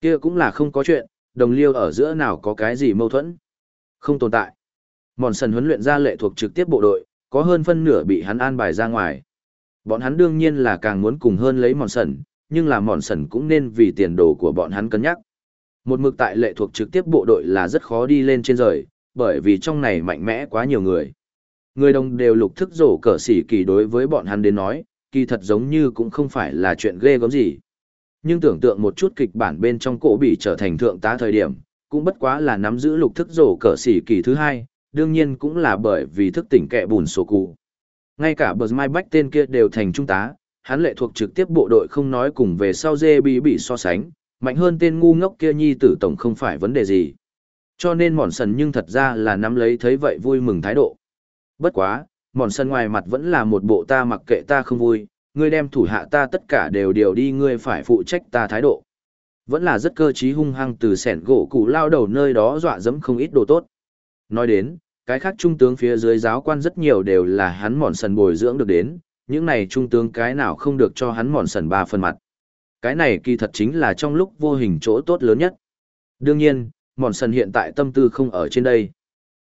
Kia cũng là không có chuyện, đồng liêu ở giữa nào có cái gì mâu thuẫn. Không tồn tại. Mòn sần huấn luyện ra lệ thuộc trực tiếp bộ đội, có hơn phân nửa bị hắn an bài ra ngoài. Bọn hắn đương nhiên là càng muốn cùng hơn lấy mòn sần, nhưng là mòn sần cũng nên vì tiền đồ của bọn hắn cân nhắc. Một mực tại lệ thuộc trực tiếp bộ đội là rất khó đi lên trên rời, bởi vì trong này mạnh mẽ quá nhiều người. Người đồng đều lục thức rổ cờ xỉ kỳ đối với bọn hắn đến nói, kỳ thật giống như cũng không phải là chuyện ghê gớm gì. Nhưng tưởng tượng một chút kịch bản bên trong cổ bị trở thành thượng tá thời điểm, cũng bất quá là nắm giữ lục thức rổ cỡ xỉ kỳ thứ hai, đương nhiên cũng là bởi vì thức tỉnh kẹ bùn sổ cụ. Ngay cả bờ mai bách tên kia đều thành trung tá, hắn lệ thuộc trực tiếp bộ đội không nói cùng về sau dê bị bị so sánh, mạnh hơn tên ngu ngốc kia nhi tử tổng không phải vấn đề gì. Cho nên mòn sần nhưng thật ra là nắm lấy thấy vậy vui mừng thái độ. Bất quá, mòn sần ngoài mặt vẫn là một bộ ta mặc kệ ta không vui, ngươi đem thủ hạ ta tất cả đều điều đi ngươi phải phụ trách ta thái độ. Vẫn là rất cơ trí hung hăng từ sẻn gỗ cụ lao đầu nơi đó dọa dẫm không ít đồ tốt. Nói đến, cái khác trung tướng phía dưới giáo quan rất nhiều đều là hắn mòn sần bồi dưỡng được đến, những này trung tướng cái nào không được cho hắn mòn sần ba phần mặt. Cái này kỳ thật chính là trong lúc vô hình chỗ tốt lớn nhất. Đương nhiên, mòn sần hiện tại tâm tư không ở trên đây.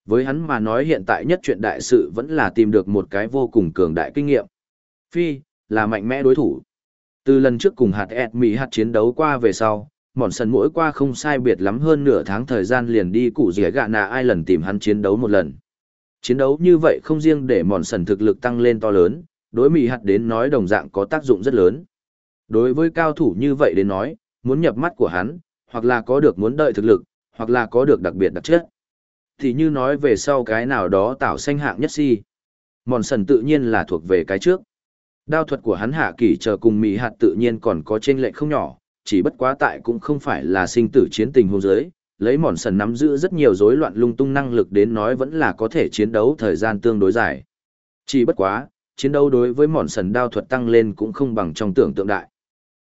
Với hắn mà nói hiện tại nhất chuyện đại sự vẫn là tìm được một cái vô cùng cường đại kinh nghiệm. Phi, là mạnh mẽ đối thủ. Từ lần trước cùng hạt ẹt mỹ hạt chiến đấu qua về sau, mòn sần mỗi qua không sai biệt lắm hơn nửa tháng thời gian liền đi cụ rỉa gạ nà ai lần tìm hắn chiến đấu một lần. Chiến đấu như vậy không riêng để mòn sần thực lực tăng lên to lớn, đối mỹ hạt đến nói đồng dạng có tác dụng rất lớn. Đối với cao thủ như vậy đến nói, muốn nhập mắt của hắn, hoặc là có được muốn đợi thực lực, hoặc là có được đặc biệt đặc chất. Thì như nói về sau cái nào đó tạo xanh hạng nhất si. Mòn sần tự nhiên là thuộc về cái trước. Đao thuật của hắn hạ kỳ chờ cùng mỹ hạt tự nhiên còn có trên lệnh không nhỏ, chỉ bất quá tại cũng không phải là sinh tử chiến tình hôn giới, lấy mòn sần nắm giữ rất nhiều rối loạn lung tung năng lực đến nói vẫn là có thể chiến đấu thời gian tương đối dài. Chỉ bất quá, chiến đấu đối với mòn sần đao thuật tăng lên cũng không bằng trong tưởng tượng đại.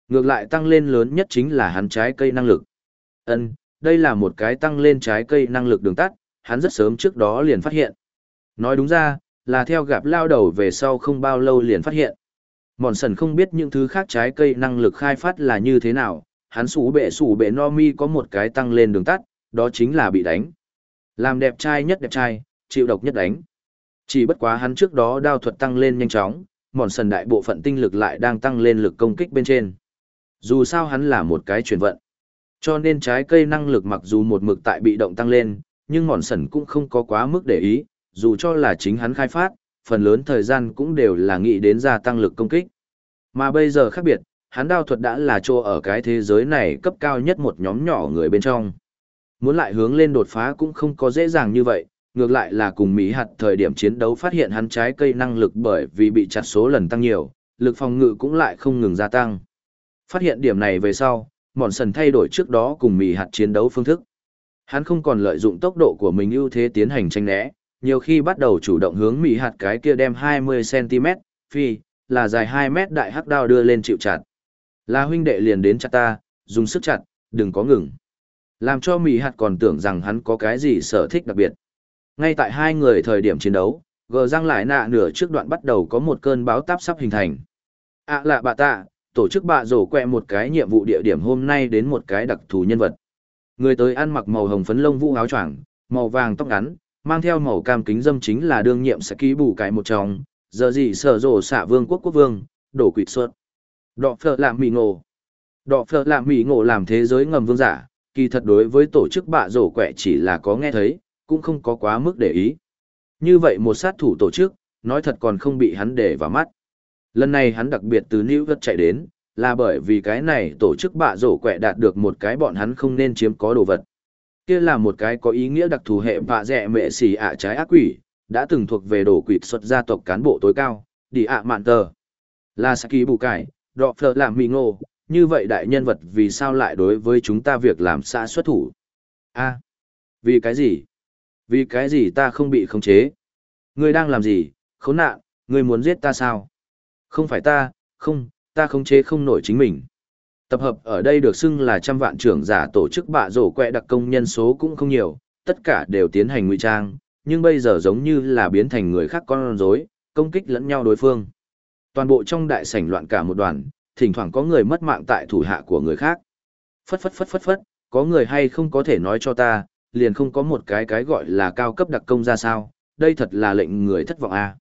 Ngược lại tăng lên lớn nhất chính là hắn trái cây năng lực. Ân, đây là một cái tăng lên trái cây năng lực đường tắt, hắn rất sớm trước đó liền phát hiện. Nói đúng ra, là theo gặp lao đầu về sau không bao lâu liền phát hiện. Mòn sần không biết những thứ khác trái cây năng lực khai phát là như thế nào, hắn sủ bệ sủ bệ no mi có một cái tăng lên đường tắt, đó chính là bị đánh. Làm đẹp trai nhất đẹp trai, chịu độc nhất đánh. Chỉ bất quá hắn trước đó đao thuật tăng lên nhanh chóng, mòn sần đại bộ phận tinh lực lại đang tăng lên lực công kích bên trên. Dù sao hắn là một cái chuyển vận. Cho nên trái cây năng lực mặc dù một mực tại bị động tăng lên, nhưng mòn sần cũng không có quá mức để ý, dù cho là chính hắn khai phát, phần lớn thời gian cũng đều là nghĩ đến gia tăng lực công kích. Mà bây giờ khác biệt, hắn đao thuật đã là chỗ ở cái thế giới này cấp cao nhất một nhóm nhỏ người bên trong. Muốn lại hướng lên đột phá cũng không có dễ dàng như vậy, ngược lại là cùng Mỹ hạt thời điểm chiến đấu phát hiện hắn trái cây năng lực bởi vì bị chặt số lần tăng nhiều, lực phòng ngự cũng lại không ngừng gia tăng. Phát hiện điểm này về sau, mòn sần thay đổi trước đó cùng Mỹ hạt chiến đấu phương thức. Hắn không còn lợi dụng tốc độ của mình ưu thế tiến hành tranh né, nhiều khi bắt đầu chủ động hướng Mỹ hạt cái kia đem 20cm, phi, là dài 2 mét đại hắc đao đưa lên chịu chặt. Là huynh đệ liền đến chặt ta, dùng sức chặt, đừng có ngừng. Làm cho Mỹ hạt còn tưởng rằng hắn có cái gì sở thích đặc biệt. Ngay tại hai người thời điểm chiến đấu, gờ răng lại nạ nửa trước đoạn bắt đầu có một cơn báo táp sắp hình thành. À lạ bà tạ, tổ chức bạ rổ quẹ một cái nhiệm vụ địa điểm hôm nay đến một cái đặc thù nhân vật. Người tới ăn mặc màu hồng phấn lông vũ áo choàng, màu vàng tóc ngắn, mang theo màu cam kính dâm chính là đương nhiệm sẽ ký bù cái một trong, giờ gì sở rổ xạ vương quốc quốc vương, đổ quỵt xuất Đọ phợ làm mỹ ngộ. Đọ phợ làm mỹ ngộ làm thế giới ngầm vương giả, kỳ thật đối với tổ chức bạ rổ quẹ chỉ là có nghe thấy, cũng không có quá mức để ý. Như vậy một sát thủ tổ chức, nói thật còn không bị hắn để vào mắt. Lần này hắn đặc biệt từ New York chạy đến, là bởi vì cái này tổ chức bạ rổ quẹ đạt được một cái bọn hắn không nên chiếm có đồ vật. Kia là một cái có ý nghĩa đặc thù hệ vạ rẻ mệ xỉ ạ trái ác quỷ, đã từng thuộc về đồ quỷ xuất gia tộc cán bộ tối cao, đi ạ mạn tờ. Là Saki bù cải, đọ phở làm mì ngô, như vậy đại nhân vật vì sao lại đối với chúng ta việc làm xã xuất thủ? a vì cái gì? Vì cái gì ta không bị khống chế? Ngươi đang làm gì? Khốn nạn, ngươi muốn giết ta sao? Không phải ta, không, ta khống chế không nổi chính mình. Tập hợp ở đây được xưng là trăm vạn trưởng giả tổ chức bạ rổ quẹ đặc công nhân số cũng không nhiều, tất cả đều tiến hành ngụy trang, nhưng bây giờ giống như là biến thành người khác con rối, công kích lẫn nhau đối phương. Toàn bộ trong đại sảnh loạn cả một đoàn, thỉnh thoảng có người mất mạng tại thủ hạ của người khác. Phất phất phất phất phất, có người hay không có thể nói cho ta, liền không có một cái cái gọi là cao cấp đặc công ra sao, đây thật là lệnh người thất vọng a. À.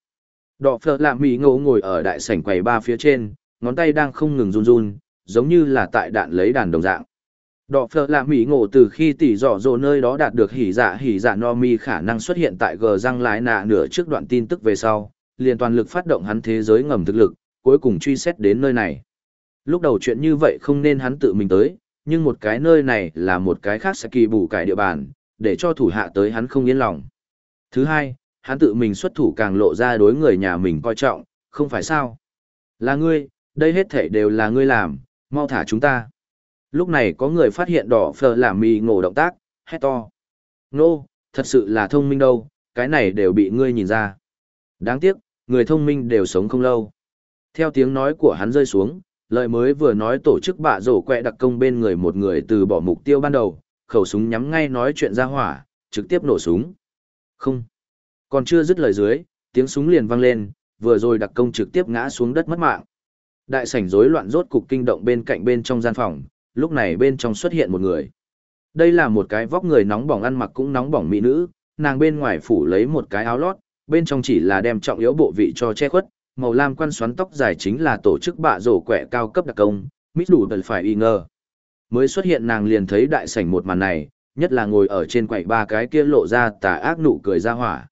Đọ phở lạ mỹ ngộ ngồi ở đại sảnh quầy ba phía trên, ngón tay đang không ngừng run run, giống như là tại đạn lấy đàn đồng dạng. Đỏ phở là mỹ ngộ từ khi tỷ dọ dồ nơi đó đạt được hỉ dạ hỉ dạ no mi khả năng xuất hiện tại gờ răng lái nạ nửa trước đoạn tin tức về sau, liền toàn lực phát động hắn thế giới ngầm thực lực, cuối cùng truy xét đến nơi này. Lúc đầu chuyện như vậy không nên hắn tự mình tới, nhưng một cái nơi này là một cái khác sẽ kỳ bù cải địa bàn, để cho thủ hạ tới hắn không yên lòng. Thứ hai, hắn tự mình xuất thủ càng lộ ra đối người nhà mình coi trọng, không phải sao? Là ngươi, đây hết thể đều là ngươi làm, mau thả chúng ta. Lúc này có người phát hiện đỏ phờ làm mì ngộ động tác, hét to. Nô, thật sự là thông minh đâu, cái này đều bị ngươi nhìn ra. Đáng tiếc, người thông minh đều sống không lâu. Theo tiếng nói của hắn rơi xuống, lời mới vừa nói tổ chức bạ rổ quẹ đặc công bên người một người từ bỏ mục tiêu ban đầu, khẩu súng nhắm ngay nói chuyện ra hỏa, trực tiếp nổ súng. Không. Còn chưa dứt lời dưới, tiếng súng liền vang lên, vừa rồi đặc công trực tiếp ngã xuống đất mất mạng. Đại sảnh rối loạn rốt cục kinh động bên cạnh bên trong gian phòng, lúc này bên trong xuất hiện một người. Đây là một cái vóc người nóng bỏng ăn mặc cũng nóng bỏng mỹ nữ, nàng bên ngoài phủ lấy một cái áo lót, bên trong chỉ là đem trọng yếu bộ vị cho che khuất, màu lam quan xoắn tóc dài chính là tổ chức bạ rổ quẹ cao cấp đặc công, mít đủ tần phải y ngờ. Mới xuất hiện nàng liền thấy đại sảnh một màn này, nhất là ngồi ở trên quầy ba cái kia lộ ra tà ác nụ cười ra hỏa.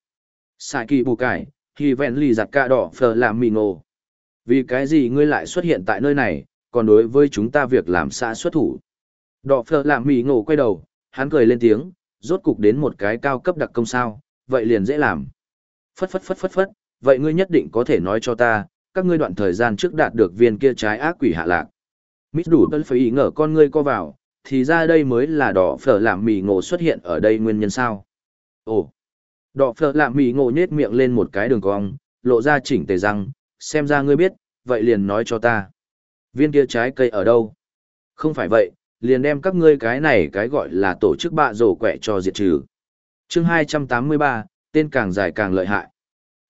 Sai kỳ bù cải, khi vẹn lì giặt ca đỏ phờ làm mì ngộ. Vì cái gì ngươi lại xuất hiện tại nơi này, còn đối với chúng ta việc làm xã xuất thủ. Đỏ phờ làm mì ngộ quay đầu, hắn cười lên tiếng, rốt cục đến một cái cao cấp đặc công sao, vậy liền dễ làm. Phất phất phất phất phất, vậy ngươi nhất định có thể nói cho ta, các ngươi đoạn thời gian trước đạt được viên kia trái ác quỷ hạ lạc. Mít đủ tân phải ý ngờ con ngươi co vào, thì ra đây mới là đỏ phở làm mì ngộ xuất hiện ở đây nguyên nhân sao. Ồ, đỏ phở làm mì ngộ nhết miệng lên một cái đường cong, lộ ra chỉnh tề răng, xem ra ngươi biết, vậy liền nói cho ta. Viên kia trái cây ở đâu? Không phải vậy, liền đem các ngươi cái này cái gọi là tổ chức bạ rổ quẹ cho diệt trừ. chương 283, tên càng dài càng lợi hại.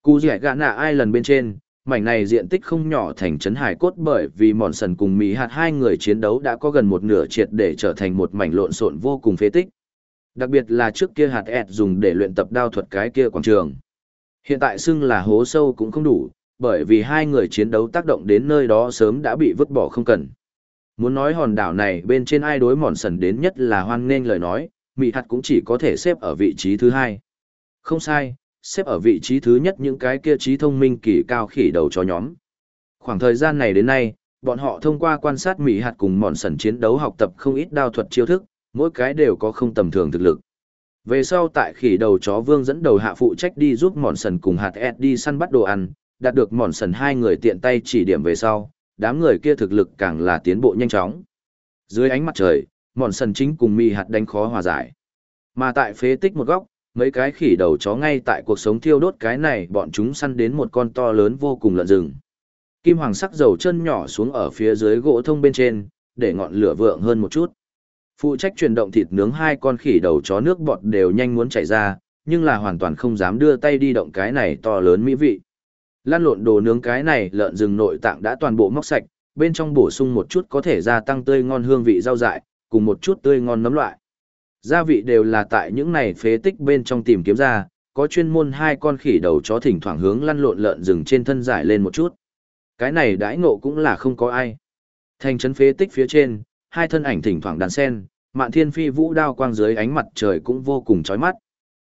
Cú dẻ gã nạ ai lần bên trên, mảnh này diện tích không nhỏ thành trấn hải cốt bởi vì mòn sần cùng mỹ hạt hai người chiến đấu đã có gần một nửa triệt để trở thành một mảnh lộn xộn vô cùng phế tích. Đặc biệt là trước kia hạt ẹt dùng để luyện tập đao thuật cái kia quảng trường. Hiện tại xưng là hố sâu cũng không đủ, bởi vì hai người chiến đấu tác động đến nơi đó sớm đã bị vứt bỏ không cần. Muốn nói hòn đảo này bên trên ai đối mòn sần đến nhất là hoan nghênh lời nói, mị hạt cũng chỉ có thể xếp ở vị trí thứ hai. Không sai, xếp ở vị trí thứ nhất những cái kia trí thông minh kỳ cao khỉ đầu cho nhóm. Khoảng thời gian này đến nay, bọn họ thông qua quan sát mị hạt cùng mòn sần chiến đấu học tập không ít đao thuật chiêu thức, mỗi cái đều có không tầm thường thực lực. Về sau tại khỉ đầu chó vương dẫn đầu hạ phụ trách đi giúp mòn sần cùng hạt ed đi săn bắt đồ ăn, đạt được mòn sần hai người tiện tay chỉ điểm về sau, đám người kia thực lực càng là tiến bộ nhanh chóng. Dưới ánh mặt trời, mòn sần chính cùng mi hạt đánh khó hòa giải. Mà tại phế tích một góc, mấy cái khỉ đầu chó ngay tại cuộc sống thiêu đốt cái này bọn chúng săn đến một con to lớn vô cùng lợn rừng. Kim hoàng sắc dầu chân nhỏ xuống ở phía dưới gỗ thông bên trên, để ngọn lửa vượng hơn một chút. Phụ trách chuyển động thịt nướng hai con khỉ đầu chó nước bọt đều nhanh muốn chảy ra, nhưng là hoàn toàn không dám đưa tay đi động cái này to lớn mỹ vị. Lan lộn đồ nướng cái này lợn rừng nội tạng đã toàn bộ móc sạch, bên trong bổ sung một chút có thể gia tăng tươi ngon hương vị rau dại, cùng một chút tươi ngon nấm loại. Gia vị đều là tại những này phế tích bên trong tìm kiếm ra, có chuyên môn hai con khỉ đầu chó thỉnh thoảng hướng lăn lộn lợn rừng trên thân giải lên một chút. Cái này đãi ngộ cũng là không có ai. Thành trấn phế tích phía trên, hai thân ảnh thỉnh thoảng đàn sen, mạn thiên phi vũ đao quang dưới ánh mặt trời cũng vô cùng chói mắt.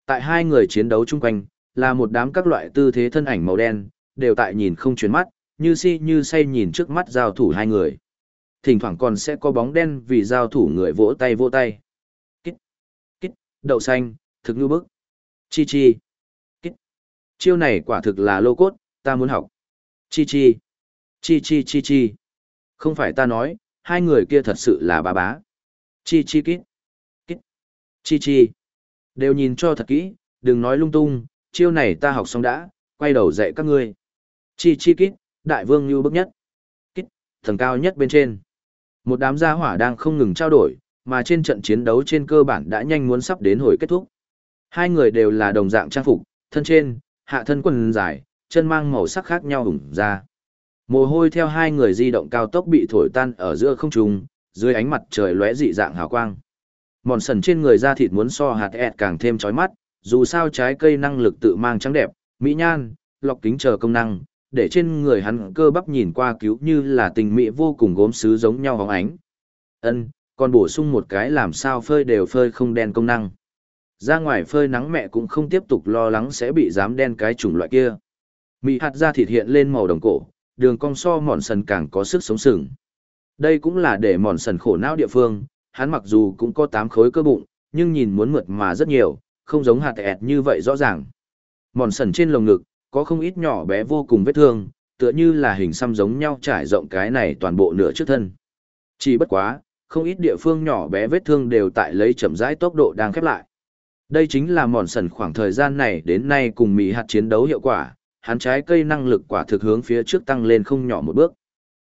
Tại hai người chiến đấu chung quanh, là một đám các loại tư thế thân ảnh màu đen, đều tại nhìn không chuyển mắt, như si như say nhìn trước mắt giao thủ hai người. Thỉnh thoảng còn sẽ có bóng đen vì giao thủ người vỗ tay vỗ tay đậu xanh, thực như bức. Chi chi. Kích. Chiêu này quả thực là lô cốt, ta muốn học. Chi chi. Chi chi chi chi. Không phải ta nói, hai người kia thật sự là bà bá. Chi chi kít. Kít. Chi chi. Đều nhìn cho thật kỹ, đừng nói lung tung, chiêu này ta học xong đã, quay đầu dạy các ngươi. Chi chi kít, đại vương như bức nhất. Kít, thần cao nhất bên trên. Một đám gia hỏa đang không ngừng trao đổi, mà trên trận chiến đấu trên cơ bản đã nhanh muốn sắp đến hồi kết thúc. Hai người đều là đồng dạng trang phục, thân trên, hạ thân quần dài, chân mang màu sắc khác nhau hùng ra. Mồ hôi theo hai người di động cao tốc bị thổi tan ở giữa không trung, dưới ánh mặt trời lóe dị dạng hào quang. Mòn sần trên người da thịt muốn so hạt ẹt càng thêm chói mắt, dù sao trái cây năng lực tự mang trắng đẹp, mỹ nhan, lọc kính chờ công năng, để trên người hắn cơ bắp nhìn qua cứu như là tình mỹ vô cùng gốm sứ giống nhau hóng ánh. Ân, còn bổ sung một cái làm sao phơi đều phơi không đen công năng. Ra ngoài phơi nắng mẹ cũng không tiếp tục lo lắng sẽ bị dám đen cái chủng loại kia. Mị hạt da thịt hiện lên màu đồng cổ, đường cong so mòn sần càng có sức sống sừng. Đây cũng là để mòn sần khổ não địa phương, hắn mặc dù cũng có 8 khối cơ bụng, nhưng nhìn muốn mượt mà rất nhiều, không giống hạt ẹt như vậy rõ ràng. Mòn sần trên lồng ngực, có không ít nhỏ bé vô cùng vết thương, tựa như là hình xăm giống nhau trải rộng cái này toàn bộ nửa trước thân. Chỉ bất quá, không ít địa phương nhỏ bé vết thương đều tại lấy chậm rãi tốc độ đang khép lại. Đây chính là mòn sần khoảng thời gian này đến nay cùng Mỹ hạt chiến đấu hiệu quả, hắn trái cây năng lực quả thực hướng phía trước tăng lên không nhỏ một bước.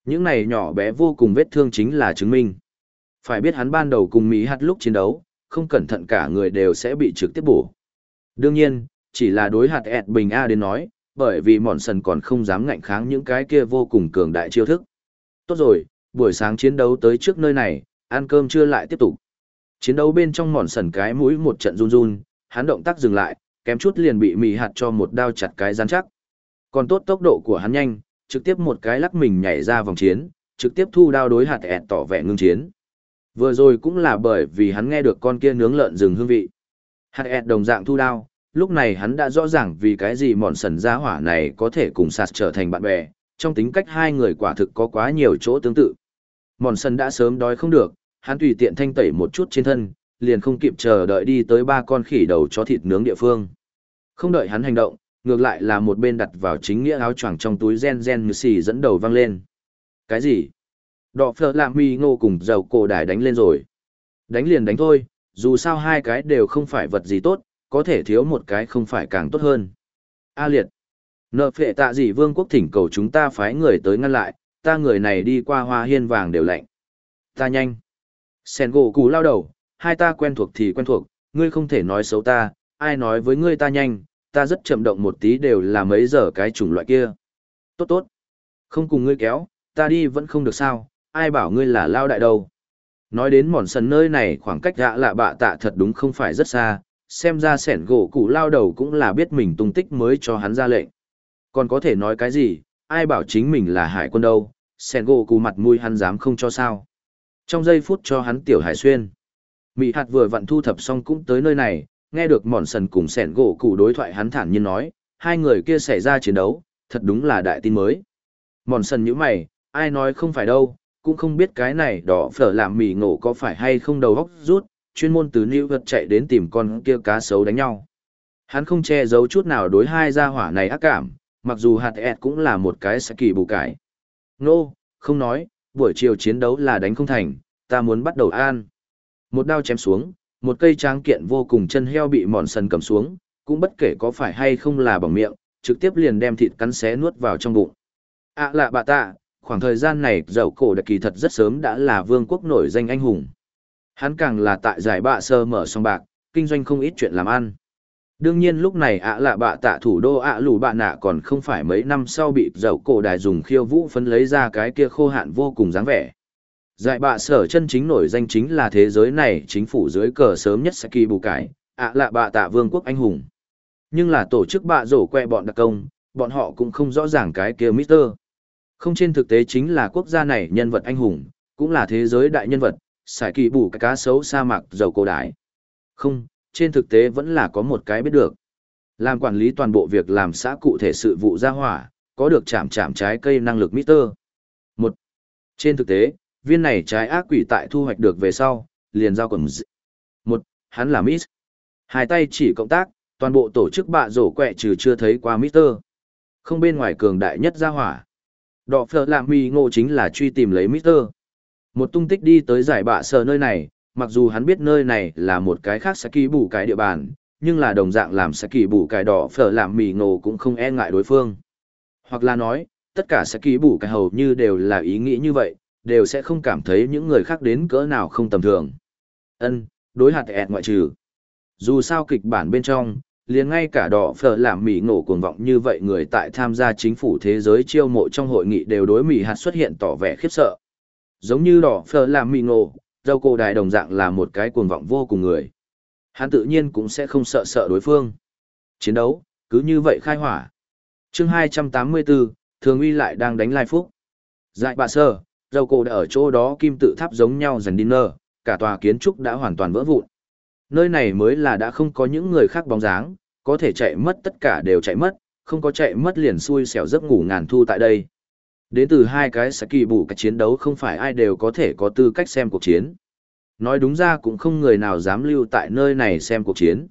Những này nhỏ bé vô cùng vết thương chính là chứng minh. Phải biết hắn ban đầu cùng Mỹ hạt lúc chiến đấu, không cẩn thận cả người đều sẽ bị trực tiếp bổ. Đương nhiên, chỉ là đối hạt ẹt bình A đến nói, bởi vì mòn sần còn không dám ngạnh kháng những cái kia vô cùng cường đại chiêu thức. Tốt rồi, buổi sáng chiến đấu tới trước nơi này, ăn cơm chưa lại tiếp tục. Chiến đấu bên trong mòn sần cái mũi một trận run run, hắn động tác dừng lại, kém chút liền bị mì hạt cho một đao chặt cái rắn chắc. Còn tốt tốc độ của hắn nhanh, trực tiếp một cái lắc mình nhảy ra vòng chiến, trực tiếp thu đao đối hạt ẹt tỏ vẻ ngưng chiến. Vừa rồi cũng là bởi vì hắn nghe được con kia nướng lợn rừng hương vị. Hạt ẹt đồng dạng thu đao, lúc này hắn đã rõ ràng vì cái gì mòn sần gia hỏa này có thể cùng sạt trở thành bạn bè, trong tính cách hai người quả thực có quá nhiều chỗ tương tự. Mòn sần đã sớm đói không được, hắn tùy tiện thanh tẩy một chút trên thân, liền không kịp chờ đợi đi tới ba con khỉ đầu chó thịt nướng địa phương. Không đợi hắn hành động, ngược lại là một bên đặt vào chính nghĩa áo choàng trong túi gen gen như xì dẫn đầu văng lên. Cái gì? Đọ phơ lạ mi ngô cùng dầu cổ đài đánh lên rồi. Đánh liền đánh thôi, dù sao hai cái đều không phải vật gì tốt, có thể thiếu một cái không phải càng tốt hơn. A liệt. Nợ phệ tạ gì vương quốc thỉnh cầu chúng ta phái người tới ngăn lại, ta người này đi qua hoa hiên vàng đều lạnh. Ta nhanh. Sen gỗ cú lao đầu, hai ta quen thuộc thì quen thuộc, ngươi không thể nói xấu ta, ai nói với ngươi ta nhanh, ta rất chậm động một tí đều là mấy giờ cái chủng loại kia. Tốt tốt. Không cùng ngươi kéo, ta đi vẫn không được sao, ai bảo ngươi là lao đại đâu. Nói đến mòn sần nơi này khoảng cách gã lạ bạ tạ thật đúng không phải rất xa, xem ra sẻn gỗ cụ lao đầu cũng là biết mình tung tích mới cho hắn ra lệnh. Còn có thể nói cái gì, ai bảo chính mình là hải quân đâu, sẻn gỗ cụ mặt mũi hắn dám không cho sao. Trong giây phút cho hắn tiểu hải xuyên, Mị hạt vừa vặn thu thập xong cũng tới nơi này, nghe được mòn sần cùng sẻn gỗ cụ đối thoại hắn thản nhiên nói, hai người kia xảy ra chiến đấu, thật đúng là đại tin mới. Mòn sần nhíu mày, ai nói không phải đâu, cũng không biết cái này đỏ phở làm mì ngộ có phải hay không đầu góc rút, chuyên môn từ New vật chạy đến tìm con kia cá sấu đánh nhau. Hắn không che giấu chút nào đối hai gia hỏa này ác cảm, mặc dù hạt ẹt cũng là một cái sẽ kỳ bù cải. Nô, no, không nói, buổi chiều chiến đấu là đánh không thành, ta muốn bắt đầu an. Một đao chém xuống, một cây tráng kiện vô cùng chân heo bị mòn sần cầm xuống, cũng bất kể có phải hay không là bằng miệng, trực tiếp liền đem thịt cắn xé nuốt vào trong bụng. À lạ bà ta, khoảng thời gian này dậu cổ đặc kỳ thật rất sớm đã là vương quốc nổi danh anh hùng. Hắn càng là tại giải bạ sơ mở song bạc, kinh doanh không ít chuyện làm ăn. Đương nhiên lúc này ạ lạ bạ tạ thủ đô ạ lù bạ nạ còn không phải mấy năm sau bị dậu cổ đài dùng khiêu vũ phấn lấy ra cái kia khô hạn vô cùng dáng vẻ. Giải bạ sở chân chính nổi danh chính là thế giới này chính phủ dưới cờ sớm nhất Saki bù cải, ạ lạ bạ tạ vương quốc anh hùng. Nhưng là tổ chức bạ rổ que bọn đặc công, bọn họ cũng không rõ ràng cái kia Mister. Không trên thực tế chính là quốc gia này nhân vật anh hùng, cũng là thế giới đại nhân vật, xài kỳ bù cái cá sấu sa mạc dầu cổ đại Không, trên thực tế vẫn là có một cái biết được. Làm quản lý toàn bộ việc làm xã cụ thể sự vụ gia hỏa, có được chạm chạm trái cây năng lực Mister. Một. Trên thực tế, viên này trái ác quỷ tại thu hoạch được về sau, liền giao cầm dị. Một, hắn là mist Hai tay chỉ cộng tác, toàn bộ tổ chức bạ rổ quẹ trừ chưa thấy qua Mister. Không bên ngoài cường đại nhất gia hỏa. Đọ phở lạm mì ngộ chính là truy tìm lấy Mister. Một tung tích đi tới giải bạ sở nơi này, mặc dù hắn biết nơi này là một cái khác sẽ kỳ bù cái địa bàn, nhưng là đồng dạng làm sẽ kỳ bù cái đỏ phở làm mì ngộ cũng không e ngại đối phương. Hoặc là nói, tất cả sẽ kỳ bù cái hầu như đều là ý nghĩ như vậy, đều sẽ không cảm thấy những người khác đến cỡ nào không tầm thường. Ân, đối hạt ẹt ngoại trừ. Dù sao kịch bản bên trong, liền ngay cả đỏ phở làm mỹ ngộ cuồng vọng như vậy người tại tham gia chính phủ thế giới chiêu mộ trong hội nghị đều đối mỹ hạt xuất hiện tỏ vẻ khiếp sợ. Giống như đỏ phở làm mì ngộ, dâu cổ đại đồng dạng là một cái cuồng vọng vô cùng người. Hắn tự nhiên cũng sẽ không sợ sợ đối phương. Chiến đấu, cứ như vậy khai hỏa. chương 284, thường uy lại đang đánh lai phúc. Dại bà sơ, dâu cổ đã ở chỗ đó kim tự tháp giống nhau dần đi nơ, cả tòa kiến trúc đã hoàn toàn vỡ vụn. Nơi này mới là đã không có những người khác bóng dáng, có thể chạy mất tất cả đều chạy mất, không có chạy mất liền xui xẻo giấc ngủ ngàn thu tại đây. Đến từ hai cái Saki bù cái chiến đấu không phải ai đều có thể có tư cách xem cuộc chiến. Nói đúng ra cũng không người nào dám lưu tại nơi này xem cuộc chiến.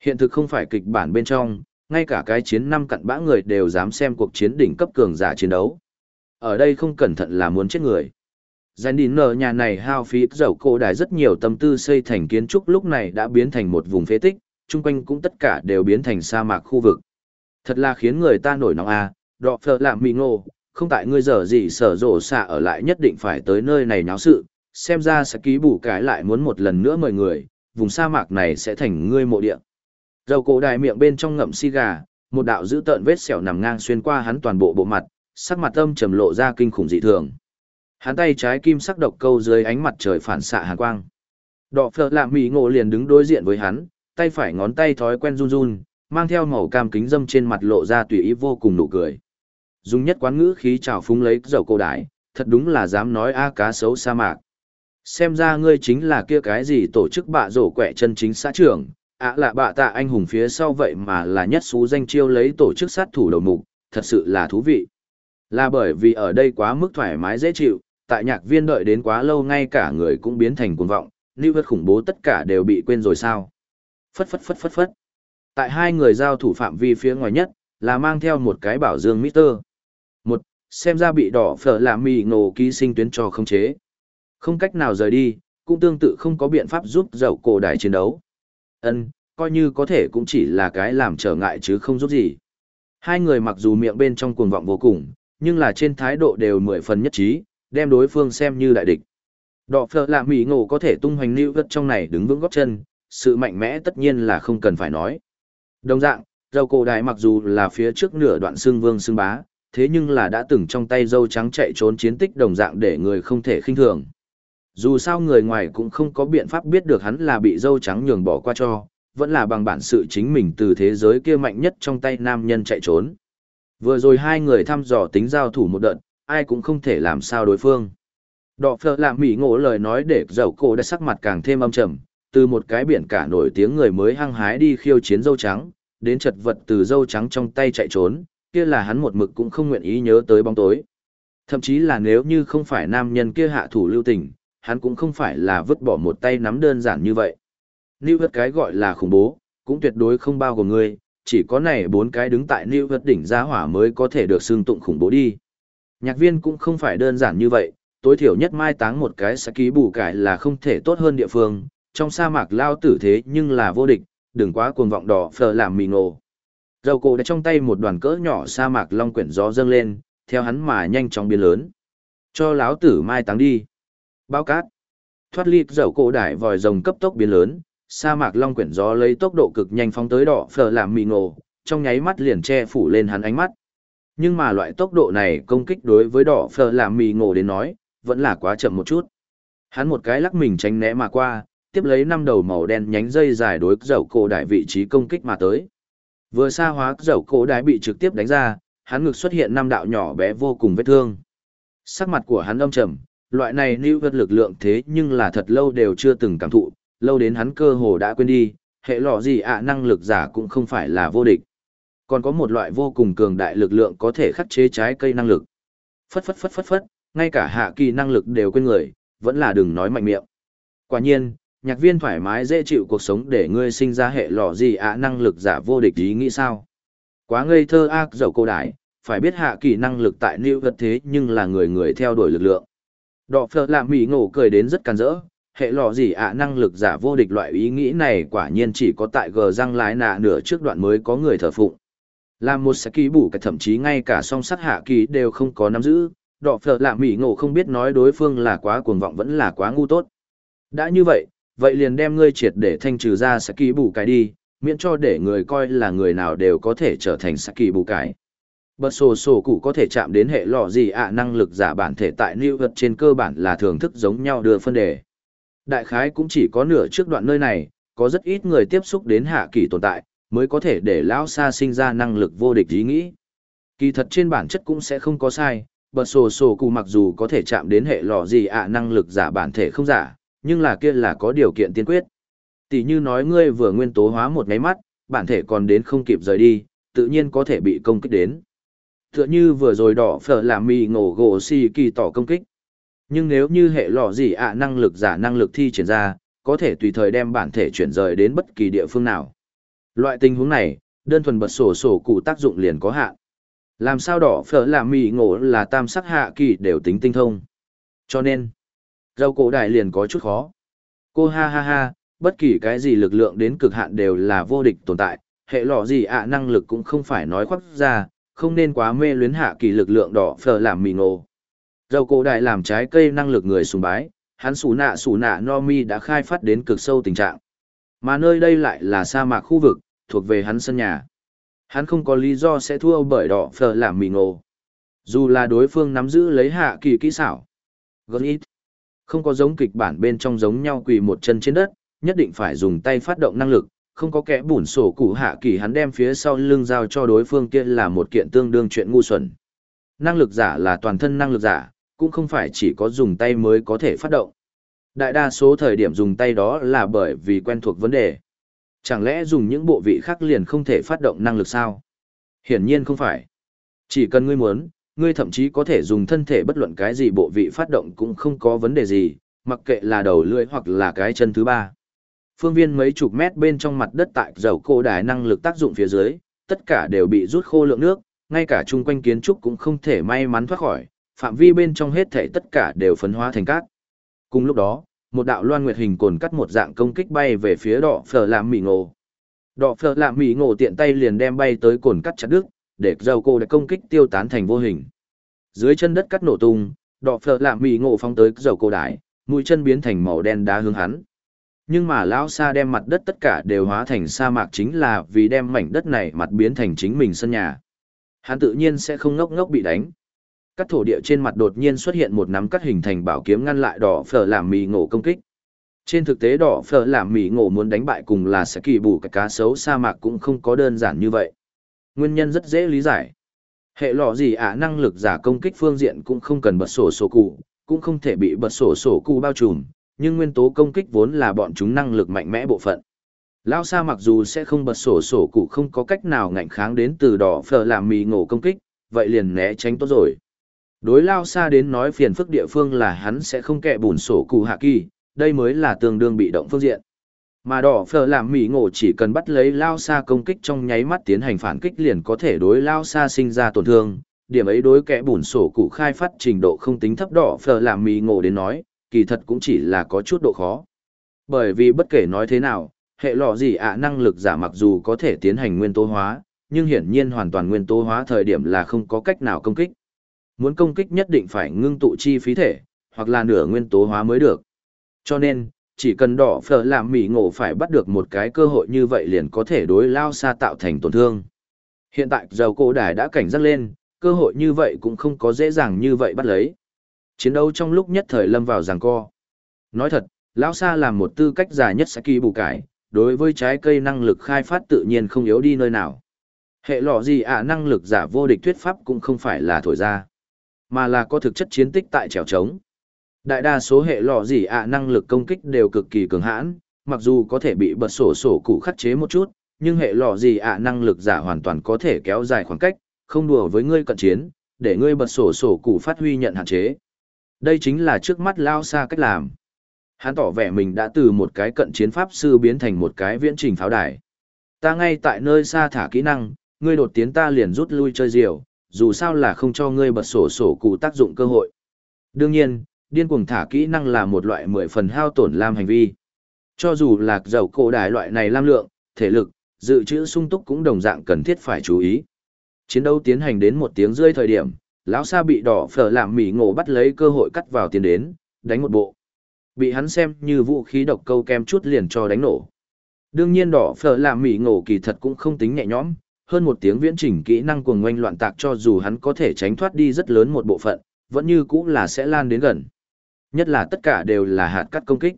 Hiện thực không phải kịch bản bên trong, ngay cả cái chiến năm cặn bã người đều dám xem cuộc chiến đỉnh cấp cường giả chiến đấu. Ở đây không cẩn thận là muốn chết người. Giàn đi nở nhà này hao phí dầu cổ đài rất nhiều tâm tư xây thành kiến trúc lúc này đã biến thành một vùng phế tích, chung quanh cũng tất cả đều biến thành sa mạc khu vực. Thật là khiến người ta nổi nóng à, đọ phở làm mì ngô, không tại ngươi giờ gì sở rộ xạ ở lại nhất định phải tới nơi này nháo sự, xem ra sẽ ký bù cái lại muốn một lần nữa mời người, vùng sa mạc này sẽ thành ngươi mộ địa. Dầu cổ đài miệng bên trong ngậm si gà, một đạo dữ tợn vết sẹo nằm ngang xuyên qua hắn toàn bộ bộ mặt, sắc mặt âm trầm lộ ra kinh khủng dị thường. Hắn tay trái kim sắc độc câu dưới ánh mặt trời phản xạ hàn quang. Đọ phở lạm mỹ ngộ liền đứng đối diện với hắn, tay phải ngón tay thói quen run run, mang theo màu cam kính dâm trên mặt lộ ra tùy ý vô cùng nụ cười. Dùng nhất quán ngữ khí chào phúng lấy dầu cổ đại, thật đúng là dám nói a cá xấu sa mạc. Xem ra ngươi chính là kia cái gì tổ chức bạ rổ quẹ chân chính xã trưởng, ạ là bạ tạ anh hùng phía sau vậy mà là nhất xú danh chiêu lấy tổ chức sát thủ đầu mục, thật sự là thú vị. Là bởi vì ở đây quá mức thoải mái dễ chịu, tại nhạc viên đợi đến quá lâu ngay cả người cũng biến thành cuồng vọng, lưu vật khủng bố tất cả đều bị quên rồi sao. Phất phất phất phất phất. Tại hai người giao thủ phạm vi phía ngoài nhất, là mang theo một cái bảo dương Mister. Một, xem ra bị đỏ phở làm mì ngộ ký sinh tuyến cho không chế. Không cách nào rời đi, cũng tương tự không có biện pháp giúp dậu cổ đại chiến đấu. Ân, coi như có thể cũng chỉ là cái làm trở ngại chứ không giúp gì. Hai người mặc dù miệng bên trong cuồng vọng vô cùng, nhưng là trên thái độ đều mười phần nhất trí, đem đối phương xem như đại địch. Đỏ phở làm mì ngộ có thể tung hoành lưu vật trong này đứng vững góc chân, sự mạnh mẽ tất nhiên là không cần phải nói. Đồng dạng, dầu cổ đại mặc dù là phía trước nửa đoạn xương vương xương bá, thế nhưng là đã từng trong tay dâu trắng chạy trốn chiến tích đồng dạng để người không thể khinh thường. Dù sao người ngoài cũng không có biện pháp biết được hắn là bị dâu trắng nhường bỏ qua cho, vẫn là bằng bản sự chính mình từ thế giới kia mạnh nhất trong tay nam nhân chạy trốn. Vừa rồi hai người thăm dò tính giao thủ một đợt, ai cũng không thể làm sao đối phương. Đọ phở làm mỉ ngộ lời nói để dầu cổ đã sắc mặt càng thêm âm trầm, từ một cái biển cả nổi tiếng người mới hăng hái đi khiêu chiến dâu trắng, đến chật vật từ dâu trắng trong tay chạy trốn, kia là hắn một mực cũng không nguyện ý nhớ tới bóng tối. Thậm chí là nếu như không phải nam nhân kia hạ thủ lưu tình, hắn cũng không phải là vứt bỏ một tay nắm đơn giản như vậy. Lưu vật cái gọi là khủng bố, cũng tuyệt đối không bao gồm ngươi, chỉ có này bốn cái đứng tại lưu vật đỉnh giá hỏa mới có thể được xưng tụng khủng bố đi. Nhạc viên cũng không phải đơn giản như vậy, tối thiểu nhất mai táng một cái sẽ ký bù cải là không thể tốt hơn địa phương, trong sa mạc lao tử thế nhưng là vô địch, đừng quá cuồng vọng đỏ phờ làm mì ngộ. Dầu cổ đã trong tay một đoàn cỡ nhỏ sa mạc long quyển gió dâng lên, theo hắn mà nhanh chóng biến lớn. Cho láo tử mai táng đi. Bao cát. Thoát ly dầu cổ đại vòi rồng cấp tốc biến lớn, sa mạc long quyển gió lấy tốc độ cực nhanh phóng tới đỏ phở làm mì ngộ, trong nháy mắt liền che phủ lên hắn ánh mắt. Nhưng mà loại tốc độ này công kích đối với đỏ phở làm mì ngộ đến nói, vẫn là quá chậm một chút. Hắn một cái lắc mình tránh né mà qua, tiếp lấy năm đầu màu đen nhánh dây dài đối dầu cổ đại vị trí công kích mà tới. Vừa xa hóa dầu cổ đái bị trực tiếp đánh ra, hắn ngực xuất hiện năm đạo nhỏ bé vô cùng vết thương. Sắc mặt của hắn âm trầm, loại này lưu vật lực lượng thế nhưng là thật lâu đều chưa từng cảm thụ, lâu đến hắn cơ hồ đã quên đi, hệ lọ gì ạ năng lực giả cũng không phải là vô địch. Còn có một loại vô cùng cường đại lực lượng có thể khắc chế trái cây năng lực. Phất phất phất phất phất, ngay cả hạ kỳ năng lực đều quên người, vẫn là đừng nói mạnh miệng. Quả nhiên, nhạc viên thoải mái dễ chịu cuộc sống để ngươi sinh ra hệ lọ gì ạ? Năng lực giả vô địch ý nghĩ sao? Quá ngây thơ ác dầu cô đại phải biết hạ kỳ năng lực tại lưu vật thế nhưng là người người theo đuổi lực lượng. Đọ phợ làm mỹ ngộ cười đến rất càn rỡ, hệ lọ gì ạ? Năng lực giả vô địch loại ý nghĩ này quả nhiên chỉ có tại gờ răng lái nạ nửa trước đoạn mới có người thờ phụng. Làm một sẽ ký bù cả thậm chí ngay cả song sắt hạ kỳ đều không có nắm giữ, đọ phợ lạ mỹ ngộ không biết nói đối phương là quá cuồng vọng vẫn là quá ngu tốt. Đã như vậy vậy liền đem ngươi triệt để thanh trừ ra sẽ kỳ bù cái đi, miễn cho để người coi là người nào đều có thể trở thành sẽ kỳ bù cái. Bật sổ sổ cụ có thể chạm đến hệ lọ gì ạ năng lực giả bản thể tại lưu vật trên cơ bản là thưởng thức giống nhau đưa phân đề. Đại khái cũng chỉ có nửa trước đoạn nơi này, có rất ít người tiếp xúc đến hạ kỳ tồn tại, mới có thể để lão xa sinh ra năng lực vô địch ý nghĩ. Kỳ thật trên bản chất cũng sẽ không có sai, bật sổ sổ cụ mặc dù có thể chạm đến hệ lọ gì ạ năng lực giả bản thể không giả, nhưng là kia là có điều kiện tiên quyết. Tỷ như nói ngươi vừa nguyên tố hóa một ngáy mắt, bản thể còn đến không kịp rời đi, tự nhiên có thể bị công kích đến. Tựa như vừa rồi đỏ phở làm mì ngổ gỗ xì kỳ tỏ công kích. Nhưng nếu như hệ lọ gì ạ năng lực giả năng lực thi triển ra, có thể tùy thời đem bản thể chuyển rời đến bất kỳ địa phương nào. Loại tình huống này, đơn thuần bật sổ sổ cụ tác dụng liền có hạn. Làm sao đỏ phở làm mì ngộ là tam sắc hạ kỳ đều tính tinh thông. Cho nên, dâu cổ đại liền có chút khó. Cô ha ha ha, bất kỳ cái gì lực lượng đến cực hạn đều là vô địch tồn tại, hệ lọ gì ạ năng lực cũng không phải nói khoác ra, không nên quá mê luyến hạ kỳ lực lượng đỏ phở làm mì ngộ. Dâu cổ đại làm trái cây năng lực người sùng bái, hắn sủ nạ sủ nạ no mi đã khai phát đến cực sâu tình trạng. Mà nơi đây lại là sa mạc khu vực, thuộc về hắn sân nhà. Hắn không có lý do sẽ thua bởi đỏ phở làm mì ngộ. Dù là đối phương nắm giữ lấy hạ kỳ kỹ xảo. Gần ít. Không có giống kịch bản bên trong giống nhau quỳ một chân trên đất, nhất định phải dùng tay phát động năng lực, không có kẻ bủn sổ cụ hạ kỳ hắn đem phía sau lưng giao cho đối phương kia là một kiện tương đương chuyện ngu xuẩn. Năng lực giả là toàn thân năng lực giả, cũng không phải chỉ có dùng tay mới có thể phát động. Đại đa số thời điểm dùng tay đó là bởi vì quen thuộc vấn đề. Chẳng lẽ dùng những bộ vị khác liền không thể phát động năng lực sao? Hiển nhiên không phải. Chỉ cần ngươi muốn, ngươi thậm chí có thể dùng thân thể bất luận cái gì bộ vị phát động cũng không có vấn đề gì, mặc kệ là đầu lưỡi hoặc là cái chân thứ ba. Phương viên mấy chục mét bên trong mặt đất tại dầu cô đài năng lực tác dụng phía dưới, tất cả đều bị rút khô lượng nước, ngay cả chung quanh kiến trúc cũng không thể may mắn thoát khỏi, phạm vi bên trong hết thể tất cả đều phấn hóa thành cát. Cùng lúc đó, một đạo loan nguyệt hình cồn cắt một dạng công kích bay về phía đỏ phở làm mỉ ngộ. Đỏ phở làm mỉ ngộ tiện tay liền đem bay tới cồn cắt chặt đứt, để dầu cô đã công kích tiêu tán thành vô hình. Dưới chân đất cắt nổ tung, đỏ phở làm mì ngộ phóng tới dầu cô đái, mũi chân biến thành màu đen đá hướng hắn. Nhưng mà lão sa đem mặt đất tất cả đều hóa thành sa mạc chính là vì đem mảnh đất này mặt biến thành chính mình sân nhà. Hắn tự nhiên sẽ không ngốc ngốc bị đánh. Các thổ địa trên mặt đột nhiên xuất hiện một nắm cắt hình thành bảo kiếm ngăn lại đỏ phở làm mì ngộ công kích. Trên thực tế đỏ phở làm mì ngộ muốn đánh bại cùng là sẽ kỳ bù cái cá sấu sa mạc cũng không có đơn giản như vậy. Nguyên nhân rất dễ lý giải. Hệ lọ gì ạ năng lực giả công kích phương diện cũng không cần bật sổ sổ cụ, cũng không thể bị bật sổ sổ cụ bao trùm, nhưng nguyên tố công kích vốn là bọn chúng năng lực mạnh mẽ bộ phận. Lao sa mặc dù sẽ không bật sổ sổ cụ không có cách nào ngạnh kháng đến từ đỏ phở làm mì ngộ công kích, vậy liền né tránh tốt rồi. Đối lao Sa đến nói phiền phức địa phương là hắn sẽ không kẹ bùn sổ cụ hạ kỳ, đây mới là tương đương bị động phương diện. Mà đỏ phở làm mỉ ngộ chỉ cần bắt lấy lao xa công kích trong nháy mắt tiến hành phản kích liền có thể đối lao xa sinh ra tổn thương, điểm ấy đối kẻ bùn sổ cụ khai phát trình độ không tính thấp đỏ phở làm mỉ ngộ đến nói, kỳ thật cũng chỉ là có chút độ khó. Bởi vì bất kể nói thế nào, hệ lọ gì ạ năng lực giả mặc dù có thể tiến hành nguyên tố hóa, nhưng hiển nhiên hoàn toàn nguyên tố hóa thời điểm là không có cách nào công kích. Muốn công kích nhất định phải ngưng tụ chi phí thể, hoặc là nửa nguyên tố hóa mới được. Cho nên, chỉ cần đỏ phở làm mỉ ngộ phải bắt được một cái cơ hội như vậy liền có thể đối lao xa tạo thành tổn thương. Hiện tại dầu cổ đài đã cảnh giác lên, cơ hội như vậy cũng không có dễ dàng như vậy bắt lấy. Chiến đấu trong lúc nhất thời lâm vào giằng co. Nói thật, lão xa làm một tư cách dài nhất Saki bù cải, đối với trái cây năng lực khai phát tự nhiên không yếu đi nơi nào. Hệ lọ gì ạ năng lực giả vô địch thuyết pháp cũng không phải là thổi ra mà là có thực chất chiến tích tại trèo trống. Đại đa số hệ lọ gì ạ năng lực công kích đều cực kỳ cường hãn, mặc dù có thể bị bật sổ sổ cụ khắc chế một chút, nhưng hệ lọ gì ạ năng lực giả hoàn toàn có thể kéo dài khoảng cách, không đùa với ngươi cận chiến, để ngươi bật sổ sổ cụ phát huy nhận hạn chế. Đây chính là trước mắt lao xa cách làm. Hắn tỏ vẻ mình đã từ một cái cận chiến pháp sư biến thành một cái viễn trình pháo đài. Ta ngay tại nơi xa thả kỹ năng, ngươi đột tiến ta liền rút lui chơi diều, dù sao là không cho ngươi bật sổ sổ cụ tác dụng cơ hội. Đương nhiên, điên cuồng thả kỹ năng là một loại mười phần hao tổn lam hành vi. Cho dù là dầu cổ đại loại này lam lượng, thể lực, dự trữ sung túc cũng đồng dạng cần thiết phải chú ý. Chiến đấu tiến hành đến một tiếng rơi thời điểm, lão sa bị đỏ phở làm mỉ ngộ bắt lấy cơ hội cắt vào tiền đến, đánh một bộ. Bị hắn xem như vũ khí độc câu kem chút liền cho đánh nổ. Đương nhiên đỏ phở làm mỉ ngộ kỳ thật cũng không tính nhẹ nhõm, hơn một tiếng viễn trình kỹ năng cuồng ngoanh loạn tạc cho dù hắn có thể tránh thoát đi rất lớn một bộ phận, vẫn như cũng là sẽ lan đến gần. Nhất là tất cả đều là hạt cắt công kích.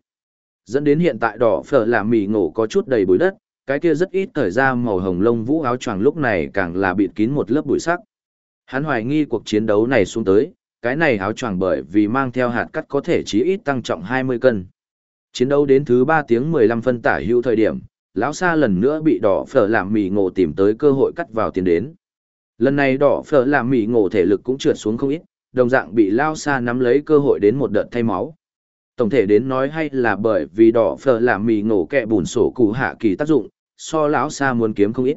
Dẫn đến hiện tại đỏ phở là mì ngộ có chút đầy bụi đất, cái kia rất ít thời ra màu hồng lông vũ áo choàng lúc này càng là bịt kín một lớp bụi sắc. Hắn hoài nghi cuộc chiến đấu này xuống tới, cái này áo choàng bởi vì mang theo hạt cắt có thể chí ít tăng trọng 20 cân. Chiến đấu đến thứ 3 tiếng 15 phân tả hữu thời điểm, lão xa lần nữa bị đỏ phở làm mì ngộ tìm tới cơ hội cắt vào tiền đến. Lần này đỏ phở làm mì ngộ thể lực cũng trượt xuống không ít, đồng dạng bị lao sa nắm lấy cơ hội đến một đợt thay máu. Tổng thể đến nói hay là bởi vì đỏ phở làm mì ngổ kẹ bùn sổ cụ hạ kỳ tác dụng, so lão sa muốn kiếm không ít.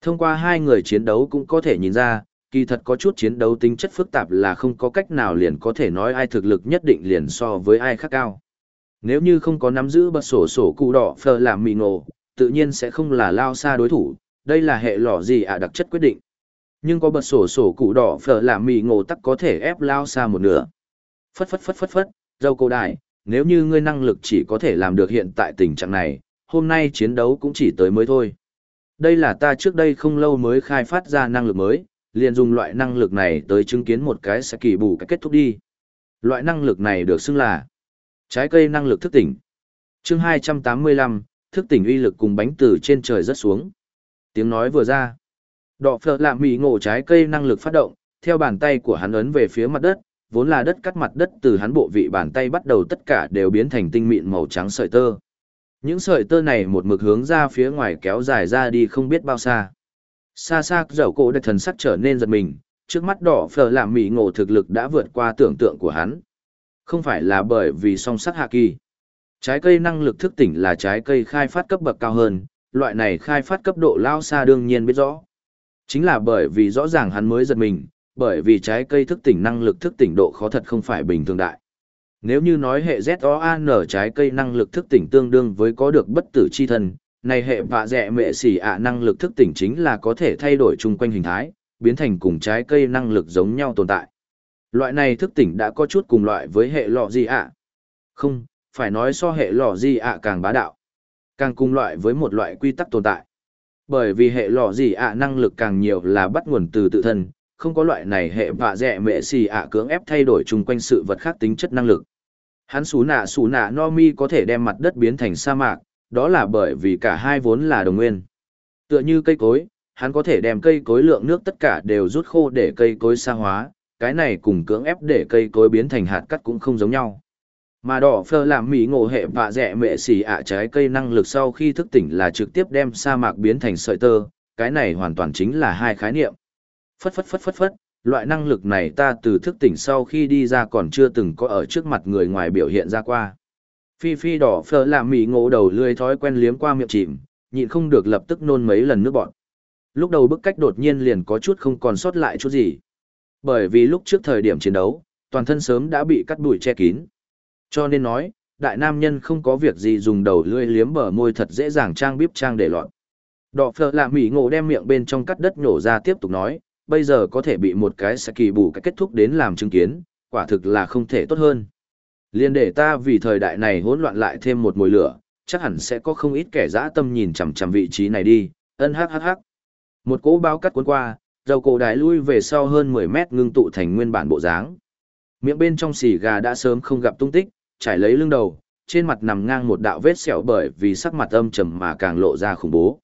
Thông qua hai người chiến đấu cũng có thể nhìn ra, kỳ thật có chút chiến đấu tính chất phức tạp là không có cách nào liền có thể nói ai thực lực nhất định liền so với ai khác cao. Nếu như không có nắm giữ bật sổ sổ cụ đỏ phở làm mì ngổ, tự nhiên sẽ không là lao xa đối thủ, đây là hệ lọ gì ạ đặc chất quyết định. Nhưng có bật sổ sổ cụ đỏ phở làm mì ngộ tắc có thể ép lao xa một nửa. Phất phất phất phất phất, dâu cổ đại, nếu như ngươi năng lực chỉ có thể làm được hiện tại tình trạng này, hôm nay chiến đấu cũng chỉ tới mới thôi. Đây là ta trước đây không lâu mới khai phát ra năng lực mới, liền dùng loại năng lực này tới chứng kiến một cái sẽ kỳ bù cái kết thúc đi. Loại năng lực này được xưng là trái cây năng lực thức tỉnh. Chương 285, thức tỉnh uy lực cùng bánh từ trên trời rất xuống. Tiếng nói vừa ra. Đọ phở lạ mì ngộ trái cây năng lực phát động, theo bàn tay của hắn ấn về phía mặt đất, vốn là đất cắt mặt đất từ hắn bộ vị bàn tay bắt đầu tất cả đều biến thành tinh mịn màu trắng sợi tơ. Những sợi tơ này một mực hướng ra phía ngoài kéo dài ra đi không biết bao xa. Xa xa dầu cổ đại thần sắc trở nên giật mình, trước mắt đỏ phở làm mì ngộ thực lực đã vượt qua tưởng tượng của hắn. Không phải là bởi vì song sắc hạ kỳ. Trái cây năng lực thức tỉnh là trái cây khai phát cấp bậc cao hơn, loại này khai phát cấp độ lao xa đương nhiên biết rõ. Chính là bởi vì rõ ràng hắn mới giật mình, bởi vì trái cây thức tỉnh năng lực thức tỉnh độ khó thật không phải bình thường đại. Nếu như nói hệ ZOAN trái cây năng lực thức tỉnh tương đương với có được bất tử chi thân, này hệ vạ dẹ mệ xỉ ạ năng lực thức tỉnh chính là có thể thay đổi chung quanh hình thái, biến thành cùng trái cây năng lực giống nhau tồn tại. Loại này thức tỉnh đã có chút cùng loại với hệ lọ gì ạ? Không, phải nói so hệ lọ gì ạ càng bá đạo. Càng cùng loại với một loại quy tắc tồn tại. Bởi vì hệ lọ gì ạ năng lực càng nhiều là bắt nguồn từ tự thân, không có loại này hệ vạ dẹ mệ xì ạ cưỡng ép thay đổi chung quanh sự vật khác tính chất năng lực. Hắn xù nạ xù nạ no mi có thể đem mặt đất biến thành sa mạc, đó là bởi vì cả hai vốn là đồng nguyên. Tựa như cây cối, hắn có thể đem cây cối lượng nước tất cả đều rút khô để cây cối sa hóa, cái này cùng cưỡng ép để cây cối biến thành hạt cắt cũng không giống nhau. Mà đỏ phơ làm mỹ ngộ hệ vạ rẻ mệ xỉ ạ trái cây năng lực sau khi thức tỉnh là trực tiếp đem sa mạc biến thành sợi tơ, cái này hoàn toàn chính là hai khái niệm. Phất phất phất phất phất, loại năng lực này ta từ thức tỉnh sau khi đi ra còn chưa từng có ở trước mặt người ngoài biểu hiện ra qua. Phi phi đỏ phơ làm mỹ ngộ đầu lưới thói quen liếm qua miệng chìm, nhịn không được lập tức nôn mấy lần nước bọn. Lúc đầu bức cách đột nhiên liền có chút không còn sót lại chút gì. Bởi vì lúc trước thời điểm chiến đấu, toàn thân sớm đã bị cắt đùi che kín. Cho nên nói, đại nam nhân không có việc gì dùng đầu lưỡi liếm bờ môi thật dễ dàng trang bíp trang để loạn. Đọ phở lạ mỉ ngộ đem miệng bên trong cắt đất nhổ ra tiếp tục nói, bây giờ có thể bị một cái sẽ kỳ bù cái kết thúc đến làm chứng kiến, quả thực là không thể tốt hơn. Liên để ta vì thời đại này hỗn loạn lại thêm một mùi lửa, chắc hẳn sẽ có không ít kẻ dã tâm nhìn chằm chằm vị trí này đi, ân hắc hắc hắc. Một cỗ báo cắt cuốn qua, dầu cổ đại lui về sau hơn 10 mét ngưng tụ thành nguyên bản bộ dáng. Miệng bên trong xì gà đã sớm không gặp tung tích, trải lấy lưng đầu, trên mặt nằm ngang một đạo vết sẹo bởi vì sắc mặt âm trầm mà càng lộ ra khủng bố.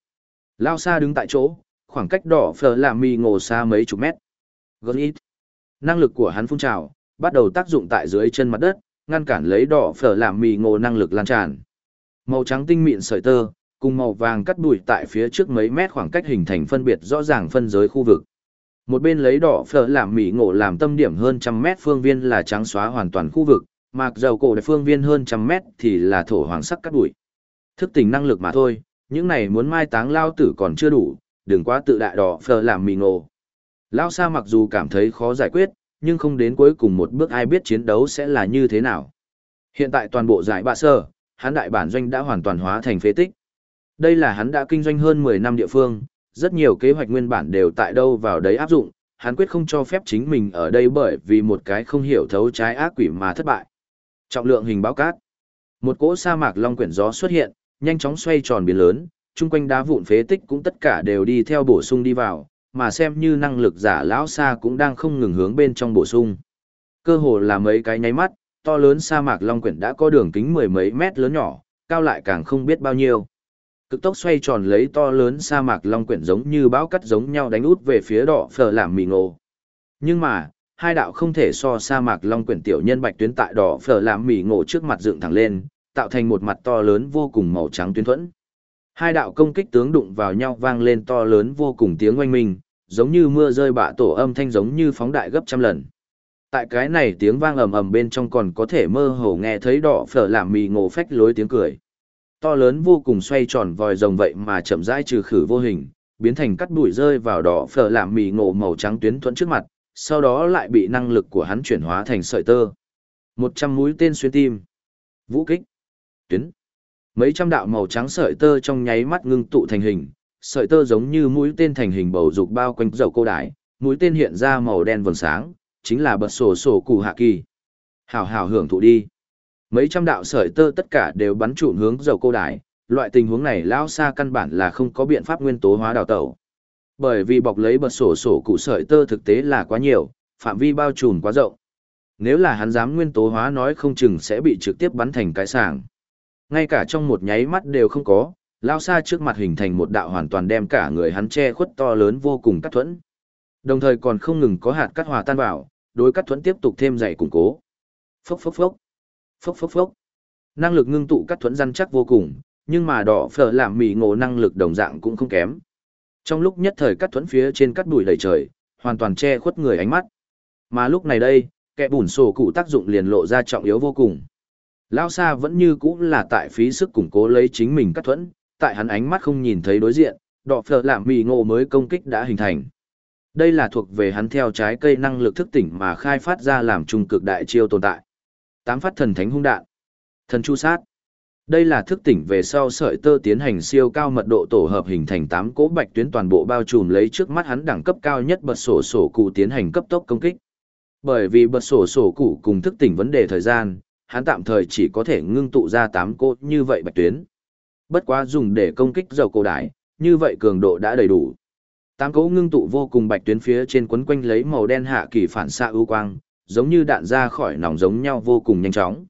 Lao xa đứng tại chỗ, khoảng cách đỏ phở làm mì ngồ xa mấy chục mét. Gớt Năng lực của hắn phun trào, bắt đầu tác dụng tại dưới chân mặt đất, ngăn cản lấy đỏ phở làm mì ngộ năng lực lan tràn. Màu trắng tinh mịn sợi tơ, cùng màu vàng cắt đùi tại phía trước mấy mét khoảng cách hình thành phân biệt rõ ràng phân giới khu vực. Một bên lấy đỏ phở làm mì ngộ làm tâm điểm hơn trăm mét phương viên là trắng xóa hoàn toàn khu vực, Mạc dầu cổ đại phương viên hơn trăm mét thì là thổ hoàng sắc cắt bụi. Thức tỉnh năng lực mà thôi, những này muốn mai táng lao tử còn chưa đủ, đừng quá tự đại đỏ phờ làm mì ngộ. Lao sa mặc dù cảm thấy khó giải quyết, nhưng không đến cuối cùng một bước ai biết chiến đấu sẽ là như thế nào. Hiện tại toàn bộ giải bạ sơ, hắn đại bản doanh đã hoàn toàn hóa thành phế tích. Đây là hắn đã kinh doanh hơn 10 năm địa phương, rất nhiều kế hoạch nguyên bản đều tại đâu vào đấy áp dụng, hắn quyết không cho phép chính mình ở đây bởi vì một cái không hiểu thấu trái ác quỷ mà thất bại. Trọng lượng hình báo cát. Một cỗ sa mạc long quyển gió xuất hiện, nhanh chóng xoay tròn biến lớn, chung quanh đá vụn phế tích cũng tất cả đều đi theo bổ sung đi vào, mà xem như năng lực giả lão xa cũng đang không ngừng hướng bên trong bổ sung. Cơ hồ là mấy cái nháy mắt, to lớn sa mạc long quyển đã có đường kính mười mấy mét lớn nhỏ, cao lại càng không biết bao nhiêu. Cực tốc xoay tròn lấy to lớn sa mạc long quyển giống như bão cắt giống nhau đánh út về phía đỏ phở làm mì ngộ. Nhưng mà, hai đạo không thể so sa mạc long quyển tiểu nhân bạch tuyến tại đỏ phở làm mì ngộ trước mặt dựng thẳng lên, tạo thành một mặt to lớn vô cùng màu trắng tuyến thuẫn. Hai đạo công kích tướng đụng vào nhau vang lên to lớn vô cùng tiếng oanh minh, giống như mưa rơi bạ tổ âm thanh giống như phóng đại gấp trăm lần. Tại cái này tiếng vang ầm ầm bên trong còn có thể mơ hồ nghe thấy đỏ phở làm mì ngộ phách lối tiếng cười. To lớn vô cùng xoay tròn vòi rồng vậy mà chậm rãi trừ khử vô hình, biến thành cắt bụi rơi vào đỏ phở làm mì ngộ màu trắng tuyến thuẫn trước mặt, sau đó lại bị năng lực của hắn chuyển hóa thành sợi tơ. Một trăm mũi tên xuyên tim. Vũ kích. Tuyến. Mấy trăm đạo màu trắng sợi tơ trong nháy mắt ngưng tụ thành hình, sợi tơ giống như mũi tên thành hình bầu dục bao quanh dầu cô đại, mũi tên hiện ra màu đen vầng sáng, chính là bật sổ sổ cụ hạ kỳ. Hảo hảo hưởng thụ đi. Mấy trăm đạo sợi tơ tất cả đều bắn trụm hướng dầu cô đại, loại tình huống này lao xa căn bản là không có biện pháp nguyên tố hóa đào tẩu. Bởi vì bọc lấy bật sổ sổ cụ sợi tơ thực tế là quá nhiều, phạm vi bao trùm quá rộng. Nếu là hắn dám nguyên tố hóa nói không chừng sẽ bị trực tiếp bắn thành cái sàng. Ngay cả trong một nháy mắt đều không có, lao xa trước mặt hình thành một đạo hoàn toàn đem cả người hắn che khuất to lớn vô cùng cắt thuẫn. Đồng thời còn không ngừng có hạt cắt hòa tan vào, đối cắt thuẫn tiếp tục thêm dày củng cố. Phốc phốc phốc. Phốc phốc phốc. Năng lực ngưng tụ cắt thuẫn răn chắc vô cùng, nhưng mà đỏ phở làm mì ngộ năng lực đồng dạng cũng không kém. Trong lúc nhất thời cắt thuẫn phía trên cắt bụi đầy trời, hoàn toàn che khuất người ánh mắt. Mà lúc này đây, kẻ bùn sổ cụ tác dụng liền lộ ra trọng yếu vô cùng. Lao xa vẫn như cũ là tại phí sức củng cố lấy chính mình cắt thuẫn, tại hắn ánh mắt không nhìn thấy đối diện, đỏ phở làm mì ngộ mới công kích đã hình thành. Đây là thuộc về hắn theo trái cây năng lực thức tỉnh mà khai phát ra làm trung cực đại chiêu tồn tại. Tám phát thần thánh hung đạn. Thần chu sát. Đây là thức tỉnh về sau sợi tơ tiến hành siêu cao mật độ tổ hợp hình thành tám cỗ bạch tuyến toàn bộ bao trùm lấy trước mắt hắn đẳng cấp cao nhất bật sổ sổ cụ tiến hành cấp tốc công kích. Bởi vì bật sổ sổ cụ cùng thức tỉnh vấn đề thời gian, hắn tạm thời chỉ có thể ngưng tụ ra tám cỗ như vậy bạch tuyến. Bất quá dùng để công kích dầu cổ đại, như vậy cường độ đã đầy đủ. Tám cỗ ngưng tụ vô cùng bạch tuyến phía trên quấn quanh lấy màu đen hạ kỳ phản xạ ưu quang, giống như đạn ra khỏi nòng giống nhau vô cùng nhanh chóng.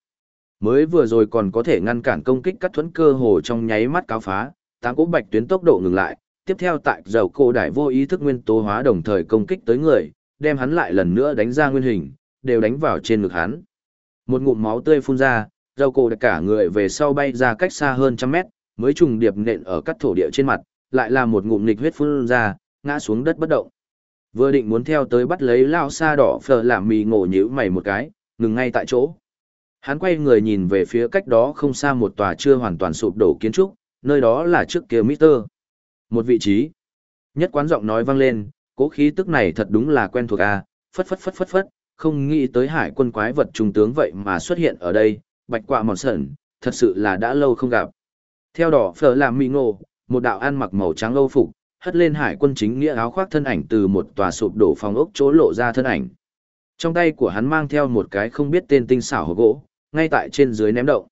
Mới vừa rồi còn có thể ngăn cản công kích cắt thuẫn cơ hồ trong nháy mắt cáo phá, tám cỗ bạch tuyến tốc độ ngừng lại, tiếp theo tại dầu cổ đại vô ý thức nguyên tố hóa đồng thời công kích tới người, đem hắn lại lần nữa đánh ra nguyên hình, đều đánh vào trên ngực hắn. Một ngụm máu tươi phun ra, dầu cổ cả người về sau bay ra cách xa hơn trăm mét, mới trùng điệp nện ở cắt thổ địa trên mặt, lại là một ngụm nịch huyết phun ra, ngã xuống đất bất động. Vừa định muốn theo tới bắt lấy lao xa đỏ phở làm mì ngộ nhữ mày một cái, ngừng ngay tại chỗ. Hắn quay người nhìn về phía cách đó không xa một tòa chưa hoàn toàn sụp đổ kiến trúc, nơi đó là trước kia Mister. Một vị trí. Nhất quán giọng nói vang lên, cố khí tức này thật đúng là quen thuộc a, phất phất phất phất phất, không nghĩ tới hải quân quái vật trung tướng vậy mà xuất hiện ở đây, bạch quạ mòn sẩn, thật sự là đã lâu không gặp. Theo đỏ phở làm mì ngộ, một đạo ăn mặc màu trắng âu phục, hất lên hải quân chính nghĩa áo khoác thân ảnh từ một tòa sụp đổ phòng ốc chỗ lộ ra thân ảnh. Trong tay của hắn mang theo một cái không biết tên tinh xảo hộp gỗ, ngay tại trên dưới ném động.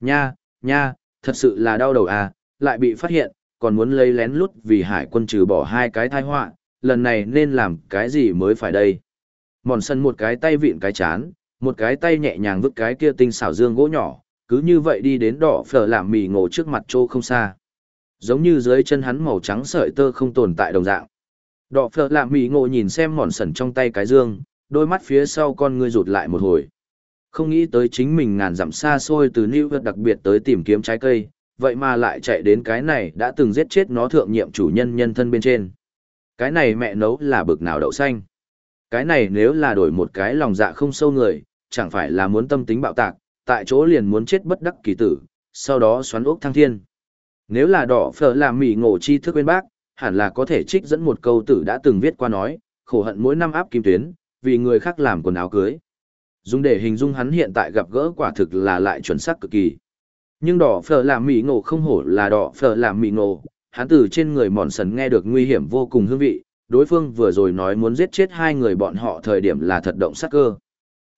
Nha, nha, thật sự là đau đầu à, lại bị phát hiện, còn muốn lấy lén lút vì hải quân trừ bỏ hai cái thai họa, lần này nên làm cái gì mới phải đây. Mòn sân một cái tay vịn cái chán, một cái tay nhẹ nhàng vứt cái kia tinh xảo dương gỗ nhỏ, cứ như vậy đi đến đỏ phở làm mì ngộ trước mặt trô không xa. Giống như dưới chân hắn màu trắng sợi tơ không tồn tại đồng dạng. Đỏ phở làm mì ngộ nhìn xem mòn sần trong tay cái dương, đôi mắt phía sau con ngươi rụt lại một hồi. Không nghĩ tới chính mình ngàn dặm xa xôi từ New York đặc biệt tới tìm kiếm trái cây, vậy mà lại chạy đến cái này đã từng giết chết nó thượng nhiệm chủ nhân nhân thân bên trên. Cái này mẹ nấu là bực nào đậu xanh. Cái này nếu là đổi một cái lòng dạ không sâu người, chẳng phải là muốn tâm tính bạo tạc, tại chỗ liền muốn chết bất đắc kỳ tử, sau đó xoắn ốc thăng thiên. Nếu là đỏ phở làm mỉ ngộ chi thức bên bác, hẳn là có thể trích dẫn một câu tử đã từng viết qua nói, khổ hận mỗi năm áp kim tuyến, vì người khác làm quần áo cưới. Dùng để hình dung hắn hiện tại gặp gỡ quả thực là lại chuẩn xác cực kỳ. Nhưng đỏ phở làm mỉ ngộ không hổ là đỏ phở làm mỉ ngộ, hắn từ trên người mòn sần nghe được nguy hiểm vô cùng hương vị, đối phương vừa rồi nói muốn giết chết hai người bọn họ thời điểm là thật động sát cơ.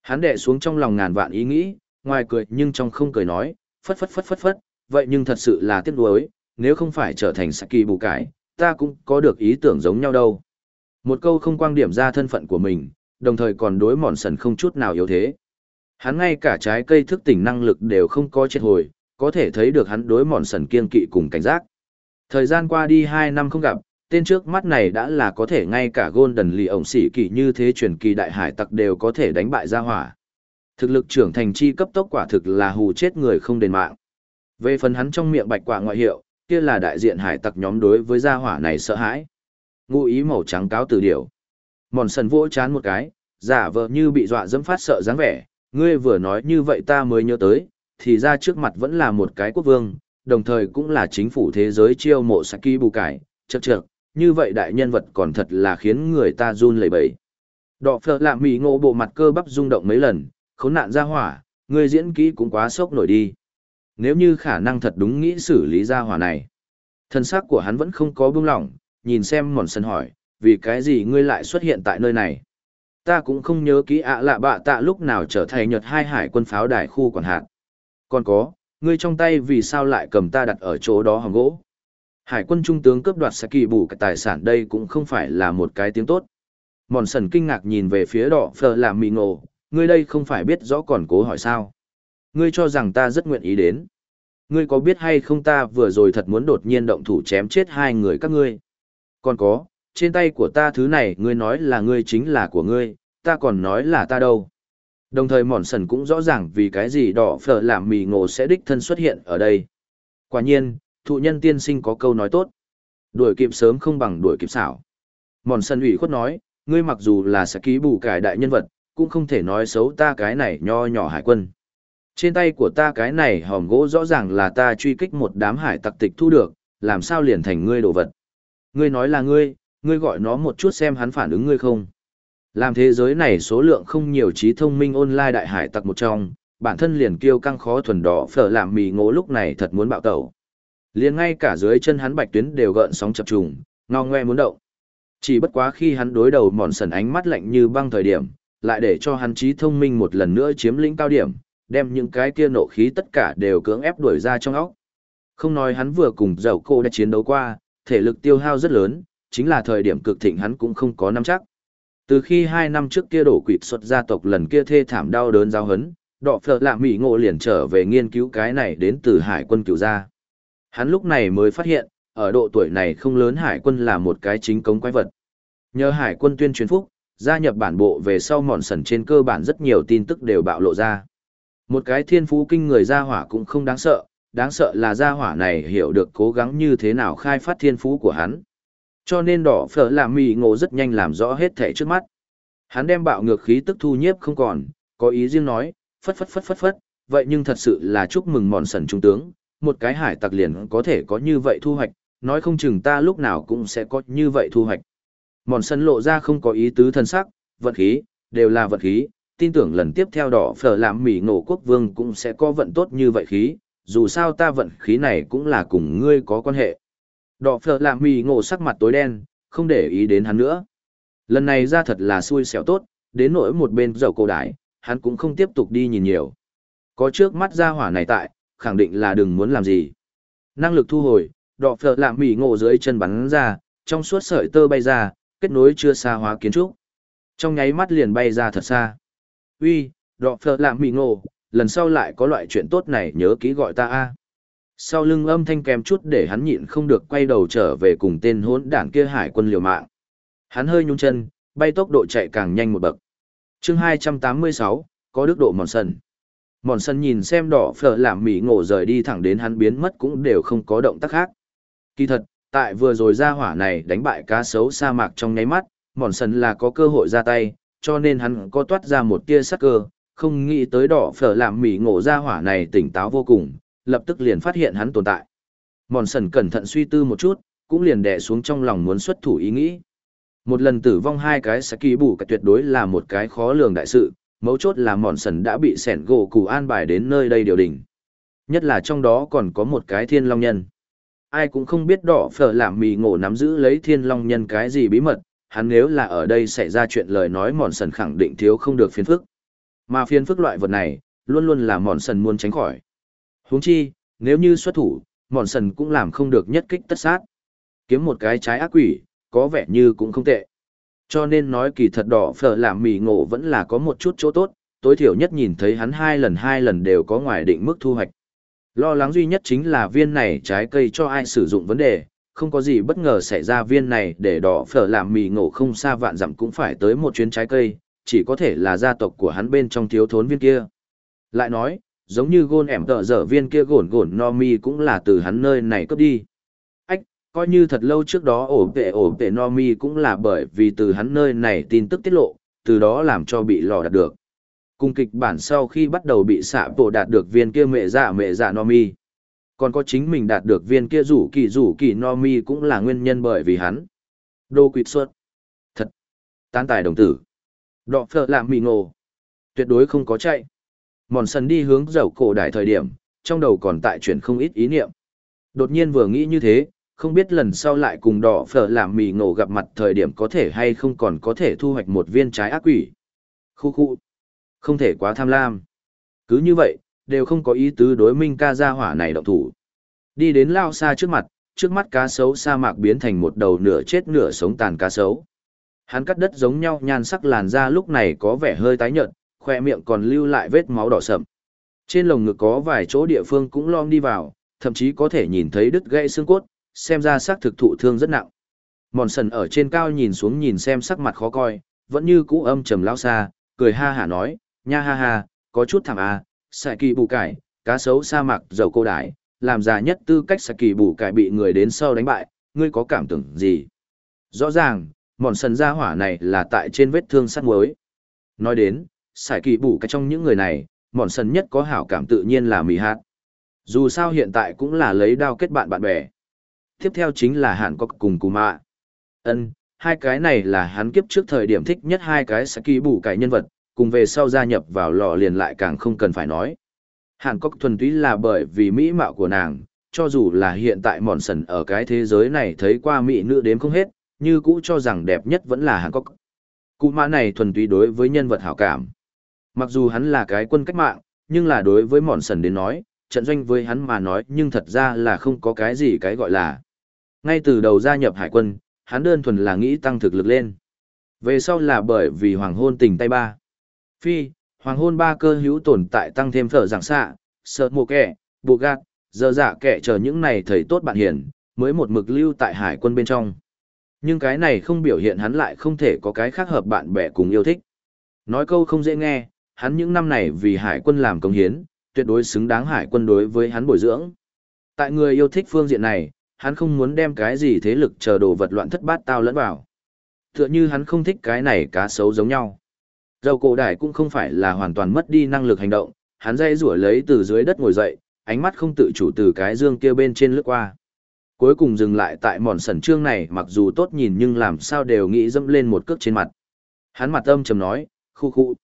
Hắn đệ xuống trong lòng ngàn vạn ý nghĩ, ngoài cười nhưng trong không cười nói, phất phất phất phất phất, vậy nhưng thật sự là tiếc nuối, nếu không phải trở thành Saki bù cải, ta cũng có được ý tưởng giống nhau đâu. Một câu không quang điểm ra thân phận của mình, đồng thời còn đối mòn sần không chút nào yếu thế. Hắn ngay cả trái cây thức tỉnh năng lực đều không có chết hồi, có thể thấy được hắn đối mòn sần kiên kỵ cùng cảnh giác. Thời gian qua đi 2 năm không gặp, tên trước mắt này đã là có thể ngay cả Golden lì ổng sĩ kỳ như thế truyền kỳ đại hải tặc đều có thể đánh bại ra hỏa. Thực lực trưởng thành chi cấp tốc quả thực là hù chết người không đền mạng. Về phần hắn trong miệng bạch quả ngoại hiệu, kia là đại diện hải tặc nhóm đối với gia hỏa này sợ hãi. Ngụ ý màu trắng cáo từ điểu. Mòn sần vỗ chán một cái, giả vờ như bị dọa dẫm phát sợ dáng vẻ, ngươi vừa nói như vậy ta mới nhớ tới, thì ra trước mặt vẫn là một cái quốc vương, đồng thời cũng là chính phủ thế giới chiêu mộ Saki bù cải, chật chược như vậy đại nhân vật còn thật là khiến người ta run lẩy bẩy. Đọ phợ lạ mỹ ngộ bộ mặt cơ bắp rung động mấy lần, khốn nạn ra hỏa, ngươi diễn kỹ cũng quá sốc nổi đi. Nếu như khả năng thật đúng nghĩ xử lý ra hỏa này. Thân xác của hắn vẫn không có buông lỏng, nhìn xem mòn sân hỏi, vì cái gì ngươi lại xuất hiện tại nơi này? Ta cũng không nhớ kỹ ạ lạ bạ tạ lúc nào trở thành nhật hai hải quân pháo đài khu quản hạt. Còn có, ngươi trong tay vì sao lại cầm ta đặt ở chỗ đó hòm gỗ? Hải quân trung tướng cướp đoạt Saki bù cái tài sản đây cũng không phải là một cái tiếng tốt. Mòn sần kinh ngạc nhìn về phía đỏ phờ làm mì ngộ, ngươi đây không phải biết rõ còn cố hỏi sao. Ngươi cho rằng ta rất nguyện ý đến. Ngươi có biết hay không ta vừa rồi thật muốn đột nhiên động thủ chém chết hai người các ngươi. Còn có, trên tay của ta thứ này ngươi nói là ngươi chính là của ngươi, ta còn nói là ta đâu. Đồng thời mòn sần cũng rõ ràng vì cái gì đỏ phở làm mì ngộ sẽ đích thân xuất hiện ở đây. Quả nhiên, thụ nhân tiên sinh có câu nói tốt. Đuổi kịp sớm không bằng đuổi kịp xảo. Mòn sần ủy khuất nói, ngươi mặc dù là sẽ ký bù cải đại nhân vật, cũng không thể nói xấu ta cái này nho nhỏ hải quân. Trên tay của ta cái này hòm gỗ rõ ràng là ta truy kích một đám hải tặc tịch thu được, làm sao liền thành ngươi đồ vật. Ngươi nói là ngươi, ngươi gọi nó một chút xem hắn phản ứng ngươi không. Làm thế giới này số lượng không nhiều trí thông minh online đại hải tặc một trong, bản thân liền kêu căng khó thuần đỏ phở làm mì ngố lúc này thật muốn bạo tẩu. Liền ngay cả dưới chân hắn bạch tuyến đều gợn sóng chập trùng, ngao ngoe muốn động. Chỉ bất quá khi hắn đối đầu mòn sần ánh mắt lạnh như băng thời điểm, lại để cho hắn trí thông minh một lần nữa chiếm lĩnh cao điểm, đem những cái kia nộ khí tất cả đều cưỡng ép đuổi ra trong óc. Không nói hắn vừa cùng dầu cô đã chiến đấu qua, thể lực tiêu hao rất lớn, chính là thời điểm cực thịnh hắn cũng không có nắm chắc. Từ khi hai năm trước kia đổ quỵt xuất gia tộc lần kia thê thảm đau đớn giao hấn, đọ phở lạ mỹ ngộ liền trở về nghiên cứu cái này đến từ hải quân cửu gia. Hắn lúc này mới phát hiện, ở độ tuổi này không lớn hải quân là một cái chính cống quái vật. Nhờ hải quân tuyên truyền phúc, gia nhập bản bộ về sau mòn sần trên cơ bản rất nhiều tin tức đều bạo lộ ra. Một cái thiên phú kinh người gia hỏa cũng không đáng sợ, đáng sợ là gia hỏa này hiểu được cố gắng như thế nào khai phát thiên phú của hắn. Cho nên đỏ phở làm mì ngộ rất nhanh làm rõ hết thể trước mắt. Hắn đem bạo ngược khí tức thu nhiếp không còn, có ý riêng nói, phất phất phất phất phất, vậy nhưng thật sự là chúc mừng mòn sần trung tướng, một cái hải tặc liền có thể có như vậy thu hoạch, nói không chừng ta lúc nào cũng sẽ có như vậy thu hoạch. Mòn sân lộ ra không có ý tứ thân sắc, vận khí, đều là vận khí, tin tưởng lần tiếp theo đỏ phở làm mỉ ngộ quốc vương cũng sẽ có vận tốt như vậy khí, dù sao ta vận khí này cũng là cùng ngươi có quan hệ. Đỏ phở làm mì ngộ sắc mặt tối đen, không để ý đến hắn nữa. Lần này ra thật là xui xẻo tốt, đến nỗi một bên dầu cổ đái, hắn cũng không tiếp tục đi nhìn nhiều. Có trước mắt ra hỏa này tại, khẳng định là đừng muốn làm gì. Năng lực thu hồi, đỏ phở làm mì ngộ dưới chân bắn ra, trong suốt sợi tơ bay ra, kết nối chưa xa hóa kiến trúc. Trong nháy mắt liền bay ra thật xa. Uy, đọ phở làm mì ngộ, lần sau lại có loại chuyện tốt này nhớ kỹ gọi ta a. Sau lưng âm thanh kèm chút để hắn nhịn không được quay đầu trở về cùng tên hỗn đảng kia hải quân liều mạng. Hắn hơi nhún chân, bay tốc độ chạy càng nhanh một bậc. chương 286, có đức độ mòn sân. Mòn sân nhìn xem đỏ phở làm mỉ ngộ rời đi thẳng đến hắn biến mất cũng đều không có động tác khác. Kỳ thật, tại vừa rồi ra hỏa này đánh bại cá sấu sa mạc trong nháy mắt, mòn sần là có cơ hội ra tay, cho nên hắn có toát ra một tia sắc cơ, không nghĩ tới đỏ phở làm mỉ ngộ ra hỏa này tỉnh táo vô cùng, lập tức liền phát hiện hắn tồn tại. Mòn sần cẩn thận suy tư một chút, cũng liền đè xuống trong lòng muốn xuất thủ ý nghĩ. Một lần tử vong hai cái sẽ kỳ bù cả tuyệt đối là một cái khó lường đại sự, mấu chốt là mòn sần đã bị sẻn gỗ củ an bài đến nơi đây điều đình. Nhất là trong đó còn có một cái thiên long nhân ai cũng không biết đỏ phở làm mì ngộ nắm giữ lấy thiên long nhân cái gì bí mật, hắn nếu là ở đây xảy ra chuyện lời nói mòn sần khẳng định thiếu không được phiền phức. Mà phiền phức loại vật này, luôn luôn là mòn sần muốn tránh khỏi huống chi, nếu như xuất thủ, mòn sần cũng làm không được nhất kích tất sát. Kiếm một cái trái ác quỷ, có vẻ như cũng không tệ. Cho nên nói kỳ thật đỏ phở làm mì ngộ vẫn là có một chút chỗ tốt, tối thiểu nhất nhìn thấy hắn hai lần hai lần đều có ngoài định mức thu hoạch. Lo lắng duy nhất chính là viên này trái cây cho ai sử dụng vấn đề, không có gì bất ngờ xảy ra viên này để đỏ phở làm mì ngộ không xa vạn dặm cũng phải tới một chuyến trái cây, chỉ có thể là gia tộc của hắn bên trong thiếu thốn viên kia. Lại nói, giống như gôn ẻm tợ dở viên kia gồn gồn no mi cũng là từ hắn nơi này cướp đi. Ách, coi như thật lâu trước đó ổ vệ ổ vệ no mi cũng là bởi vì từ hắn nơi này tin tức tiết lộ, từ đó làm cho bị lò đạt được. Cùng kịch bản sau khi bắt đầu bị xạ bộ đạt được viên kia mẹ dạ mẹ dạ no mi. Còn có chính mình đạt được viên kia rủ kỳ rủ kỳ no mi cũng là nguyên nhân bởi vì hắn. Đô quỵt xuất. Thật. Tán tài đồng tử. Đọ phở làm mì ngộ. Tuyệt đối không có chạy. Mòn sần đi hướng dầu cổ đại thời điểm, trong đầu còn tại chuyển không ít ý niệm. Đột nhiên vừa nghĩ như thế, không biết lần sau lại cùng đỏ phở làm mì ngộ gặp mặt thời điểm có thể hay không còn có thể thu hoạch một viên trái ác quỷ. Khu khu. Không thể quá tham lam. Cứ như vậy, đều không có ý tứ đối minh ca gia hỏa này động thủ. Đi đến lao xa trước mặt, trước mắt cá sấu sa mạc biến thành một đầu nửa chết nửa sống tàn cá sấu. Hắn cắt đất giống nhau nhan sắc làn da lúc này có vẻ hơi tái nhợt, khoe miệng còn lưu lại vết máu đỏ sậm. Trên lồng ngực có vài chỗ địa phương cũng lom đi vào, thậm chí có thể nhìn thấy đứt gãy xương cốt, xem ra xác thực thụ thương rất nặng. Mòn sần ở trên cao nhìn xuống nhìn xem sắc mặt khó coi, vẫn như cũ âm trầm lao xa, cười ha hả nói, nha ha ha, có chút thảm à, xài kỳ bù cải, cá sấu sa mạc dầu cô đái, làm già nhất tư cách xài kỳ bù cải bị người đến sau đánh bại, ngươi có cảm tưởng gì? Rõ ràng, mòn sần ra hỏa này là tại trên vết thương sắt muối. Nói đến, xài kỳ bù cái trong những người này, mòn sần nhất có hảo cảm tự nhiên là mì hạt. Dù sao hiện tại cũng là lấy đao kết bạn bạn bè. Tiếp theo chính là hạn có cùng cù mạ. ân hai cái này là hắn kiếp trước thời điểm thích nhất hai cái sải kỳ bù cái nhân vật, cùng về sau gia nhập vào lò liền lại càng không cần phải nói. Hàn Cốc thuần túy là bởi vì mỹ mạo của nàng, cho dù là hiện tại mòn sần ở cái thế giới này thấy qua mỹ nữ đếm không hết, như cũ cho rằng đẹp nhất vẫn là Hàn Cốc. Cụ mã này thuần túy đối với nhân vật hảo cảm. Mặc dù hắn là cái quân cách mạng, nhưng là đối với mòn sần đến nói, trận doanh với hắn mà nói nhưng thật ra là không có cái gì cái gọi là. Ngay từ đầu gia nhập hải quân, hắn đơn thuần là nghĩ tăng thực lực lên. Về sau là bởi vì hoàng hôn tình tay ba. Phi, hoàng hôn ba cơ hữu tồn tại tăng thêm thở giảng xạ, sợ mộ kẻ, bộ gạt, giờ dạ kẻ chờ những này thầy tốt bạn hiền, mới một mực lưu tại hải quân bên trong. Nhưng cái này không biểu hiện hắn lại không thể có cái khác hợp bạn bè cùng yêu thích. Nói câu không dễ nghe, hắn những năm này vì hải quân làm công hiến, tuyệt đối xứng đáng hải quân đối với hắn bồi dưỡng. Tại người yêu thích phương diện này, hắn không muốn đem cái gì thế lực chờ đồ vật loạn thất bát tao lẫn vào. Tựa như hắn không thích cái này cá sấu giống nhau. Dầu cổ đại cũng không phải là hoàn toàn mất đi năng lực hành động, hắn dây rủa lấy từ dưới đất ngồi dậy, ánh mắt không tự chủ từ cái dương kia bên trên lướt qua. Cuối cùng dừng lại tại mòn sẩn trương này mặc dù tốt nhìn nhưng làm sao đều nghĩ dẫm lên một cước trên mặt. Hắn mặt âm trầm nói, khu khu.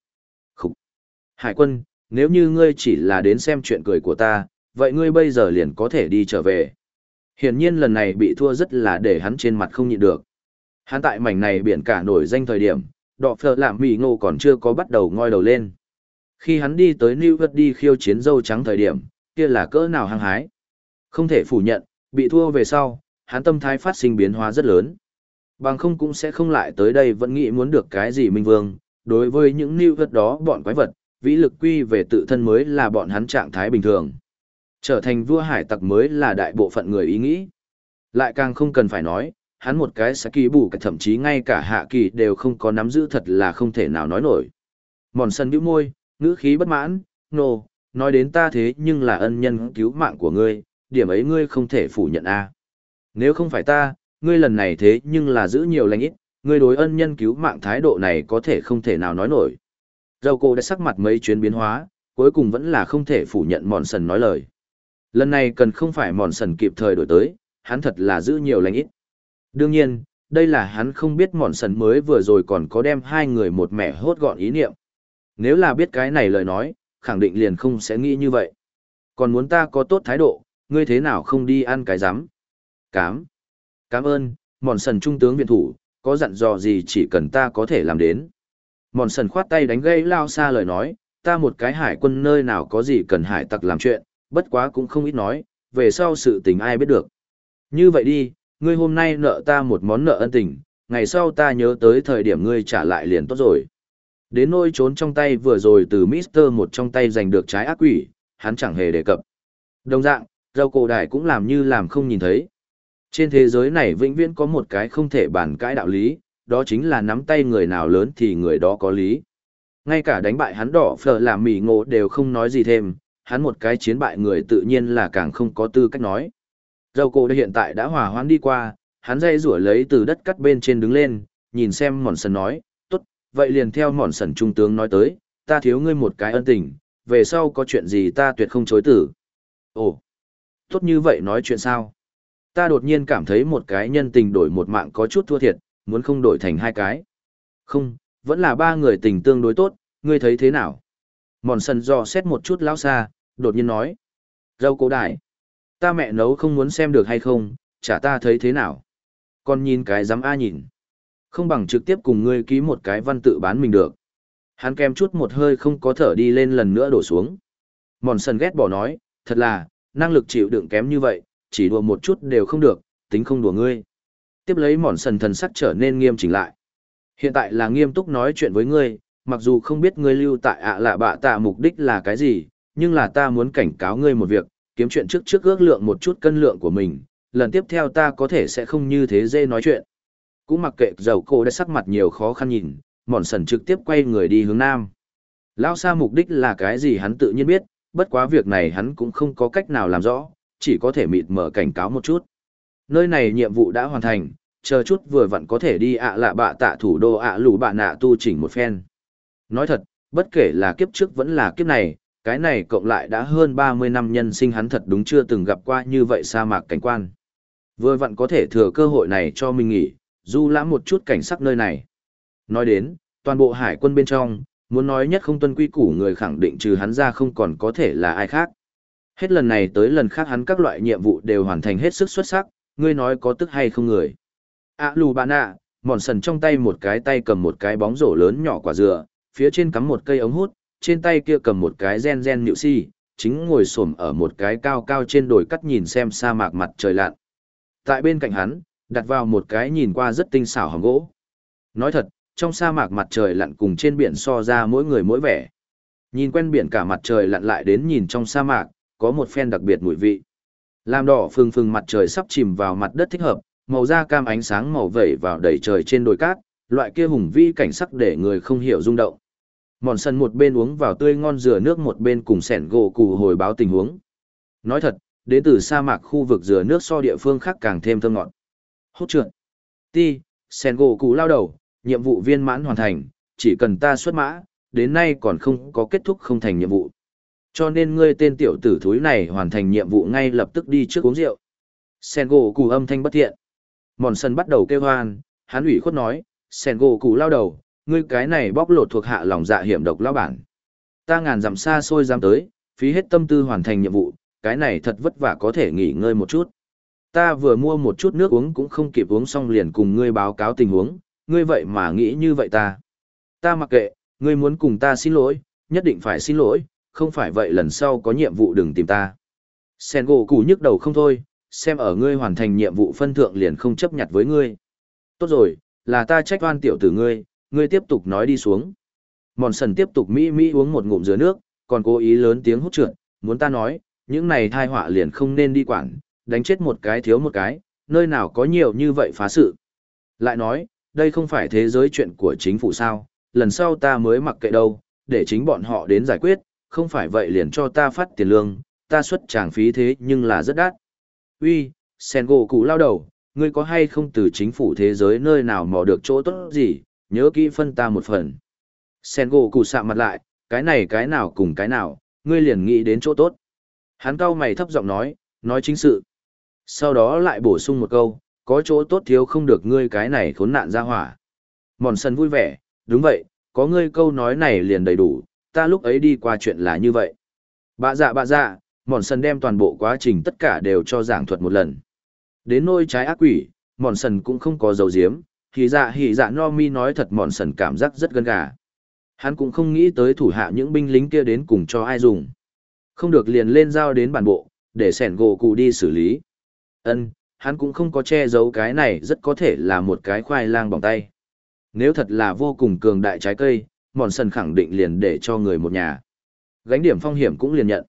Hải quân, nếu như ngươi chỉ là đến xem chuyện cười của ta, vậy ngươi bây giờ liền có thể đi trở về. Hiển nhiên lần này bị thua rất là để hắn trên mặt không nhịn được. Hắn tại mảnh này biển cả nổi danh thời điểm, đọ phở làm mì ngô còn chưa có bắt đầu ngoi đầu lên. Khi hắn đi tới New York đi khiêu chiến dâu trắng thời điểm, kia là cỡ nào hăng hái. Không thể phủ nhận, bị thua về sau, hắn tâm thái phát sinh biến hóa rất lớn. Bằng không cũng sẽ không lại tới đây vẫn nghĩ muốn được cái gì minh vương, đối với những New York đó bọn quái vật, vĩ lực quy về tự thân mới là bọn hắn trạng thái bình thường. Trở thành vua hải tặc mới là đại bộ phận người ý nghĩ. Lại càng không cần phải nói, hắn một cái sẽ kỳ bù cả thậm chí ngay cả hạ kỳ đều không có nắm giữ thật là không thể nào nói nổi. Mòn sân bĩu môi, ngữ khí bất mãn, nô, no, nói đến ta thế nhưng là ân nhân cứu mạng của ngươi, điểm ấy ngươi không thể phủ nhận a. Nếu không phải ta, ngươi lần này thế nhưng là giữ nhiều lãnh ít, ngươi đối ân nhân cứu mạng thái độ này có thể không thể nào nói nổi. Dầu cô đã sắc mặt mấy chuyến biến hóa, cuối cùng vẫn là không thể phủ nhận mòn sần nói lời. Lần này cần không phải mòn sần kịp thời đổi tới, hắn thật là giữ nhiều lành ít. Đương nhiên, đây là hắn không biết mòn sần mới vừa rồi còn có đem hai người một mẹ hốt gọn ý niệm. Nếu là biết cái này lời nói, khẳng định liền không sẽ nghĩ như vậy. Còn muốn ta có tốt thái độ, ngươi thế nào không đi ăn cái rắm Cám. Cám ơn, mòn sần trung tướng viện thủ, có dặn dò gì chỉ cần ta có thể làm đến. Mòn sần khoát tay đánh gây lao xa lời nói, ta một cái hải quân nơi nào có gì cần hải tặc làm chuyện, bất quá cũng không ít nói, về sau sự tình ai biết được. Như vậy đi, ngươi hôm nay nợ ta một món nợ ân tình, ngày sau ta nhớ tới thời điểm ngươi trả lại liền tốt rồi. Đến nôi trốn trong tay vừa rồi từ Mister một trong tay giành được trái ác quỷ, hắn chẳng hề đề cập. Đồng dạng, rau cổ đại cũng làm như làm không nhìn thấy. Trên thế giới này vĩnh viễn có một cái không thể bàn cãi đạo lý, đó chính là nắm tay người nào lớn thì người đó có lý. Ngay cả đánh bại hắn đỏ phở làm mỉ ngộ đều không nói gì thêm, hắn một cái chiến bại người tự nhiên là càng không có tư cách nói. Dầu cổ hiện tại đã hòa hoãn đi qua, hắn dây rủa lấy từ đất cắt bên trên đứng lên, nhìn xem mòn sần nói, tốt, vậy liền theo mòn sần trung tướng nói tới, ta thiếu ngươi một cái ân tình, về sau có chuyện gì ta tuyệt không chối tử. Ồ, tốt như vậy nói chuyện sao? Ta đột nhiên cảm thấy một cái nhân tình đổi một mạng có chút thua thiệt, muốn không đổi thành hai cái. Không, vẫn là ba người tình tương đối tốt, ngươi thấy thế nào? Mòn sần dò xét một chút lão xa, đột nhiên nói. Râu cổ đại. Ta mẹ nấu không muốn xem được hay không, chả ta thấy thế nào. Còn nhìn cái dám A nhìn. Không bằng trực tiếp cùng ngươi ký một cái văn tự bán mình được. Hắn kem chút một hơi không có thở đi lên lần nữa đổ xuống. Mòn sần ghét bỏ nói, thật là, năng lực chịu đựng kém như vậy, chỉ đùa một chút đều không được, tính không đùa ngươi. Tiếp lấy mòn sần thần sắc trở nên nghiêm chỉnh lại. Hiện tại là nghiêm túc nói chuyện với ngươi, mặc dù không biết ngươi lưu tại ạ lạ bạ tạ mục đích là cái gì, nhưng là ta muốn cảnh cáo ngươi một việc, kiếm chuyện trước trước ước lượng một chút cân lượng của mình, lần tiếp theo ta có thể sẽ không như thế dễ nói chuyện. Cũng mặc kệ dầu cô đã sắc mặt nhiều khó khăn nhìn, mòn sần trực tiếp quay người đi hướng nam. Lao xa mục đích là cái gì hắn tự nhiên biết, bất quá việc này hắn cũng không có cách nào làm rõ, chỉ có thể mịt mở cảnh cáo một chút. Nơi này nhiệm vụ đã hoàn thành, chờ chút vừa vặn có thể đi ạ lạ bạ tạ thủ đô ạ lù bạ nạ tu chỉnh một phen. Nói thật, bất kể là kiếp trước vẫn là kiếp này, cái này cộng lại đã hơn 30 năm nhân sinh hắn thật đúng chưa từng gặp qua như vậy sa mạc cảnh quan. Vừa vặn có thể thừa cơ hội này cho mình nghỉ, du lãm một chút cảnh sắc nơi này. Nói đến, toàn bộ hải quân bên trong, muốn nói nhất không tuân quy củ người khẳng định trừ hắn ra không còn có thể là ai khác. Hết lần này tới lần khác hắn các loại nhiệm vụ đều hoàn thành hết sức xuất sắc, ngươi nói có tức hay không người. À lù bà nạ, mòn sần trong tay một cái tay cầm một cái bóng rổ lớn nhỏ quả dừa, phía trên cắm một cây ống hút, trên tay kia cầm một cái gen gen nhự si, chính ngồi xổm ở một cái cao cao trên đồi cắt nhìn xem sa mạc mặt trời lặn. Tại bên cạnh hắn, đặt vào một cái nhìn qua rất tinh xảo hòm gỗ. Nói thật, trong sa mạc mặt trời lặn cùng trên biển so ra mỗi người mỗi vẻ. Nhìn quen biển cả mặt trời lặn lại đến nhìn trong sa mạc, có một phen đặc biệt mùi vị làm đỏ phừng phừng mặt trời sắp chìm vào mặt đất thích hợp, màu da cam ánh sáng màu vẩy vào đầy trời trên đồi cát, loại kia hùng vĩ cảnh sắc để người không hiểu rung động. Mòn sân một bên uống vào tươi ngon dừa nước một bên cùng sẻn gỗ cụ hồi báo tình huống. Nói thật, đến từ sa mạc khu vực dừa nước so địa phương khác càng thêm thơm ngọt. Hốt trượt. Ti, sẻn gỗ cụ lao đầu, nhiệm vụ viên mãn hoàn thành, chỉ cần ta xuất mã, đến nay còn không có kết thúc không thành nhiệm vụ. Cho nên ngươi tên tiểu tử thúi này hoàn thành nhiệm vụ ngay lập tức đi trước uống rượu. Sen gỗ cụ âm thanh bất thiện. Mòn sân bắt đầu kêu hoan, hắn ủy khuất nói, Sen gỗ cụ lao đầu, ngươi cái này bóc lột thuộc hạ lòng dạ hiểm độc lao bản. Ta ngàn dặm xa xôi dám tới, phí hết tâm tư hoàn thành nhiệm vụ, cái này thật vất vả có thể nghỉ ngơi một chút. Ta vừa mua một chút nước uống cũng không kịp uống xong liền cùng ngươi báo cáo tình huống, ngươi vậy mà nghĩ như vậy ta. Ta mặc kệ, ngươi muốn cùng ta xin lỗi, nhất định phải xin lỗi, không phải vậy lần sau có nhiệm vụ đừng tìm ta. Sen gỗ củ nhức đầu không thôi, xem ở ngươi hoàn thành nhiệm vụ phân thượng liền không chấp nhận với ngươi. Tốt rồi, là ta trách oan tiểu tử ngươi, ngươi tiếp tục nói đi xuống. Mòn sần tiếp tục mỹ mỹ uống một ngụm dứa nước, còn cố ý lớn tiếng hút trượt, muốn ta nói, những này thai họa liền không nên đi quản, đánh chết một cái thiếu một cái, nơi nào có nhiều như vậy phá sự. Lại nói, đây không phải thế giới chuyện của chính phủ sao, lần sau ta mới mặc kệ đâu, để chính bọn họ đến giải quyết, không phải vậy liền cho ta phát tiền lương, ta xuất tràng phí thế nhưng là rất đắt. Uy, sen gỗ cụ lao đầu, ngươi có hay không từ chính phủ thế giới nơi nào mò được chỗ tốt gì, nhớ kỹ phân ta một phần. Sen gỗ cụ sạm mặt lại, cái này cái nào cùng cái nào, ngươi liền nghĩ đến chỗ tốt. Hắn cao mày thấp giọng nói, nói chính sự. Sau đó lại bổ sung một câu, có chỗ tốt thiếu không được ngươi cái này khốn nạn ra hỏa. Mòn sân vui vẻ, đúng vậy, có ngươi câu nói này liền đầy đủ, ta lúc ấy đi qua chuyện là như vậy. Bạ dạ bạ dạ, mòn sần đem toàn bộ quá trình tất cả đều cho giảng thuật một lần. Đến nôi trái ác quỷ, mòn sần cũng không có dấu diếm, thì dạ hỉ dạ no mi nói thật mòn sần cảm giác rất gân gà. Hắn cũng không nghĩ tới thủ hạ những binh lính kia đến cùng cho ai dùng. Không được liền lên giao đến bản bộ, để sẻn gỗ cụ đi xử lý. Ân, hắn cũng không có che giấu cái này rất có thể là một cái khoai lang bỏng tay. Nếu thật là vô cùng cường đại trái cây, mòn sần khẳng định liền để cho người một nhà. Gánh điểm phong hiểm cũng liền nhận.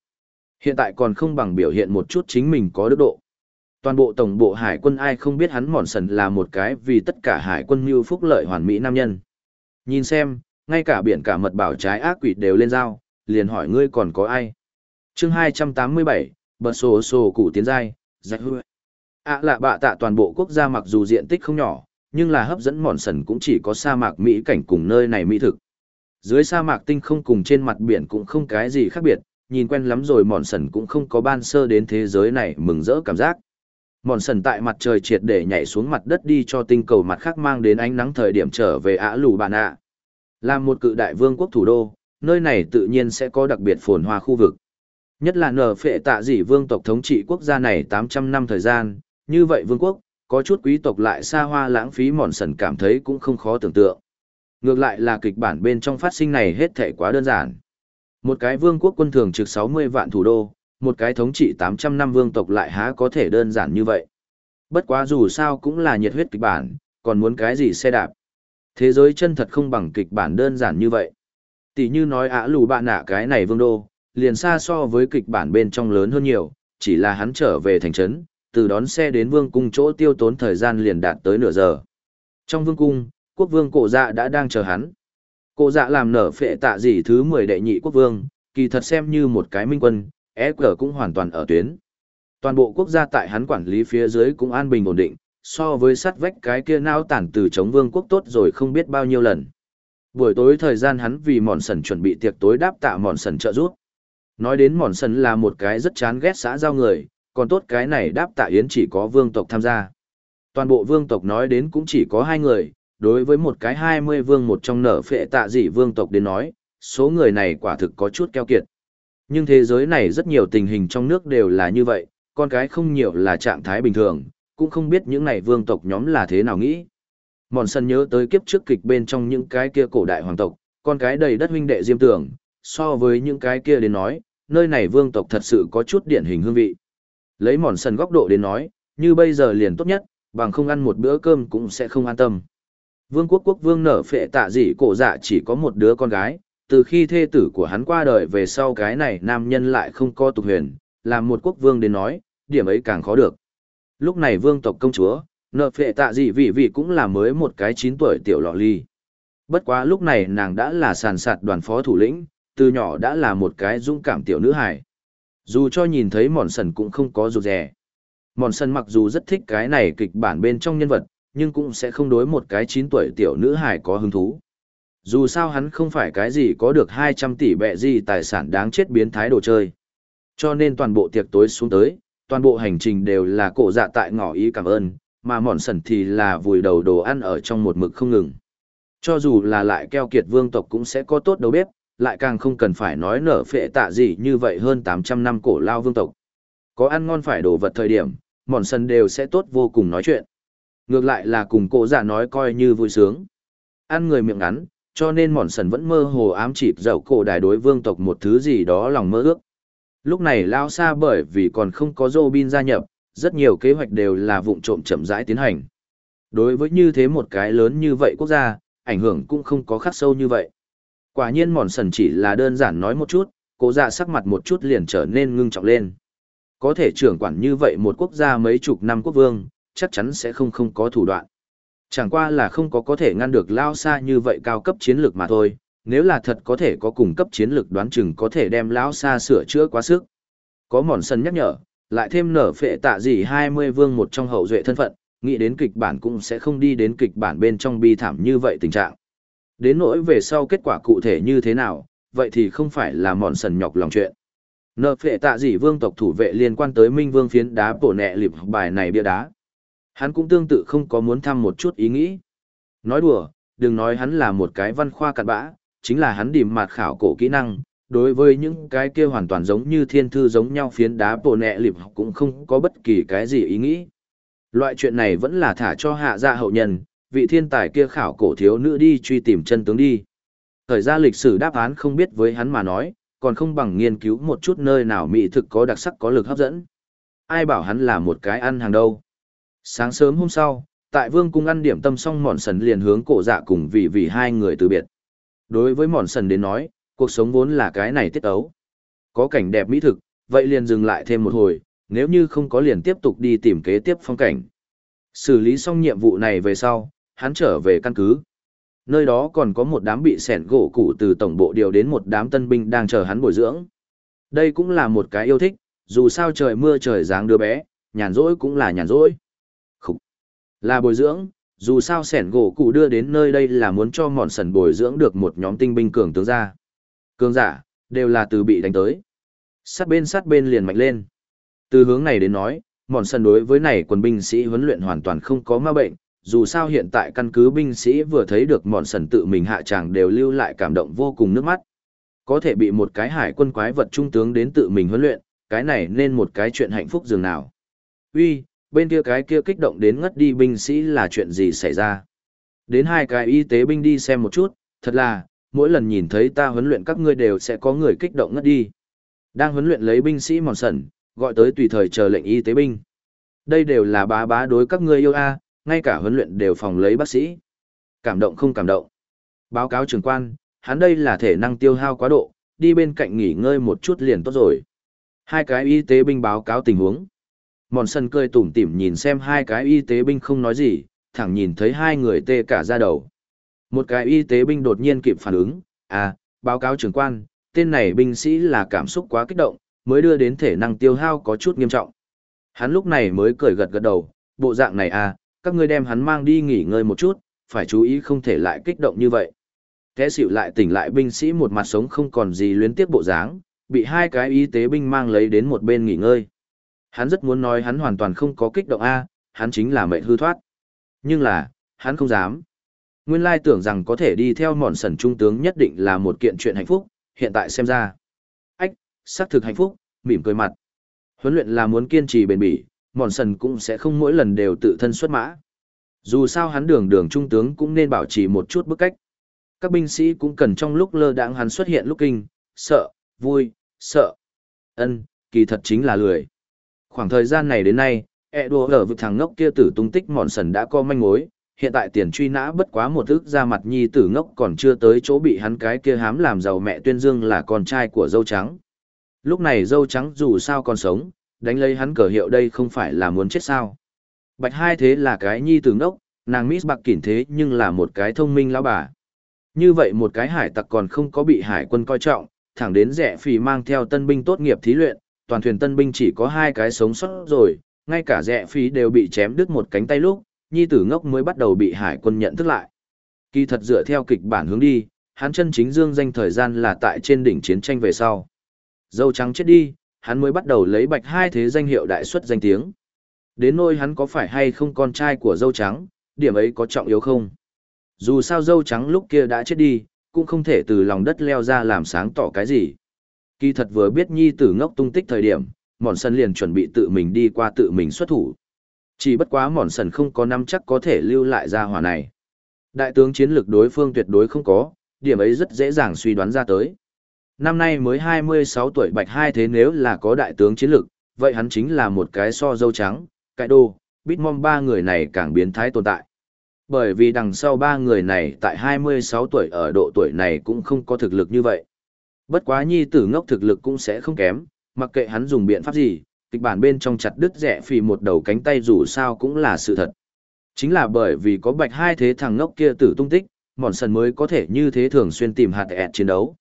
Hiện tại còn không bằng biểu hiện một chút chính mình có đức độ. Toàn bộ tổng bộ hải quân ai không biết hắn mòn sần là một cái vì tất cả hải quân mưu phúc lợi hoàn mỹ nam nhân. Nhìn xem, ngay cả biển cả mật bảo trái ác quỷ đều lên dao, liền hỏi ngươi còn có ai. chương 287, bật sổ sổ cụ tiến giai, giải hư. À lạ bạ tạ toàn bộ quốc gia mặc dù diện tích không nhỏ, nhưng là hấp dẫn mòn sần cũng chỉ có sa mạc Mỹ cảnh cùng nơi này mỹ thực. Dưới sa mạc tinh không cùng trên mặt biển cũng không cái gì khác biệt, nhìn quen lắm rồi mòn sần cũng không có ban sơ đến thế giới này mừng rỡ cảm giác. Mòn sần tại mặt trời triệt để nhảy xuống mặt đất đi cho tinh cầu mặt khác mang đến ánh nắng thời điểm trở về ả lù bạn ạ. Là một cự đại vương quốc thủ đô, nơi này tự nhiên sẽ có đặc biệt phồn hoa khu vực. Nhất là nở phệ tạ dị vương tộc thống trị quốc gia này 800 năm thời gian, như vậy vương quốc, có chút quý tộc lại xa hoa lãng phí mòn sần cảm thấy cũng không khó tưởng tượng. Ngược lại là kịch bản bên trong phát sinh này hết thể quá đơn giản. Một cái vương quốc quân thường trực 60 vạn thủ đô, một cái thống trị 800 năm vương tộc lại há có thể đơn giản như vậy. Bất quá dù sao cũng là nhiệt huyết kịch bản, còn muốn cái gì xe đạp. Thế giới chân thật không bằng kịch bản đơn giản như vậy. Tỷ như nói ả lù bạn nạ cái này vương đô, liền xa so với kịch bản bên trong lớn hơn nhiều, chỉ là hắn trở về thành trấn, từ đón xe đến vương cung chỗ tiêu tốn thời gian liền đạt tới nửa giờ. Trong vương cung, quốc vương cổ dạ đã đang chờ hắn. Cổ dạ làm nở phệ tạ gì thứ 10 đệ nhị quốc vương, kỳ thật xem như một cái minh quân, EQ cũng hoàn toàn ở tuyến. Toàn bộ quốc gia tại hắn quản lý phía dưới cũng an bình ổn định, so với sắt vách cái kia nao tản từ chống vương quốc tốt rồi không biết bao nhiêu lần. Buổi tối thời gian hắn vì mòn sần chuẩn bị tiệc tối đáp tạ mòn sần trợ giúp. Nói đến mòn sần là một cái rất chán ghét xã giao người, còn tốt cái này đáp tạ yến chỉ có vương tộc tham gia. Toàn bộ vương tộc nói đến cũng chỉ có hai người, đối với một cái hai mươi vương một trong nở phệ tạ dị vương tộc đến nói, số người này quả thực có chút keo kiệt. Nhưng thế giới này rất nhiều tình hình trong nước đều là như vậy, con cái không nhiều là trạng thái bình thường, cũng không biết những này vương tộc nhóm là thế nào nghĩ. Mòn sân nhớ tới kiếp trước kịch bên trong những cái kia cổ đại hoàng tộc, con cái đầy đất huynh đệ diêm tưởng, so với những cái kia đến nói, nơi này vương tộc thật sự có chút điển hình hương vị. Lấy mòn sân góc độ đến nói, như bây giờ liền tốt nhất, bằng không ăn một bữa cơm cũng sẽ không an tâm. Vương quốc quốc vương nở phệ tạ dị cổ dạ chỉ có một đứa con gái, từ khi thê tử của hắn qua đời về sau cái này nam nhân lại không có tục huyền, làm một quốc vương đến nói, điểm ấy càng khó được. Lúc này vương tộc công chúa, nợ phệ tạ dị vị vị cũng là mới một cái 9 tuổi tiểu lọ ly. Bất quá lúc này nàng đã là sàn sạt đoàn phó thủ lĩnh, từ nhỏ đã là một cái dũng cảm tiểu nữ hài. Dù cho nhìn thấy mòn sần cũng không có rụt rè. Mòn sần mặc dù rất thích cái này kịch bản bên trong nhân vật, nhưng cũng sẽ không đối một cái 9 tuổi tiểu nữ hài có hứng thú. Dù sao hắn không phải cái gì có được 200 tỷ bẹ gì tài sản đáng chết biến thái đồ chơi. Cho nên toàn bộ tiệc tối xuống tới, toàn bộ hành trình đều là cổ dạ tại ngỏ ý cảm ơn, mà mòn sần thì là vùi đầu đồ ăn ở trong một mực không ngừng. Cho dù là lại keo kiệt vương tộc cũng sẽ có tốt đầu bếp, lại càng không cần phải nói nở phệ tạ gì như vậy hơn 800 năm cổ lao vương tộc. Có ăn ngon phải đồ vật thời điểm, mòn sần đều sẽ tốt vô cùng nói chuyện. Ngược lại là cùng cổ dạ nói coi như vui sướng. Ăn người miệng ngắn, cho nên mòn sần vẫn mơ hồ ám chịp dậu cổ đài đối vương tộc một thứ gì đó lòng mơ ước. Lúc này lao xa bởi vì còn không có Robin gia nhập, rất nhiều kế hoạch đều là vụng trộm chậm rãi tiến hành. Đối với như thế một cái lớn như vậy quốc gia, ảnh hưởng cũng không có khắc sâu như vậy. Quả nhiên mòn sần chỉ là đơn giản nói một chút, cố dạ sắc mặt một chút liền trở nên ngưng trọng lên. Có thể trưởng quản như vậy một quốc gia mấy chục năm quốc vương, chắc chắn sẽ không không có thủ đoạn. Chẳng qua là không có có thể ngăn được lao xa như vậy cao cấp chiến lược mà thôi, nếu là thật có thể có cùng cấp chiến lược đoán chừng có thể đem lao xa sửa chữa quá sức. Có mòn sân nhắc nhở, lại thêm nở phệ tạ gì 20 vương một trong hậu duệ thân phận, nghĩ đến kịch bản cũng sẽ không đi đến kịch bản bên trong bi thảm như vậy tình trạng. Đến nỗi về sau kết quả cụ thể như thế nào, vậy thì không phải là mòn sần nhọc lòng chuyện. Nợ phệ tạ dị vương tộc thủ vệ liên quan tới minh vương phiến đá bổ nẹ lịp bài này bia đá. Hắn cũng tương tự không có muốn thăm một chút ý nghĩ. Nói đùa, đừng nói hắn là một cái văn khoa cặn bã, chính là hắn điểm mạt khảo cổ kỹ năng, đối với những cái kia hoàn toàn giống như thiên thư giống nhau phiến đá bồ nẹ lịp cũng không có bất kỳ cái gì ý nghĩ. Loại chuyện này vẫn là thả cho hạ dạ hậu nhân, vị thiên tài kia khảo cổ thiếu nữ đi truy tìm chân tướng đi. Thời gian lịch sử đáp án không biết với hắn mà nói, còn không bằng nghiên cứu một chút nơi nào mỹ thực có đặc sắc có lực hấp dẫn. Ai bảo hắn là một cái ăn hàng đâu. Sáng sớm hôm sau, tại vương cung ăn điểm tâm xong mòn sần liền hướng cổ dạ cùng vì vì hai người từ biệt. Đối với mòn sần đến nói, cuộc sống vốn là cái này tiết ấu. Có cảnh đẹp mỹ thực, vậy liền dừng lại thêm một hồi, nếu như không có liền tiếp tục đi tìm kế tiếp phong cảnh. Xử lý xong nhiệm vụ này về sau, hắn trở về căn cứ. Nơi đó còn có một đám bị sẻn gỗ cụ từ tổng bộ điều đến một đám tân binh đang chờ hắn bồi dưỡng. Đây cũng là một cái yêu thích, dù sao trời mưa trời dáng đứa bé, nhàn rỗi cũng là nhàn rỗi. Là bồi dưỡng, dù sao sẻn gỗ cụ đưa đến nơi đây là muốn cho mòn sần bồi dưỡng được một nhóm tinh binh cường tướng ra. Cường giả, đều là từ bị đánh tới. Sát bên sát bên liền mạnh lên. Từ hướng này đến nói, mòn sần đối với này quân binh sĩ huấn luyện hoàn toàn không có ma bệnh, dù sao hiện tại căn cứ binh sĩ vừa thấy được mòn sần tự mình hạ tràng đều lưu lại cảm động vô cùng nước mắt. Có thể bị một cái hải quân quái vật trung tướng đến tự mình huấn luyện, cái này nên một cái chuyện hạnh phúc dường nào. Uy, bên kia cái kia kích động đến ngất đi binh sĩ là chuyện gì xảy ra. Đến hai cái y tế binh đi xem một chút, thật là, mỗi lần nhìn thấy ta huấn luyện các ngươi đều sẽ có người kích động ngất đi. Đang huấn luyện lấy binh sĩ mòn sẩn gọi tới tùy thời chờ lệnh y tế binh. Đây đều là bá bá đối các ngươi yêu a, ngay cả huấn luyện đều phòng lấy bác sĩ. Cảm động không cảm động. Báo cáo trưởng quan, hắn đây là thể năng tiêu hao quá độ, đi bên cạnh nghỉ ngơi một chút liền tốt rồi. Hai cái y tế binh báo cáo tình huống. Mòn sân cười tủm tỉm nhìn xem hai cái y tế binh không nói gì, thẳng nhìn thấy hai người tê cả ra đầu. Một cái y tế binh đột nhiên kịp phản ứng, à, báo cáo trưởng quan, tên này binh sĩ là cảm xúc quá kích động, mới đưa đến thể năng tiêu hao có chút nghiêm trọng. Hắn lúc này mới cười gật gật đầu, bộ dạng này à, các ngươi đem hắn mang đi nghỉ ngơi một chút, phải chú ý không thể lại kích động như vậy. thế xịu lại tỉnh lại binh sĩ một mặt sống không còn gì luyến tiếc bộ dáng, bị hai cái y tế binh mang lấy đến một bên nghỉ ngơi. Hắn rất muốn nói hắn hoàn toàn không có kích động A, hắn chính là mệnh hư thoát. Nhưng là, hắn không dám. Nguyên lai tưởng rằng có thể đi theo mòn sần trung tướng nhất định là một kiện chuyện hạnh phúc, hiện tại xem ra. Ách, xác thực hạnh phúc, mỉm cười mặt. Huấn luyện là muốn kiên trì bền bỉ, mòn sần cũng sẽ không mỗi lần đều tự thân xuất mã. Dù sao hắn đường đường trung tướng cũng nên bảo trì một chút bức cách. Các binh sĩ cũng cần trong lúc lơ đãng hắn xuất hiện lúc kinh, sợ, vui, sợ. Ân, kỳ thật chính là lười. Khoảng thời gian này đến nay, Edo ở vực thằng ngốc kia tử tung tích mòn sần đã có manh mối, hiện tại tiền truy nã bất quá một ức ra mặt nhi tử ngốc còn chưa tới chỗ bị hắn cái kia hám làm giàu mẹ tuyên dương là con trai của dâu trắng. Lúc này dâu trắng dù sao còn sống, đánh lấy hắn cờ hiệu đây không phải là muốn chết sao. Bạch hai thế là cái nhi tử ngốc, nàng Miss Bạc kỉn thế nhưng là một cái thông minh lão bà. Như vậy một cái hải tặc còn không có bị hải quân coi trọng, thẳng đến rẻ phì mang theo tân binh tốt nghiệp thí luyện, toàn thuyền tân binh chỉ có hai cái sống sót rồi, ngay cả rẽ phí đều bị chém đứt một cánh tay lúc, nhi tử ngốc mới bắt đầu bị hải quân nhận thức lại. Kỳ thật dựa theo kịch bản hướng đi, hắn chân chính dương danh thời gian là tại trên đỉnh chiến tranh về sau. Dâu trắng chết đi, hắn mới bắt đầu lấy bạch hai thế danh hiệu đại xuất danh tiếng. Đến nôi hắn có phải hay không con trai của dâu trắng, điểm ấy có trọng yếu không? Dù sao dâu trắng lúc kia đã chết đi, cũng không thể từ lòng đất leo ra làm sáng tỏ cái gì. Kỳ thật vừa biết nhi tử ngốc tung tích thời điểm, mòn sần liền chuẩn bị tự mình đi qua tự mình xuất thủ. Chỉ bất quá mòn sần không có năm chắc có thể lưu lại ra hỏa này. Đại tướng chiến lược đối phương tuyệt đối không có, điểm ấy rất dễ dàng suy đoán ra tới. Năm nay mới 26 tuổi bạch hai thế nếu là có đại tướng chiến lược, vậy hắn chính là một cái so dâu trắng, cái đô, mong ba người này càng biến thái tồn tại. Bởi vì đằng sau ba người này tại 26 tuổi ở độ tuổi này cũng không có thực lực như vậy. Bất quá nhi tử ngốc thực lực cũng sẽ không kém, mặc kệ hắn dùng biện pháp gì, kịch bản bên trong chặt đứt rẻ phì một đầu cánh tay dù sao cũng là sự thật. Chính là bởi vì có bạch hai thế thằng ngốc kia tử tung tích, mòn sần mới có thể như thế thường xuyên tìm hạt ẹt chiến đấu.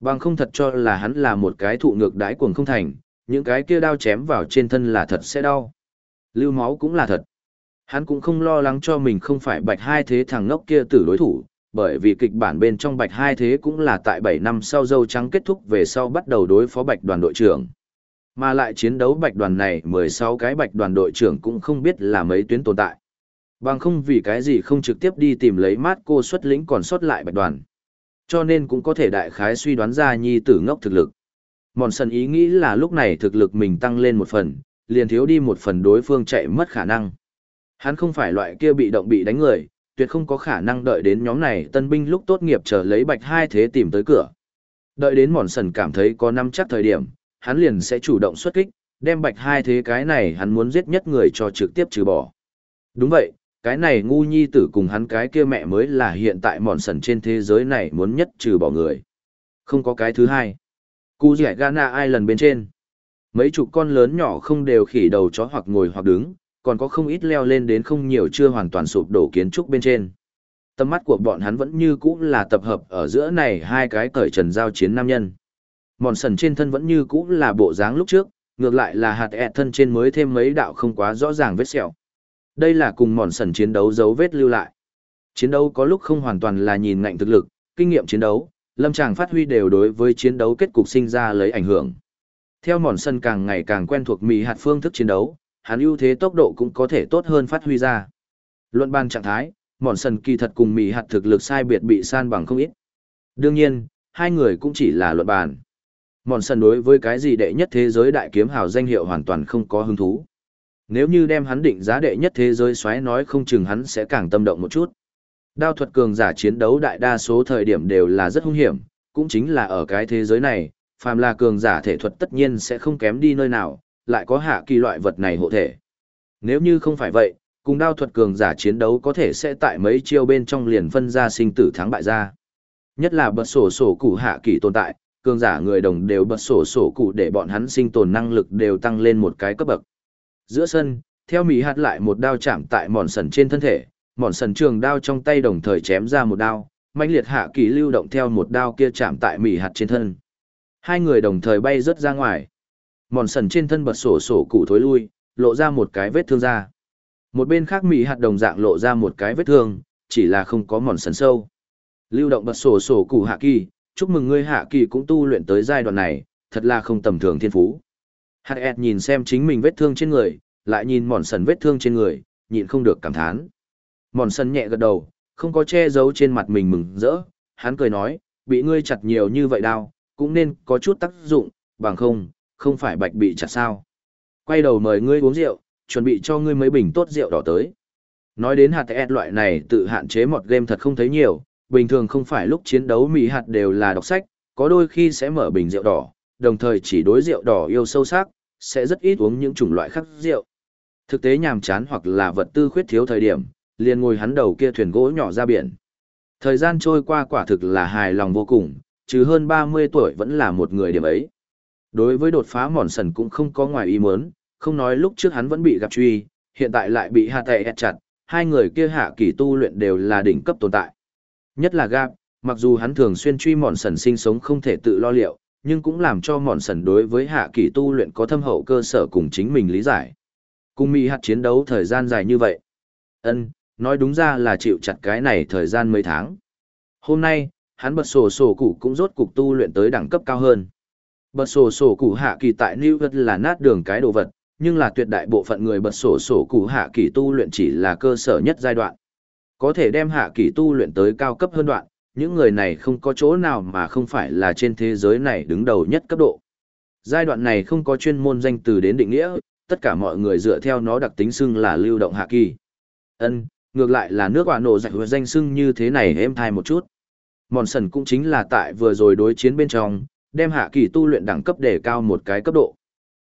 Bằng không thật cho là hắn là một cái thụ ngược đái cuồng không thành, những cái kia đao chém vào trên thân là thật sẽ đau. Lưu máu cũng là thật. Hắn cũng không lo lắng cho mình không phải bạch hai thế thằng ngốc kia tử đối thủ, bởi vì kịch bản bên trong bạch hai thế cũng là tại 7 năm sau dâu trắng kết thúc về sau bắt đầu đối phó bạch đoàn đội trưởng. Mà lại chiến đấu bạch đoàn này 16 cái bạch đoàn đội trưởng cũng không biết là mấy tuyến tồn tại. Bằng không vì cái gì không trực tiếp đi tìm lấy mát cô xuất lĩnh còn sót lại bạch đoàn. Cho nên cũng có thể đại khái suy đoán ra nhi tử ngốc thực lực. Mòn sần ý nghĩ là lúc này thực lực mình tăng lên một phần, liền thiếu đi một phần đối phương chạy mất khả năng. Hắn không phải loại kia bị động bị đánh người, tuyệt không có khả năng đợi đến nhóm này tân binh lúc tốt nghiệp chờ lấy bạch hai thế tìm tới cửa. Đợi đến mòn sần cảm thấy có năm chắc thời điểm, hắn liền sẽ chủ động xuất kích, đem bạch hai thế cái này hắn muốn giết nhất người cho trực tiếp trừ bỏ. Đúng vậy, cái này ngu nhi tử cùng hắn cái kia mẹ mới là hiện tại mòn sần trên thế giới này muốn nhất trừ bỏ người. Không có cái thứ hai. Cú rẻ Ghana ai lần bên trên. Mấy chục con lớn nhỏ không đều khỉ đầu chó hoặc ngồi hoặc đứng, còn có không ít leo lên đến không nhiều chưa hoàn toàn sụp đổ kiến trúc bên trên. Tâm mắt của bọn hắn vẫn như cũ là tập hợp ở giữa này hai cái cởi trần giao chiến nam nhân. Mòn sần trên thân vẫn như cũ là bộ dáng lúc trước, ngược lại là hạt ẹt thân trên mới thêm mấy đạo không quá rõ ràng vết sẹo. Đây là cùng mòn sần chiến đấu dấu vết lưu lại. Chiến đấu có lúc không hoàn toàn là nhìn ngạnh thực lực, kinh nghiệm chiến đấu, lâm tràng phát huy đều đối với chiến đấu kết cục sinh ra lấy ảnh hưởng. Theo mòn sân càng ngày càng quen thuộc mỹ hạt phương thức chiến đấu, hắn ưu thế tốc độ cũng có thể tốt hơn phát huy ra. Luận ban trạng thái, mòn sần kỳ thật cùng mì hạt thực lực sai biệt bị san bằng không ít. Đương nhiên, hai người cũng chỉ là luận bàn. Mòn sần đối với cái gì đệ nhất thế giới đại kiếm hào danh hiệu hoàn toàn không có hứng thú. Nếu như đem hắn định giá đệ nhất thế giới xoáy nói không chừng hắn sẽ càng tâm động một chút. Đao thuật cường giả chiến đấu đại đa số thời điểm đều là rất hung hiểm, cũng chính là ở cái thế giới này, phàm là cường giả thể thuật tất nhiên sẽ không kém đi nơi nào, lại có hạ kỳ loại vật này hộ thể. Nếu như không phải vậy, cùng đao thuật cường giả chiến đấu có thể sẽ tại mấy chiêu bên trong liền phân ra sinh tử thắng bại ra. Nhất là bật sổ sổ cụ hạ kỳ tồn tại, cường giả người đồng đều bật sổ sổ cụ để bọn hắn sinh tồn năng lực đều tăng lên một cái cấp bậc. Giữa sân, theo mỹ hạt lại một đao chạm tại mòn sần trên thân thể, mòn sần trường đao trong tay đồng thời chém ra một đao, mãnh liệt hạ kỳ lưu động theo một đao kia chạm tại mỹ hạt trên thân. Hai người đồng thời bay rớt ra ngoài. Mòn sần trên thân bật sổ sổ cụ thối lui, lộ ra một cái vết thương ra. Một bên khác mỹ hạt đồng dạng lộ ra một cái vết thương, chỉ là không có mòn sần sâu. Lưu động bật sổ sổ cụ hạ kỳ, chúc mừng ngươi hạ kỳ cũng tu luyện tới giai đoạn này, thật là không tầm thường thiên phú. Hạt ẹt nhìn xem chính mình vết thương trên người, lại nhìn mòn sần vết thương trên người, nhịn không được cảm thán. Mòn sần nhẹ gật đầu, không có che giấu trên mặt mình mừng rỡ, hắn cười nói, bị ngươi chặt nhiều như vậy đau, cũng nên có chút tác dụng, bằng không, không phải bạch bị chặt sao. Quay đầu mời ngươi uống rượu, chuẩn bị cho ngươi mấy bình tốt rượu đỏ tới. Nói đến hạt ẹt loại này tự hạn chế một game thật không thấy nhiều, bình thường không phải lúc chiến đấu mỹ hạt đều là đọc sách, có đôi khi sẽ mở bình rượu đỏ, đồng thời chỉ đối rượu đỏ yêu sâu sắc, sẽ rất ít uống những chủng loại khác rượu. Thực tế nhàm chán hoặc là vật tư khuyết thiếu thời điểm, liền ngồi hắn đầu kia thuyền gỗ nhỏ ra biển. Thời gian trôi qua quả thực là hài lòng vô cùng, chứ hơn 30 tuổi vẫn là một người điểm ấy. Đối với đột phá mòn sần cũng không có ngoài ý muốn, không nói lúc trước hắn vẫn bị gặp truy, hiện tại lại bị hạ tệ ép chặt, hai người kia hạ kỳ tu luyện đều là đỉnh cấp tồn tại. Nhất là gặp, mặc dù hắn thường xuyên truy mòn sần sinh sống không thể tự lo liệu, nhưng cũng làm cho mòn sần đối với hạ kỳ tu luyện có thâm hậu cơ sở cùng chính mình lý giải. Cùng Mỹ hạt chiến đấu thời gian dài như vậy. ân nói đúng ra là chịu chặt cái này thời gian mấy tháng. Hôm nay, hắn bật sổ sổ cụ cũng rốt cục tu luyện tới đẳng cấp cao hơn. Bật sổ sổ cụ hạ kỳ tại New York là nát đường cái đồ vật, nhưng là tuyệt đại bộ phận người bật sổ sổ cụ hạ kỳ tu luyện chỉ là cơ sở nhất giai đoạn. Có thể đem hạ kỳ tu luyện tới cao cấp hơn đoạn, những người này không có chỗ nào mà không phải là trên thế giới này đứng đầu nhất cấp độ. Giai đoạn này không có chuyên môn danh từ đến định nghĩa, tất cả mọi người dựa theo nó đặc tính xưng là lưu động hạ kỳ. Ân, ngược lại là nước quả nổ dạy danh xưng như thế này em thai một chút. Mòn sần cũng chính là tại vừa rồi đối chiến bên trong, đem hạ kỳ tu luyện đẳng cấp để cao một cái cấp độ.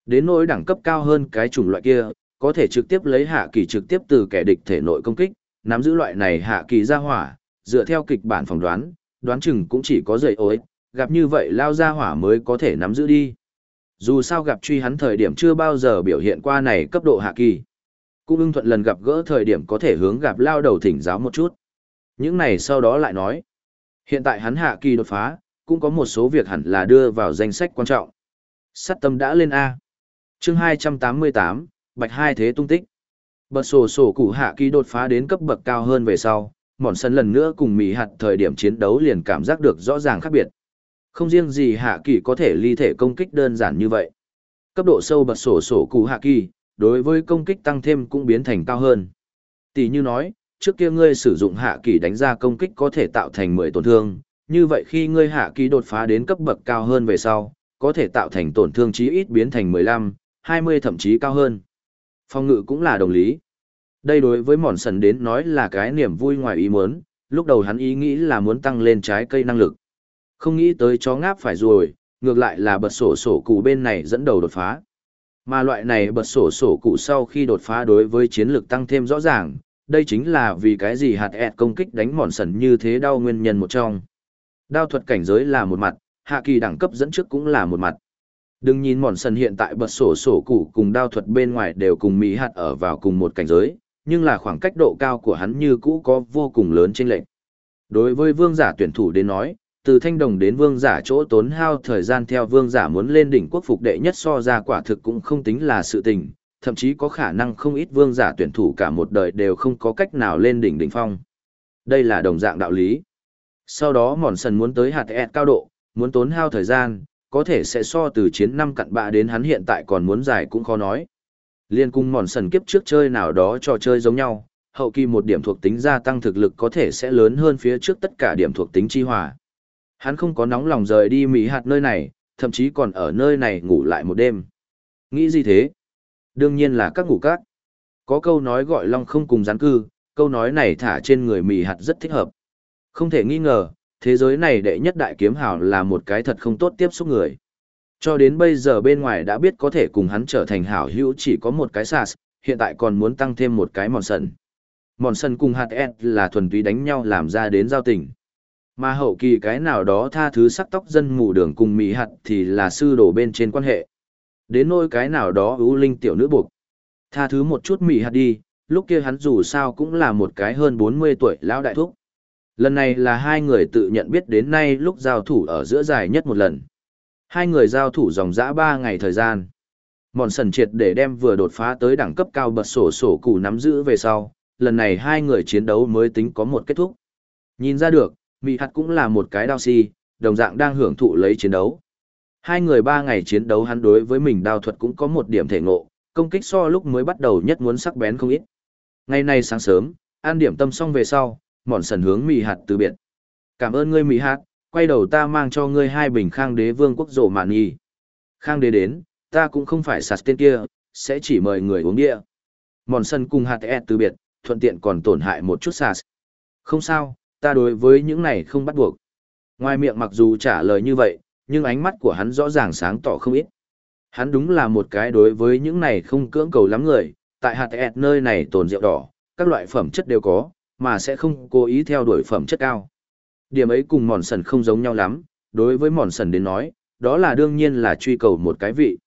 Đến nỗi đẳng cấp cao hơn cái chủng loại kia, có thể trực tiếp lấy hạ kỳ trực tiếp từ kẻ địch thể nội công kích, nắm giữ loại này hạ kỳ ra hỏa, dựa theo kịch bản phỏng đoán, đoán chừng cũng chỉ có dậy ối, gặp như vậy lao ra hỏa mới có thể nắm giữ đi. Dù sao gặp truy hắn thời điểm chưa bao giờ biểu hiện qua này cấp độ hạ kỳ. Cũng ưng thuận lần gặp gỡ thời điểm có thể hướng gặp lao đầu thỉnh giáo một chút. Những này sau đó lại nói. Hiện tại hắn hạ kỳ đột phá, cũng có một số việc hẳn là đưa vào danh sách quan trọng. Sắt tâm đã lên A. chương 288, Bạch Hai Thế tung tích. Bật sổ sổ củ hạ kỳ đột phá đến cấp bậc cao hơn về sau, mòn sân lần nữa cùng mỹ hạt thời điểm chiến đấu liền cảm giác được rõ ràng khác biệt. Không riêng gì hạ kỳ có thể ly thể công kích đơn giản như vậy. Cấp độ sâu bật sổ sổ củ hạ kỳ, đối với công kích tăng thêm cũng biến thành cao hơn. Tỷ như nói, trước kia ngươi sử dụng hạ kỳ đánh ra công kích có thể tạo thành 10 tổn thương, như vậy khi ngươi hạ kỳ đột phá đến cấp bậc cao hơn về sau, có thể tạo thành tổn thương chí ít biến thành 15, 20 thậm chí cao hơn. Phong ngự cũng là đồng lý. Đây đối với mòn sần đến nói là cái niềm vui ngoài ý muốn, lúc đầu hắn ý nghĩ là muốn tăng lên trái cây năng lực. Không nghĩ tới chó ngáp phải rồi, ngược lại là bật sổ sổ cụ bên này dẫn đầu đột phá. Mà loại này bật sổ sổ cụ sau khi đột phá đối với chiến lược tăng thêm rõ ràng, đây chính là vì cái gì hạt ẹt công kích đánh mòn sần như thế đau nguyên nhân một trong. Đao thuật cảnh giới là một mặt, hạ kỳ đẳng cấp dẫn trước cũng là một mặt. Đừng nhìn mòn sần hiện tại bật sổ sổ củ cùng đao thuật bên ngoài đều cùng mỹ hạt ở vào cùng một cảnh giới, nhưng là khoảng cách độ cao của hắn như cũ có vô cùng lớn trên lệnh. Đối với vương giả tuyển thủ đến nói, từ thanh đồng đến vương giả chỗ tốn hao thời gian theo vương giả muốn lên đỉnh quốc phục đệ nhất so ra quả thực cũng không tính là sự tình, thậm chí có khả năng không ít vương giả tuyển thủ cả một đời đều không có cách nào lên đỉnh đỉnh phong. Đây là đồng dạng đạo lý. Sau đó mòn sần muốn tới hạt ẹt cao độ, muốn tốn hao thời gian, có thể sẽ so từ chiến năm cặn bạ đến hắn hiện tại còn muốn dài cũng khó nói. Liên cung mòn sần kiếp trước chơi nào đó trò chơi giống nhau, hậu kỳ một điểm thuộc tính gia tăng thực lực có thể sẽ lớn hơn phía trước tất cả điểm thuộc tính chi hòa. Hắn không có nóng lòng rời đi Mỹ hạt nơi này, thậm chí còn ở nơi này ngủ lại một đêm. Nghĩ gì thế? Đương nhiên là các ngủ cát. Có câu nói gọi long không cùng gián cư, câu nói này thả trên người Mỹ hạt rất thích hợp. Không thể nghi ngờ, thế giới này đệ nhất đại kiếm hào là một cái thật không tốt tiếp xúc người. Cho đến bây giờ bên ngoài đã biết có thể cùng hắn trở thành hảo hữu chỉ có một cái sas, hiện tại còn muốn tăng thêm một cái mòn sần. Mòn sần cùng hạt ed là thuần túy đánh nhau làm ra đến giao tình. Mà hậu kỳ cái nào đó tha thứ sắc tóc dân mù đường cùng mỹ hạt thì là sư đổ bên trên quan hệ. Đến nỗi cái nào đó ưu linh tiểu nữ buộc. Tha thứ một chút mỹ hạt đi, lúc kia hắn dù sao cũng là một cái hơn 40 tuổi lão đại thúc. Lần này là hai người tự nhận biết đến nay lúc giao thủ ở giữa dài nhất một lần. Hai người giao thủ dòng dã ba ngày thời gian. Mòn sần triệt để đem vừa đột phá tới đẳng cấp cao bật sổ sổ cụ nắm giữ về sau, lần này hai người chiến đấu mới tính có một kết thúc. Nhìn ra được, Mị Hạt cũng là một cái đao si, đồng dạng đang hưởng thụ lấy chiến đấu. Hai người ba ngày chiến đấu hắn đối với mình đao thuật cũng có một điểm thể ngộ, công kích so lúc mới bắt đầu nhất muốn sắc bén không ít. Ngày nay sáng sớm, an điểm tâm xong về sau, mòn sần hướng Mị Hạt từ biệt. Cảm ơn ngươi Mị Hạt, quay đầu ta mang cho ngươi hai bình khang đế vương quốc rộ mạn nghi. Khang đế đến, ta cũng không phải sạt tên kia, sẽ chỉ mời người uống địa. Mòn sần cùng hạt e từ biệt, thuận tiện còn tổn hại một chút sạt. Không sao, ta đối với những này không bắt buộc. Ngoài miệng mặc dù trả lời như vậy, nhưng ánh mắt của hắn rõ ràng sáng tỏ không ít. Hắn đúng là một cái đối với những này không cưỡng cầu lắm người, tại hạt E nơi này tồn rượu đỏ, các loại phẩm chất đều có, mà sẽ không cố ý theo đuổi phẩm chất cao. Điểm ấy cùng mòn sần không giống nhau lắm, đối với mòn sần đến nói, đó là đương nhiên là truy cầu một cái vị.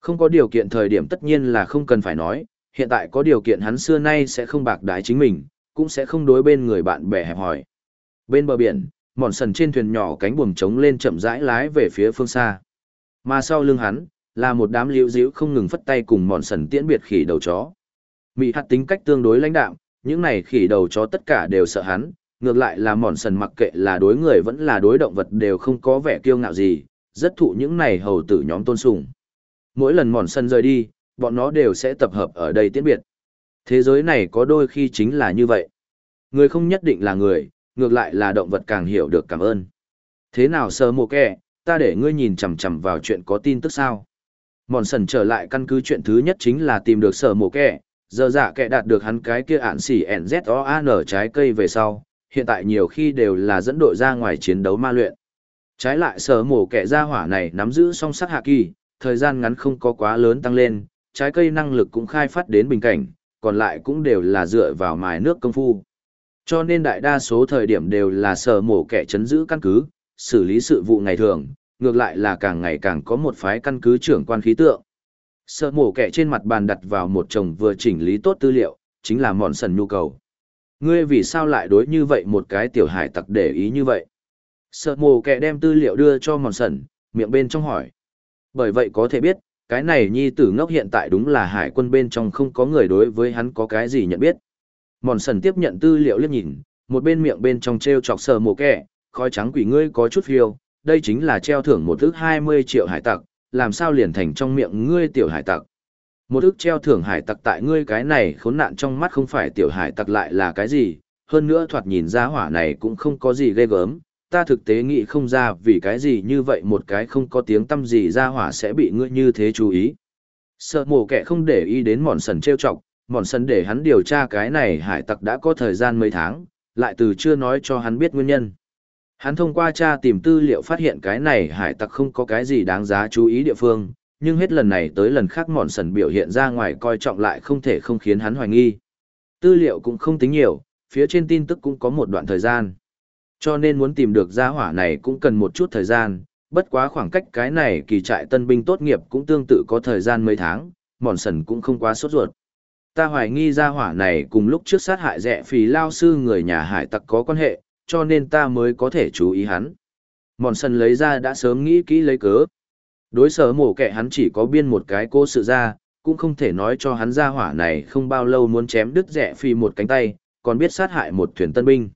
Không có điều kiện thời điểm tất nhiên là không cần phải nói, hiện tại có điều kiện hắn xưa nay sẽ không bạc đái chính mình, cũng sẽ không đối bên người bạn bè hẹp hỏi. Bên bờ biển, mòn sần trên thuyền nhỏ cánh buồm trống lên chậm rãi lái về phía phương xa. Mà sau lưng hắn, là một đám liễu díu không ngừng phất tay cùng mòn sần tiễn biệt khỉ đầu chó. Mị hạt tính cách tương đối lãnh đạm, những này khỉ đầu chó tất cả đều sợ hắn, ngược lại là mòn sần mặc kệ là đối người vẫn là đối động vật đều không có vẻ kiêu ngạo gì, rất thụ những này hầu tử nhóm tôn sùng. Mỗi lần mòn sần rời đi, bọn nó đều sẽ tập hợp ở đây tiễn biệt. Thế giới này có đôi khi chính là như vậy. Người không nhất định là người, ngược lại là động vật càng hiểu được cảm ơn. Thế nào sơ mộ kẹ, ta để ngươi nhìn chằm chằm vào chuyện có tin tức sao? Mòn sần trở lại căn cứ chuyện thứ nhất chính là tìm được sở mộ kẻ, giờ dạ kệ đạt được hắn cái kia ạn xỉ NZOAN trái cây về sau, hiện tại nhiều khi đều là dẫn đội ra ngoài chiến đấu ma luyện. Trái lại sở mổ kẻ ra hỏa này nắm giữ song sắc hạ kỳ, thời gian ngắn không có quá lớn tăng lên, trái cây năng lực cũng khai phát đến bình cảnh, còn lại cũng đều là dựa vào mài nước công phu. Cho nên đại đa số thời điểm đều là sở mổ kẻ chấn giữ căn cứ, xử lý sự vụ ngày thường, ngược lại là càng ngày càng có một phái căn cứ trưởng quan khí tượng. Sợ mổ kẻ trên mặt bàn đặt vào một chồng vừa chỉnh lý tốt tư liệu, chính là mòn sần nhu cầu. Ngươi vì sao lại đối như vậy một cái tiểu hải tặc để ý như vậy? Sợ mổ kẻ đem tư liệu đưa cho mòn sần, miệng bên trong hỏi. Bởi vậy có thể biết, cái này nhi tử ngốc hiện tại đúng là hải quân bên trong không có người đối với hắn có cái gì nhận biết. Mòn sần tiếp nhận tư liệu liếc nhìn, một bên miệng bên trong treo chọc sờ mồ kẻ, khói trắng quỷ ngươi có chút phiêu, đây chính là treo thưởng một ước 20 triệu hải tặc, làm sao liền thành trong miệng ngươi tiểu hải tặc. Một ức treo thưởng hải tặc tại ngươi cái này khốn nạn trong mắt không phải tiểu hải tặc lại là cái gì, hơn nữa thoạt nhìn ra hỏa này cũng không có gì ghê gớm, ta thực tế nghĩ không ra vì cái gì như vậy một cái không có tiếng tâm gì ra hỏa sẽ bị ngươi như thế chú ý. Sợ mổ kẻ không để ý đến mòn sần treo chọc, mòn sần để hắn điều tra cái này hải tặc đã có thời gian mấy tháng, lại từ chưa nói cho hắn biết nguyên nhân. Hắn thông qua tra tìm tư liệu phát hiện cái này hải tặc không có cái gì đáng giá chú ý địa phương, nhưng hết lần này tới lần khác mòn sần biểu hiện ra ngoài coi trọng lại không thể không khiến hắn hoài nghi. Tư liệu cũng không tính nhiều, phía trên tin tức cũng có một đoạn thời gian. Cho nên muốn tìm được gia hỏa này cũng cần một chút thời gian, bất quá khoảng cách cái này kỳ trại tân binh tốt nghiệp cũng tương tự có thời gian mấy tháng, mòn sần cũng không quá sốt ruột. Ta hoài nghi gia hỏa này cùng lúc trước sát hại rẻ phì lao sư người nhà hải tặc có quan hệ, cho nên ta mới có thể chú ý hắn. Mòn sần lấy ra đã sớm nghĩ kỹ lấy cớ. Đối sở mổ kẻ hắn chỉ có biên một cái cô sự ra, cũng không thể nói cho hắn gia hỏa này không bao lâu muốn chém đứt rẻ phi một cánh tay, còn biết sát hại một thuyền tân binh.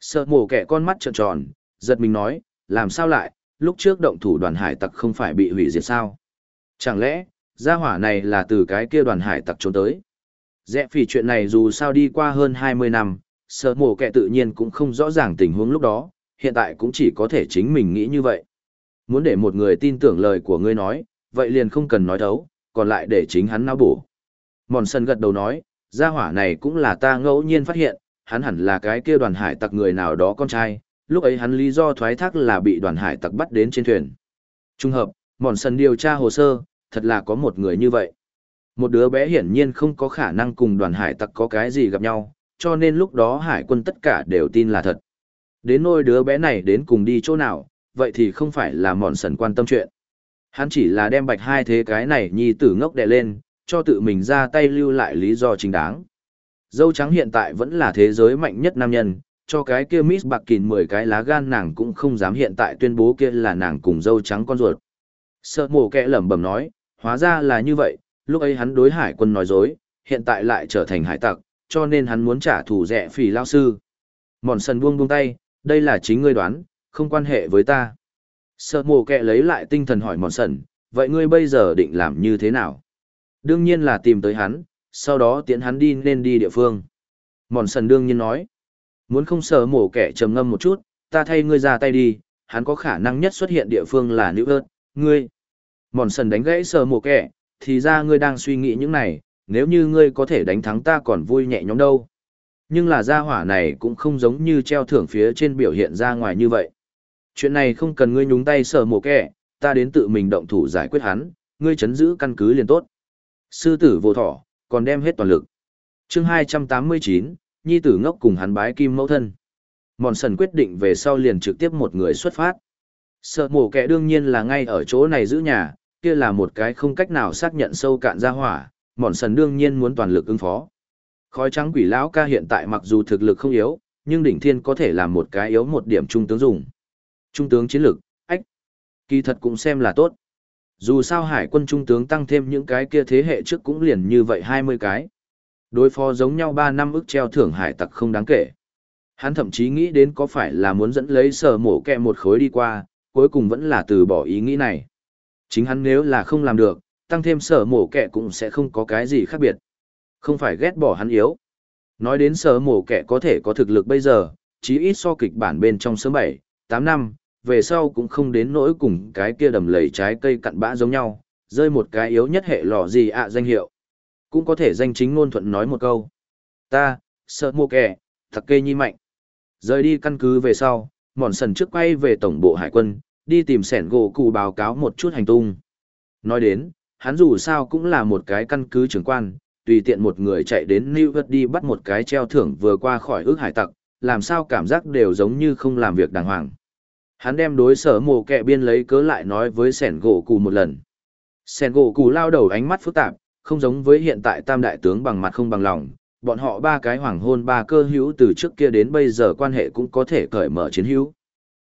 Sợ mổ kẻ con mắt trợn tròn, giật mình nói, làm sao lại, lúc trước động thủ đoàn hải tặc không phải bị hủy diệt sao? Chẳng lẽ, gia hỏa này là từ cái kia đoàn hải tặc trốn tới? Rẽ phỉ chuyện này dù sao đi qua hơn 20 năm, sợ mổ kẻ tự nhiên cũng không rõ ràng tình huống lúc đó, hiện tại cũng chỉ có thể chính mình nghĩ như vậy. Muốn để một người tin tưởng lời của ngươi nói, vậy liền không cần nói thấu, còn lại để chính hắn não bổ. Mòn sân gật đầu nói, gia hỏa này cũng là ta ngẫu nhiên phát hiện, hắn hẳn là cái kia đoàn hải tặc người nào đó con trai, lúc ấy hắn lý do thoái thác là bị đoàn hải tặc bắt đến trên thuyền. Trung hợp, mòn sân điều tra hồ sơ, thật là có một người như vậy. Một đứa bé hiển nhiên không có khả năng cùng đoàn hải tặc có cái gì gặp nhau, cho nên lúc đó hải quân tất cả đều tin là thật. Đến nôi đứa bé này đến cùng đi chỗ nào, vậy thì không phải là mòn sần quan tâm chuyện. Hắn chỉ là đem bạch hai thế cái này nhi tử ngốc đè lên, cho tự mình ra tay lưu lại lý do chính đáng. Dâu trắng hiện tại vẫn là thế giới mạnh nhất nam nhân, cho cái kia Miss Bạc Kỳn 10 cái lá gan nàng cũng không dám hiện tại tuyên bố kia là nàng cùng dâu trắng con ruột. Sợ mổ kẹ lẩm bẩm nói, hóa ra là như vậy, lúc ấy hắn đối hải quân nói dối, hiện tại lại trở thành hải tặc, cho nên hắn muốn trả thù rẻ phỉ lao sư. Mòn sần buông buông tay, đây là chính ngươi đoán, không quan hệ với ta. Sợ mồ kẹ lấy lại tinh thần hỏi mòn sần, vậy ngươi bây giờ định làm như thế nào? Đương nhiên là tìm tới hắn, sau đó tiễn hắn đi nên đi địa phương. Mòn sần đương nhiên nói, muốn không sợ mổ kẻ trầm ngâm một chút, ta thay ngươi ra tay đi, hắn có khả năng nhất xuất hiện địa phương là nữ ớt, ngươi. Mòn sần đánh gãy sợ mổ kẻ, thì ra ngươi đang suy nghĩ những này, nếu như ngươi có thể đánh thắng ta còn vui nhẹ nhõm đâu. Nhưng là gia hỏa này cũng không giống như treo thưởng phía trên biểu hiện ra ngoài như vậy. Chuyện này không cần ngươi nhúng tay sờ mồ kẻ, ta đến tự mình động thủ giải quyết hắn, ngươi chấn giữ căn cứ liền tốt. Sư tử vô thỏ, còn đem hết toàn lực. chương 289, Nhi tử ngốc cùng hắn bái kim mẫu thân. Mòn sần quyết định về sau liền trực tiếp một người xuất phát. Sợ mổ kẻ đương nhiên là ngay ở chỗ này giữ nhà, kia là một cái không cách nào xác nhận sâu cạn ra hỏa, mòn sần đương nhiên muốn toàn lực ứng phó. Khói trắng quỷ lão ca hiện tại mặc dù thực lực không yếu, nhưng đỉnh thiên có thể làm một cái yếu một điểm trung tướng dùng. Trung tướng chiến lực, ách, kỳ thật cũng xem là tốt. Dù sao hải quân trung tướng tăng thêm những cái kia thế hệ trước cũng liền như vậy 20 cái. Đối phó giống nhau ba năm ức treo thưởng hải tặc không đáng kể. Hắn thậm chí nghĩ đến có phải là muốn dẫn lấy sở mổ kẹ một khối đi qua, cuối cùng vẫn là từ bỏ ý nghĩ này. Chính hắn nếu là không làm được, tăng thêm sở mổ kẹ cũng sẽ không có cái gì khác biệt. Không phải ghét bỏ hắn yếu. Nói đến sở mổ kẹ có thể có thực lực bây giờ, chí ít so kịch bản bên trong sớm 7, 8 năm, về sau cũng không đến nỗi cùng cái kia đầm lầy trái cây cặn bã giống nhau, rơi một cái yếu nhất hệ lò gì ạ danh hiệu. Cũng có thể danh chính ngôn thuận nói một câu. Ta, sợ mô kẻ, thật kê nhi mạnh. Rời đi căn cứ về sau, mòn sần trước quay về tổng bộ hải quân, đi tìm sẻn gỗ cụ báo cáo một chút hành tung. Nói đến, hắn dù sao cũng là một cái căn cứ trưởng quan, tùy tiện một người chạy đến New York đi bắt một cái treo thưởng vừa qua khỏi ước hải tặc, làm sao cảm giác đều giống như không làm việc đàng hoàng. Hắn đem đối sở mồ kẹ biên lấy cớ lại nói với sẻn gỗ cù một lần. Sẻn gỗ cù lao đầu ánh mắt phức tạp, không giống với hiện tại tam đại tướng bằng mặt không bằng lòng. Bọn họ ba cái hoàng hôn ba cơ hữu từ trước kia đến bây giờ quan hệ cũng có thể cởi mở chiến hữu.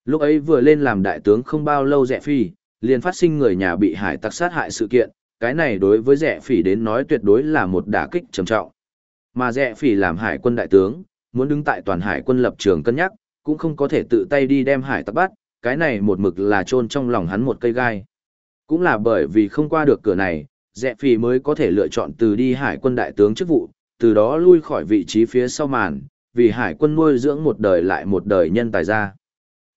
Lúc ấy vừa lên làm đại tướng không bao lâu rẻ phi, liền phát sinh người nhà bị hải tặc sát hại sự kiện, cái này đối với rẻ phỉ đến nói tuyệt đối là một đả kích trầm trọng. Mà rẻ phỉ làm hải quân đại tướng, muốn đứng tại toàn hải quân lập trường cân nhắc, cũng không có thể tự tay đi đem hải tặc bắt, cái này một mực là chôn trong lòng hắn một cây gai. Cũng là bởi vì không qua được cửa này, rẻ phỉ mới có thể lựa chọn từ đi hải quân đại tướng chức vụ, từ đó lui khỏi vị trí phía sau màn, vì hải quân nuôi dưỡng một đời lại một đời nhân tài ra.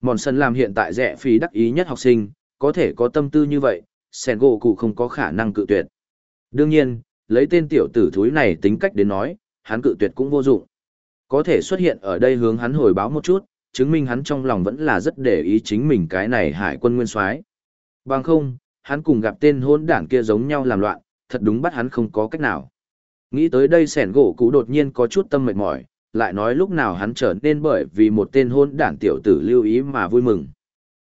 Mòn sân làm hiện tại rẻ phỉ đắc ý nhất học sinh, có thể có tâm tư như vậy, sen gỗ cụ không có khả năng cự tuyệt. Đương nhiên, lấy tên tiểu tử thúi này tính cách đến nói, hắn cự tuyệt cũng vô dụng. Có thể xuất hiện ở đây hướng hắn hồi báo một chút, chứng minh hắn trong lòng vẫn là rất để ý chính mình cái này hải quân nguyên soái. Bằng không, hắn cùng gặp tên hôn đảng kia giống nhau làm loạn, thật đúng bắt hắn không có cách nào. Nghĩ tới đây sẻn gỗ cụ đột nhiên có chút tâm mệt mỏi, lại nói lúc nào hắn trở nên bởi vì một tên hôn đảng tiểu tử lưu ý mà vui mừng.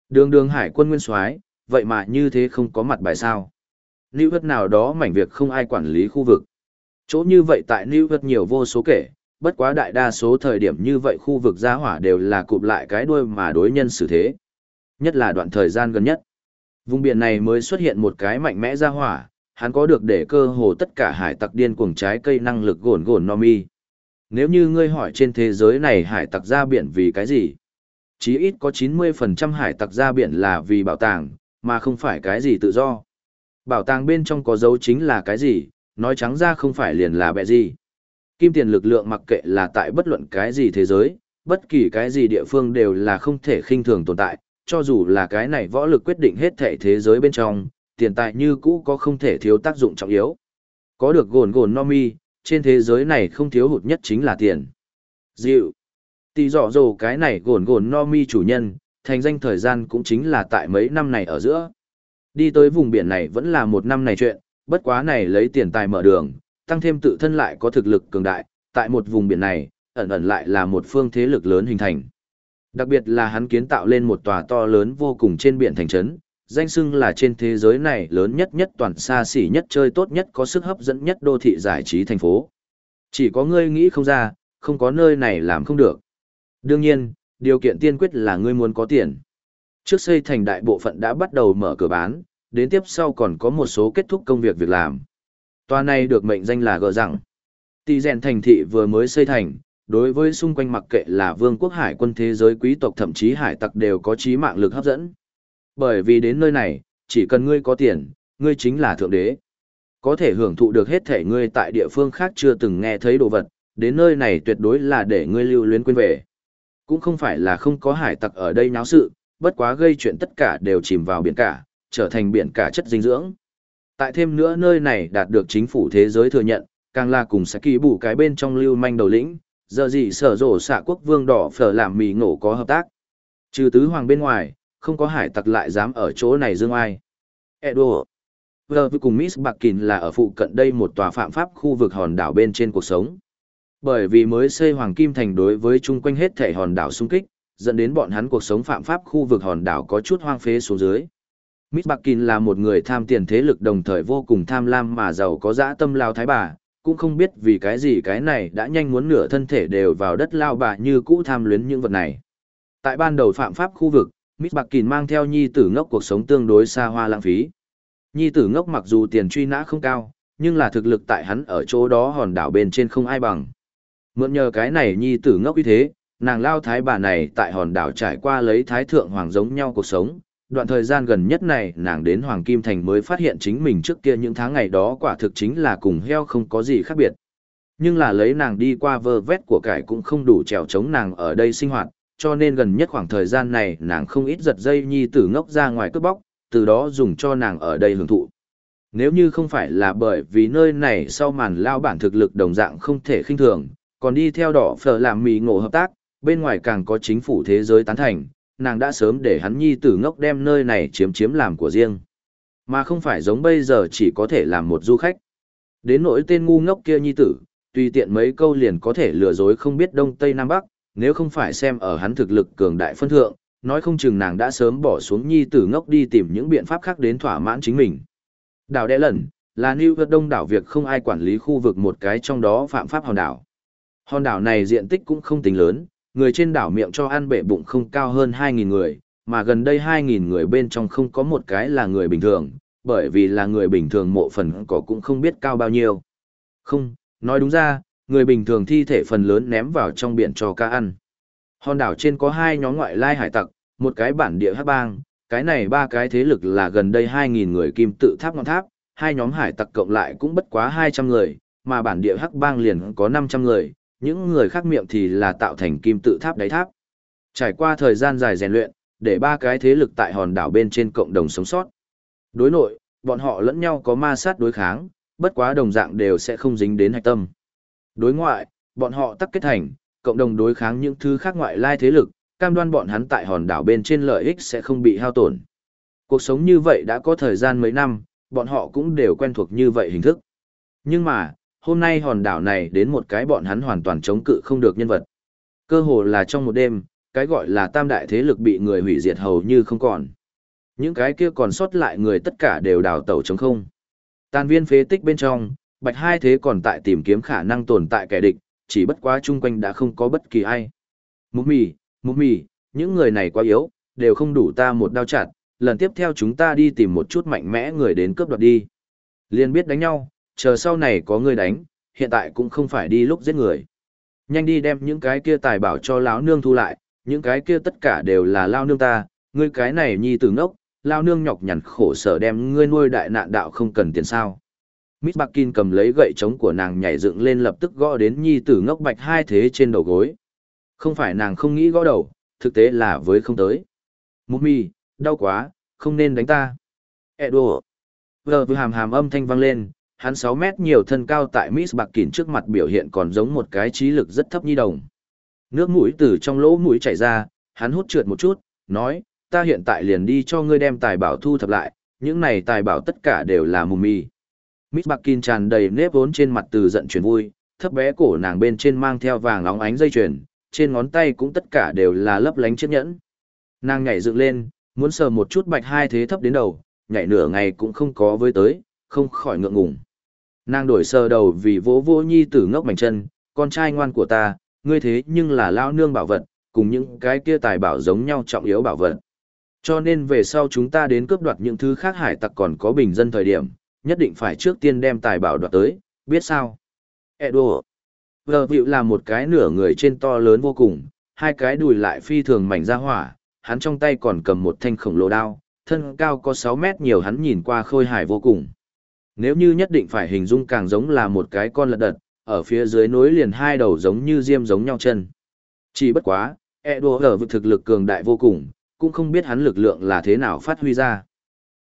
Đường đường hải quân nguyên soái vậy mà như thế không có mặt bài sao. Lưu Hất nào đó mảnh việc không ai quản lý khu vực. Chỗ như vậy tại Lưu Hất nhiều vô số kể, bất quá đại đa số thời điểm như vậy khu vực gia hỏa đều là cụp lại cái đuôi mà đối nhân xử thế. Nhất là đoạn thời gian gần nhất. Vùng biển này mới xuất hiện một cái mạnh mẽ gia hỏa, hắn có được để cơ hồ tất cả hải tặc điên cuồng trái cây năng lực gồn gồn no mi. Nếu như ngươi hỏi trên thế giới này hải tặc ra biển vì cái gì? Chí ít có 90% hải tặc ra biển là vì bảo tàng, mà không phải cái gì tự do. Bảo tàng bên trong có dấu chính là cái gì, nói trắng ra không phải liền là bẹ gì. Kim tiền lực lượng mặc kệ là tại bất luận cái gì thế giới, bất kỳ cái gì địa phương đều là không thể khinh thường tồn tại, cho dù là cái này võ lực quyết định hết thể thế giới bên trong, tiền tài như cũ có không thể thiếu tác dụng trọng yếu. Có được gồn gồn no mi, trên thế giới này không thiếu hụt nhất chính là tiền. Dịu. Tỷ dọ dồ cái này gồn gồn no mi chủ nhân, thành danh thời gian cũng chính là tại mấy năm này ở giữa. Đi tới vùng biển này vẫn là một năm này chuyện, bất quá này lấy tiền tài mở đường, tăng thêm tự thân lại có thực lực cường đại, tại một vùng biển này, ẩn ẩn lại là một phương thế lực lớn hình thành. Đặc biệt là hắn kiến tạo lên một tòa to lớn vô cùng trên biển thành trấn, danh xưng là trên thế giới này lớn nhất nhất toàn xa xỉ nhất chơi tốt nhất có sức hấp dẫn nhất đô thị giải trí thành phố. Chỉ có ngươi nghĩ không ra, không có nơi này làm không được. Đương nhiên, điều kiện tiên quyết là ngươi muốn có tiền. Trước xây thành đại bộ phận đã bắt đầu mở cửa bán, đến tiếp sau còn có một số kết thúc công việc việc làm. Tòa này được mệnh danh là gờ rằng. Tỷ rèn thành thị vừa mới xây thành, đối với xung quanh mặc kệ là vương quốc hải quân thế giới quý tộc thậm chí hải tặc đều có trí mạng lực hấp dẫn. Bởi vì đến nơi này, chỉ cần ngươi có tiền, ngươi chính là thượng đế. Có thể hưởng thụ được hết thể ngươi tại địa phương khác chưa từng nghe thấy đồ vật, đến nơi này tuyệt đối là để ngươi lưu luyến quên về. Cũng không phải là không có hải tặc ở đây náo sự, bất quá gây chuyện tất cả đều chìm vào biển cả, trở thành biển cả chất dinh dưỡng. Tại thêm nữa nơi này đạt được chính phủ thế giới thừa nhận, càng là cùng sẽ ký bù cái bên trong lưu manh đầu lĩnh, giờ gì sở rổ xạ quốc vương đỏ phở làm mì ngộ có hợp tác. Trừ tứ hoàng bên ngoài, không có hải tặc lại dám ở chỗ này dương ai. Edo. Vừa cùng Miss Bạc Kìn là ở phụ cận đây một tòa phạm pháp khu vực hòn đảo bên trên cuộc sống. Bởi vì mới xây Hoàng Kim Thành đối với chung quanh hết thể hòn đảo xung kích, dẫn đến bọn hắn cuộc sống phạm pháp khu vực hòn đảo có chút hoang phế xuống dưới. Mít Bạc Kín là một người tham tiền thế lực đồng thời vô cùng tham lam mà giàu có dã tâm lao thái bà, cũng không biết vì cái gì cái này đã nhanh muốn nửa thân thể đều vào đất lao bà như cũ tham luyến những vật này. Tại ban đầu phạm pháp khu vực, Mít Bạc Kín mang theo nhi tử ngốc cuộc sống tương đối xa hoa lãng phí. Nhi tử ngốc mặc dù tiền truy nã không cao, nhưng là thực lực tại hắn ở chỗ đó hòn đảo bên trên không ai bằng. Mượn nhờ cái này nhi tử ngốc như thế, nàng lao thái bà này tại hòn đảo trải qua lấy thái thượng hoàng giống nhau cuộc sống. Đoạn thời gian gần nhất này nàng đến Hoàng Kim Thành mới phát hiện chính mình trước kia những tháng ngày đó quả thực chính là cùng heo không có gì khác biệt. Nhưng là lấy nàng đi qua vơ vét của cải cũng không đủ trèo chống nàng ở đây sinh hoạt, cho nên gần nhất khoảng thời gian này nàng không ít giật dây nhi tử ngốc ra ngoài cướp bóc, từ đó dùng cho nàng ở đây hưởng thụ. Nếu như không phải là bởi vì nơi này sau màn lao bản thực lực đồng dạng không thể khinh thường, còn đi theo đỏ phở làm mì ngộ hợp tác, bên ngoài càng có chính phủ thế giới tán thành, nàng đã sớm để hắn nhi tử ngốc đem nơi này chiếm chiếm làm của riêng. Mà không phải giống bây giờ chỉ có thể làm một du khách. Đến nỗi tên ngu ngốc kia nhi tử, tùy tiện mấy câu liền có thể lừa dối không biết đông tây nam bắc, nếu không phải xem ở hắn thực lực cường đại phân thượng, nói không chừng nàng đã sớm bỏ xuống nhi tử ngốc đi tìm những biện pháp khác đến thỏa mãn chính mình. Đảo Đẽ Lần là New York Đông đảo việc không ai quản lý khu vực một cái trong đó phạm pháp hòn đảo. Hòn đảo này diện tích cũng không tính lớn, người trên đảo miệng cho ăn bể bụng không cao hơn 2.000 người, mà gần đây 2.000 người bên trong không có một cái là người bình thường, bởi vì là người bình thường mộ phần có cũng không biết cao bao nhiêu. Không, nói đúng ra, người bình thường thi thể phần lớn ném vào trong biển cho cá ăn. Hòn đảo trên có hai nhóm ngoại lai hải tặc, một cái bản địa hắc bang, cái này ba cái thế lực là gần đây 2.000 người kim tự tháp ngọn tháp, hai nhóm hải tặc cộng lại cũng bất quá 200 người, mà bản địa hắc bang liền có 500 người, những người khác miệng thì là tạo thành kim tự tháp đáy tháp. Trải qua thời gian dài rèn luyện, để ba cái thế lực tại hòn đảo bên trên cộng đồng sống sót. Đối nội, bọn họ lẫn nhau có ma sát đối kháng, bất quá đồng dạng đều sẽ không dính đến hạch tâm. Đối ngoại, bọn họ tắc kết thành, cộng đồng đối kháng những thứ khác ngoại lai thế lực, cam đoan bọn hắn tại hòn đảo bên trên lợi ích sẽ không bị hao tổn. Cuộc sống như vậy đã có thời gian mấy năm, bọn họ cũng đều quen thuộc như vậy hình thức. Nhưng mà, hôm nay hòn đảo này đến một cái bọn hắn hoàn toàn chống cự không được nhân vật. Cơ hồ là trong một đêm, cái gọi là tam đại thế lực bị người hủy diệt hầu như không còn. Những cái kia còn sót lại người tất cả đều đào tẩu chống không. Tàn viên phế tích bên trong, bạch hai thế còn tại tìm kiếm khả năng tồn tại kẻ địch, chỉ bất quá chung quanh đã không có bất kỳ ai. Mục mì, mục mì, những người này quá yếu, đều không đủ ta một đao chặt, lần tiếp theo chúng ta đi tìm một chút mạnh mẽ người đến cướp đoạt đi. Liên biết đánh nhau, chờ sau này có người đánh, hiện tại cũng không phải đi lúc giết người. Nhanh đi đem những cái kia tài bảo cho lão nương thu lại, những cái kia tất cả đều là lao nương ta, ngươi cái này nhi tử ngốc, lao nương nhọc nhằn khổ sở đem ngươi nuôi đại nạn đạo không cần tiền sao. Miss Barkin cầm lấy gậy trống của nàng nhảy dựng lên lập tức gõ đến nhi tử ngốc bạch hai thế trên đầu gối. Không phải nàng không nghĩ gõ đầu, thực tế là với không tới. Mụ mi, đau quá, không nên đánh ta. Edo. Vừa vừa hàm hàm âm thanh vang lên, hắn 6 mét nhiều thân cao tại Miss Barkin trước mặt biểu hiện còn giống một cái trí lực rất thấp nhi đồng. Nước mũi từ trong lỗ mũi chảy ra, hắn hút trượt một chút, nói, ta hiện tại liền đi cho ngươi đem tài bảo thu thập lại, những này tài bảo tất cả đều là mù mì. Miss Barkin tràn đầy nếp vốn trên mặt từ giận chuyển vui, thấp bé cổ nàng bên trên mang theo vàng óng ánh dây chuyền, trên ngón tay cũng tất cả đều là lấp lánh chiếc nhẫn. Nàng nhảy dựng lên, muốn sờ một chút bạch hai thế thấp đến đầu, nhảy nửa ngày cũng không có với tới, không khỏi ngượng ngùng. Nàng đổi sờ đầu vì vỗ vỗ nhi tử ngốc mảnh chân, con trai ngoan của ta, ngươi thế nhưng là lao nương bảo vật, cùng những cái kia tài bảo giống nhau trọng yếu bảo vật. Cho nên về sau chúng ta đến cướp đoạt những thứ khác hải tặc còn có bình dân thời điểm, nhất định phải trước tiên đem tài bảo đoạt tới, biết sao? Edo. Vợ vịu là một cái nửa người trên to lớn vô cùng, hai cái đùi lại phi thường mảnh ra hỏa, hắn trong tay còn cầm một thanh khổng lồ đao, thân cao có 6 mét nhiều hắn nhìn qua khôi hài vô cùng. Nếu như nhất định phải hình dung càng giống là một cái con lật đật, ở phía dưới nối liền hai đầu giống như diêm giống nhau chân. Chỉ bất quá, Edo ở vực thực lực cường đại vô cùng, cũng không biết hắn lực lượng là thế nào phát huy ra.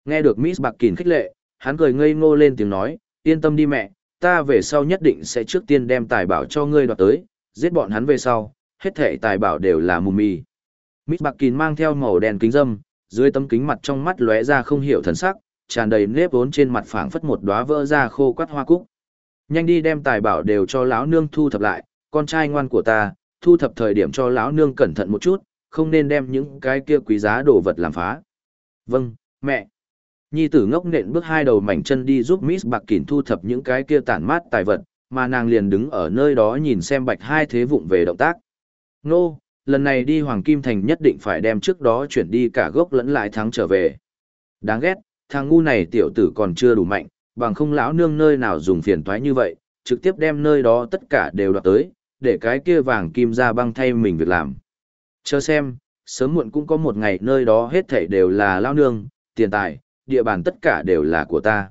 Nghe được Miss Bạc Kín khích lệ, hắn cười ngây ngô lên tiếng nói, yên tâm đi mẹ, ta về sau nhất định sẽ trước tiên đem tài bảo cho ngươi đoạt tới, giết bọn hắn về sau, hết thể tài bảo đều là mù mì. Miss Bạc Kín mang theo màu đen kính dâm, dưới tấm kính mặt trong mắt lóe ra không hiểu thần sắc, tràn đầy nếp vốn trên mặt phảng phất một đóa vỡ ra khô quắt hoa cúc. Nhanh đi đem tài bảo đều cho lão nương thu thập lại, con trai ngoan của ta, thu thập thời điểm cho lão nương cẩn thận một chút, không nên đem những cái kia quý giá đồ vật làm phá. Vâng, mẹ. Nhi tử ngốc nện bước hai đầu mảnh chân đi giúp Miss Bạc Kỳn thu thập những cái kia tản mát tài vật, mà nàng liền đứng ở nơi đó nhìn xem bạch hai thế vụng về động tác. Nô, lần này đi Hoàng Kim Thành nhất định phải đem trước đó chuyển đi cả gốc lẫn lại thắng trở về. Đáng ghét, thằng ngu này tiểu tử còn chưa đủ mạnh, bằng không lão nương nơi nào dùng phiền toái như vậy, trực tiếp đem nơi đó tất cả đều đoạt tới, để cái kia vàng kim ra băng thay mình việc làm. Chờ xem, sớm muộn cũng có một ngày nơi đó hết thảy đều là lão nương, tiền tài, địa bàn tất cả đều là của ta.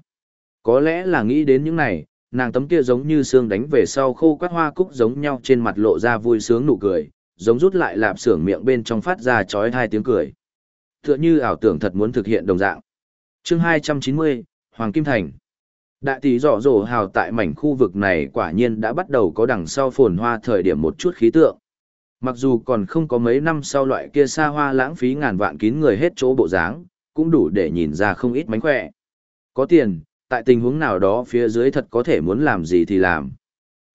Có lẽ là nghĩ đến những này, nàng tấm kia giống như xương đánh về sau khô quát hoa cúc giống nhau trên mặt lộ ra vui sướng nụ cười, giống rút lại lạp xưởng miệng bên trong phát ra chói hai tiếng cười. Tựa như ảo tưởng thật muốn thực hiện đồng dạng. Chương 290, Hoàng Kim Thành. Đại tỷ dọ dỗ hào tại mảnh khu vực này quả nhiên đã bắt đầu có đằng sau phồn hoa thời điểm một chút khí tượng. Mặc dù còn không có mấy năm sau loại kia xa hoa lãng phí ngàn vạn kín người hết chỗ bộ dáng, cũng đủ để nhìn ra không ít mánh khỏe. Có tiền, tại tình huống nào đó phía dưới thật có thể muốn làm gì thì làm.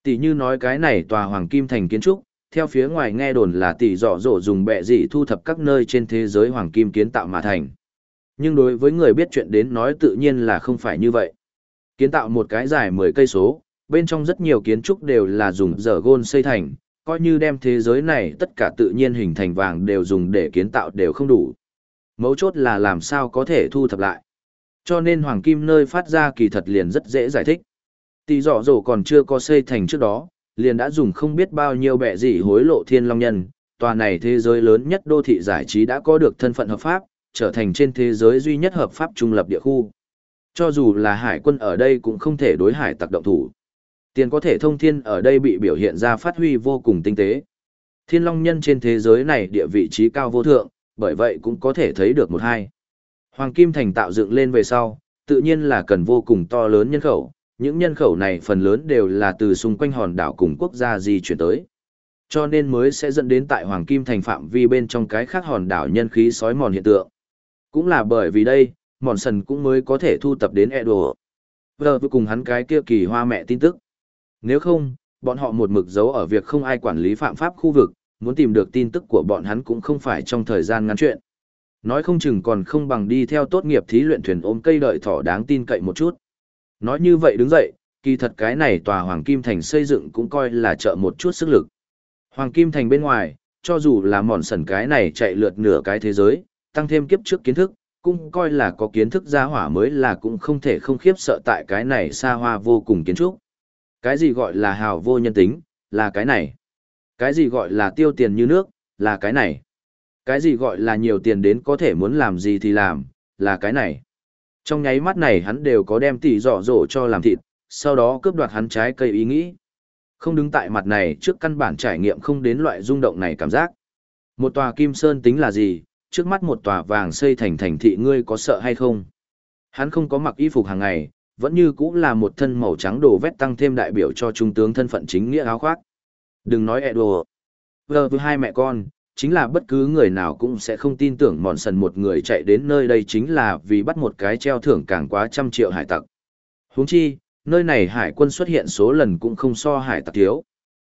Tỷ như nói cái này tòa hoàng kim thành kiến trúc, theo phía ngoài nghe đồn là tỷ dọ dỗ dùng bẹ dị thu thập các nơi trên thế giới hoàng kim kiến tạo mà thành. Nhưng đối với người biết chuyện đến nói tự nhiên là không phải như vậy. Kiến tạo một cái dài 10 cây số, bên trong rất nhiều kiến trúc đều là dùng dở gôn xây thành, coi như đem thế giới này tất cả tự nhiên hình thành vàng đều dùng để kiến tạo đều không đủ. Mấu chốt là làm sao có thể thu thập lại. Cho nên hoàng kim nơi phát ra kỳ thật liền rất dễ giải thích. Tỷ dọ dỗ còn chưa có xây thành trước đó, liền đã dùng không biết bao nhiêu bẻ gì hối lộ thiên long nhân. Tòa này thế giới lớn nhất đô thị giải trí đã có được thân phận hợp pháp, trở thành trên thế giới duy nhất hợp pháp trung lập địa khu. Cho dù là hải quân ở đây cũng không thể đối hải tặc động thủ. Tiền có thể thông thiên ở đây bị biểu hiện ra phát huy vô cùng tinh tế. Thiên long nhân trên thế giới này địa vị trí cao vô thượng, bởi vậy cũng có thể thấy được một hai. Hoàng Kim Thành tạo dựng lên về sau, tự nhiên là cần vô cùng to lớn nhân khẩu, những nhân khẩu này phần lớn đều là từ xung quanh hòn đảo cùng quốc gia di chuyển tới. Cho nên mới sẽ dẫn đến tại Hoàng Kim thành phạm vi bên trong cái khác hòn đảo nhân khí sói mòn hiện tượng. Cũng là bởi vì đây, mòn sần cũng mới có thể thu tập đến Edo. Vừa cùng hắn cái kia kỳ hoa mẹ tin tức. Nếu không, bọn họ một mực giấu ở việc không ai quản lý phạm pháp khu vực, muốn tìm được tin tức của bọn hắn cũng không phải trong thời gian ngắn chuyện. Nói không chừng còn không bằng đi theo tốt nghiệp thí luyện thuyền ôm cây đợi thỏ đáng tin cậy một chút. Nói như vậy đứng dậy, kỳ thật cái này tòa Hoàng Kim Thành xây dựng cũng coi là trợ một chút sức lực. Hoàng Kim Thành bên ngoài, cho dù là mòn sần cái này chạy lượt nửa cái thế giới, tăng thêm kiếp trước kiến thức, cũng coi là có kiến thức gia hỏa mới là cũng không thể không khiếp sợ tại cái này xa hoa vô cùng kiến trúc. Cái gì gọi là hào vô nhân tính, là cái này. Cái gì gọi là tiêu tiền như nước, là cái này. Cái gì gọi là nhiều tiền đến có thể muốn làm gì thì làm, là cái này. Trong nháy mắt này hắn đều có đem tỷ dọ dỗ cho làm thịt, sau đó cướp đoạt hắn trái cây ý nghĩ. Không đứng tại mặt này trước căn bản trải nghiệm không đến loại rung động này cảm giác. Một tòa kim sơn tính là gì, trước mắt một tòa vàng xây thành thành thị ngươi có sợ hay không? Hắn không có mặc y phục hàng ngày, vẫn như cũng là một thân màu trắng đồ vét tăng thêm đại biểu cho trung tướng thân phận chính nghĩa áo khoác. Đừng nói Edo. Vừa với hai mẹ con, chính là bất cứ người nào cũng sẽ không tin tưởng mòn sần một người chạy đến nơi đây chính là vì bắt một cái treo thưởng càng quá trăm triệu hải tặc. Huống chi, nơi này hải quân xuất hiện số lần cũng không so hải tặc thiếu.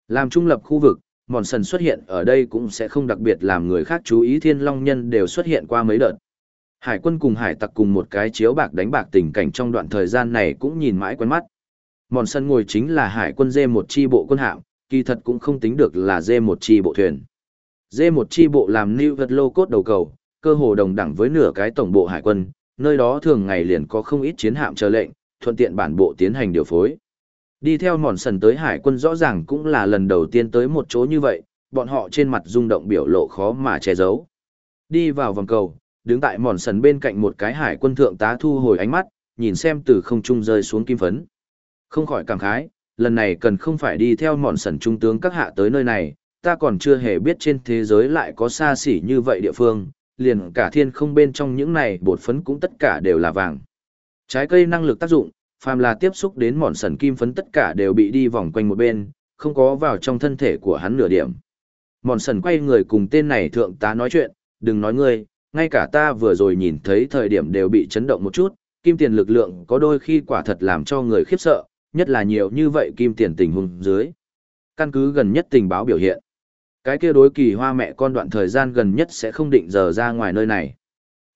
Làm trung lập khu vực, mòn sần xuất hiện ở đây cũng sẽ không đặc biệt làm người khác chú ý thiên long nhân đều xuất hiện qua mấy đợt. Hải quân cùng hải tặc cùng một cái chiếu bạc đánh bạc tình cảnh trong đoạn thời gian này cũng nhìn mãi quen mắt. Mòn sân ngồi chính là hải quân dê một chi bộ quân hạm, kỳ thật cũng không tính được là dê một chi bộ thuyền. Dê một chi bộ làm New vật lô cốt đầu cầu, cơ hồ đồng đẳng với nửa cái tổng bộ hải quân, nơi đó thường ngày liền có không ít chiến hạm chờ lệnh, thuận tiện bản bộ tiến hành điều phối. Đi theo mòn sần tới hải quân rõ ràng cũng là lần đầu tiên tới một chỗ như vậy, bọn họ trên mặt rung động biểu lộ khó mà che giấu. Đi vào vòng cầu, đứng tại mòn sần bên cạnh một cái hải quân thượng tá thu hồi ánh mắt, nhìn xem từ không trung rơi xuống kim phấn. Không khỏi cảm khái, lần này cần không phải đi theo mòn sần trung tướng các hạ tới nơi này, ta còn chưa hề biết trên thế giới lại có xa xỉ như vậy địa phương, liền cả thiên không bên trong những này bột phấn cũng tất cả đều là vàng. Trái cây năng lực tác dụng, phàm là tiếp xúc đến mòn sần kim phấn tất cả đều bị đi vòng quanh một bên, không có vào trong thân thể của hắn nửa điểm. Mòn sần quay người cùng tên này thượng tá nói chuyện, đừng nói ngươi, ngay cả ta vừa rồi nhìn thấy thời điểm đều bị chấn động một chút, kim tiền lực lượng có đôi khi quả thật làm cho người khiếp sợ, nhất là nhiều như vậy kim tiền tình huống dưới. Căn cứ gần nhất tình báo biểu hiện. Cái kia đối kỳ hoa mẹ con đoạn thời gian gần nhất sẽ không định giờ ra ngoài nơi này.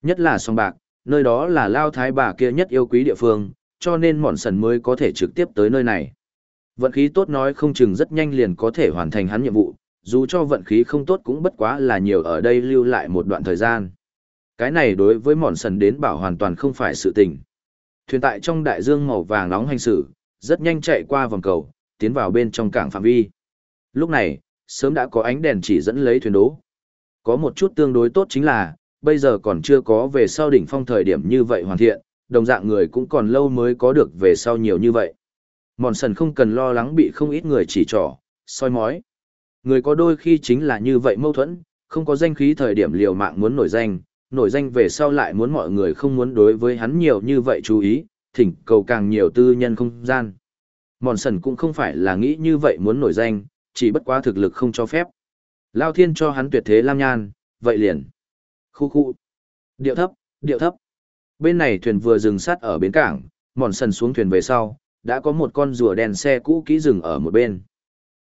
Nhất là song bạc, nơi đó là lao thái bà kia nhất yêu quý địa phương, cho nên mòn sần mới có thể trực tiếp tới nơi này. Vận khí tốt nói không chừng rất nhanh liền có thể hoàn thành hắn nhiệm vụ, dù cho vận khí không tốt cũng bất quá là nhiều ở đây lưu lại một đoạn thời gian. Cái này đối với mòn sần đến bảo hoàn toàn không phải sự tình. Thuyền tại trong đại dương màu vàng nóng hành xử, rất nhanh chạy qua vòng cầu, tiến vào bên trong cảng phạm vi. Lúc này, sớm đã có ánh đèn chỉ dẫn lấy thuyền đố. Có một chút tương đối tốt chính là, bây giờ còn chưa có về sau đỉnh phong thời điểm như vậy hoàn thiện, đồng dạng người cũng còn lâu mới có được về sau nhiều như vậy. Mòn sần không cần lo lắng bị không ít người chỉ trỏ, soi mói. Người có đôi khi chính là như vậy mâu thuẫn, không có danh khí thời điểm liều mạng muốn nổi danh, nổi danh về sau lại muốn mọi người không muốn đối với hắn nhiều như vậy chú ý, thỉnh cầu càng nhiều tư nhân không gian. Mòn sần cũng không phải là nghĩ như vậy muốn nổi danh, chỉ bất quá thực lực không cho phép. Lao thiên cho hắn tuyệt thế lam nhan, vậy liền. Khu khu. Điệu thấp, điệu thấp. Bên này thuyền vừa dừng sát ở bến cảng, mòn sần xuống thuyền về sau, đã có một con rùa đèn xe cũ kỹ dừng ở một bên.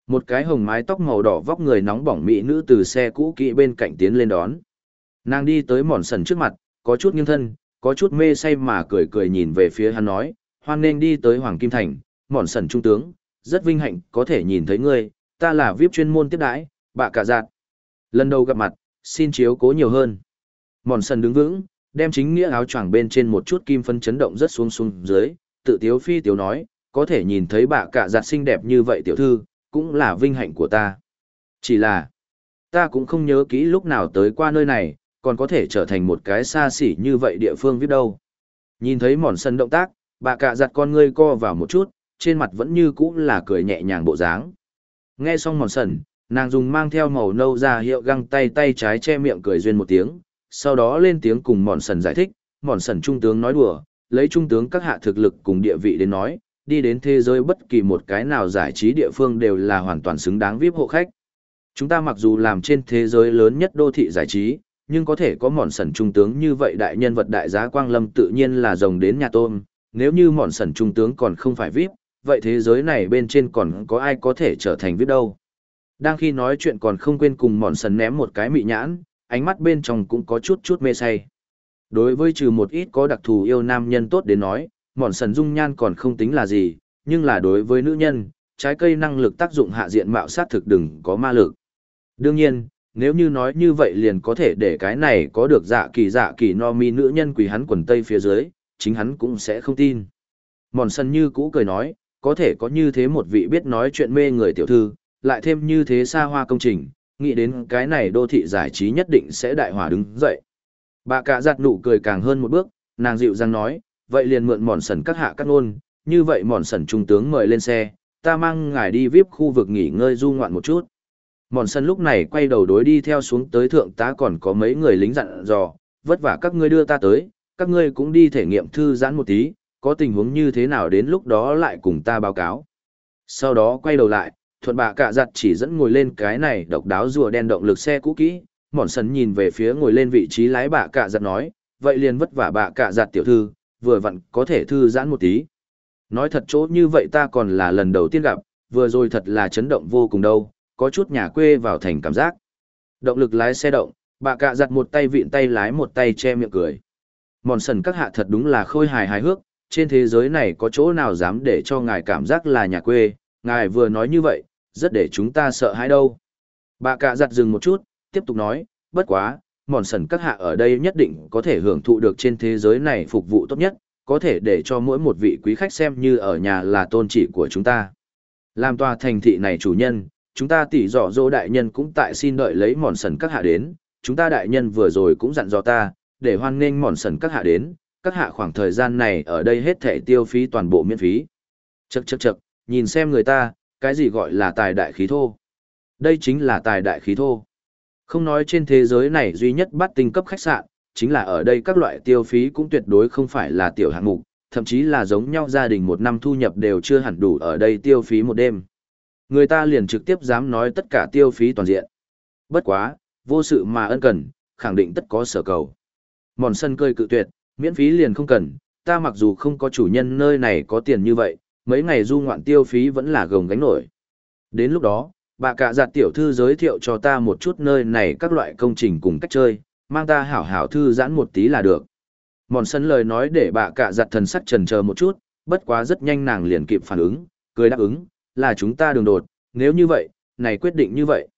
Một cái hồng mái tóc màu đỏ vóc người nóng bỏng mỹ nữ từ xe cũ kỹ bên cạnh tiến lên đón. Nàng đi tới mòn sần trước mặt, có chút nghiêng thân, có chút mê say mà cười cười nhìn về phía hắn nói, hoan nên đi tới Hoàng Kim Thành, mòn sần trung tướng, rất vinh hạnh có thể nhìn thấy ngươi, ta là VIP chuyên môn tiếp đãi, bạ cả giạt. Lần đầu gặp mặt, xin chiếu cố nhiều hơn. Mòn sần đứng vững, đem chính nghĩa áo choàng bên trên một chút kim phân chấn động rất xuống xuống dưới, tự tiếu phi tiếu nói, có thể nhìn thấy bà cả giặt xinh đẹp như vậy tiểu thư, cũng là vinh hạnh của ta. Chỉ là, ta cũng không nhớ kỹ lúc nào tới qua nơi này, còn có thể trở thành một cái xa xỉ như vậy địa phương viết đâu. Nhìn thấy mòn sân động tác, bà cả giặt con ngươi co vào một chút, trên mặt vẫn như cũ là cười nhẹ nhàng bộ dáng. Nghe xong mòn sần, nàng dùng mang theo màu nâu ra hiệu găng tay tay trái che miệng cười duyên một tiếng, sau đó lên tiếng cùng mòn sần giải thích, mòn sần trung tướng nói đùa, lấy trung tướng các hạ thực lực cùng địa vị đến nói, đi đến thế giới bất kỳ một cái nào giải trí địa phương đều là hoàn toàn xứng đáng VIP hộ khách. Chúng ta mặc dù làm trên thế giới lớn nhất đô thị giải trí, nhưng có thể có mòn sần trung tướng như vậy đại nhân vật đại giá quang lâm tự nhiên là rồng đến nhà tôm, nếu như mòn sần trung tướng còn không phải VIP, vậy thế giới này bên trên còn có ai có thể trở thành VIP đâu. Đang khi nói chuyện còn không quên cùng mòn sần ném một cái mị nhãn, ánh mắt bên trong cũng có chút chút mê say. Đối với trừ một ít có đặc thù yêu nam nhân tốt đến nói, mòn sần dung nhan còn không tính là gì, nhưng là đối với nữ nhân, trái cây năng lực tác dụng hạ diện mạo sát thực đừng có ma lực. Đương nhiên, nếu như nói như vậy liền có thể để cái này có được dạ kỳ dạ kỳ no mi nữ nhân quỳ hắn quần tây phía dưới, chính hắn cũng sẽ không tin. Mòn sân như cũ cười nói, có thể có như thế một vị biết nói chuyện mê người tiểu thư, lại thêm như thế xa hoa công trình, nghĩ đến cái này đô thị giải trí nhất định sẽ đại hỏa đứng dậy. Bà cả giặt nụ cười càng hơn một bước, nàng dịu dàng nói, vậy liền mượn mòn sần các hạ cắt ngôn, như vậy mòn sần trung tướng mời lên xe, ta mang ngài đi VIP khu vực nghỉ ngơi du ngoạn một chút. Mòn sân lúc này quay đầu đối đi theo xuống tới thượng tá còn có mấy người lính dặn dò, vất vả các ngươi đưa ta tới, các ngươi cũng đi thể nghiệm thư giãn một tí, có tình huống như thế nào đến lúc đó lại cùng ta báo cáo. Sau đó quay đầu lại, thuận bạ cạ giặt chỉ dẫn ngồi lên cái này độc đáo rùa đen động lực xe cũ kỹ, mòn sần nhìn về phía ngồi lên vị trí lái bạ cạ giặt nói, vậy liền vất vả bạ cạ giặt tiểu thư, vừa vặn có thể thư giãn một tí. Nói thật chỗ như vậy ta còn là lần đầu tiên gặp, vừa rồi thật là chấn động vô cùng đâu, có chút nhà quê vào thành cảm giác. Động lực lái xe động, bà cạ giặt một tay vịn tay lái một tay che miệng cười. Mòn sần các hạ thật đúng là khôi hài hài hước, trên thế giới này có chỗ nào dám để cho ngài cảm giác là nhà quê, ngài vừa nói như vậy, rất để chúng ta sợ hãi đâu. Bà cạ giặt dừng một chút, tiếp tục nói, bất quá, mòn sần các hạ ở đây nhất định có thể hưởng thụ được trên thế giới này phục vụ tốt nhất, có thể để cho mỗi một vị quý khách xem như ở nhà là tôn trị của chúng ta. Làm tòa thành thị này chủ nhân, chúng ta tỉ dọ dỗ đại nhân cũng tại xin đợi lấy mòn sần các hạ đến, chúng ta đại nhân vừa rồi cũng dặn dò ta, để hoan nghênh mòn sần các hạ đến, các hạ khoảng thời gian này ở đây hết thể tiêu phí toàn bộ miễn phí. Chậc chậc chậc, nhìn xem người ta, cái gì gọi là tài đại khí thô. Đây chính là tài đại khí thô. Không nói trên thế giới này duy nhất bắt tinh cấp khách sạn, chính là ở đây các loại tiêu phí cũng tuyệt đối không phải là tiểu hạng mục, thậm chí là giống nhau gia đình một năm thu nhập đều chưa hẳn đủ ở đây tiêu phí một đêm. Người ta liền trực tiếp dám nói tất cả tiêu phí toàn diện. Bất quá, vô sự mà ân cần, khẳng định tất có sở cầu. Mòn sân cơi cự tuyệt, miễn phí liền không cần, ta mặc dù không có chủ nhân nơi này có tiền như vậy, mấy ngày du ngoạn tiêu phí vẫn là gồng gánh nổi. Đến lúc đó, bà cả giặt tiểu thư giới thiệu cho ta một chút nơi này các loại công trình cùng cách chơi, mang ta hảo hảo thư giãn một tí là được. Mòn sân lời nói để bà cả giặt thần sắc trần chờ một chút, bất quá rất nhanh nàng liền kịp phản ứng, cười đáp ứng, là chúng ta đường đột, nếu như vậy, này quyết định như vậy.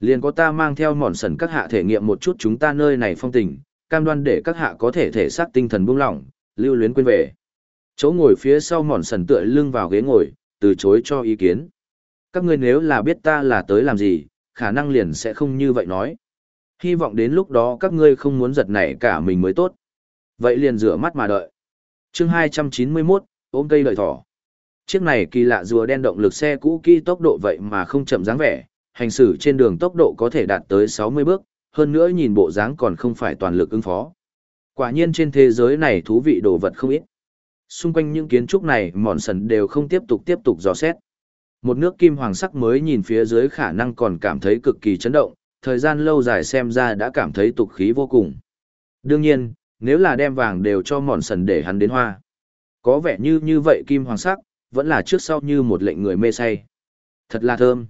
Liền có ta mang theo mòn sần các hạ thể nghiệm một chút chúng ta nơi này phong tình, cam đoan để các hạ có thể thể xác tinh thần buông lỏng, lưu luyến quên về. Chỗ ngồi phía sau mòn sần tựa lưng vào ghế ngồi, từ chối cho ý kiến. Các ngươi nếu là biết ta là tới làm gì, khả năng liền sẽ không như vậy nói. Hy vọng đến lúc đó các ngươi không muốn giật nảy cả mình mới tốt. Vậy liền rửa mắt mà đợi. chương 291, ôm cây lợi thỏ. Chiếc này kỳ lạ rùa đen động lực xe cũ kỹ tốc độ vậy mà không chậm dáng vẻ, hành xử trên đường tốc độ có thể đạt tới 60 bước, hơn nữa nhìn bộ dáng còn không phải toàn lực ứng phó. Quả nhiên trên thế giới này thú vị đồ vật không ít. Xung quanh những kiến trúc này mòn sần đều không tiếp tục tiếp tục dò xét. Một nước kim hoàng sắc mới nhìn phía dưới khả năng còn cảm thấy cực kỳ chấn động, thời gian lâu dài xem ra đã cảm thấy tục khí vô cùng. Đương nhiên, nếu là đem vàng đều cho mòn sần để hắn đến hoa. Có vẻ như như vậy kim hoàng sắc, vẫn là trước sau như một lệnh người mê say. Thật là thơm.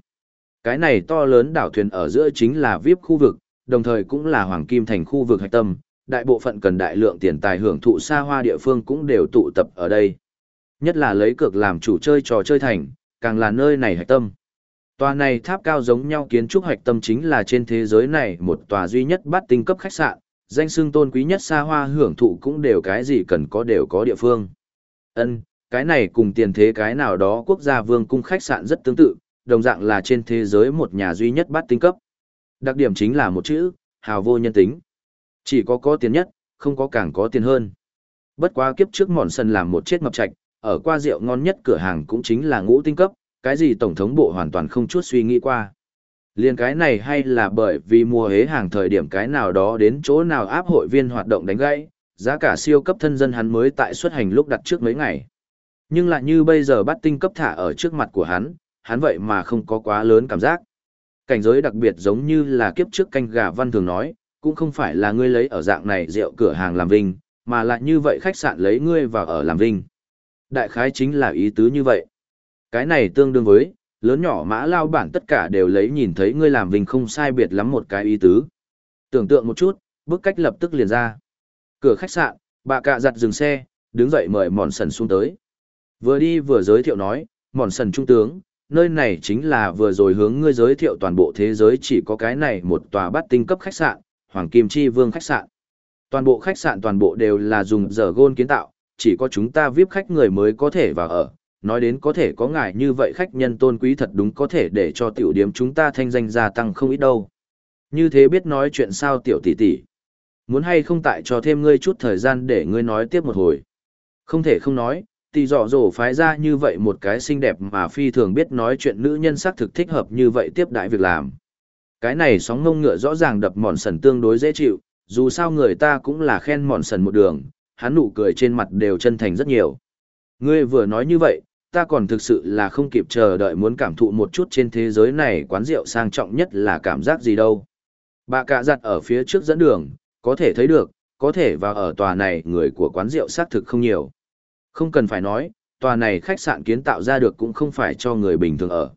Cái này to lớn đảo thuyền ở giữa chính là VIP khu vực, đồng thời cũng là hoàng kim thành khu vực hạch tâm, đại bộ phận cần đại lượng tiền tài hưởng thụ xa hoa địa phương cũng đều tụ tập ở đây. Nhất là lấy cược làm chủ chơi trò chơi thành, càng là nơi này hạch tâm. Tòa này tháp cao giống nhau kiến trúc hạch tâm chính là trên thế giới này một tòa duy nhất bát tinh cấp khách sạn, danh xưng tôn quý nhất xa hoa hưởng thụ cũng đều cái gì cần có đều có địa phương. Ân, cái này cùng tiền thế cái nào đó quốc gia vương cung khách sạn rất tương tự, đồng dạng là trên thế giới một nhà duy nhất bát tinh cấp. Đặc điểm chính là một chữ, hào vô nhân tính. Chỉ có có tiền nhất, không có càng có tiền hơn. Bất quá kiếp trước mòn sân làm một chết ngập trạch, ở qua rượu ngon nhất cửa hàng cũng chính là ngũ tinh cấp, cái gì tổng thống bộ hoàn toàn không chút suy nghĩ qua. Liên cái này hay là bởi vì mùa hế hàng thời điểm cái nào đó đến chỗ nào áp hội viên hoạt động đánh gãy, giá cả siêu cấp thân dân hắn mới tại xuất hành lúc đặt trước mấy ngày. Nhưng lại như bây giờ bắt tinh cấp thả ở trước mặt của hắn, hắn vậy mà không có quá lớn cảm giác. Cảnh giới đặc biệt giống như là kiếp trước canh gà văn thường nói, cũng không phải là ngươi lấy ở dạng này rượu cửa hàng làm vinh, mà lại như vậy khách sạn lấy ngươi vào ở làm vinh. Đại khái chính là ý tứ như vậy. Cái này tương đương với, lớn nhỏ mã lao bản tất cả đều lấy nhìn thấy ngươi làm vinh không sai biệt lắm một cái ý tứ. Tưởng tượng một chút, bước cách lập tức liền ra. Cửa khách sạn, bà cạ giặt dừng xe, đứng dậy mời mòn sần xuống tới. Vừa đi vừa giới thiệu nói, mòn sần trung tướng, nơi này chính là vừa rồi hướng ngươi giới thiệu toàn bộ thế giới chỉ có cái này một tòa bát tinh cấp khách sạn, Hoàng Kim Chi Vương khách sạn. Toàn bộ khách sạn toàn bộ đều là dùng giờ gôn kiến tạo, chỉ có chúng ta VIP khách người mới có thể vào ở. Nói đến có thể có ngài như vậy khách nhân tôn quý thật đúng có thể để cho tiểu điểm chúng ta thanh danh gia tăng không ít đâu. Như thế biết nói chuyện sao tiểu tỷ tỷ. Muốn hay không tại cho thêm ngươi chút thời gian để ngươi nói tiếp một hồi. Không thể không nói, tỷ dọ dỗ phái ra như vậy một cái xinh đẹp mà phi thường biết nói chuyện nữ nhân xác thực thích hợp như vậy tiếp đại việc làm. Cái này sóng ngông ngựa rõ ràng đập mòn sần tương đối dễ chịu, dù sao người ta cũng là khen mòn sần một đường, hắn nụ cười trên mặt đều chân thành rất nhiều. Ngươi vừa nói như vậy, ta còn thực sự là không kịp chờ đợi muốn cảm thụ một chút trên thế giới này quán rượu sang trọng nhất là cảm giác gì đâu. Bà cạ giặt ở phía trước dẫn đường, có thể thấy được, có thể vào ở tòa này người của quán rượu xác thực không nhiều. Không cần phải nói, tòa này khách sạn kiến tạo ra được cũng không phải cho người bình thường ở.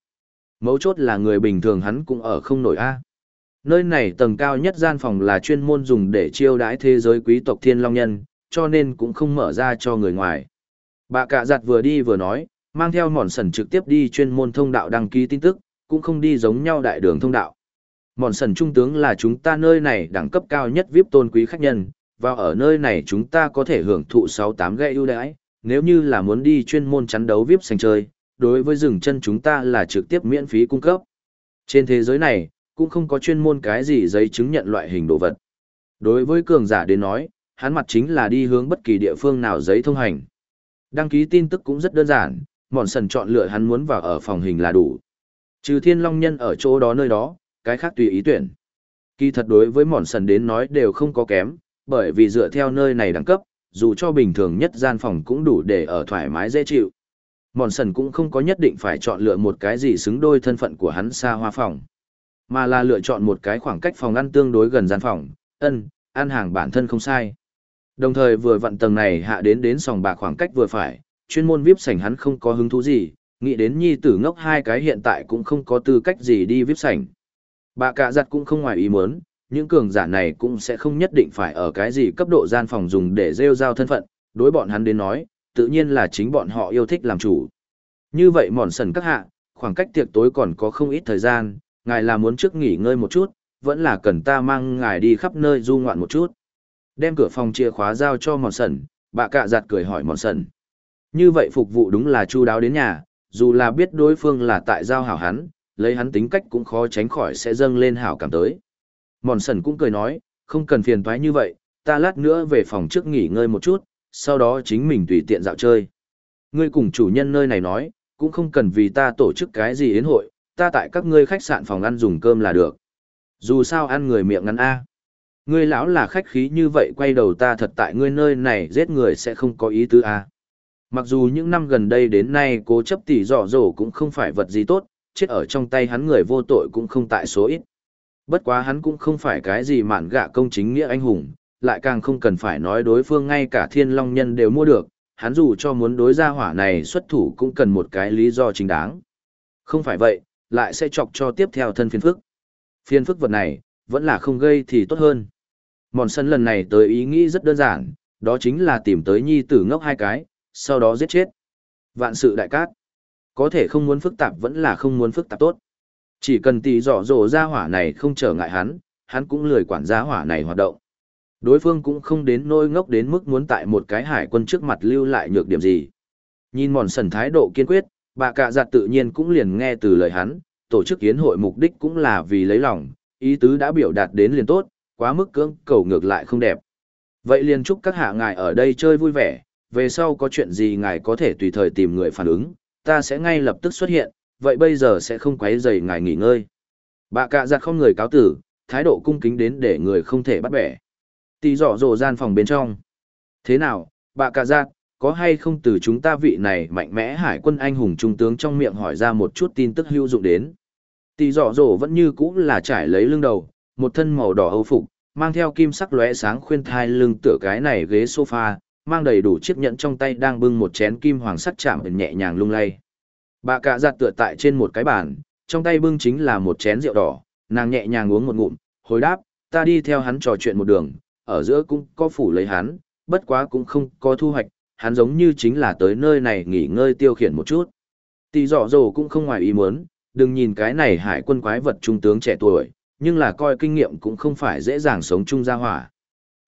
Mấu chốt là người bình thường hắn cũng ở không nổi a. Nơi này tầng cao nhất gian phòng là chuyên môn dùng để chiêu đãi thế giới quý tộc thiên long nhân, cho nên cũng không mở ra cho người ngoài. Bà cạ giặt vừa đi vừa nói, mang theo mòn sần trực tiếp đi chuyên môn thông đạo đăng ký tin tức, cũng không đi giống nhau đại đường thông đạo. Mòn sần trung tướng là chúng ta nơi này đẳng cấp cao nhất VIP tôn quý khách nhân, và ở nơi này chúng ta có thể hưởng thụ 6-8 gậy ưu đãi, nếu như là muốn đi chuyên môn chắn đấu VIP sành chơi, đối với rừng chân chúng ta là trực tiếp miễn phí cung cấp. Trên thế giới này, cũng không có chuyên môn cái gì giấy chứng nhận loại hình đồ vật. Đối với cường giả đến nói, hắn mặt chính là đi hướng bất kỳ địa phương nào giấy thông hành. Đăng ký tin tức cũng rất đơn giản, mòn sần chọn lựa hắn muốn vào ở phòng hình là đủ. Trừ thiên long nhân ở chỗ đó nơi đó, cái khác tùy ý tuyển. Kỳ thật đối với mòn sần đến nói đều không có kém, bởi vì dựa theo nơi này đẳng cấp, dù cho bình thường nhất gian phòng cũng đủ để ở thoải mái dễ chịu. Mòn sần cũng không có nhất định phải chọn lựa một cái gì xứng đôi thân phận của hắn xa hoa phòng, mà là lựa chọn một cái khoảng cách phòng ăn tương đối gần gian phòng, ân, ăn hàng bản thân không sai. Đồng thời vừa vặn tầng này hạ đến đến sòng bạc khoảng cách vừa phải, chuyên môn VIP sảnh hắn không có hứng thú gì, nghĩ đến nhi tử ngốc hai cái hiện tại cũng không có tư cách gì đi VIP sảnh. Bà cả giặt cũng không ngoài ý muốn, những cường giả này cũng sẽ không nhất định phải ở cái gì cấp độ gian phòng dùng để rêu giao thân phận, đối bọn hắn đến nói, tự nhiên là chính bọn họ yêu thích làm chủ. Như vậy mòn sần các hạ, khoảng cách tiệc tối còn có không ít thời gian, ngài là muốn trước nghỉ ngơi một chút, vẫn là cần ta mang ngài đi khắp nơi du ngoạn một chút. Đem cửa phòng chìa khóa giao cho mòn sần, bà cạ giặt cười hỏi mòn sần. Như vậy phục vụ đúng là chu đáo đến nhà, dù là biết đối phương là tại giao hảo hắn, lấy hắn tính cách cũng khó tránh khỏi sẽ dâng lên hảo cảm tới. Mòn sần cũng cười nói, không cần phiền toái như vậy, ta lát nữa về phòng trước nghỉ ngơi một chút, sau đó chính mình tùy tiện dạo chơi. Ngươi cùng chủ nhân nơi này nói, cũng không cần vì ta tổ chức cái gì yến hội, ta tại các ngươi khách sạn phòng ăn dùng cơm là được. Dù sao ăn người miệng ngắn A. Ngươi lão là khách khí như vậy quay đầu ta thật tại ngươi nơi này giết người sẽ không có ý tứ A. Mặc dù những năm gần đây đến nay cố chấp tỉ dọ dỗ cũng không phải vật gì tốt, chết ở trong tay hắn người vô tội cũng không tại số ít. Bất quá hắn cũng không phải cái gì mạn gạ công chính nghĩa anh hùng, lại càng không cần phải nói đối phương ngay cả thiên long nhân đều mua được, hắn dù cho muốn đối gia hỏa này xuất thủ cũng cần một cái lý do chính đáng. Không phải vậy, lại sẽ chọc cho tiếp theo thân phiền phức. Phiền phức vật này, vẫn là không gây thì tốt hơn. Mòn sân lần này tới ý nghĩ rất đơn giản, đó chính là tìm tới nhi tử ngốc hai cái, sau đó giết chết. Vạn sự đại cát. Có thể không muốn phức tạp vẫn là không muốn phức tạp tốt. Chỉ cần tỷ dọ dỗ ra hỏa này không trở ngại hắn, hắn cũng lười quản gia hỏa này hoạt động. Đối phương cũng không đến nôi ngốc đến mức muốn tại một cái hải quân trước mặt lưu lại nhược điểm gì. Nhìn mòn sần thái độ kiên quyết, bà cạ giặt tự nhiên cũng liền nghe từ lời hắn, tổ chức kiến hội mục đích cũng là vì lấy lòng, ý tứ đã biểu đạt đến liền tốt, quá mức cưỡng cầu ngược lại không đẹp. Vậy liền chúc các hạ ngài ở đây chơi vui vẻ, về sau có chuyện gì ngài có thể tùy thời tìm người phản ứng, ta sẽ ngay lập tức xuất hiện, vậy bây giờ sẽ không quấy rầy ngài nghỉ ngơi. Bà cạ giặt không người cáo tử, thái độ cung kính đến để người không thể bắt bẻ. Tỷ dọ dồ gian phòng bên trong. Thế nào, bà cả giác, có hay không từ chúng ta vị này mạnh mẽ hải quân anh hùng trung tướng trong miệng hỏi ra một chút tin tức hữu dụng đến. Tỷ dọ dỗ vẫn như cũ là trải lấy lưng đầu, một thân màu đỏ âu phục, mang theo kim sắc lóe sáng khuyên thai lưng tựa cái này ghế sofa, mang đầy đủ chiếc nhẫn trong tay đang bưng một chén kim hoàng sắc chạm nhẹ nhàng lung lay. Bà cả giặt tựa tại trên một cái bàn, trong tay bưng chính là một chén rượu đỏ, nàng nhẹ nhàng uống một ngụm, hồi đáp, ta đi theo hắn trò chuyện một đường, ở giữa cũng có phủ lấy hắn, bất quá cũng không có thu hoạch, hắn giống như chính là tới nơi này nghỉ ngơi tiêu khiển một chút. Tỷ dọ dồ cũng không ngoài ý muốn, đừng nhìn cái này hải quân quái vật trung tướng trẻ tuổi, nhưng là coi kinh nghiệm cũng không phải dễ dàng sống chung gia hỏa.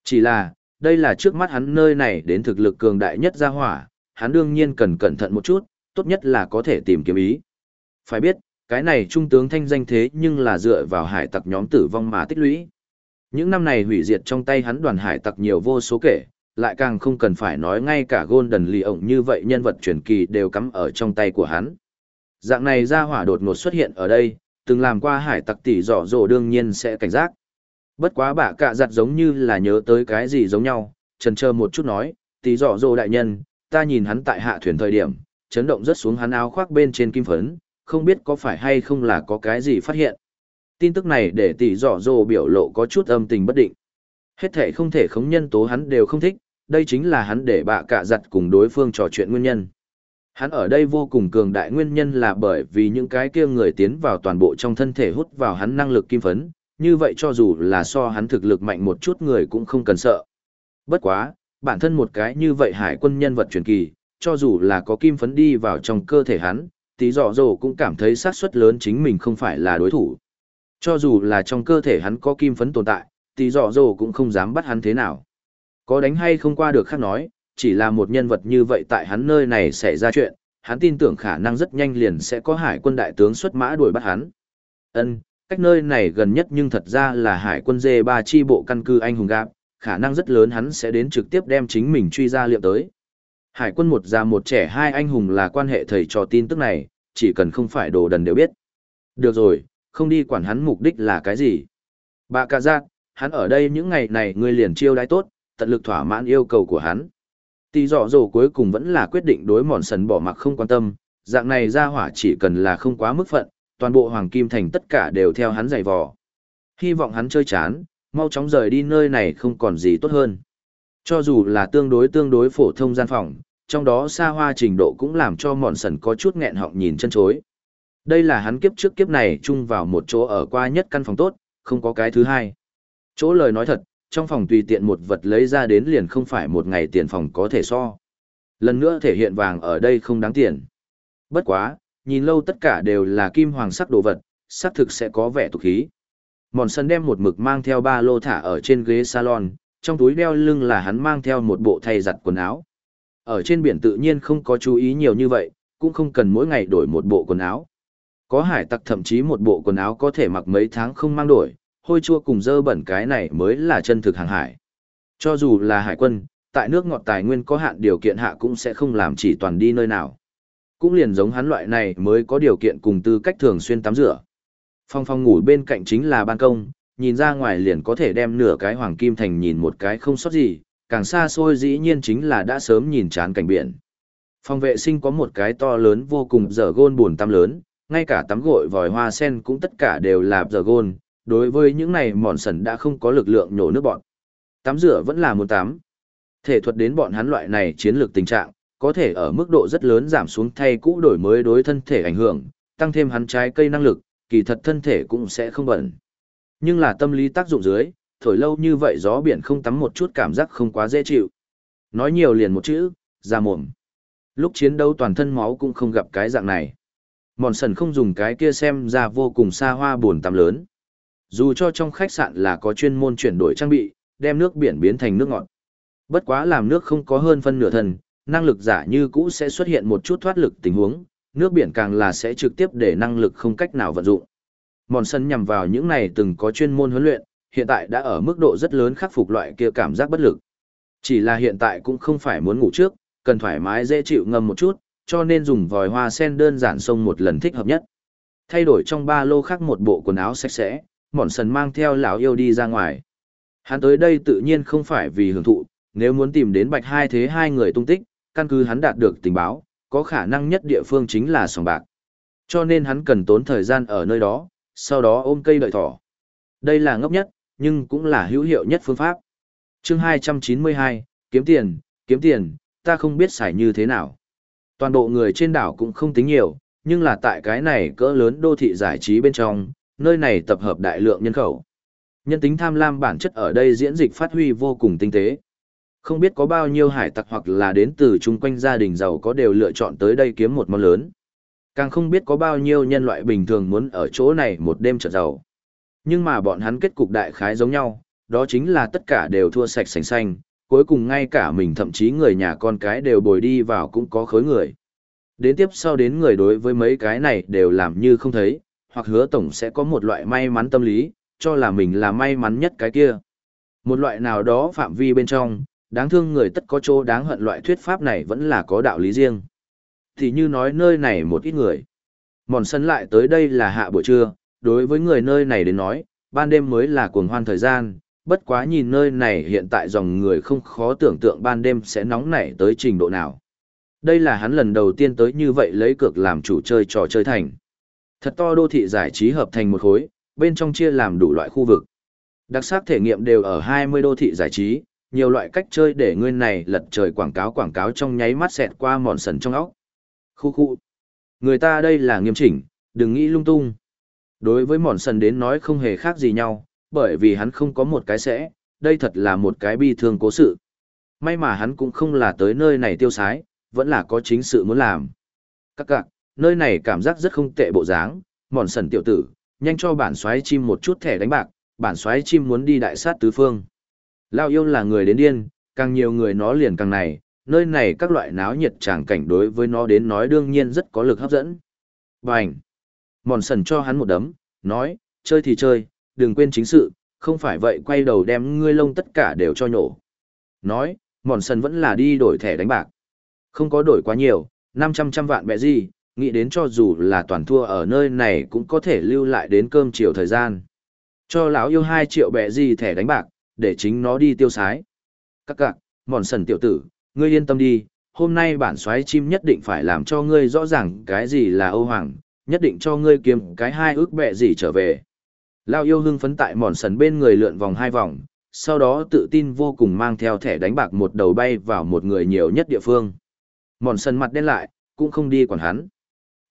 Chỉ là, đây là trước mắt hắn nơi này đến thực lực cường đại nhất gia hỏa, hắn đương nhiên cần cẩn thận một chút, tốt nhất là có thể tìm kiếm ý. Phải biết, cái này trung tướng thanh danh thế nhưng là dựa vào hải tặc nhóm tử vong mà tích lũy. Những năm này hủy diệt trong tay hắn đoàn hải tặc nhiều vô số kể, lại càng không cần phải nói ngay cả Golden Lì ổng như vậy nhân vật truyền kỳ đều cắm ở trong tay của hắn. Dạng này ra hỏa đột ngột xuất hiện ở đây, từng làm qua hải tặc tỷ dọ rồ đương nhiên sẽ cảnh giác. Bất quá bà cạ giặt giống như là nhớ tới cái gì giống nhau, trần chờ một chút nói, tỷ dọ rồ đại nhân, ta nhìn hắn tại hạ thuyền thời điểm, chấn động rất xuống hắn áo khoác bên trên kim phấn, không biết có phải hay không là có cái gì phát hiện. Tin tức này để tỷ dọ dỗ biểu lộ có chút âm tình bất định. Hết thể không thể khống nhân tố hắn đều không thích, đây chính là hắn để bạ cạ giặt cùng đối phương trò chuyện nguyên nhân. Hắn ở đây vô cùng cường đại nguyên nhân là bởi vì những cái kia người tiến vào toàn bộ trong thân thể hút vào hắn năng lực kim phấn, như vậy cho dù là so hắn thực lực mạnh một chút người cũng không cần sợ. Bất quá, bản thân một cái như vậy hải quân nhân vật truyền kỳ, cho dù là có kim phấn đi vào trong cơ thể hắn, tí dọ dồ cũng cảm thấy xác suất lớn chính mình không phải là đối thủ. Cho dù là trong cơ thể hắn có kim phấn tồn tại, tỷ dọ dồ cũng không dám bắt hắn thế nào. Có đánh hay không qua được khác nói, chỉ là một nhân vật như vậy tại hắn nơi này xảy ra chuyện, hắn tin tưởng khả năng rất nhanh liền sẽ có hải quân đại tướng xuất mã đuổi bắt hắn. Ân, cách nơi này gần nhất nhưng thật ra là hải quân dê ba chi bộ căn cứ anh hùng gạp, khả năng rất lớn hắn sẽ đến trực tiếp đem chính mình truy ra liệu tới. Hải quân một già một trẻ hai anh hùng là quan hệ thầy trò tin tức này, chỉ cần không phải đồ đần đều biết. Được rồi, không đi quản hắn mục đích là cái gì. Bà ca giác, hắn ở đây những ngày này ngươi liền chiêu đãi tốt, tận lực thỏa mãn yêu cầu của hắn. Tỷ dọ dồ cuối cùng vẫn là quyết định đối mòn sần bỏ mặc không quan tâm, dạng này ra hỏa chỉ cần là không quá mức phận, toàn bộ Hoàng Kim Thành tất cả đều theo hắn giày vò. Hy vọng hắn chơi chán, mau chóng rời đi nơi này không còn gì tốt hơn. Cho dù là tương đối tương đối phổ thông gian phòng, trong đó xa hoa trình độ cũng làm cho mòn sần có chút nghẹn họng nhìn chân chối. Đây là hắn kiếp trước kiếp này chung vào một chỗ ở qua nhất căn phòng tốt, không có cái thứ hai. Chỗ lời nói thật, trong phòng tùy tiện một vật lấy ra đến liền không phải một ngày tiền phòng có thể so. Lần nữa thể hiện vàng ở đây không đáng tiền. Bất quá, nhìn lâu tất cả đều là kim hoàng sắc đồ vật, xác thực sẽ có vẻ tục khí. Mòn sân đem một mực mang theo ba lô thả ở trên ghế salon, trong túi đeo lưng là hắn mang theo một bộ thay giặt quần áo. Ở trên biển tự nhiên không có chú ý nhiều như vậy, cũng không cần mỗi ngày đổi một bộ quần áo. Có hải tặc thậm chí một bộ quần áo có thể mặc mấy tháng không mang đổi, hôi chua cùng dơ bẩn cái này mới là chân thực hàng hải. Cho dù là hải quân, tại nước ngọt tài nguyên có hạn điều kiện hạ cũng sẽ không làm chỉ toàn đi nơi nào. Cũng liền giống hắn loại này mới có điều kiện cùng tư cách thường xuyên tắm rửa. Phong phong ngủ bên cạnh chính là ban công, nhìn ra ngoài liền có thể đem nửa cái hoàng kim thành nhìn một cái không sót gì, càng xa xôi dĩ nhiên chính là đã sớm nhìn chán cảnh biển. Phòng vệ sinh có một cái to lớn vô cùng dở gôn buồn tăm lớn, ngay cả tắm gội vòi hoa sen cũng tất cả đều là giờ gôn, đối với những này mòn sần đã không có lực lượng nhổ nước bọn. Tắm rửa vẫn là muốn tắm. Thể thuật đến bọn hắn loại này chiến lược tình trạng, có thể ở mức độ rất lớn giảm xuống thay cũ đổi mới đối thân thể ảnh hưởng, tăng thêm hắn trái cây năng lực, kỳ thật thân thể cũng sẽ không bẩn. Nhưng là tâm lý tác dụng dưới, thổi lâu như vậy gió biển không tắm một chút cảm giác không quá dễ chịu. Nói nhiều liền một chữ, ra mồm. Lúc chiến đấu toàn thân máu cũng không gặp cái dạng này. Mòn sần không dùng cái kia xem ra vô cùng xa hoa buồn tắm lớn. Dù cho trong khách sạn là có chuyên môn chuyển đổi trang bị, đem nước biển biến thành nước ngọt. Bất quá làm nước không có hơn phân nửa thần, năng lực giả như cũ sẽ xuất hiện một chút thoát lực tình huống, nước biển càng là sẽ trực tiếp để năng lực không cách nào vận dụng. Mòn sân nhằm vào những này từng có chuyên môn huấn luyện, hiện tại đã ở mức độ rất lớn khắc phục loại kia cảm giác bất lực. Chỉ là hiện tại cũng không phải muốn ngủ trước, cần thoải mái dễ chịu ngâm một chút, cho nên dùng vòi hoa sen đơn giản xông một lần thích hợp nhất. Thay đổi trong ba lô khác một bộ quần áo sạch sẽ, mòn sần mang theo lão yêu đi ra ngoài. Hắn tới đây tự nhiên không phải vì hưởng thụ, nếu muốn tìm đến bạch hai thế hai người tung tích, căn cứ hắn đạt được tình báo, có khả năng nhất địa phương chính là sòng bạc. Cho nên hắn cần tốn thời gian ở nơi đó, sau đó ôm cây đợi thỏ. Đây là ngốc nhất, nhưng cũng là hữu hiệu nhất phương pháp. chương 292, kiếm tiền, kiếm tiền, ta không biết xài như thế nào. Toàn bộ người trên đảo cũng không tính nhiều, nhưng là tại cái này cỡ lớn đô thị giải trí bên trong, nơi này tập hợp đại lượng nhân khẩu. Nhân tính tham lam bản chất ở đây diễn dịch phát huy vô cùng tinh tế. Không biết có bao nhiêu hải tặc hoặc là đến từ chung quanh gia đình giàu có đều lựa chọn tới đây kiếm một món lớn. Càng không biết có bao nhiêu nhân loại bình thường muốn ở chỗ này một đêm trở giàu. Nhưng mà bọn hắn kết cục đại khái giống nhau, đó chính là tất cả đều thua sạch sành xanh, cuối cùng ngay cả mình thậm chí người nhà con cái đều bồi đi vào cũng có khối người. Đến tiếp sau đến người đối với mấy cái này đều làm như không thấy, hoặc hứa tổng sẽ có một loại may mắn tâm lý, cho là mình là may mắn nhất cái kia. Một loại nào đó phạm vi bên trong, đáng thương người tất có chỗ đáng hận loại thuyết pháp này vẫn là có đạo lý riêng. Thì như nói nơi này một ít người. Mòn sân lại tới đây là hạ buổi trưa, đối với người nơi này đến nói, ban đêm mới là cuồng hoan thời gian, bất quá nhìn nơi này hiện tại dòng người không khó tưởng tượng ban đêm sẽ nóng nảy tới trình độ nào. Đây là hắn lần đầu tiên tới như vậy lấy cược làm chủ chơi trò chơi thành. Thật to đô thị giải trí hợp thành một khối, bên trong chia làm đủ loại khu vực. Đặc sắc thể nghiệm đều ở 20 đô thị giải trí, nhiều loại cách chơi để ngươi này lật trời quảng cáo quảng cáo trong nháy mắt xẹt qua mòn sần trong óc. Khu khu. Người ta đây là nghiêm chỉnh, đừng nghĩ lung tung. Đối với mòn sần đến nói không hề khác gì nhau, bởi vì hắn không có một cái sẽ, đây thật là một cái bi thương cố sự. May mà hắn cũng không là tới nơi này tiêu sái, vẫn là có chính sự muốn làm. Các cạc, nơi này cảm giác rất không tệ bộ dáng, mòn sần tiểu tử, nhanh cho bản xoáy chim một chút thẻ đánh bạc, bản xoáy chim muốn đi đại sát tứ phương. Lao yêu là người đến điên, càng nhiều người nó liền càng này, nơi này các loại náo nhiệt tràng cảnh đối với nó đến nói đương nhiên rất có lực hấp dẫn. Bành! Mòn sần cho hắn một đấm, nói, chơi thì chơi, đừng quên chính sự, không phải vậy quay đầu đem ngươi lông tất cả đều cho nhổ. Nói, mòn sần vẫn là đi đổi thẻ đánh bạc. Không có đổi quá nhiều, 500 trăm vạn bẹ gì, nghĩ đến cho dù là toàn thua ở nơi này cũng có thể lưu lại đến cơm chiều thời gian. Cho lão yêu 2 triệu bẹ gì thẻ đánh bạc, để chính nó đi tiêu sái. Các cạc, mòn sần tiểu tử, ngươi yên tâm đi, hôm nay bản xoáy chim nhất định phải làm cho ngươi rõ ràng cái gì là Âu Hoàng, nhất định cho ngươi kiếm cái hai ước bẹ gì trở về. Lao yêu hưng phấn tại mòn sần bên người lượn vòng hai vòng, sau đó tự tin vô cùng mang theo thẻ đánh bạc một đầu bay vào một người nhiều nhất địa phương. Mòn sần mặt đen lại, cũng không đi quản hắn.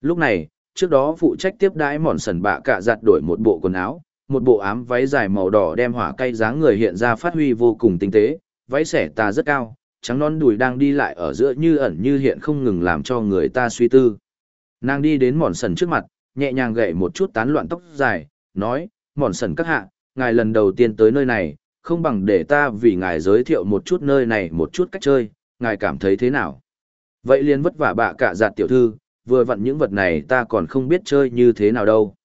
Lúc này, trước đó phụ trách tiếp đãi mòn sần bạ cả giặt đổi một bộ quần áo, một bộ ám váy dài màu đỏ đem hỏa cây dáng người hiện ra phát huy vô cùng tinh tế, váy xẻ tà rất cao, trắng non đùi đang đi lại ở giữa như ẩn như hiện không ngừng làm cho người ta suy tư. Nàng đi đến mòn sần trước mặt, nhẹ nhàng gậy một chút tán loạn tóc dài, nói, mòn sần các hạ, ngài lần đầu tiên tới nơi này, không bằng để ta vì ngài giới thiệu một chút nơi này một chút cách chơi, ngài cảm thấy thế nào? Vậy liền vất vả bạ cả giạt tiểu thư, vừa vặn những vật này ta còn không biết chơi như thế nào đâu.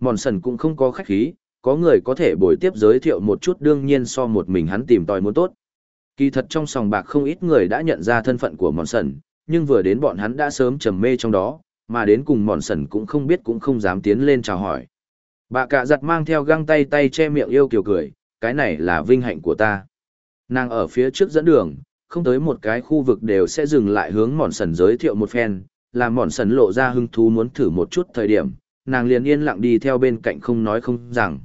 Mòn sần cũng không có khách khí, có người có thể bồi tiếp giới thiệu một chút đương nhiên so một mình hắn tìm tòi muốn tốt. Kỳ thật trong sòng bạc không ít người đã nhận ra thân phận của mòn sần, nhưng vừa đến bọn hắn đã sớm trầm mê trong đó, mà đến cùng mòn sần cũng không biết cũng không dám tiến lên chào hỏi. Bà cả giặt mang theo găng tay tay che miệng yêu kiều cười, cái này là vinh hạnh của ta. Nàng ở phía trước dẫn đường, không tới một cái khu vực đều sẽ dừng lại hướng mòn sần giới thiệu một phen, làm mòn sần lộ ra hứng thú muốn thử một chút thời điểm, nàng liền yên lặng đi theo bên cạnh không nói không rằng.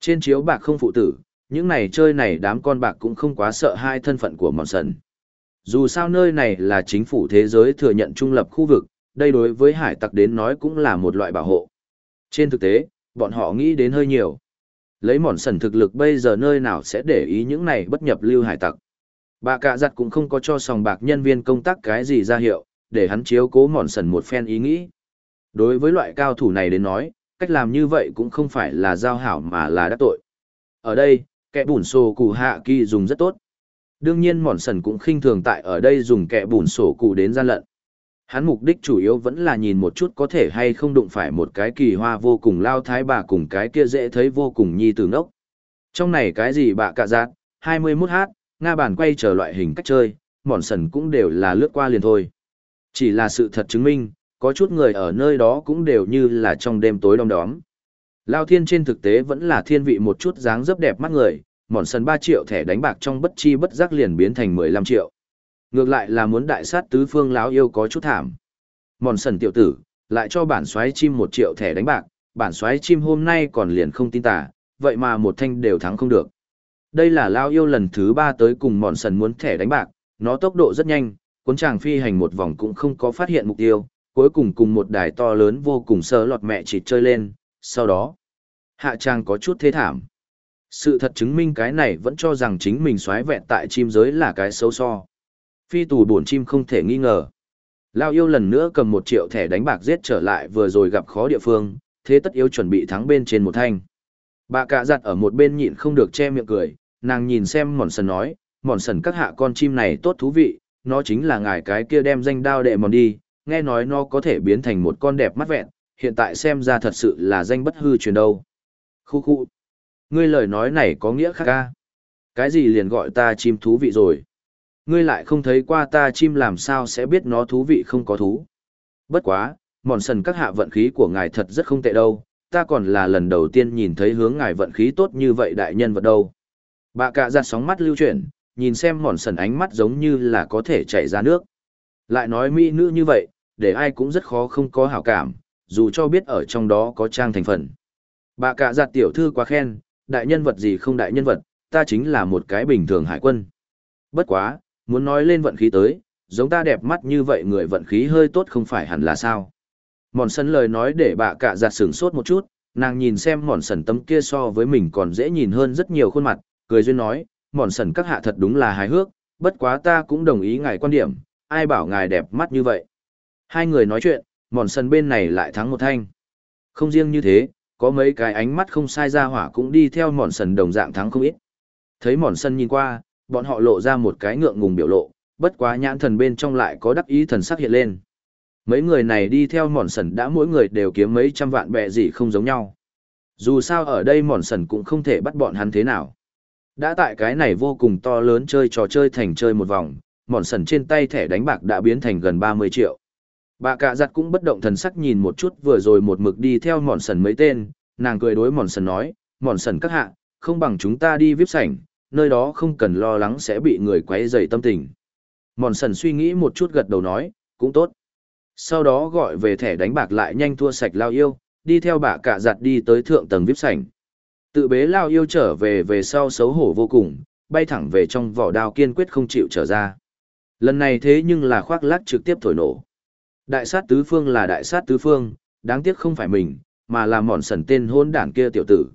Trên chiếu bạc không phụ tử, những này chơi này đám con bạc cũng không quá sợ hai thân phận của mòn sần. Dù sao nơi này là chính phủ thế giới thừa nhận trung lập khu vực, đây đối với hải tặc đến nói cũng là một loại bảo hộ. Trên thực tế, bọn họ nghĩ đến hơi nhiều. Lấy mòn sần thực lực bây giờ nơi nào sẽ để ý những này bất nhập lưu hải tặc. Bà cạ giặt cũng không có cho sòng bạc nhân viên công tác cái gì ra hiệu, để hắn chiếu cố mòn sần một phen ý nghĩ. Đối với loại cao thủ này đến nói, cách làm như vậy cũng không phải là giao hảo mà là đắc tội. Ở đây, kẻ bùn sổ cụ hạ kỳ dùng rất tốt. Đương nhiên mòn sần cũng khinh thường tại ở đây dùng kẻ bùn sổ cụ đến gian lận. Hắn mục đích chủ yếu vẫn là nhìn một chút có thể hay không đụng phải một cái kỳ hoa vô cùng lao thái bà cùng cái kia dễ thấy vô cùng nhi từ ngốc. Trong này cái gì bà cạ giác, 21 hát, Nga bản quay trở loại hình cách chơi, mòn sần cũng đều là lướt qua liền thôi. Chỉ là sự thật chứng minh, có chút người ở nơi đó cũng đều như là trong đêm tối đông đóm. Lao thiên trên thực tế vẫn là thiên vị một chút dáng dấp đẹp mắt người, mòn sần 3 triệu thẻ đánh bạc trong bất chi bất giác liền biến thành 15 triệu. Ngược lại là muốn đại sát tứ phương láo yêu có chút thảm. Mòn sần tiểu tử, lại cho bản xoáy chim một triệu thẻ đánh bạc, bản xoáy chim hôm nay còn liền không tin tả, vậy mà một thanh đều thắng không được. Đây là Lao yêu lần thứ ba tới cùng mòn sần muốn thẻ đánh bạc, nó tốc độ rất nhanh, cuốn chàng phi hành một vòng cũng không có phát hiện mục tiêu, cuối cùng cùng một đài to lớn vô cùng sơ lọt mẹ chỉ chơi lên, sau đó, hạ trang có chút thế thảm. Sự thật chứng minh cái này vẫn cho rằng chính mình xoáy vẹn tại chim giới là cái xấu so. Phi tù bổn chim không thể nghi ngờ. Lao yêu lần nữa cầm một triệu thẻ đánh bạc giết trở lại vừa rồi gặp khó địa phương, thế tất yếu chuẩn bị thắng bên trên một thanh. Bà cả giặt ở một bên nhịn không được che miệng cười, nàng nhìn xem mòn sần nói, mòn sần các hạ con chim này tốt thú vị, nó chính là ngài cái kia đem danh đao đệ mòn đi, nghe nói nó có thể biến thành một con đẹp mắt vẹn, hiện tại xem ra thật sự là danh bất hư truyền đâu. Khu khu. Ngươi lời nói này có nghĩa khác ca. Cái gì liền gọi ta chim thú vị rồi. Ngươi lại không thấy qua ta chim làm sao sẽ biết nó thú vị không có thú. Bất quá, mòn sần các hạ vận khí của ngài thật rất không tệ đâu, ta còn là lần đầu tiên nhìn thấy hướng ngài vận khí tốt như vậy đại nhân vật đâu. Bà cạ ra sóng mắt lưu chuyển, nhìn xem mòn sần ánh mắt giống như là có thể chảy ra nước. Lại nói mỹ nữ như vậy, để ai cũng rất khó không có hảo cảm, dù cho biết ở trong đó có trang thành phần. Bà cạ giặt tiểu thư quá khen, đại nhân vật gì không đại nhân vật, ta chính là một cái bình thường hải quân. Bất quá, muốn nói lên vận khí tới, giống ta đẹp mắt như vậy người vận khí hơi tốt không phải hẳn là sao. Mòn sân lời nói để bà cả giặt sửng sốt một chút, nàng nhìn xem mòn sần tấm kia so với mình còn dễ nhìn hơn rất nhiều khuôn mặt, cười duyên nói, mòn sần các hạ thật đúng là hài hước, bất quá ta cũng đồng ý ngài quan điểm, ai bảo ngài đẹp mắt như vậy. Hai người nói chuyện, mòn sần bên này lại thắng một thanh. Không riêng như thế, có mấy cái ánh mắt không sai ra hỏa cũng đi theo mòn sần đồng dạng thắng không ít. Thấy mòn sần nhìn qua, bọn họ lộ ra một cái ngượng ngùng biểu lộ, bất quá nhãn thần bên trong lại có đắc ý thần sắc hiện lên. Mấy người này đi theo mòn sần đã mỗi người đều kiếm mấy trăm vạn bẹ gì không giống nhau. Dù sao ở đây mòn sần cũng không thể bắt bọn hắn thế nào. Đã tại cái này vô cùng to lớn chơi trò chơi thành chơi một vòng, mòn sần trên tay thẻ đánh bạc đã biến thành gần 30 triệu. Bà cạ giặt cũng bất động thần sắc nhìn một chút vừa rồi một mực đi theo mòn sần mấy tên, nàng cười đối mòn sần nói, mòn sần các hạ, không bằng chúng ta đi vip sảnh, nơi đó không cần lo lắng sẽ bị người quấy rầy tâm tình. Mòn sần suy nghĩ một chút gật đầu nói, cũng tốt. Sau đó gọi về thẻ đánh bạc lại nhanh thua sạch lao yêu, đi theo bà cả giặt đi tới thượng tầng vip sảnh. Tự bế lao yêu trở về về sau xấu hổ vô cùng, bay thẳng về trong vỏ đao kiên quyết không chịu trở ra. Lần này thế nhưng là khoác lác trực tiếp thổi nổ. Đại sát tứ phương là đại sát tứ phương, đáng tiếc không phải mình, mà là mòn sần tên hôn đảng kia tiểu tử.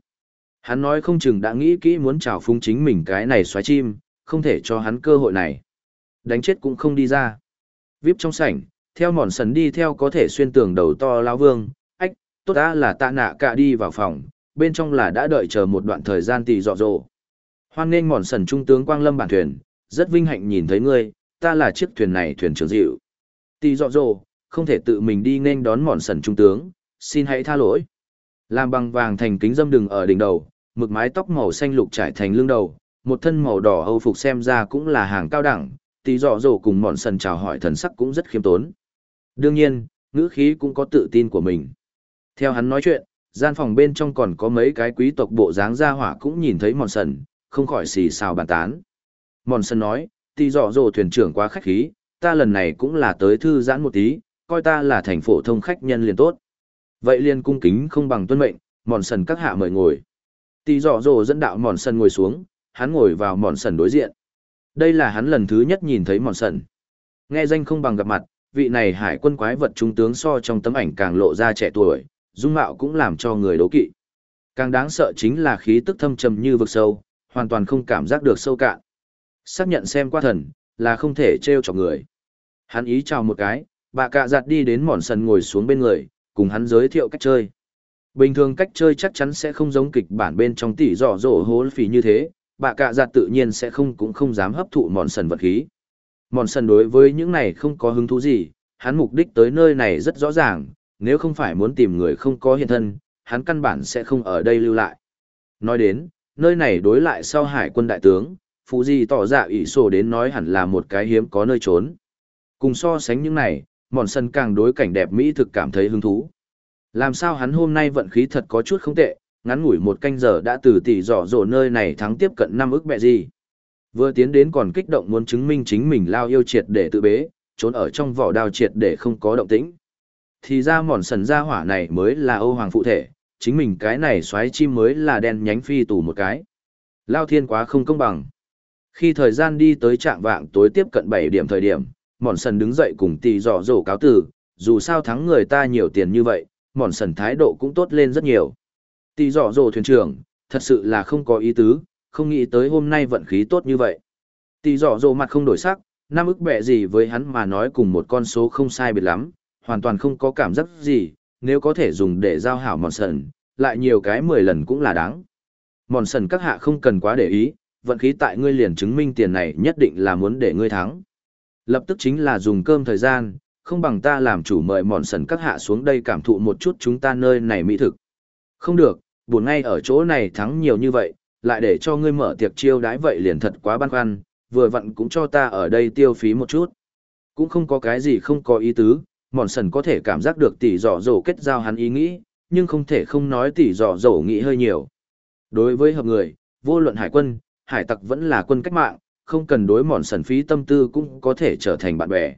Hắn nói không chừng đã nghĩ kỹ muốn trào phúng chính mình cái này xoáy chim, không thể cho hắn cơ hội này. Đánh chết cũng không đi ra. Vip trong sảnh, theo mòn sần đi theo có thể xuyên tường đầu to lao vương, ách, tốt đã là tạ nạ cả đi vào phòng, bên trong là đã đợi chờ một đoạn thời gian tì dọ dỗ. Hoan nghênh mòn sần trung tướng Quang Lâm bản thuyền, rất vinh hạnh nhìn thấy ngươi, ta là chiếc thuyền này thuyền trưởng dịu. Tì dọ dỗ, không thể tự mình đi nên đón mòn sần trung tướng, xin hãy tha lỗi. Làm bằng vàng thành kính dâm đừng ở đỉnh đầu, mực mái tóc màu xanh lục trải thành lưng đầu, một thân màu đỏ âu phục xem ra cũng là hàng cao đẳng, tí dọ dỗ cùng mọn sần chào hỏi thần sắc cũng rất khiêm tốn. Đương nhiên, ngữ khí cũng có tự tin của mình. Theo hắn nói chuyện, gian phòng bên trong còn có mấy cái quý tộc bộ dáng gia hỏa cũng nhìn thấy mòn sần, không khỏi xì xào bàn tán. Mòn sần nói, tí dọ dỗ thuyền trưởng quá khách khí, ta lần này cũng là tới thư giãn một tí, coi ta là thành phổ thông khách nhân liền tốt. Vậy liền cung kính không bằng tuân mệnh, mòn sần các hạ mời ngồi. Tỷ dọ dồ dẫn đạo mòn sần ngồi xuống, hắn ngồi vào mòn sần đối diện. Đây là hắn lần thứ nhất nhìn thấy mòn sần. Nghe danh không bằng gặp mặt, vị này hải quân quái vật trung tướng so trong tấm ảnh càng lộ ra trẻ tuổi, dung mạo cũng làm cho người đố kỵ. Càng đáng sợ chính là khí tức thâm trầm như vực sâu, hoàn toàn không cảm giác được sâu cạn. Xác nhận xem qua thần, là không thể trêu chọc người. Hắn ý chào một cái, bà cạ giặt đi đến mòn sần ngồi xuống bên người cùng hắn giới thiệu cách chơi. Bình thường cách chơi chắc chắn sẽ không giống kịch bản bên trong tỉ dọ dỗ hố phỉ như thế, bà cạ giặt tự nhiên sẽ không cũng không dám hấp thụ mòn sần vật khí. Mòn sần đối với những này không có hứng thú gì, hắn mục đích tới nơi này rất rõ ràng, nếu không phải muốn tìm người không có hiện thân, hắn căn bản sẽ không ở đây lưu lại. Nói đến, nơi này đối lại sau hải quân đại tướng phụ di tỏ ra ủy sổ đến nói hẳn là một cái hiếm có nơi trốn. Cùng so sánh những này mòn sân càng đối cảnh đẹp mỹ thực cảm thấy hứng thú làm sao hắn hôm nay vận khí thật có chút không tệ ngắn ngủi một canh giờ đã từ tỷ dọ dỗ nơi này thắng tiếp cận năm ức bẹ gì vừa tiến đến còn kích động muốn chứng minh chính mình lao yêu triệt để tự bế trốn ở trong vỏ đao triệt để không có động tĩnh thì ra mòn sần ra hỏa này mới là âu hoàng phụ thể chính mình cái này xoáy chim mới là đen nhánh phi tù một cái. Lao thiên quá không công bằng. Khi thời gian đi tới trạng vạng tối tiếp cận 7 điểm thời điểm, Mòn Sần đứng dậy cùng tỷ dò dỗ cáo tử, dù sao thắng người ta nhiều tiền như vậy, Mòn Sần thái độ cũng tốt lên rất nhiều. Tỷ dò dỗ thuyền trưởng, thật sự là không có ý tứ, không nghĩ tới hôm nay vận khí tốt như vậy. Tỷ dò dỗ mặt không đổi sắc, năm ức bẹ gì với hắn mà nói cùng một con số không sai biệt lắm, hoàn toàn không có cảm giác gì, nếu có thể dùng để giao hảo Mòn Sần, lại nhiều cái 10 lần cũng là đáng. Mòn Sần các hạ không cần quá để ý, vận khí tại ngươi liền chứng minh tiền này nhất định là muốn để ngươi thắng. Lập tức chính là dùng cơm thời gian, không bằng ta làm chủ mời mòn sần các hạ xuống đây cảm thụ một chút chúng ta nơi này mỹ thực. Không được, buồn ngay ở chỗ này thắng nhiều như vậy, lại để cho ngươi mở tiệc chiêu đãi vậy liền thật quá băn khoăn, vừa vặn cũng cho ta ở đây tiêu phí một chút. Cũng không có cái gì không có ý tứ, mòn sần có thể cảm giác được tỷ dọ dỗ kết giao hắn ý nghĩ, nhưng không thể không nói tỷ dọ dỗ nghĩ hơi nhiều. Đối với hợp người, vô luận hải quân, hải tặc vẫn là quân cách mạng, không cần đối mòn sần phí tâm tư cũng có thể trở thành bạn bè.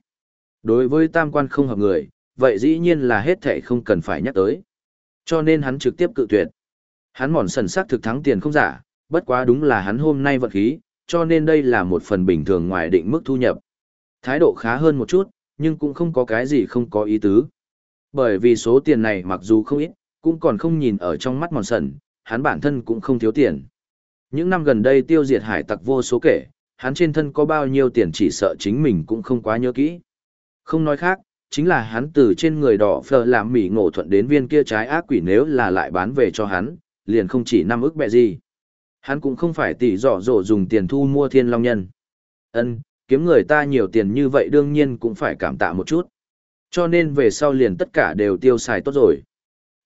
Đối với tam quan không hợp người, vậy dĩ nhiên là hết thệ không cần phải nhắc tới. Cho nên hắn trực tiếp cự tuyệt. Hắn mòn sần sắc thực thắng tiền không giả, bất quá đúng là hắn hôm nay vận khí, cho nên đây là một phần bình thường ngoài định mức thu nhập. Thái độ khá hơn một chút, nhưng cũng không có cái gì không có ý tứ. Bởi vì số tiền này mặc dù không ít, cũng còn không nhìn ở trong mắt mòn sần, hắn bản thân cũng không thiếu tiền. Những năm gần đây tiêu diệt hải tặc vô số kể, hắn trên thân có bao nhiêu tiền chỉ sợ chính mình cũng không quá nhớ kỹ. Không nói khác, chính là hắn từ trên người đỏ phờ làm mỉ ngộ thuận đến viên kia trái ác quỷ nếu là lại bán về cho hắn, liền không chỉ năm ức bẹ gì. Hắn cũng không phải tỷ dọ dỗ dùng tiền thu mua thiên long nhân. ân kiếm người ta nhiều tiền như vậy đương nhiên cũng phải cảm tạ một chút. Cho nên về sau liền tất cả đều tiêu xài tốt rồi.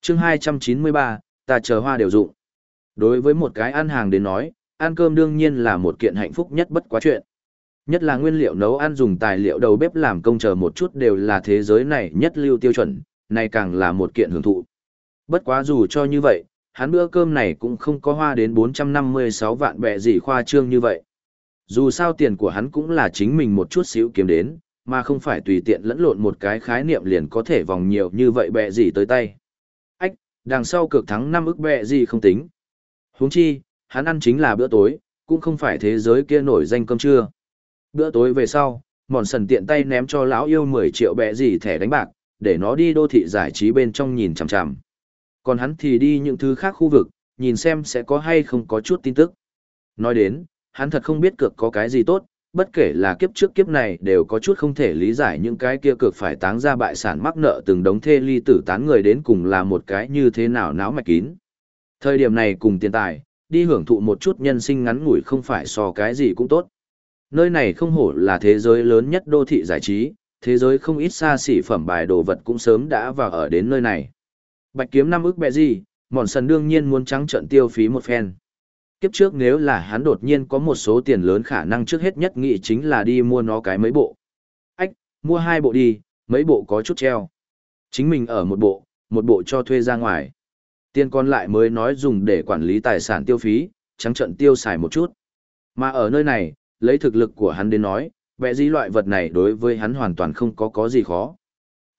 chương 293, ta chờ hoa đều dụng. Đối với một cái ăn hàng đến nói, ăn cơm đương nhiên là một kiện hạnh phúc nhất bất quá chuyện. Nhất là nguyên liệu nấu ăn dùng tài liệu đầu bếp làm công chờ một chút đều là thế giới này nhất lưu tiêu chuẩn, này càng là một kiện hưởng thụ. Bất quá dù cho như vậy, hắn bữa cơm này cũng không có hoa đến 456 vạn bẹ gì khoa trương như vậy. Dù sao tiền của hắn cũng là chính mình một chút xíu kiếm đến, mà không phải tùy tiện lẫn lộn một cái khái niệm liền có thể vòng nhiều như vậy bẹ gì tới tay. Ách, đằng sau cực thắng năm ức bẹ gì không tính. Huống chi, hắn ăn chính là bữa tối, cũng không phải thế giới kia nổi danh cơm trưa. Bữa tối về sau, mòn sần tiện tay ném cho lão yêu 10 triệu bẹ gì thẻ đánh bạc, để nó đi đô thị giải trí bên trong nhìn chằm chằm. Còn hắn thì đi những thứ khác khu vực, nhìn xem sẽ có hay không có chút tin tức. Nói đến, hắn thật không biết cược có cái gì tốt, bất kể là kiếp trước kiếp này đều có chút không thể lý giải những cái kia cược phải táng ra bại sản mắc nợ từng đống thê ly tử tán người đến cùng là một cái như thế nào náo mạch kín. Thời điểm này cùng tiền tài, đi hưởng thụ một chút nhân sinh ngắn ngủi không phải so cái gì cũng tốt. Nơi này không hổ là thế giới lớn nhất đô thị giải trí, thế giới không ít xa xỉ phẩm bài đồ vật cũng sớm đã vào ở đến nơi này. Bạch kiếm năm ức bẹ gì, mòn sần đương nhiên muốn trắng trận tiêu phí một phen. Kiếp trước nếu là hắn đột nhiên có một số tiền lớn khả năng trước hết nhất nghĩ chính là đi mua nó cái mấy bộ. Ách, mua hai bộ đi, mấy bộ có chút treo. Chính mình ở một bộ, một bộ cho thuê ra ngoài. Tiền còn lại mới nói dùng để quản lý tài sản tiêu phí, trắng trận tiêu xài một chút. Mà ở nơi này, lấy thực lực của hắn đến nói, vẽ dĩ loại vật này đối với hắn hoàn toàn không có có gì khó.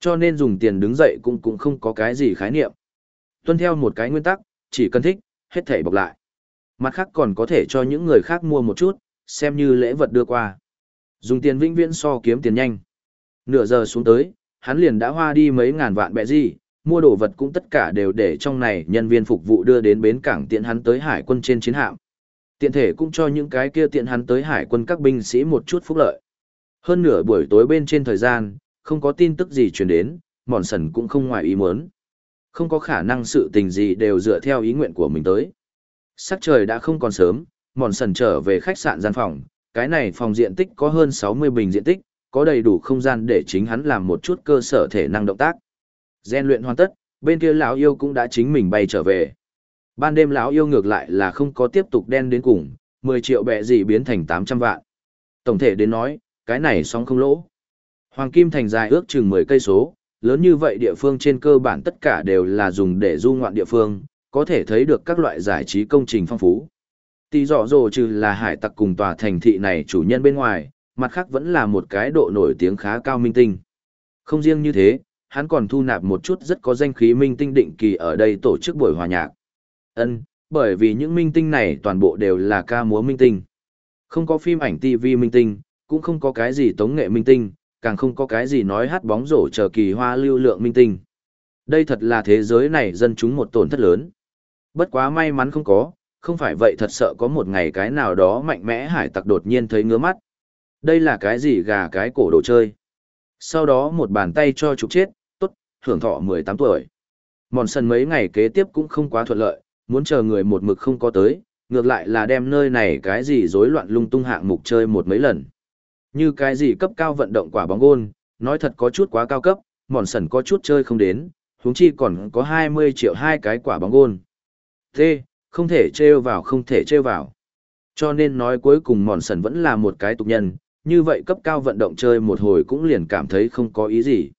Cho nên dùng tiền đứng dậy cũng cũng không có cái gì khái niệm. Tuân theo một cái nguyên tắc, chỉ cần thích, hết thảy bọc lại. Mặt khác còn có thể cho những người khác mua một chút, xem như lễ vật đưa qua. Dùng tiền vĩnh viễn so kiếm tiền nhanh. Nửa giờ xuống tới, hắn liền đã hoa đi mấy ngàn vạn bẹ gì, mua đồ vật cũng tất cả đều để trong này nhân viên phục vụ đưa đến bến cảng tiện hắn tới hải quân trên chiến hạm. Tiện thể cũng cho những cái kia tiện hắn tới hải quân các binh sĩ một chút phúc lợi. Hơn nửa buổi tối bên trên thời gian, không có tin tức gì truyền đến, mòn sần cũng không ngoài ý muốn. Không có khả năng sự tình gì đều dựa theo ý nguyện của mình tới. Sắc trời đã không còn sớm, mòn sần trở về khách sạn gian phòng, cái này phòng diện tích có hơn 60 bình diện tích, có đầy đủ không gian để chính hắn làm một chút cơ sở thể năng động tác. Gen luyện hoàn tất, bên kia lão yêu cũng đã chính mình bay trở về. Ban đêm lão yêu ngược lại là không có tiếp tục đen đến cùng, 10 triệu bệ gì biến thành 800 vạn. Tổng thể đến nói, cái này song không lỗ. Hoàng Kim Thành dài ước chừng 10 cây số, lớn như vậy địa phương trên cơ bản tất cả đều là dùng để du ngoạn địa phương, có thể thấy được các loại giải trí công trình phong phú. Tỷ dọ dồ trừ là hải tặc cùng tòa thành thị này chủ nhân bên ngoài, mặt khác vẫn là một cái độ nổi tiếng khá cao minh tinh. Không riêng như thế, hắn còn thu nạp một chút rất có danh khí minh tinh định kỳ ở đây tổ chức buổi hòa nhạc. Ân, bởi vì những minh tinh này toàn bộ đều là ca múa minh tinh. Không có phim ảnh TV minh tinh, cũng không có cái gì tống nghệ minh tinh, càng không có cái gì nói hát bóng rổ chờ kỳ hoa lưu lượng minh tinh. Đây thật là thế giới này dân chúng một tổn thất lớn. Bất quá may mắn không có, không phải vậy thật sợ có một ngày cái nào đó mạnh mẽ hải tặc đột nhiên thấy ngứa mắt. Đây là cái gì gà cái cổ đồ chơi. Sau đó một bàn tay cho trục chết, hưởng thọ 18 tuổi. Mòn sân mấy ngày kế tiếp cũng không quá thuận lợi, muốn chờ người một mực không có tới, ngược lại là đem nơi này cái gì rối loạn lung tung hạng mục chơi một mấy lần. Như cái gì cấp cao vận động quả bóng gôn, nói thật có chút quá cao cấp, mòn sần có chút chơi không đến, huống chi còn có 20 triệu hai cái quả bóng gôn. Thế, không thể trêu vào không thể trêu vào. Cho nên nói cuối cùng mòn sần vẫn là một cái tục nhân, như vậy cấp cao vận động chơi một hồi cũng liền cảm thấy không có ý gì.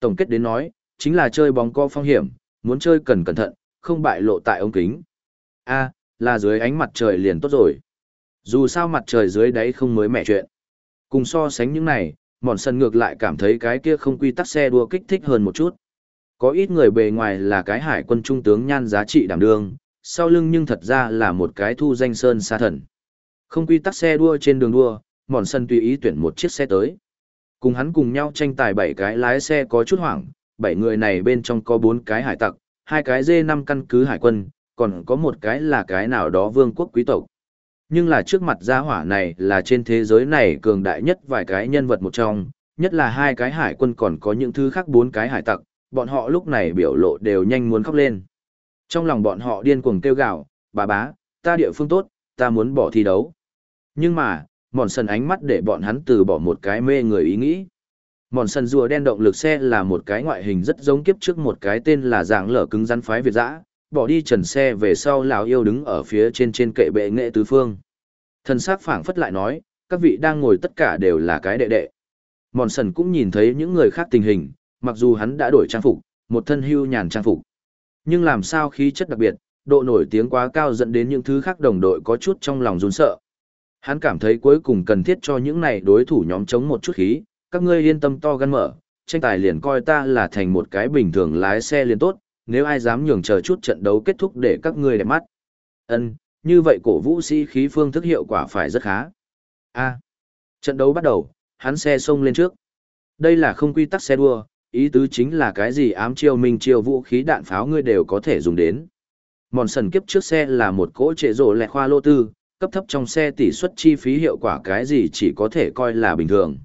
Tổng kết đến nói, chính là chơi bóng co phong hiểm, muốn chơi cần cẩn thận, không bại lộ tại ống kính. A, là dưới ánh mặt trời liền tốt rồi. Dù sao mặt trời dưới đáy không mới mẻ chuyện. Cùng so sánh những này, mòn sân ngược lại cảm thấy cái kia không quy tắc xe đua kích thích hơn một chút. Có ít người bề ngoài là cái hải quân trung tướng nhan giá trị đảm đương, sau lưng nhưng thật ra là một cái thu danh sơn sa thần. Không quy tắc xe đua trên đường đua, mòn sân tùy ý tuyển một chiếc xe tới. Cùng hắn cùng nhau tranh tài bảy cái lái xe có chút hoảng, bảy người này bên trong có bốn cái hải tặc, hai cái dê năm căn cứ hải quân, còn có một cái là cái nào đó vương quốc quý tộc. Nhưng là trước mặt gia hỏa này là trên thế giới này cường đại nhất vài cái nhân vật một trong, nhất là hai cái hải quân còn có những thứ khác bốn cái hải tặc, bọn họ lúc này biểu lộ đều nhanh muốn khóc lên. Trong lòng bọn họ điên cuồng kêu gào, bà bá, ta địa phương tốt, ta muốn bỏ thi đấu. Nhưng mà, mòn sần ánh mắt để bọn hắn từ bỏ một cái mê người ý nghĩ. Mòn sần rùa đen động lực xe là một cái ngoại hình rất giống kiếp trước một cái tên là dạng lở cứng rắn phái Việt dã, bỏ đi trần xe về sau lão yêu đứng ở phía trên trên kệ bệ nghệ tứ phương. Thần sắc phảng phất lại nói, các vị đang ngồi tất cả đều là cái đệ đệ. Mòn sần cũng nhìn thấy những người khác tình hình, mặc dù hắn đã đổi trang phục, một thân hưu nhàn trang phục. Nhưng làm sao khí chất đặc biệt, độ nổi tiếng quá cao dẫn đến những thứ khác đồng đội có chút trong lòng run sợ. Hắn cảm thấy cuối cùng cần thiết cho những này đối thủ nhóm chống một chút khí, các ngươi yên tâm to gan mở, tranh tài liền coi ta là thành một cái bình thường lái xe liền tốt, nếu ai dám nhường chờ chút trận đấu kết thúc để các ngươi đẹp mắt. Ân, như vậy cổ vũ sĩ khí phương thức hiệu quả phải rất khá. A. trận đấu bắt đầu, hắn xe xông lên trước. Đây là không quy tắc xe đua, ý tứ chính là cái gì ám chiêu minh chiêu vũ khí đạn pháo ngươi đều có thể dùng đến. Mòn sần kiếp trước xe là một cỗ trệ rổ lẹ khoa lô tư, cấp thấp trong xe tỷ suất chi phí hiệu quả cái gì chỉ có thể coi là bình thường.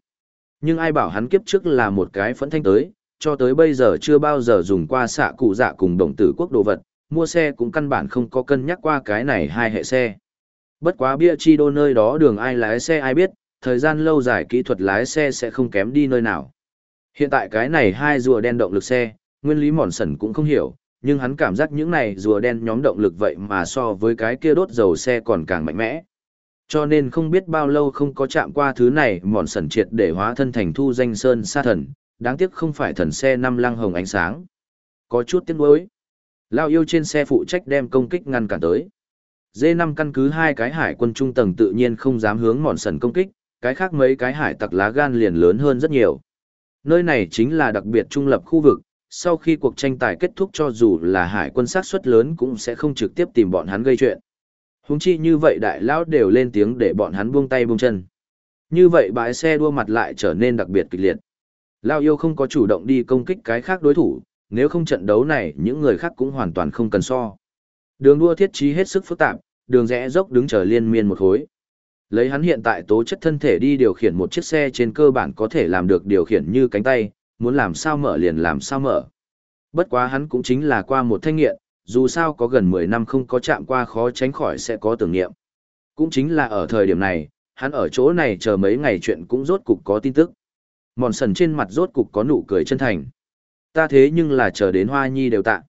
Nhưng ai bảo hắn kiếp trước là một cái phẫn thanh tới, cho tới bây giờ chưa bao giờ dùng qua xạ cụ dạ cùng đồng tử quốc đồ vật, mua xe cũng căn bản không có cân nhắc qua cái này hai hệ xe. Bất quá bia chi đô nơi đó đường ai lái xe ai biết, thời gian lâu dài kỹ thuật lái xe sẽ không kém đi nơi nào. Hiện tại cái này hai rùa đen động lực xe, nguyên lý mòn sần cũng không hiểu, nhưng hắn cảm giác những này rùa đen nhóm động lực vậy mà so với cái kia đốt dầu xe còn càng mạnh mẽ. Cho nên không biết bao lâu không có chạm qua thứ này mòn sẩn triệt để hóa thân thành thu danh sơn sa thần, đáng tiếc không phải thần xe năm lăng hồng ánh sáng. Có chút tiếc nuối. Lao yêu trên xe phụ trách đem công kích ngăn cản tới. D5 căn cứ hai cái hải quân trung tầng tự nhiên không dám hướng mòn sần công kích, cái khác mấy cái hải tặc lá gan liền lớn hơn rất nhiều. Nơi này chính là đặc biệt trung lập khu vực, sau khi cuộc tranh tài kết thúc cho dù là hải quân sát suất lớn cũng sẽ không trực tiếp tìm bọn hắn gây chuyện. Húng chi như vậy đại lão đều lên tiếng để bọn hắn buông tay buông chân. Như vậy bãi xe đua mặt lại trở nên đặc biệt kịch liệt. Lao yêu không có chủ động đi công kích cái khác đối thủ, nếu không trận đấu này những người khác cũng hoàn toàn không cần so. Đường đua thiết trí hết sức phức tạp, đường rẽ dốc đứng chờ liên miên một khối. Lấy hắn hiện tại tố chất thân thể đi điều khiển một chiếc xe trên cơ bản có thể làm được điều khiển như cánh tay, muốn làm sao mở liền làm sao mở. Bất quá hắn cũng chính là qua một thanh nghiện, dù sao có gần 10 năm không có chạm qua khó tránh khỏi sẽ có tưởng niệm. Cũng chính là ở thời điểm này, hắn ở chỗ này chờ mấy ngày chuyện cũng rốt cục có tin tức. Mòn sần trên mặt rốt cục có nụ cười chân thành. Ta thế nhưng là chờ đến hoa nhi đều tạ.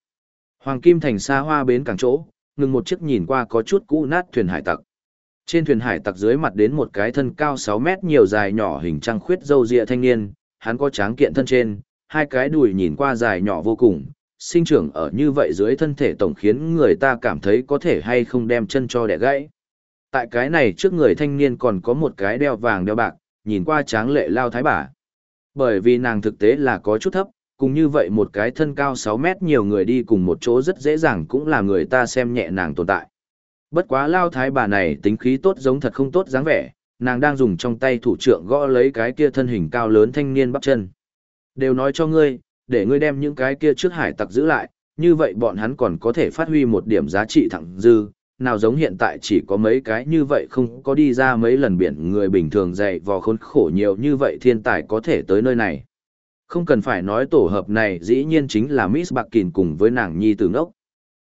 Hoàng Kim Thành xa hoa bến cảng chỗ, ngừng một chiếc nhìn qua có chút cũ nát thuyền hải tặc. Trên thuyền hải tặc dưới mặt đến một cái thân cao 6 mét nhiều dài nhỏ hình trăng khuyết dâu dịa thanh niên, hắn có tráng kiện thân trên, hai cái đùi nhìn qua dài nhỏ vô cùng, sinh trưởng ở như vậy dưới thân thể tổng khiến người ta cảm thấy có thể hay không đem chân cho đẻ gãy. Tại cái này trước người thanh niên còn có một cái đeo vàng đeo bạc, nhìn qua tráng lệ lao thái bà. Bởi vì nàng thực tế là có chút thấp, cùng như vậy một cái thân cao 6 mét nhiều người đi cùng một chỗ rất dễ dàng cũng là người ta xem nhẹ nàng tồn tại. Bất quá lao thái bà này tính khí tốt giống thật không tốt dáng vẻ, nàng đang dùng trong tay thủ trưởng gõ lấy cái kia thân hình cao lớn thanh niên bắp chân. Đều nói cho ngươi, để ngươi đem những cái kia trước hải tặc giữ lại, như vậy bọn hắn còn có thể phát huy một điểm giá trị thẳng dư, nào giống hiện tại chỉ có mấy cái như vậy không có đi ra mấy lần biển người bình thường dày vò khốn khổ nhiều như vậy thiên tài có thể tới nơi này. Không cần phải nói tổ hợp này dĩ nhiên chính là Miss Bạc Kỳn cùng với nàng nhi tử ngốc.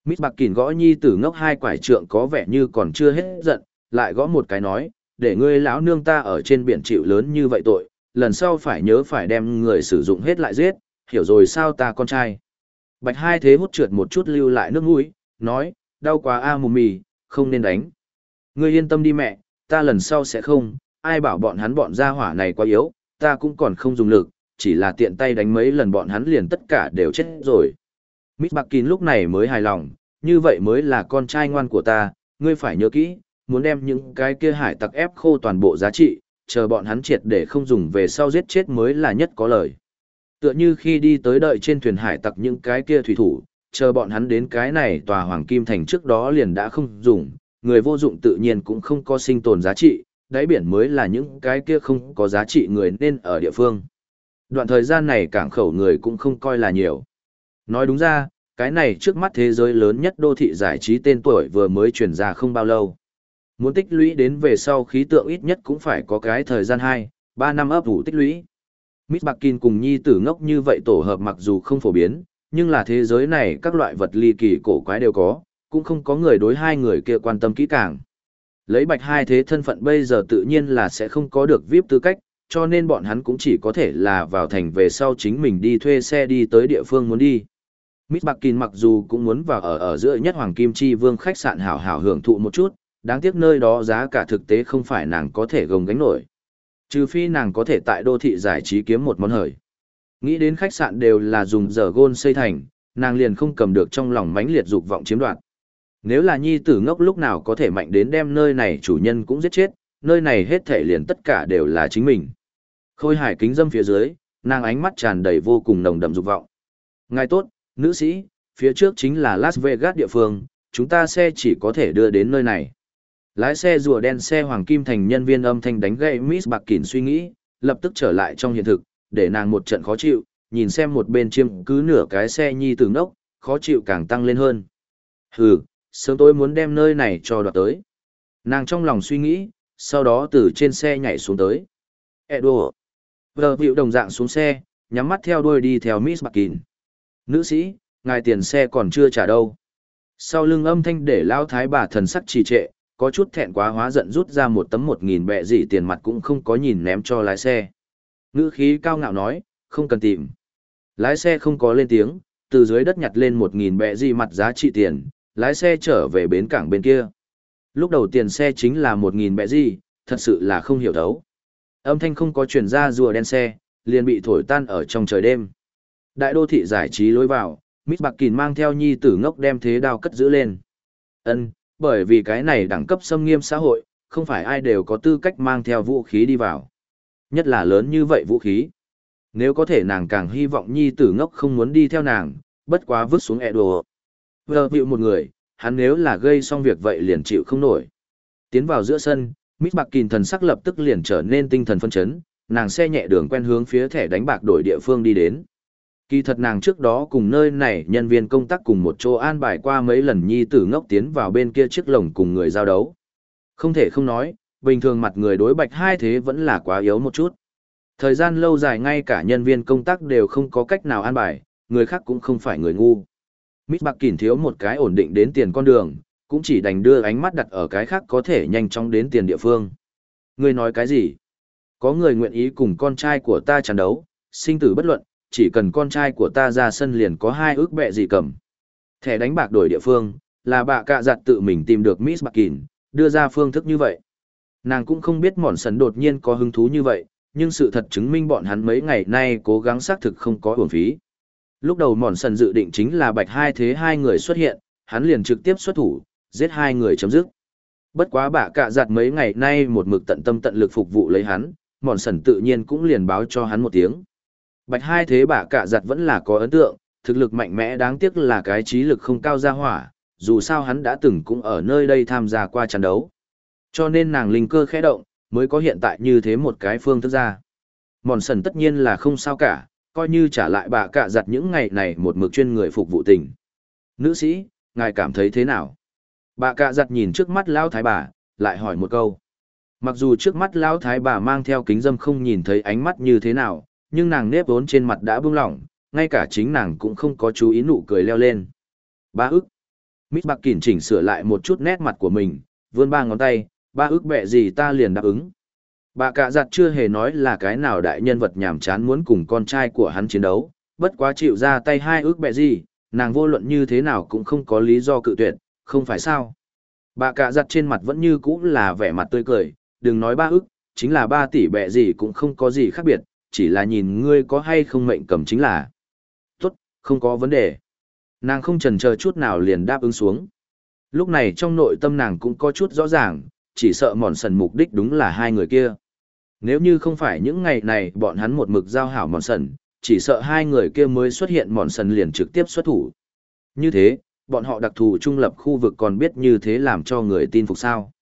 Miss Bạc Kỳn gõ nhi tử ngốc hai quải trượng có vẻ như còn chưa hết giận, lại gõ một cái nói, để ngươi lão nương ta ở trên biển chịu lớn như vậy tội, lần sau phải nhớ phải đem người sử dụng hết lại giết, hiểu rồi sao ta con trai. Bạch hai thế hút trượt một chút lưu lại nước mũi, nói, đau quá a mù mì, không nên đánh. Ngươi yên tâm đi mẹ, ta lần sau sẽ không, ai bảo bọn hắn bọn gia hỏa này quá yếu, ta cũng còn không dùng lực, chỉ là tiện tay đánh mấy lần bọn hắn liền tất cả đều chết rồi. Mít bạc kín lúc này mới hài lòng, như vậy mới là con trai ngoan của ta, ngươi phải nhớ kỹ, muốn đem những cái kia hải tặc ép khô toàn bộ giá trị, chờ bọn hắn triệt để không dùng về sau giết chết mới là nhất có lời. Tựa như khi đi tới đợi trên thuyền hải tặc những cái kia thủy thủ, chờ bọn hắn đến cái này tòa hoàng kim thành trước đó liền đã không dùng, người vô dụng tự nhiên cũng không có sinh tồn giá trị, đáy biển mới là những cái kia không có giá trị người nên ở địa phương. Đoạn thời gian này cảng khẩu người cũng không coi là nhiều. Nói đúng ra, cái này trước mắt thế giới lớn nhất đô thị giải trí tên tuổi vừa mới truyền ra không bao lâu. Muốn tích lũy đến về sau khí tượng ít nhất cũng phải có cái thời gian 2, 3 năm ấp ủ tích lũy. Miss Barkin cùng nhi tử ngốc như vậy tổ hợp mặc dù không phổ biến, nhưng là thế giới này các loại vật ly kỳ cổ quái đều có, cũng không có người đối hai người kia quan tâm kỹ càng. Lấy bạch hai thế thân phận bây giờ tự nhiên là sẽ không có được VIP tư cách, cho nên bọn hắn cũng chỉ có thể là vào thành về sau chính mình đi thuê xe đi tới địa phương muốn đi. Miss Barkin mặc dù cũng muốn vào ở ở giữa nhất Hoàng Kim Chi Vương khách sạn hảo hảo hưởng thụ một chút, đáng tiếc nơi đó giá cả thực tế không phải nàng có thể gồng gánh nổi. Trừ phi nàng có thể tại đô thị giải trí kiếm một món hời. Nghĩ đến khách sạn đều là dùng giờ gôn xây thành, nàng liền không cầm được trong lòng mãnh liệt dục vọng chiếm đoạt. Nếu là nhi tử ngốc lúc nào có thể mạnh đến đem nơi này chủ nhân cũng giết chết, nơi này hết thể liền tất cả đều là chính mình. Khôi hải kính dâm phía dưới, nàng ánh mắt tràn đầy vô cùng nồng đậm dục vọng. Ngài tốt, nữ sĩ, phía trước chính là Las Vegas địa phương, chúng ta xe chỉ có thể đưa đến nơi này. Lái xe rùa đen xe hoàng kim thành nhân viên âm thanh đánh gậy Miss Bạc kín suy nghĩ, lập tức trở lại trong hiện thực, để nàng một trận khó chịu, nhìn xem một bên chiêm cứ nửa cái xe nhi từ ngốc, khó chịu càng tăng lên hơn. Hừ, sớm tôi muốn đem nơi này cho đoạt tới. Nàng trong lòng suy nghĩ, sau đó từ trên xe nhảy xuống tới. Edo. Vợ vịu đồng dạng xuống xe, nhắm mắt theo đuôi đi theo Miss Bạc kín Nữ sĩ, ngài tiền xe còn chưa trả đâu. Sau lưng âm thanh để lao thái bà thần sắc trì trệ, có chút thẹn quá hóa giận rút ra một tấm một nghìn bẹ gì tiền mặt cũng không có nhìn ném cho lái xe. Ngữ khí cao ngạo nói, không cần tìm. Lái xe không có lên tiếng, từ dưới đất nhặt lên một nghìn bẹ gì mặt giá trị tiền, lái xe trở về bến cảng bên kia. Lúc đầu tiền xe chính là một nghìn bẹ gì, thật sự là không hiểu thấu. Âm thanh không có chuyển ra rùa đen xe, liền bị thổi tan ở trong trời đêm. Đại đô thị giải trí lối vào, Miss Bạc Kỳn mang theo nhi tử ngốc đem thế đao cất giữ lên. Ân, bởi vì cái này đẳng cấp xâm nghiêm xã hội, không phải ai đều có tư cách mang theo vũ khí đi vào. Nhất là lớn như vậy vũ khí. Nếu có thể nàng càng hy vọng nhi tử ngốc không muốn đi theo nàng, bất quá vứt xuống ẹ đồ. Vờ bị một người, hắn nếu là gây xong việc vậy liền chịu không nổi. Tiến vào giữa sân, Mít Bạc Kìn thần sắc lập tức liền trở nên tinh thần phân chấn, nàng xe nhẹ đường quen hướng phía thẻ đánh bạc đổi địa phương đi đến. Kỳ thật nàng trước đó cùng nơi này nhân viên công tác cùng một chỗ an bài qua mấy lần nhi tử ngốc tiến vào bên kia chiếc lồng cùng người giao đấu. Không thể không nói, bình thường mặt người đối bạch hai thế vẫn là quá yếu một chút. Thời gian lâu dài ngay cả nhân viên công tác đều không có cách nào an bài, người khác cũng không phải người ngu. Mít Bạc Kỳn thiếu một cái ổn định đến tiền con đường, cũng chỉ đành đưa ánh mắt đặt ở cái khác có thể nhanh chóng đến tiền địa phương. Người nói cái gì? Có người nguyện ý cùng con trai của ta chán đấu, sinh tử bất luận, chỉ cần con trai của ta ra sân liền có hai ước bẹ gì cầm. Thẻ đánh bạc đổi địa phương, là bà cạ giặt tự mình tìm được Miss Bakin, đưa ra phương thức như vậy. Nàng cũng không biết mòn sần đột nhiên có hứng thú như vậy, nhưng sự thật chứng minh bọn hắn mấy ngày nay cố gắng xác thực không có hưởng phí. Lúc đầu mòn sần dự định chính là bạch hai thế hai người xuất hiện, hắn liền trực tiếp xuất thủ, giết hai người chấm dứt. Bất quá bà cạ giặt mấy ngày nay một mực tận tâm tận lực phục vụ lấy hắn, mòn sần tự nhiên cũng liền báo cho hắn một tiếng. Bạch hai thế bà cả giặt vẫn là có ấn tượng, thực lực mạnh mẽ đáng tiếc là cái trí lực không cao ra hỏa, dù sao hắn đã từng cũng ở nơi đây tham gia qua trận đấu. Cho nên nàng linh cơ khẽ động, mới có hiện tại như thế một cái phương thức ra. Mòn sần tất nhiên là không sao cả, coi như trả lại bà cả giặt những ngày này một mực chuyên người phục vụ tình. Nữ sĩ, ngài cảm thấy thế nào? Bà cả giặt nhìn trước mắt lão thái bà, lại hỏi một câu. Mặc dù trước mắt lão thái bà mang theo kính dâm không nhìn thấy ánh mắt như thế nào, nhưng nàng nếp vốn trên mặt đã bung lỏng, ngay cả chính nàng cũng không có chú ý nụ cười leo lên. Ba ức. Mít bạc Kỳn chỉnh sửa lại một chút nét mặt của mình, vươn ba ngón tay, ba ức bẹ gì ta liền đáp ứng. Bà cả giặt chưa hề nói là cái nào đại nhân vật nhàm chán muốn cùng con trai của hắn chiến đấu, bất quá chịu ra tay hai ước bẹ gì, nàng vô luận như thế nào cũng không có lý do cự tuyệt, không phải sao. Bà cả giặt trên mặt vẫn như cũ là vẻ mặt tươi cười, đừng nói ba ức, chính là ba tỷ bẹ gì cũng không có gì khác biệt, chỉ là nhìn ngươi có hay không mệnh cầm chính là. Tốt, không có vấn đề. Nàng không chần chờ chút nào liền đáp ứng xuống. Lúc này trong nội tâm nàng cũng có chút rõ ràng, chỉ sợ mòn sần mục đích đúng là hai người kia. Nếu như không phải những ngày này bọn hắn một mực giao hảo mòn sần, chỉ sợ hai người kia mới xuất hiện mòn sần liền trực tiếp xuất thủ. Như thế, bọn họ đặc thù trung lập khu vực còn biết như thế làm cho người tin phục sao.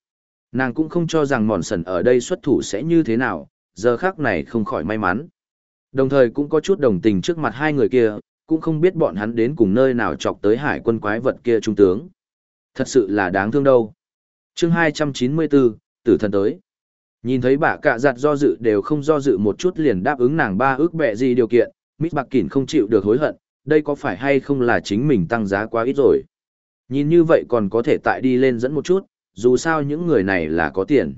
Nàng cũng không cho rằng mòn sần ở đây xuất thủ sẽ như thế nào, giờ khác này không khỏi may mắn. Đồng thời cũng có chút đồng tình trước mặt hai người kia, cũng không biết bọn hắn đến cùng nơi nào chọc tới hải quân quái vật kia trung tướng. Thật sự là đáng thương đâu. chương 294, tử thần tới. Nhìn thấy bà cạ giặt do dự đều không do dự một chút liền đáp ứng nàng ba ước bẹ gì điều kiện, Mít Bạc Kỳn không chịu được hối hận, đây có phải hay không là chính mình tăng giá quá ít rồi. Nhìn như vậy còn có thể tại đi lên dẫn một chút, dù sao những người này là có tiền.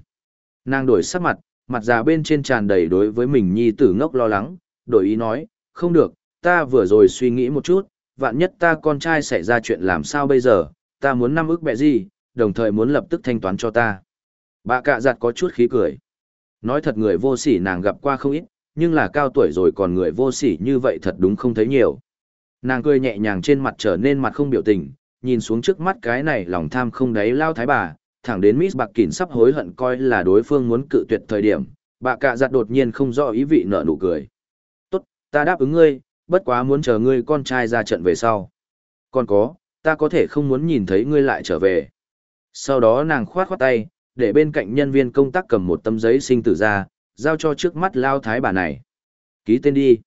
Nàng đổi sắc mặt, mặt già bên trên tràn đầy đối với mình nhi tử ngốc lo lắng, đổi ý nói, không được, ta vừa rồi suy nghĩ một chút, vạn nhất ta con trai xảy ra chuyện làm sao bây giờ, ta muốn năm ức bẹ gì, đồng thời muốn lập tức thanh toán cho ta. Bà cạ giặt có chút khí cười. Nói thật người vô sỉ nàng gặp qua không ít, nhưng là cao tuổi rồi còn người vô sỉ như vậy thật đúng không thấy nhiều. Nàng cười nhẹ nhàng trên mặt trở nên mặt không biểu tình, nhìn xuống trước mắt cái này lòng tham không đáy lao thái bà, thẳng đến Miss Bạc Kỳn sắp hối hận coi là đối phương muốn cự tuyệt thời điểm, bà cạ giặt đột nhiên không rõ ý vị nợ nụ cười. Tốt, ta đáp ứng ngươi, bất quá muốn chờ ngươi con trai ra trận về sau. Còn có, ta có thể không muốn nhìn thấy ngươi lại trở về. Sau đó nàng khoát khoát tay, để bên cạnh nhân viên công tác cầm một tấm giấy sinh tử ra, giao cho trước mắt lao thái bà này. Ký tên đi.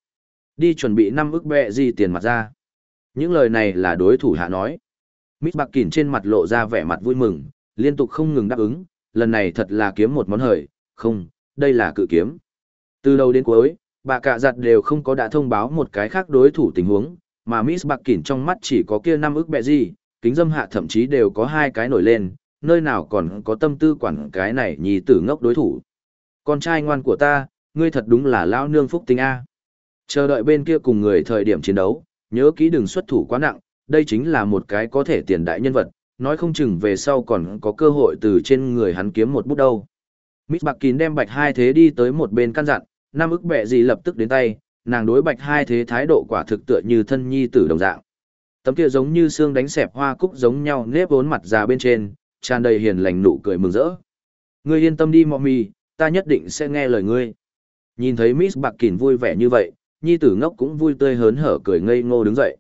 Đi chuẩn bị năm ức bẹ gì tiền mặt ra. Những lời này là đối thủ hạ nói. Mít Bạc Kỳn trên mặt lộ ra vẻ mặt vui mừng, liên tục không ngừng đáp ứng, lần này thật là kiếm một món hời, không, đây là cự kiếm. Từ đầu đến cuối, bà cả giặt đều không có đã thông báo một cái khác đối thủ tình huống, mà Miss Bạc Kỳn trong mắt chỉ có kia năm ức bẹ gì, kính dâm hạ thậm chí đều có hai cái nổi lên, nơi nào còn có tâm tư quản cái này nhì tử ngốc đối thủ. Con trai ngoan của ta, ngươi thật đúng là lao nương phúc tinh A. Chờ đợi bên kia cùng người thời điểm chiến đấu, nhớ kỹ đừng xuất thủ quá nặng, đây chính là một cái có thể tiền đại nhân vật, nói không chừng về sau còn có cơ hội từ trên người hắn kiếm một bút đâu. Miss Bạc Kín đem bạch hai thế đi tới một bên căn dặn, Nam ức Bệ gì lập tức đến tay, nàng đối bạch hai thế thái độ quả thực tựa như thân nhi tử đồng dạng. Tấm kia giống như xương đánh xẹp hoa cúc giống nhau nếp vốn mặt già bên trên, tràn đầy hiền lành nụ cười mừng rỡ. Ngươi yên tâm đi Mommy, ta nhất định sẽ nghe lời ngươi. Nhìn thấy Miss Bạc Kín vui vẻ như vậy, nhi tử ngốc cũng vui tươi hớn hở cười ngây ngô đứng dậy.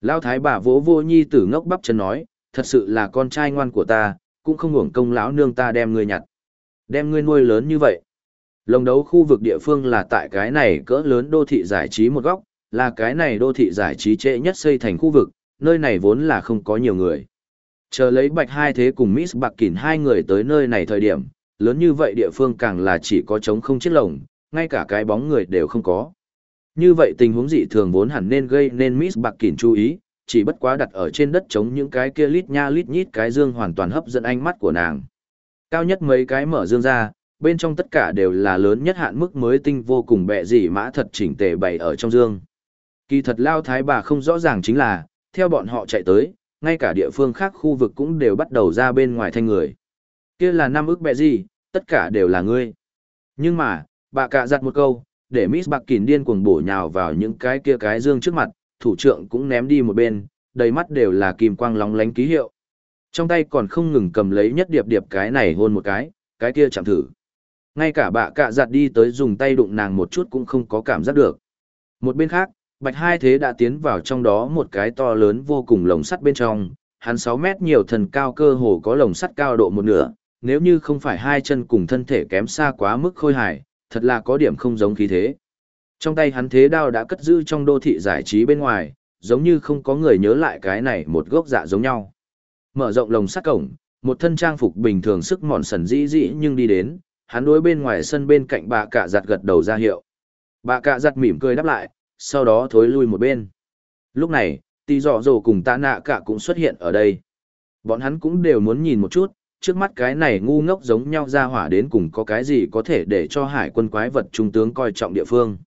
Lão thái bà vỗ vô nhi tử ngốc bắp chân nói, thật sự là con trai ngoan của ta, cũng không hưởng công lão nương ta đem ngươi nhặt. Đem ngươi nuôi lớn như vậy. Lồng đấu khu vực địa phương là tại cái này cỡ lớn đô thị giải trí một góc, là cái này đô thị giải trí trễ nhất xây thành khu vực, nơi này vốn là không có nhiều người. Chờ lấy bạch hai thế cùng Miss Bạc Kỳn hai người tới nơi này thời điểm, lớn như vậy địa phương càng là chỉ có trống không chiếc lồng, ngay cả cái bóng người đều không có. Như vậy tình huống dị thường vốn hẳn nên gây nên Miss Bạc Kỳn chú ý, chỉ bất quá đặt ở trên đất chống những cái kia lít nha lít nhít cái dương hoàn toàn hấp dẫn ánh mắt của nàng. Cao nhất mấy cái mở dương ra, bên trong tất cả đều là lớn nhất hạn mức mới tinh vô cùng bẹ dị mã thật chỉnh tề bày ở trong dương. Kỳ thật lao thái bà không rõ ràng chính là, theo bọn họ chạy tới, ngay cả địa phương khác khu vực cũng đều bắt đầu ra bên ngoài thanh người. kia là năm ức bẹ gì, tất cả đều là ngươi. Nhưng mà, bà cạ giặt một câu, để Miss Bạc Kỳn điên cuồng bổ nhào vào những cái kia cái dương trước mặt, thủ trưởng cũng ném đi một bên, đầy mắt đều là kim quang lóng lánh ký hiệu. Trong tay còn không ngừng cầm lấy nhất điệp điệp cái này hôn một cái, cái kia chẳng thử. Ngay cả bạ cạ giặt đi tới dùng tay đụng nàng một chút cũng không có cảm giác được. Một bên khác, Bạch Hai Thế đã tiến vào trong đó một cái to lớn vô cùng lồng sắt bên trong, hắn 6 mét nhiều thần cao cơ hồ có lồng sắt cao độ một nửa, nếu như không phải hai chân cùng thân thể kém xa quá mức khôi hài, thật là có điểm không giống khí thế. Trong tay hắn thế đao đã cất giữ trong đô thị giải trí bên ngoài, giống như không có người nhớ lại cái này một gốc dạ giống nhau. Mở rộng lồng sắt cổng, một thân trang phục bình thường sức mòn sần dĩ dĩ nhưng đi đến, hắn đối bên ngoài sân bên cạnh bà cạ giặt gật đầu ra hiệu. Bà cạ giặt mỉm cười đáp lại, sau đó thối lui một bên. Lúc này, tì dọ dồ cùng tạ nạ cả cũng xuất hiện ở đây. Bọn hắn cũng đều muốn nhìn một chút, trước mắt cái này ngu ngốc giống nhau ra hỏa đến cùng có cái gì có thể để cho hải quân quái vật trung tướng coi trọng địa phương.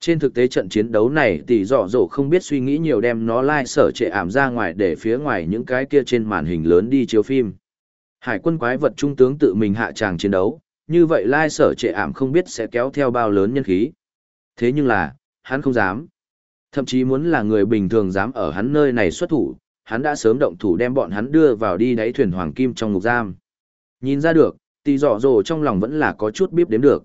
Trên thực tế trận chiến đấu này tỷ dọ dỗ không biết suy nghĩ nhiều đem nó lai sở trệ ảm ra ngoài để phía ngoài những cái kia trên màn hình lớn đi chiếu phim. Hải quân quái vật trung tướng tự mình hạ tràng chiến đấu, như vậy lai sở trệ ảm không biết sẽ kéo theo bao lớn nhân khí. Thế nhưng là, hắn không dám. Thậm chí muốn là người bình thường dám ở hắn nơi này xuất thủ, hắn đã sớm động thủ đem bọn hắn đưa vào đi đáy thuyền hoàng kim trong ngục giam. Nhìn ra được, tỷ dọ dồ trong lòng vẫn là có chút biết đếm được.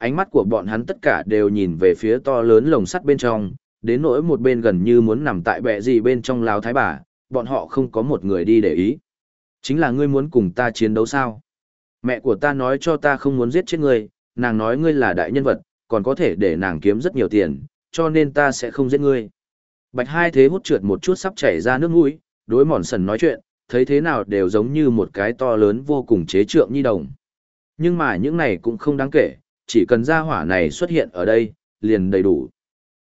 Ánh mắt của bọn hắn tất cả đều nhìn về phía to lớn lồng sắt bên trong, đến nỗi một bên gần như muốn nằm tại bệ gì bên trong láo thái bà, bọn họ không có một người đi để ý. Chính là ngươi muốn cùng ta chiến đấu sao? Mẹ của ta nói cho ta không muốn giết chết ngươi, nàng nói ngươi là đại nhân vật, còn có thể để nàng kiếm rất nhiều tiền, cho nên ta sẽ không giết ngươi. Bạch hai thế hút trượt một chút sắp chảy ra nước mũi, đối mòn sần nói chuyện, thấy thế nào đều giống như một cái to lớn vô cùng chế trượng nhi đồng. Nhưng mà những này cũng không đáng kể, chỉ cần ra hỏa này xuất hiện ở đây, liền đầy đủ.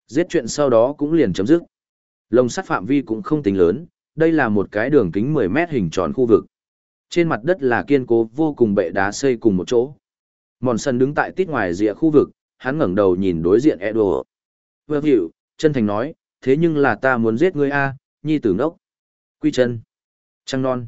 Giết chuyện sau đó cũng liền chấm dứt. Lồng sắt phạm vi cũng không tính lớn, đây là một cái đường kính 10 mét hình tròn khu vực. Trên mặt đất là kiên cố vô cùng bệ đá xây cùng một chỗ. Mòn sân đứng tại tít ngoài rìa khu vực, hắn ngẩng đầu nhìn đối diện Edward. Vừa hiểu, chân thành nói, thế nhưng là ta muốn giết ngươi a, nhi tử ngốc. Quy chân. Trăng non.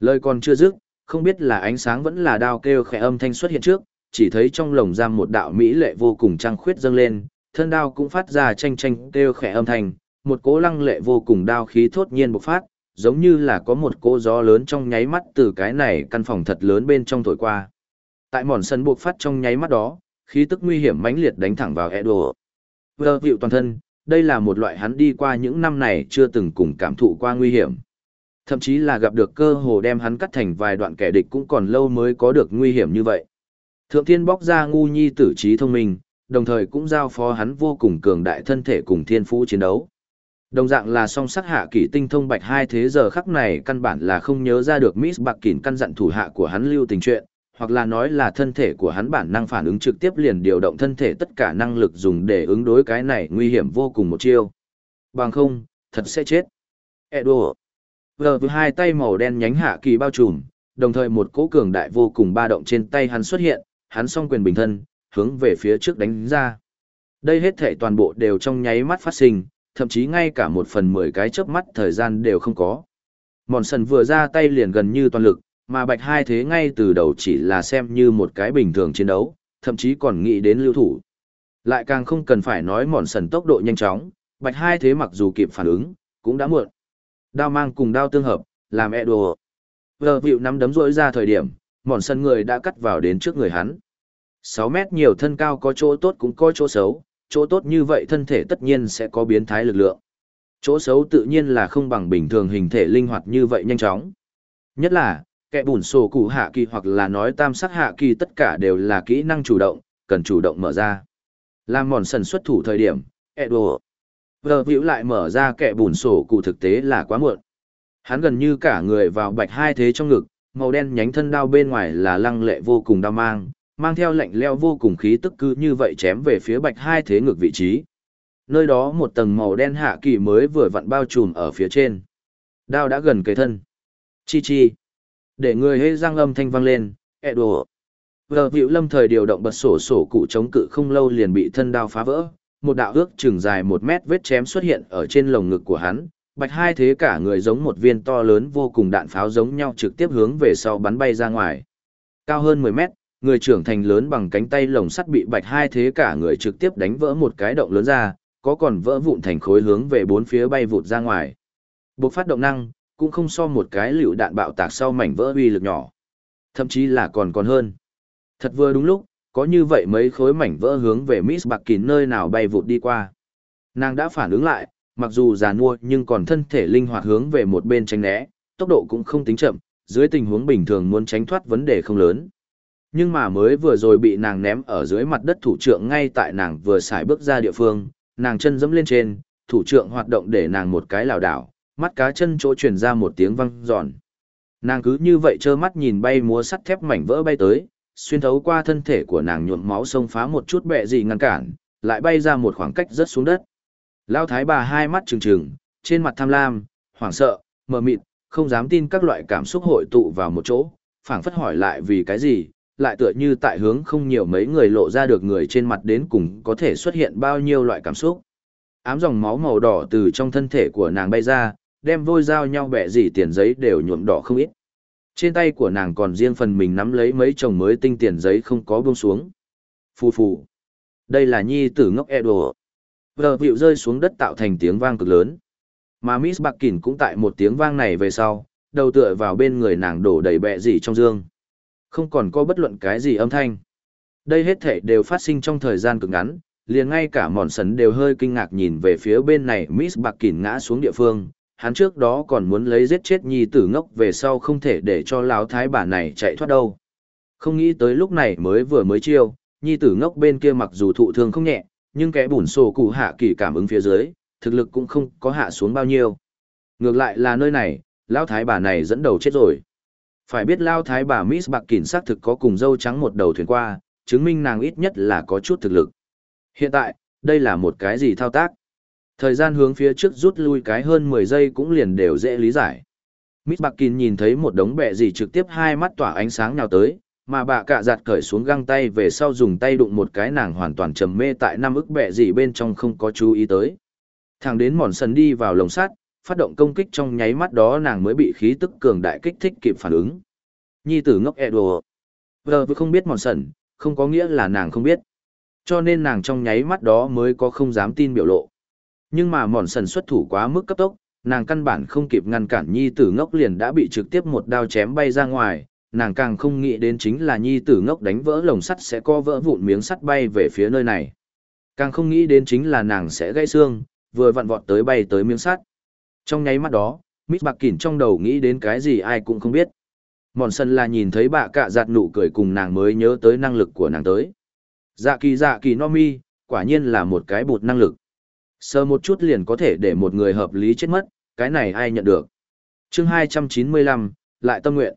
Lời còn chưa dứt, không biết là ánh sáng vẫn là đao kêu khẽ âm thanh xuất hiện trước, chỉ thấy trong lồng giam một đạo mỹ lệ vô cùng trăng khuyết dâng lên, thân đao cũng phát ra tranh tranh kêu khẽ âm thanh, một cỗ lăng lệ vô cùng đao khí thốt nhiên bộc phát, giống như là có một cỗ gió lớn trong nháy mắt từ cái này căn phòng thật lớn bên trong thổi qua. Tại mòn sân bộc phát trong nháy mắt đó, khí tức nguy hiểm mãnh liệt đánh thẳng vào Edo. Vừa vịu toàn thân, đây là một loại hắn đi qua những năm này chưa từng cùng cảm thụ qua nguy hiểm. Thậm chí là gặp được cơ hồ đem hắn cắt thành vài đoạn kẻ địch cũng còn lâu mới có được nguy hiểm như vậy. Thượng thiên bóc ra ngu nhi tử trí thông minh, đồng thời cũng giao phó hắn vô cùng cường đại thân thể cùng thiên phú chiến đấu. Đồng dạng là song sắc hạ kỷ tinh thông bạch hai thế giờ khắc này căn bản là không nhớ ra được Miss Bạc Kỳn căn dặn thủ hạ của hắn lưu tình chuyện, hoặc là nói là thân thể của hắn bản năng phản ứng trực tiếp liền điều động thân thể tất cả năng lực dùng để ứng đối cái này nguy hiểm vô cùng một chiêu. Bằng không, thật sẽ chết. Edo. Vờ với hai tay màu đen nhánh hạ kỳ bao trùm, đồng thời một cỗ cường đại vô cùng ba động trên tay hắn xuất hiện, hắn song quyền bình thân, hướng về phía trước đánh ra. Đây hết thể toàn bộ đều trong nháy mắt phát sinh, thậm chí ngay cả một phần mười cái chớp mắt thời gian đều không có. Mòn sần vừa ra tay liền gần như toàn lực, mà bạch hai thế ngay từ đầu chỉ là xem như một cái bình thường chiến đấu, thậm chí còn nghĩ đến lưu thủ. Lại càng không cần phải nói mòn sần tốc độ nhanh chóng, bạch hai thế mặc dù kịp phản ứng, cũng đã muộn. Đao mang cùng đao tương hợp, làm e đồ. Vờ vịu nắm đấm rỗi ra thời điểm, mòn sân người đã cắt vào đến trước người hắn. 6 mét nhiều thân cao có chỗ tốt cũng có chỗ xấu, chỗ tốt như vậy thân thể tất nhiên sẽ có biến thái lực lượng. Chỗ xấu tự nhiên là không bằng bình thường hình thể linh hoạt như vậy nhanh chóng. Nhất là, kẻ bùn sổ cụ hạ kỳ hoặc là nói tam sắc hạ kỳ tất cả đều là kỹ năng chủ động, cần chủ động mở ra. Làm mòn sần xuất thủ thời điểm, Edo. Vờ vĩu lại mở ra kẻ bùn sổ cụ thực tế là quá muộn. Hắn gần như cả người vào bạch hai thế trong ngực, màu đen nhánh thân đao bên ngoài là lăng lệ vô cùng đau mang, mang theo lạnh leo vô cùng khí tức cứ như vậy chém về phía bạch hai thế ngược vị trí. Nơi đó một tầng màu đen hạ kỳ mới vừa vặn bao trùm ở phía trên. Đao đã gần cây thân. Chi chi. Để người hê răng âm thanh vang lên, ẹ đồ. Vờ vịu lâm thời điều động bật sổ sổ cụ chống cự không lâu liền bị thân đao phá vỡ. Một đạo ước chừng dài một mét vết chém xuất hiện ở trên lồng ngực của hắn. Bạch hai thế cả người giống một viên to lớn vô cùng đạn pháo giống nhau trực tiếp hướng về sau bắn bay ra ngoài. Cao hơn 10 mét, người trưởng thành lớn bằng cánh tay lồng sắt bị bạch hai thế cả người trực tiếp đánh vỡ một cái động lớn ra, có còn vỡ vụn thành khối hướng về bốn phía bay vụt ra ngoài. Buộc phát động năng, cũng không so một cái liều đạn bạo tạc sau mảnh vỡ uy lực nhỏ. Thậm chí là còn còn hơn. Thật vừa đúng lúc, có như vậy mấy khối mảnh vỡ hướng về Miss Bạc Kín nơi nào bay vụt đi qua. Nàng đã phản ứng lại, mặc dù già nua nhưng còn thân thể linh hoạt hướng về một bên tránh né, tốc độ cũng không tính chậm, dưới tình huống bình thường muốn tránh thoát vấn đề không lớn. Nhưng mà mới vừa rồi bị nàng ném ở dưới mặt đất thủ trưởng ngay tại nàng vừa xài bước ra địa phương, nàng chân dẫm lên trên, thủ trưởng hoạt động để nàng một cái lảo đảo, mắt cá chân chỗ truyền ra một tiếng vang giòn. Nàng cứ như vậy trơ mắt nhìn bay múa sắt thép mảnh vỡ bay tới, xuyên thấu qua thân thể của nàng nhuộm máu sông phá một chút bẹ gì ngăn cản, lại bay ra một khoảng cách rất xuống đất. Lao thái bà hai mắt trừng trừng, trên mặt tham lam, hoảng sợ, mờ mịt, không dám tin các loại cảm xúc hội tụ vào một chỗ, phảng phất hỏi lại vì cái gì, lại tựa như tại hướng không nhiều mấy người lộ ra được người trên mặt đến cùng có thể xuất hiện bao nhiêu loại cảm xúc. Ám dòng máu màu đỏ từ trong thân thể của nàng bay ra, đem vôi dao nhau bẻ gì tiền giấy đều nhuộm đỏ không ít. Trên tay của nàng còn riêng phần mình nắm lấy mấy chồng mới tinh tiền giấy không có buông xuống. Phù phù. Đây là nhi tử ngốc e đồ. Vờ vịu rơi xuống đất tạo thành tiếng vang cực lớn. Mà Miss Buckin cũng tại một tiếng vang này về sau, đầu tựa vào bên người nàng đổ đầy bẹ gì trong dương. Không còn có bất luận cái gì âm thanh. Đây hết thể đều phát sinh trong thời gian cực ngắn, liền ngay cả mòn sấn đều hơi kinh ngạc nhìn về phía bên này Miss Buckin ngã xuống địa phương. Hắn trước đó còn muốn lấy giết chết nhi tử ngốc về sau không thể để cho lão thái bà này chạy thoát đâu. Không nghĩ tới lúc này mới vừa mới chiêu, nhi tử ngốc bên kia mặc dù thụ thương không nhẹ, nhưng kẻ bùn sổ cụ hạ kỳ cảm ứng phía dưới, thực lực cũng không có hạ xuống bao nhiêu. Ngược lại là nơi này, lão thái bà này dẫn đầu chết rồi. Phải biết lao thái bà Miss Bạc Kỳn xác thực có cùng dâu trắng một đầu thuyền qua, chứng minh nàng ít nhất là có chút thực lực. Hiện tại, đây là một cái gì thao tác? Thời gian hướng phía trước rút lui cái hơn 10 giây cũng liền đều dễ lý giải. Miss Bạc Kỳn nhìn thấy một đống bẹ gì trực tiếp hai mắt tỏa ánh sáng nhào tới, mà bà cạ giặt cởi xuống găng tay về sau dùng tay đụng một cái nàng hoàn toàn trầm mê tại năm ức bẹ gì bên trong không có chú ý tới. Thằng đến mòn sần đi vào lồng sắt, phát động công kích trong nháy mắt đó nàng mới bị khí tức cường đại kích thích kịp phản ứng. Nhi tử ngốc e đùa, Vờ vừa không biết mòn sần, không có nghĩa là nàng không biết. Cho nên nàng trong nháy mắt đó mới có không dám tin biểu lộ. Nhưng mà mòn sần xuất thủ quá mức cấp tốc, nàng căn bản không kịp ngăn cản nhi tử ngốc liền đã bị trực tiếp một đao chém bay ra ngoài, nàng càng không nghĩ đến chính là nhi tử ngốc đánh vỡ lồng sắt sẽ co vỡ vụn miếng sắt bay về phía nơi này. Càng không nghĩ đến chính là nàng sẽ gãy xương, vừa vặn vọt tới bay tới miếng sắt. Trong nháy mắt đó, Miss Bạc Kỉn trong đầu nghĩ đến cái gì ai cũng không biết. Mòn sân là nhìn thấy bà cạ giặt nụ cười cùng nàng mới nhớ tới năng lực của nàng tới. Dạ kỳ dạ kỳ no mi, quả nhiên là một cái bụt năng lực. Sơ một chút liền có thể để một người hợp lý chết mất, cái này ai nhận được. chương 295, lại tâm nguyện.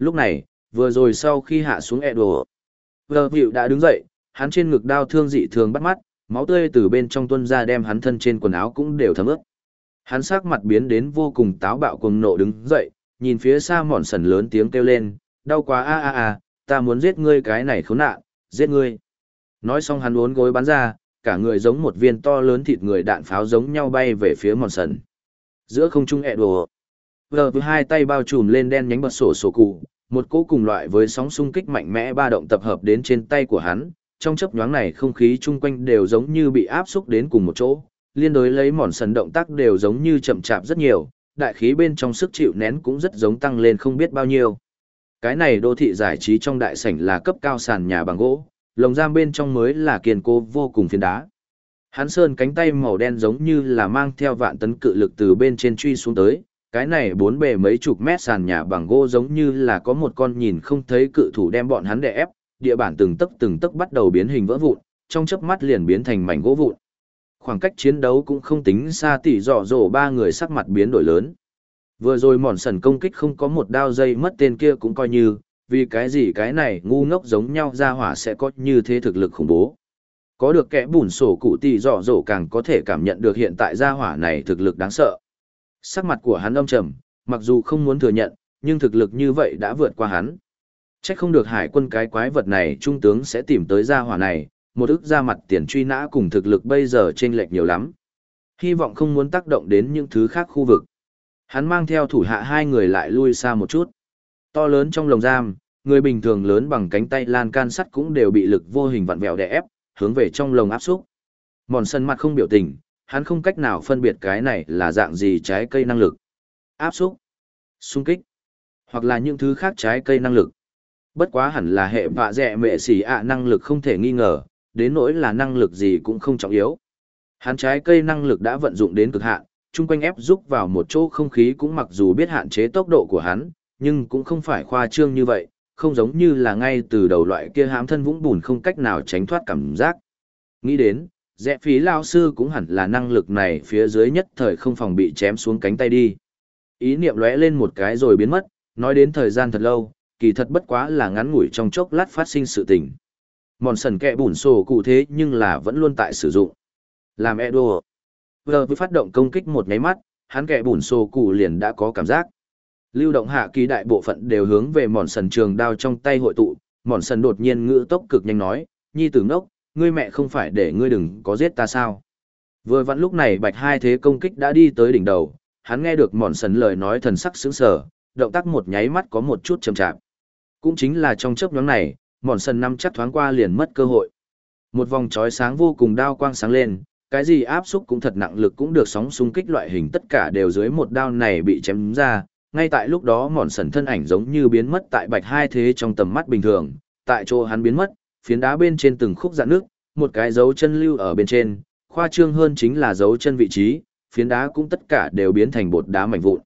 Lúc này, vừa rồi sau khi hạ xuống ẹ đồ, Vờ Vịu đã đứng dậy, hắn trên ngực đau thương dị thường bắt mắt, máu tươi từ bên trong tuân ra đem hắn thân trên quần áo cũng đều thấm ướt. Hắn sắc mặt biến đến vô cùng táo bạo cuồng nộ đứng dậy, nhìn phía xa mòn sần lớn tiếng kêu lên, đau quá a a a, ta muốn giết ngươi cái này khốn nạn, giết ngươi. Nói xong hắn uốn gối bắn ra, cả người giống một viên to lớn thịt người đạn pháo giống nhau bay về phía mòn sần. Giữa không trung ẹ đồ. Vờ với hai tay bao trùm lên đen nhánh bật sổ sổ cụ, một cỗ cùng loại với sóng xung kích mạnh mẽ ba động tập hợp đến trên tay của hắn, trong chấp nhoáng này không khí chung quanh đều giống như bị áp xúc đến cùng một chỗ, liên đối lấy mòn sần động tác đều giống như chậm chạp rất nhiều, đại khí bên trong sức chịu nén cũng rất giống tăng lên không biết bao nhiêu. Cái này đô thị giải trí trong đại sảnh là cấp cao sàn nhà bằng gỗ, lồng giam bên trong mới là kiên cố vô cùng phiến đá. Hắn sơn cánh tay màu đen giống như là mang theo vạn tấn cự lực từ bên trên truy xuống tới, cái này bốn bề mấy chục mét sàn nhà bằng gỗ giống như là có một con nhìn không thấy cự thủ đem bọn hắn đè ép, địa bản từng tấc từng tấc bắt đầu biến hình vỡ vụn, trong chớp mắt liền biến thành mảnh gỗ vụn. Khoảng cách chiến đấu cũng không tính xa tỷ dọ dỗ ba người sắc mặt biến đổi lớn. Vừa rồi mòn sần công kích không có một đao dây mất tên kia cũng coi như, vì cái gì cái này ngu ngốc giống nhau ra hỏa sẽ có như thế thực lực khủng bố. Có được kẻ bùn sổ cụ tỷ dọ dỗ càng có thể cảm nhận được hiện tại gia hỏa này thực lực đáng sợ. Sắc mặt của hắn âm trầm, mặc dù không muốn thừa nhận, nhưng thực lực như vậy đã vượt qua hắn. Chắc không được hải quân cái quái vật này trung tướng sẽ tìm tới gia hỏa này, một ức ra mặt tiền truy nã cùng thực lực bây giờ chênh lệch nhiều lắm. Hy vọng không muốn tác động đến những thứ khác khu vực. Hắn mang theo thủ hạ hai người lại lui xa một chút. To lớn trong lồng giam, người bình thường lớn bằng cánh tay lan can sắt cũng đều bị lực vô hình vặn vẹo đè ép, hướng về trong lồng áp xúc. Mòn sân mặt không biểu tình, hắn không cách nào phân biệt cái này là dạng gì trái cây năng lực. Áp xúc, xung kích, hoặc là những thứ khác trái cây năng lực. Bất quá hẳn là hệ vạ dẹ mệ xỉ ạ năng lực không thể nghi ngờ, đến nỗi là năng lực gì cũng không trọng yếu. Hắn trái cây năng lực đã vận dụng đến cực hạn, chung quanh ép giúp vào một chỗ không khí cũng mặc dù biết hạn chế tốc độ của hắn, nhưng cũng không phải khoa trương như vậy, không giống như là ngay từ đầu loại kia hãm thân vũng bùn không cách nào tránh thoát cảm giác. Nghĩ đến, Rẽ phí lao sư cũng hẳn là năng lực này phía dưới nhất thời không phòng bị chém xuống cánh tay đi. Ý niệm lóe lên một cái rồi biến mất, nói đến thời gian thật lâu, kỳ thật bất quá là ngắn ngủi trong chốc lát phát sinh sự tình. Mòn sần kẹ bùn sổ cụ thế nhưng là vẫn luôn tại sử dụng. Làm e Edo. Vừa với phát động công kích một nháy mắt, hắn kẹ bùn sổ cụ liền đã có cảm giác. Lưu động hạ kỳ đại bộ phận đều hướng về mòn sần trường đao trong tay hội tụ, mòn sần đột nhiên ngữ tốc cực nhanh nói, nhi tử ngốc, ngươi mẹ không phải để ngươi đừng có giết ta sao. Vừa vặn lúc này bạch hai thế công kích đã đi tới đỉnh đầu, hắn nghe được mòn sần lời nói thần sắc sững sờ, động tác một nháy mắt có một chút chậm chạp. Cũng chính là trong chớp nhóm này, mòn sần năm chắc thoáng qua liền mất cơ hội. Một vòng chói sáng vô cùng đao quang sáng lên, cái gì áp xúc cũng thật nặng lực cũng được sóng xung kích loại hình tất cả đều dưới một đao này bị chém ra. Ngay tại lúc đó mòn sần thân ảnh giống như biến mất tại bạch hai thế trong tầm mắt bình thường, tại chỗ hắn biến mất, phiến đá bên trên từng khúc dạn nước, một cái dấu chân lưu ở bên trên, khoa trương hơn chính là dấu chân vị trí, phiến đá cũng tất cả đều biến thành bột đá mảnh vụn.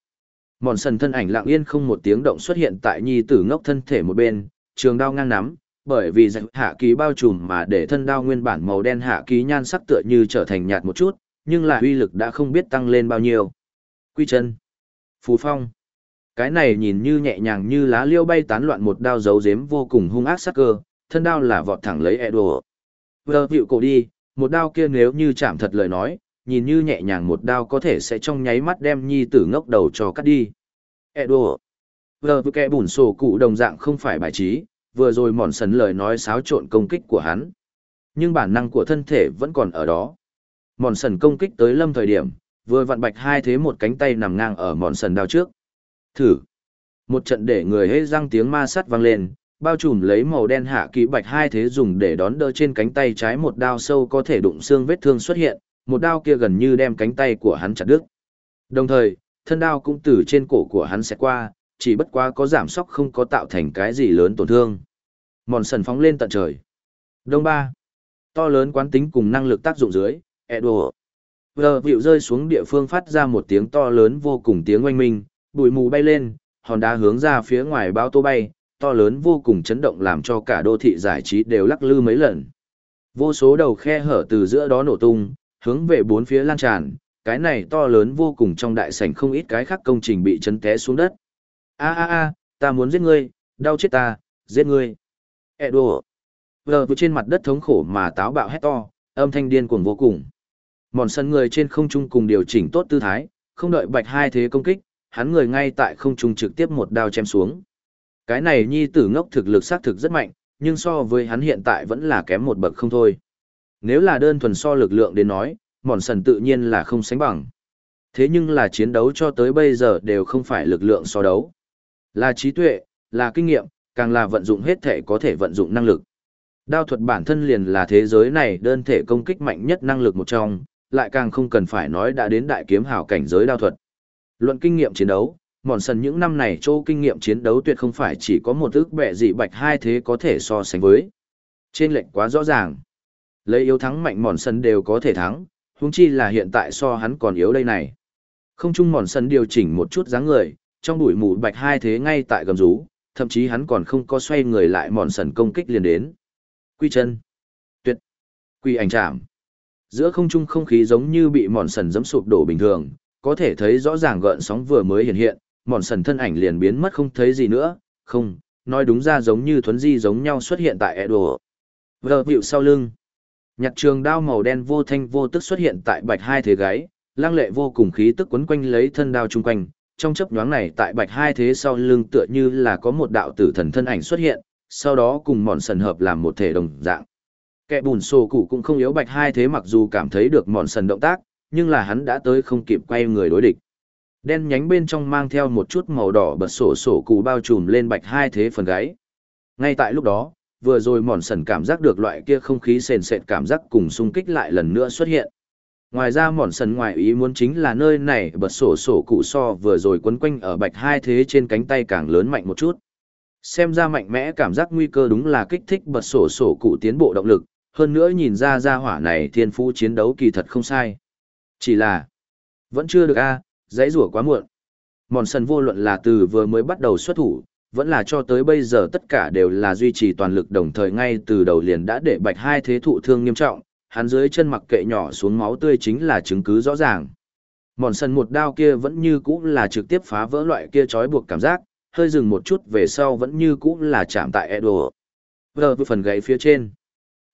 Mòn sần thân ảnh lặng yên không một tiếng động xuất hiện tại nhi tử ngốc thân thể một bên, trường đao ngang nắm, bởi vì dạy hạ ký bao trùm mà để thân đao nguyên bản màu đen hạ ký nhan sắc tựa như trở thành nhạt một chút, nhưng là uy lực đã không biết tăng lên bao nhiêu. Quy chân, phù phong, cái này nhìn như nhẹ nhàng như lá liêu bay tán loạn một đao dấu dếm vô cùng hung ác sắc cơ, thân đao là vọt thẳng lấy Edward. Vừa vịu cổ đi, một đao kia nếu như chạm thật lời nói, nhìn như nhẹ nhàng một đao có thể sẽ trong nháy mắt đem nhi tử ngốc đầu cho cắt đi. Edward, Vừa vừa kẻ bùn sổ cụ đồng dạng không phải bài trí, vừa rồi mòn sần lời nói xáo trộn công kích của hắn. Nhưng bản năng của thân thể vẫn còn ở đó. Mòn sần công kích tới lâm thời điểm, vừa vặn bạch hai thế một cánh tay nằm ngang ở mòn sần đao trước. Thử. Một trận để người hê răng tiếng ma sắt vang lên, bao trùm lấy màu đen hạ kỹ bạch hai thế dùng để đón đỡ trên cánh tay trái một đao sâu có thể đụng xương vết thương xuất hiện, một đao kia gần như đem cánh tay của hắn chặt đứt. Đồng thời, thân đao cũng từ trên cổ của hắn sẽ qua, chỉ bất quá có giảm sóc không có tạo thành cái gì lớn tổn thương. Mòn sần phóng lên tận trời. Đông ba. To lớn quán tính cùng năng lực tác dụng dưới, Edo. Vừa vịu rơi xuống địa phương phát ra một tiếng to lớn vô cùng tiếng oanh minh, bụi mù bay lên, hòn đá hướng ra phía ngoài bao tô bay, to lớn vô cùng chấn động làm cho cả đô thị giải trí đều lắc lư mấy lần. Vô số đầu khe hở từ giữa đó nổ tung, hướng về bốn phía lan tràn, cái này to lớn vô cùng trong đại sảnh không ít cái khác công trình bị chấn té xuống đất. A a a, ta muốn giết ngươi, đau chết ta, giết ngươi. E đồ. Vờ trên mặt đất thống khổ mà táo bạo hét to, âm thanh điên cuồng vô cùng. Mòn sân người trên không trung cùng điều chỉnh tốt tư thái, không đợi bạch hai thế công kích, hắn người ngay tại không trung trực tiếp một đao chém xuống. Cái này nhi tử ngốc thực lực xác thực rất mạnh, nhưng so với hắn hiện tại vẫn là kém một bậc không thôi. Nếu là đơn thuần so lực lượng đến nói, mòn sần tự nhiên là không sánh bằng. Thế nhưng là chiến đấu cho tới bây giờ đều không phải lực lượng so đấu. Là trí tuệ, là kinh nghiệm, càng là vận dụng hết thể có thể vận dụng năng lực. Đao thuật bản thân liền là thế giới này đơn thể công kích mạnh nhất năng lực một trong, lại càng không cần phải nói đã đến đại kiếm hào cảnh giới đao thuật. Luận kinh nghiệm chiến đấu, mòn sần những năm này chỗ kinh nghiệm chiến đấu tuyệt không phải chỉ có một ước bệ dị bạch hai thế có thể so sánh với. Trên lệnh quá rõ ràng. Lấy yếu thắng mạnh mòn sần đều có thể thắng, huống chi là hiện tại so hắn còn yếu đây này. Không chung mòn sần điều chỉnh một chút dáng người, trong bụi mù bạch hai thế ngay tại gầm rú, thậm chí hắn còn không có xoay người lại mòn sần công kích liền đến. Quy chân. Tuyệt. Quy ảnh chạm. Giữa không trung không khí giống như bị mòn sần giẫm sụp đổ bình thường, có thể thấy rõ ràng gợn sóng vừa mới hiện hiện, mòn sần thân ảnh liền biến mất không thấy gì nữa, không, nói đúng ra giống như thuấn di giống nhau xuất hiện tại Edo. Vờ vịu sau lưng. Nhặt trường đao màu đen vô thanh vô tức xuất hiện tại bạch hai thế gáy, lang lệ vô cùng khí tức quấn quanh lấy thân đao chung quanh, trong chấp nhoáng này tại bạch hai thế sau lưng tựa như là có một đạo tử thần thân ảnh xuất hiện, sau đó cùng mòn sần hợp làm một thể đồng dạng. Kẻ bùn sổ cụ cũng không yếu bạch hai thế mặc dù cảm thấy được mòn sần động tác, nhưng là hắn đã tới không kịp quay người đối địch. Đen nhánh bên trong mang theo một chút màu đỏ bật sổ sổ cụ bao trùm lên bạch hai thế phần gáy. Ngay tại lúc đó, vừa rồi mòn sần cảm giác được loại kia không khí sền sệt cảm giác cùng xung kích lại lần nữa xuất hiện. Ngoài ra mòn sần ngoài ý muốn chính là nơi này bật sổ sổ cụ so vừa rồi quấn quanh ở bạch hai thế trên cánh tay càng lớn mạnh một chút. Xem ra mạnh mẽ cảm giác nguy cơ đúng là kích thích bật sổ sổ cụ tiến bộ động lực, hơn nữa nhìn ra gia hỏa này thiên phú chiến đấu kỳ thật không sai. Chỉ là, vẫn chưa được a, dãy rủa quá muộn. Mòn sần vô luận là từ vừa mới bắt đầu xuất thủ, vẫn là cho tới bây giờ tất cả đều là duy trì toàn lực đồng thời ngay từ đầu liền đã để bạch hai thế thụ thương nghiêm trọng, hắn dưới chân mặc kệ nhỏ xuống máu tươi chính là chứng cứ rõ ràng. Mòn sần một đao kia vẫn như cũ là trực tiếp phá vỡ loại kia trói buộc cảm giác, hơi dừng một chút về sau vẫn như cũ là chạm tại Edo. Vờ với phần gãy phía trên.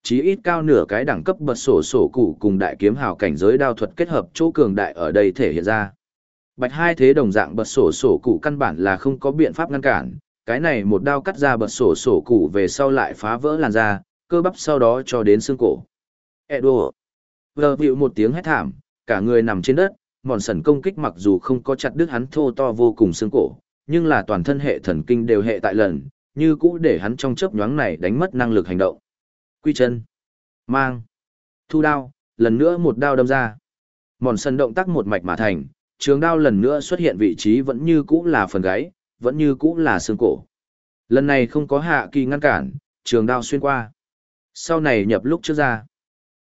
Chí ít cao nửa cái đẳng cấp bật sổ sổ cụ cùng đại kiếm hào cảnh giới đao thuật kết hợp chỗ cường đại ở đây thể hiện ra. Bạch hai thế đồng dạng bật sổ sổ cụ căn bản là không có biện pháp ngăn cản, cái này một đao cắt ra bật sổ sổ cụ về sau lại phá vỡ làn da, cơ bắp sau đó cho đến xương cổ. Edo. Vờ vịu một tiếng hét thảm, cả người nằm trên đất, mòn sần công kích mặc dù không có chặt đứt hắn thô to vô cùng xương cổ, nhưng là toàn thân hệ thần kinh đều hệ tại lần, như cũ để hắn trong chớp nhoáng này đánh mất năng lực hành động. Quy chân. Mang. Thu đao, lần nữa một đao đâm ra. Mòn sần động tác một mạch mà thành, trường đao lần nữa xuất hiện vị trí vẫn như cũ là phần gáy, vẫn như cũ là xương cổ. Lần này không có hạ kỳ ngăn cản, trường đao xuyên qua. Sau này nhập lúc trước ra.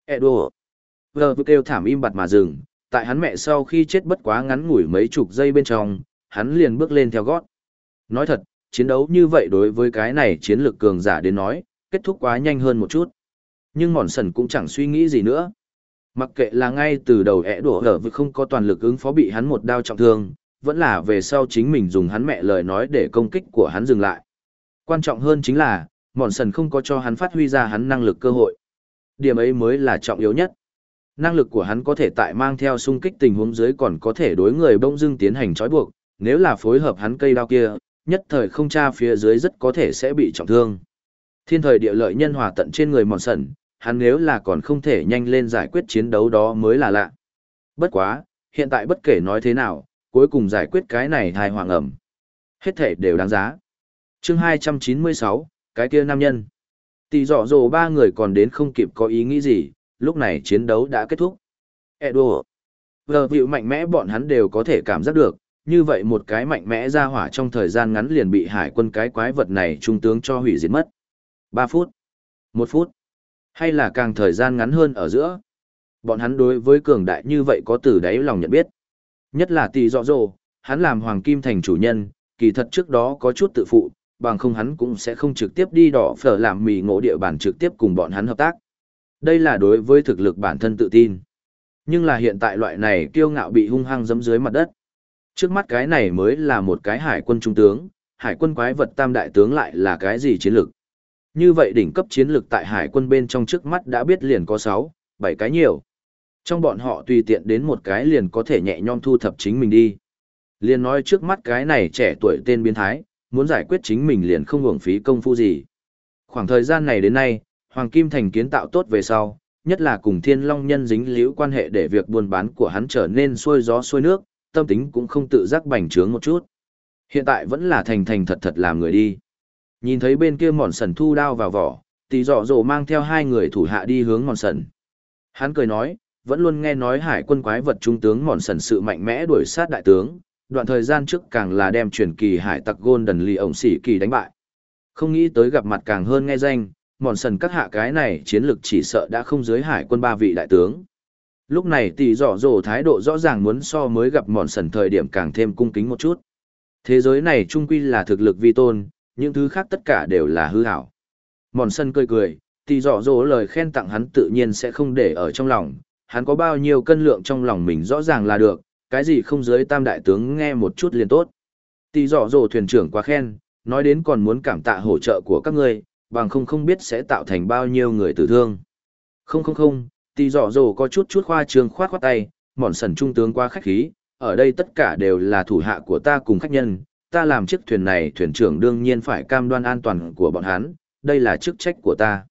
Edo. Vờ kêu thảm im bặt mà dừng, tại hắn mẹ sau khi chết bất quá ngắn ngủi mấy chục giây bên trong, hắn liền bước lên theo gót. Nói thật, chiến đấu như vậy đối với cái này chiến lược cường giả đến nói, kết thúc quá nhanh hơn một chút. Nhưng mòn sần cũng chẳng suy nghĩ gì nữa. Mặc kệ là ngay từ đầu ẻ đổ hở vì không có toàn lực ứng phó bị hắn một đao trọng thương, vẫn là về sau chính mình dùng hắn mẹ lời nói để công kích của hắn dừng lại. Quan trọng hơn chính là, mòn sần không có cho hắn phát huy ra hắn năng lực cơ hội. Điểm ấy mới là trọng yếu nhất. Năng lực của hắn có thể tại mang theo xung kích tình huống dưới còn có thể đối người bông dưng tiến hành trói buộc, nếu là phối hợp hắn cây đao kia, nhất thời không tra phía dưới rất có thể sẽ bị trọng thương. Thiên thời địa lợi nhân hòa tận trên người mòn sần, hắn nếu là còn không thể nhanh lên giải quyết chiến đấu đó mới là lạ. Bất quá, hiện tại bất kể nói thế nào, cuối cùng giải quyết cái này thai hoàng ẩm. Hết thể đều đáng giá. chương 296, cái kia nam nhân. Tỷ dọ dồ ba người còn đến không kịp có ý nghĩ gì, lúc này chiến đấu đã kết thúc. Edo. Vờ vịu mạnh mẽ bọn hắn đều có thể cảm giác được, như vậy một cái mạnh mẽ ra hỏa trong thời gian ngắn liền bị hải quân cái quái vật này trung tướng cho hủy diệt mất. 3 phút, 1 phút, hay là càng thời gian ngắn hơn ở giữa. Bọn hắn đối với cường đại như vậy có từ đáy lòng nhận biết. Nhất là tỷ dọ dồ, hắn làm hoàng kim thành chủ nhân, kỳ thật trước đó có chút tự phụ, bằng không hắn cũng sẽ không trực tiếp đi đỏ phở làm mì ngộ địa bàn trực tiếp cùng bọn hắn hợp tác. Đây là đối với thực lực bản thân tự tin. Nhưng là hiện tại loại này kiêu ngạo bị hung hăng giẫm dưới mặt đất. Trước mắt cái này mới là một cái hải quân trung tướng, hải quân quái vật tam đại tướng lại là cái gì chiến lược. Như vậy đỉnh cấp chiến lược tại hải quân bên trong trước mắt đã biết liền có 6, 7 cái nhiều. Trong bọn họ tùy tiện đến một cái liền có thể nhẹ nhõm thu thập chính mình đi. Liền nói trước mắt cái này trẻ tuổi tên biến thái, muốn giải quyết chính mình liền không hưởng phí công phu gì. Khoảng thời gian này đến nay, Hoàng Kim Thành kiến tạo tốt về sau, nhất là cùng Thiên Long nhân dính liễu quan hệ để việc buôn bán của hắn trở nên xuôi gió xuôi nước, tâm tính cũng không tự giác bành trướng một chút. Hiện tại vẫn là thành thành thật thật làm người đi. Nhìn thấy bên kia mòn sần thu đao vào vỏ, tỷ dọ dỗ mang theo hai người thủ hạ đi hướng mòn sần. Hắn cười nói, vẫn luôn nghe nói hải quân quái vật trung tướng mòn sần sự mạnh mẽ đuổi sát đại tướng, đoạn thời gian trước càng là đem truyền kỳ hải tặc gôn đần lì ổng xỉ kỳ đánh bại. Không nghĩ tới gặp mặt càng hơn nghe danh, mòn sần các hạ cái này chiến lực chỉ sợ đã không dưới hải quân ba vị đại tướng. Lúc này tỷ dọ dỗ thái độ rõ ràng muốn so mới gặp mòn sần thời điểm càng thêm cung kính một chút. Thế giới này trung quy là thực lực vi tôn, những thứ khác tất cả đều là hư hảo. Mòn sân cười cười, tỷ dọ dỗ lời khen tặng hắn tự nhiên sẽ không để ở trong lòng, hắn có bao nhiêu cân lượng trong lòng mình rõ ràng là được, cái gì không dưới tam đại tướng nghe một chút liền tốt. Tỷ dọ dỗ thuyền trưởng quá khen, nói đến còn muốn cảm tạ hỗ trợ của các ngươi, bằng không không biết sẽ tạo thành bao nhiêu người tử thương. Không không không, tỷ dọ dỗ có chút chút khoa trương khoát khoát tay, mòn sần trung tướng quá khách khí, ở đây tất cả đều là thủ hạ của ta cùng khách nhân, ta làm chiếc thuyền này thuyền trưởng đương nhiên phải cam đoan an toàn của bọn hắn, đây là chức trách của ta.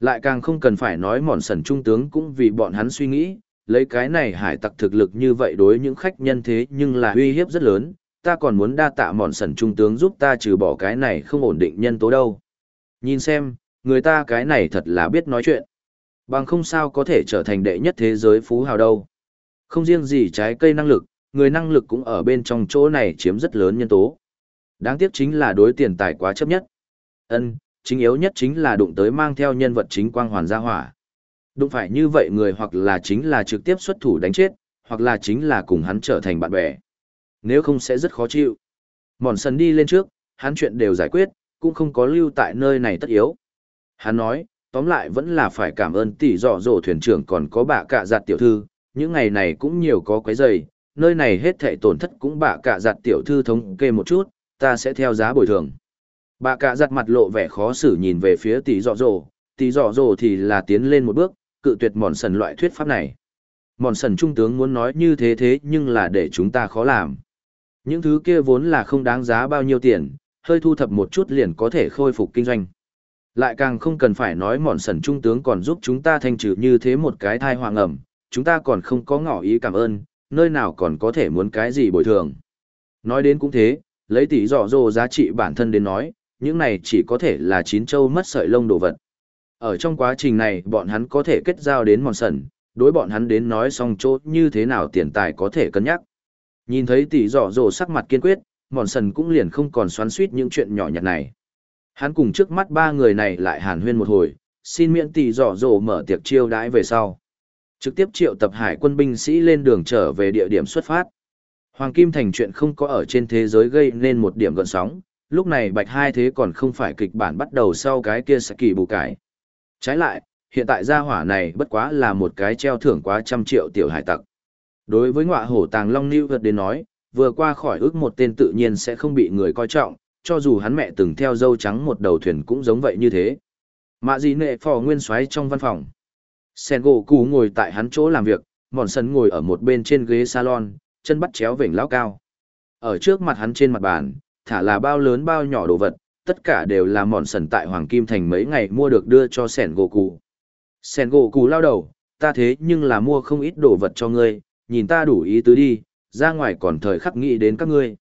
Lại càng không cần phải nói mòn sần trung tướng cũng vì bọn hắn suy nghĩ, lấy cái này hải tặc thực lực như vậy đối những khách nhân thế nhưng là uy hiếp rất lớn, ta còn muốn đa tạ mòn sần trung tướng giúp ta trừ bỏ cái này không ổn định nhân tố đâu. Nhìn xem, người ta cái này thật là biết nói chuyện. Bằng không sao có thể trở thành đệ nhất thế giới phú hào đâu. Không riêng gì trái cây năng lực, người năng lực cũng ở bên trong chỗ này chiếm rất lớn nhân tố. Đáng tiếc chính là đối tiền tài quá chấp nhất. Ân, chính yếu nhất chính là đụng tới mang theo nhân vật chính quang hoàn gia hỏa. Đụng phải như vậy người hoặc là chính là trực tiếp xuất thủ đánh chết, hoặc là chính là cùng hắn trở thành bạn bè. Nếu không sẽ rất khó chịu. Mòn sần đi lên trước, hắn chuyện đều giải quyết, cũng không có lưu tại nơi này tất yếu. Hắn nói, tóm lại vẫn là phải cảm ơn tỷ dọ dỗ thuyền trưởng còn có bà cạ giặt tiểu thư, những ngày này cũng nhiều có quấy giày, nơi này hết thảy tổn thất cũng bà cạ giặt tiểu thư thống kê một chút, ta sẽ theo giá bồi thường. Bà cạ giặt mặt lộ vẻ khó xử nhìn về phía tỷ dọ dồ, tỷ dọ dồ thì là tiến lên một bước, cự tuyệt mòn sần loại thuyết pháp này. Mòn sần trung tướng muốn nói như thế thế nhưng là để chúng ta khó làm. Những thứ kia vốn là không đáng giá bao nhiêu tiền, hơi thu thập một chút liền có thể khôi phục kinh doanh. Lại càng không cần phải nói mòn sần trung tướng còn giúp chúng ta thanh trừ như thế một cái thai hoàng ẩm, chúng ta còn không có ngỏ ý cảm ơn, nơi nào còn có thể muốn cái gì bồi thường. Nói đến cũng thế, lấy tỷ dọ dô giá trị bản thân đến nói, những này chỉ có thể là chín châu mất sợi lông đồ vật. Ở trong quá trình này bọn hắn có thể kết giao đến mòn sần, đối bọn hắn đến nói xong chỗ như thế nào tiền tài có thể cân nhắc. Nhìn thấy tỷ dọ dồ sắc mặt kiên quyết, mòn sần cũng liền không còn xoắn suýt những chuyện nhỏ nhặt này. Hắn cùng trước mắt ba người này lại hàn huyên một hồi, xin miễn tỷ dọ dồ mở tiệc chiêu đãi về sau. Trực tiếp triệu tập hải quân binh sĩ lên đường trở về địa điểm xuất phát. Hoàng Kim Thành chuyện không có ở trên thế giới gây nên một điểm gợn sóng, lúc này bạch hai thế còn không phải kịch bản bắt đầu sau cái kia sẽ kỳ bù cải. Trái lại, hiện tại gia hỏa này bất quá là một cái treo thưởng quá trăm triệu tiểu hải tặc. Đối với ngọa hổ tàng long lưu vượt đến nói, vừa qua khỏi ước một tên tự nhiên sẽ không bị người coi trọng, cho dù hắn mẹ từng theo dâu trắng một đầu thuyền cũng giống vậy như thế. Mạ gì nệ phò nguyên xoáy trong văn phòng. Sen gỗ cù ngồi tại hắn chỗ làm việc, mòn sân ngồi ở một bên trên ghế salon, chân bắt chéo vểnh lão cao. Ở trước mặt hắn trên mặt bàn, thả là bao lớn bao nhỏ đồ vật, tất cả đều là mòn sần tại Hoàng Kim Thành mấy ngày mua được đưa cho sẻn gỗ cù sẻn gỗ cù lao đầu, ta thế nhưng là mua không ít đồ vật cho ngươi, nhìn ta đủ ý tứ đi, ra ngoài còn thời khắc nghĩ đến các ngươi.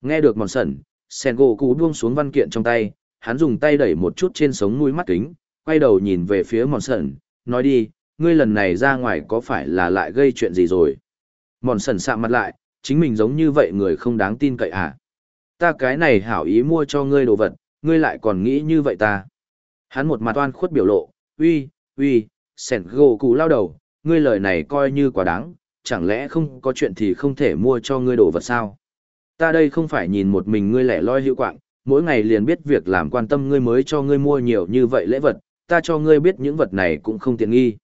Nghe được mòn sần, sẻn gỗ cụ buông xuống văn kiện trong tay, hắn dùng tay đẩy một chút trên sống mũi mắt kính, quay đầu nhìn về phía mòn sần, nói đi, ngươi lần này ra ngoài có phải là lại gây chuyện gì rồi? Mòn sần sạm mặt lại, chính mình giống như vậy người không đáng tin cậy à? Ta cái này hảo ý mua cho ngươi đồ vật, ngươi lại còn nghĩ như vậy ta? Hắn một mặt oan khuất biểu lộ, uy, uy, sẻn gồ cụ lao đầu, ngươi lời này coi như quá đáng, chẳng lẽ không có chuyện thì không thể mua cho ngươi đồ vật sao? Ta đây không phải nhìn một mình ngươi lẻ loi hữu quạng, mỗi ngày liền biết việc làm quan tâm ngươi mới cho ngươi mua nhiều như vậy lễ vật, ta cho ngươi biết những vật này cũng không tiện nghi.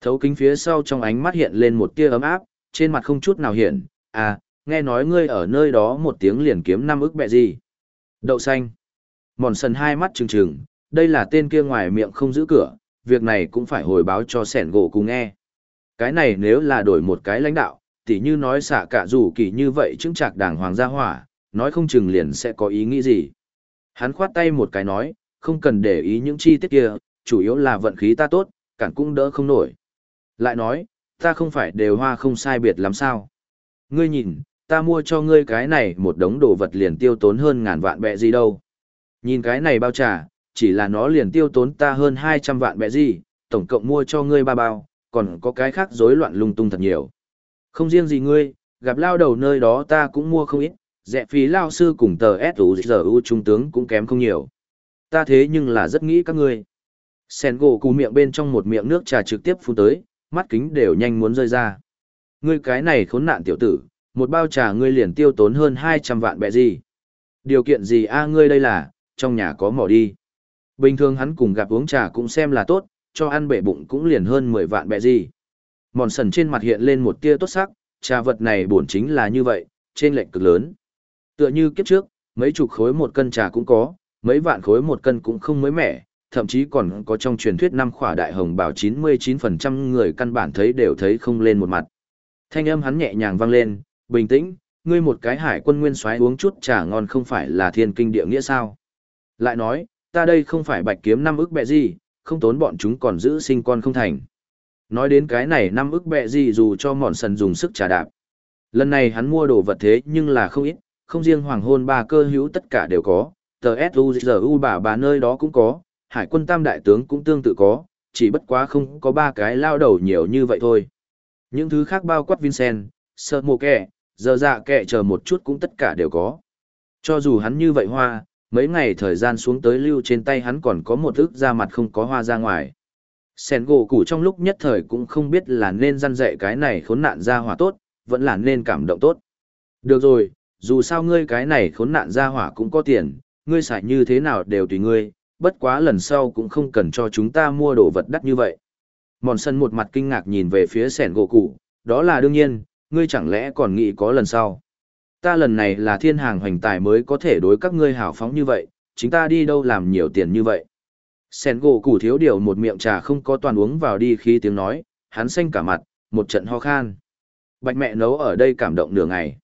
Thấu kính phía sau trong ánh mắt hiện lên một tia ấm áp, trên mặt không chút nào hiện, à, nghe nói ngươi ở nơi đó một tiếng liền kiếm năm ức bẹ gì. Đậu xanh. Mòn sần hai mắt trừng trừng, đây là tên kia ngoài miệng không giữ cửa, việc này cũng phải hồi báo cho sẻn gỗ cùng nghe. Cái này nếu là đổi một cái lãnh đạo, tỉ như nói xả cả rủ kỳ như vậy chứng trạc đàng hoàng gia hỏa, nói không chừng liền sẽ có ý nghĩ gì. Hắn khoát tay một cái nói, không cần để ý những chi tiết kia, chủ yếu là vận khí ta tốt, cản cũng đỡ không nổi. Lại nói, ta không phải đều hoa không sai biệt lắm sao. Ngươi nhìn, ta mua cho ngươi cái này một đống đồ vật liền tiêu tốn hơn ngàn vạn bẹ gì đâu. Nhìn cái này bao trà, chỉ là nó liền tiêu tốn ta hơn 200 vạn bẹ gì, tổng cộng mua cho ngươi ba bao, còn có cái khác rối loạn lung tung thật nhiều. Không riêng gì ngươi, gặp lao đầu nơi đó ta cũng mua không ít, dẹ phí lao sư cùng tờ S.U.G.U. trung tướng cũng kém không nhiều. Ta thế nhưng là rất nghĩ các ngươi. Sen gỗ cù miệng bên trong một miệng nước trà trực tiếp phun tới, mắt kính đều nhanh muốn rơi ra. Ngươi cái này khốn nạn tiểu tử, một bao trà ngươi liền tiêu tốn hơn 200 vạn bẹ gì. Điều kiện gì a ngươi đây là, trong nhà có mỏ đi. Bình thường hắn cùng gặp uống trà cũng xem là tốt, cho ăn bể bụng cũng liền hơn 10 vạn bẹ gì. Mòn sần trên mặt hiện lên một tia tốt sắc, trà vật này bổn chính là như vậy, trên lệnh cực lớn. Tựa như kiếp trước, mấy chục khối một cân trà cũng có, mấy vạn khối một cân cũng không mới mẻ, thậm chí còn có trong truyền thuyết năm khỏa đại hồng bảo 99% người căn bản thấy đều thấy không lên một mặt. Thanh âm hắn nhẹ nhàng vang lên, bình tĩnh, ngươi một cái hải quân nguyên soái uống chút trà ngon không phải là thiên kinh địa nghĩa sao? Lại nói, ta đây không phải bạch kiếm năm ức bẹ gì, không tốn bọn chúng còn giữ sinh con không thành. Nói đến cái này năm ức bẹ gì dù cho mòn sần dùng sức trà đạp. Lần này hắn mua đồ vật thế nhưng là không ít, không riêng hoàng hôn ba cơ hữu tất cả đều có, tờ S.U.G.U. bà bà nơi đó cũng có, hải quân tam đại tướng cũng tương tự có, chỉ bất quá không có ba cái lao đầu nhiều như vậy thôi. Những thứ khác bao quát Vincent, sợ mồ kẹ, giờ dạ kẹ chờ một chút cũng tất cả đều có. Cho dù hắn như vậy hoa, mấy ngày thời gian xuống tới lưu trên tay hắn còn có một ức da mặt không có hoa ra ngoài. Sen gỗ củ trong lúc nhất thời cũng không biết là nên răn dạy cái này khốn nạn ra hỏa tốt, vẫn là nên cảm động tốt. Được rồi, dù sao ngươi cái này khốn nạn ra hỏa cũng có tiền, ngươi xài như thế nào đều tùy ngươi, bất quá lần sau cũng không cần cho chúng ta mua đồ vật đắt như vậy. Mòn sân một mặt kinh ngạc nhìn về phía sẻn gỗ cụ, đó là đương nhiên, ngươi chẳng lẽ còn nghĩ có lần sau. Ta lần này là thiên hàng hoành tài mới có thể đối các ngươi hào phóng như vậy, chính ta đi đâu làm nhiều tiền như vậy. Sẻn gỗ cụ thiếu điều một miệng trà không có toàn uống vào đi khi tiếng nói, hắn xanh cả mặt, một trận ho khan. Bạch mẹ nấu ở đây cảm động nửa ngày.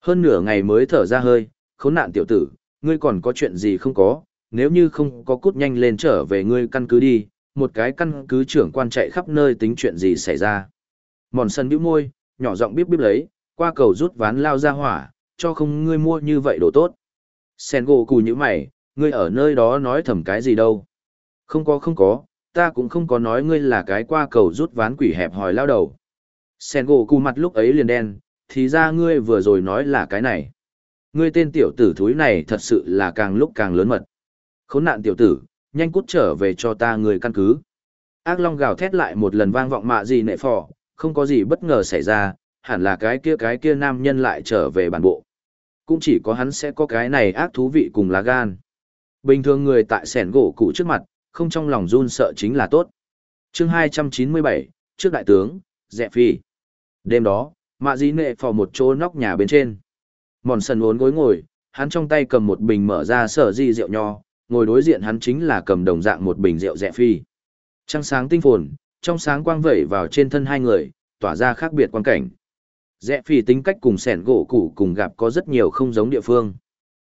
Hơn nửa ngày mới thở ra hơi, khốn nạn tiểu tử, ngươi còn có chuyện gì không có, nếu như không có cút nhanh lên trở về ngươi căn cứ đi, một cái căn cứ trưởng quan chạy khắp nơi tính chuyện gì xảy ra. Mòn sân bĩu môi, nhỏ giọng bíp bíp lấy, qua cầu rút ván lao ra hỏa, cho không ngươi mua như vậy đồ tốt. Sen gỗ cù như mày, ngươi ở nơi đó nói thầm cái gì đâu. Không có không có, ta cũng không có nói ngươi là cái qua cầu rút ván quỷ hẹp hòi lao đầu. Sen gỗ cù mặt lúc ấy liền đen, thì ra ngươi vừa rồi nói là cái này. Ngươi tên tiểu tử thúi này thật sự là càng lúc càng lớn mật. Khốn nạn tiểu tử, nhanh cút trở về cho ta người căn cứ. Ác long gào thét lại một lần vang vọng mạ gì nệ phò, không có gì bất ngờ xảy ra, hẳn là cái kia cái kia nam nhân lại trở về bản bộ. Cũng chỉ có hắn sẽ có cái này ác thú vị cùng lá gan. Bình thường người tại sẻn gỗ cụ trước mặt, không trong lòng run sợ chính là tốt. chương 297, trước đại tướng, dẹ phi. Đêm đó, mạ dĩ nệ phò một chỗ nóc nhà bên trên. Mòn sần uốn gối ngồi, hắn trong tay cầm một bình mở ra sở di rượu nho, ngồi đối diện hắn chính là cầm đồng dạng một bình rượu rẻ phi. Trăng sáng tinh phồn, trong sáng quang vẩy vào trên thân hai người, tỏa ra khác biệt quan cảnh. Rẽ phi tính cách cùng sẻn gỗ củ cùng gặp có rất nhiều không giống địa phương.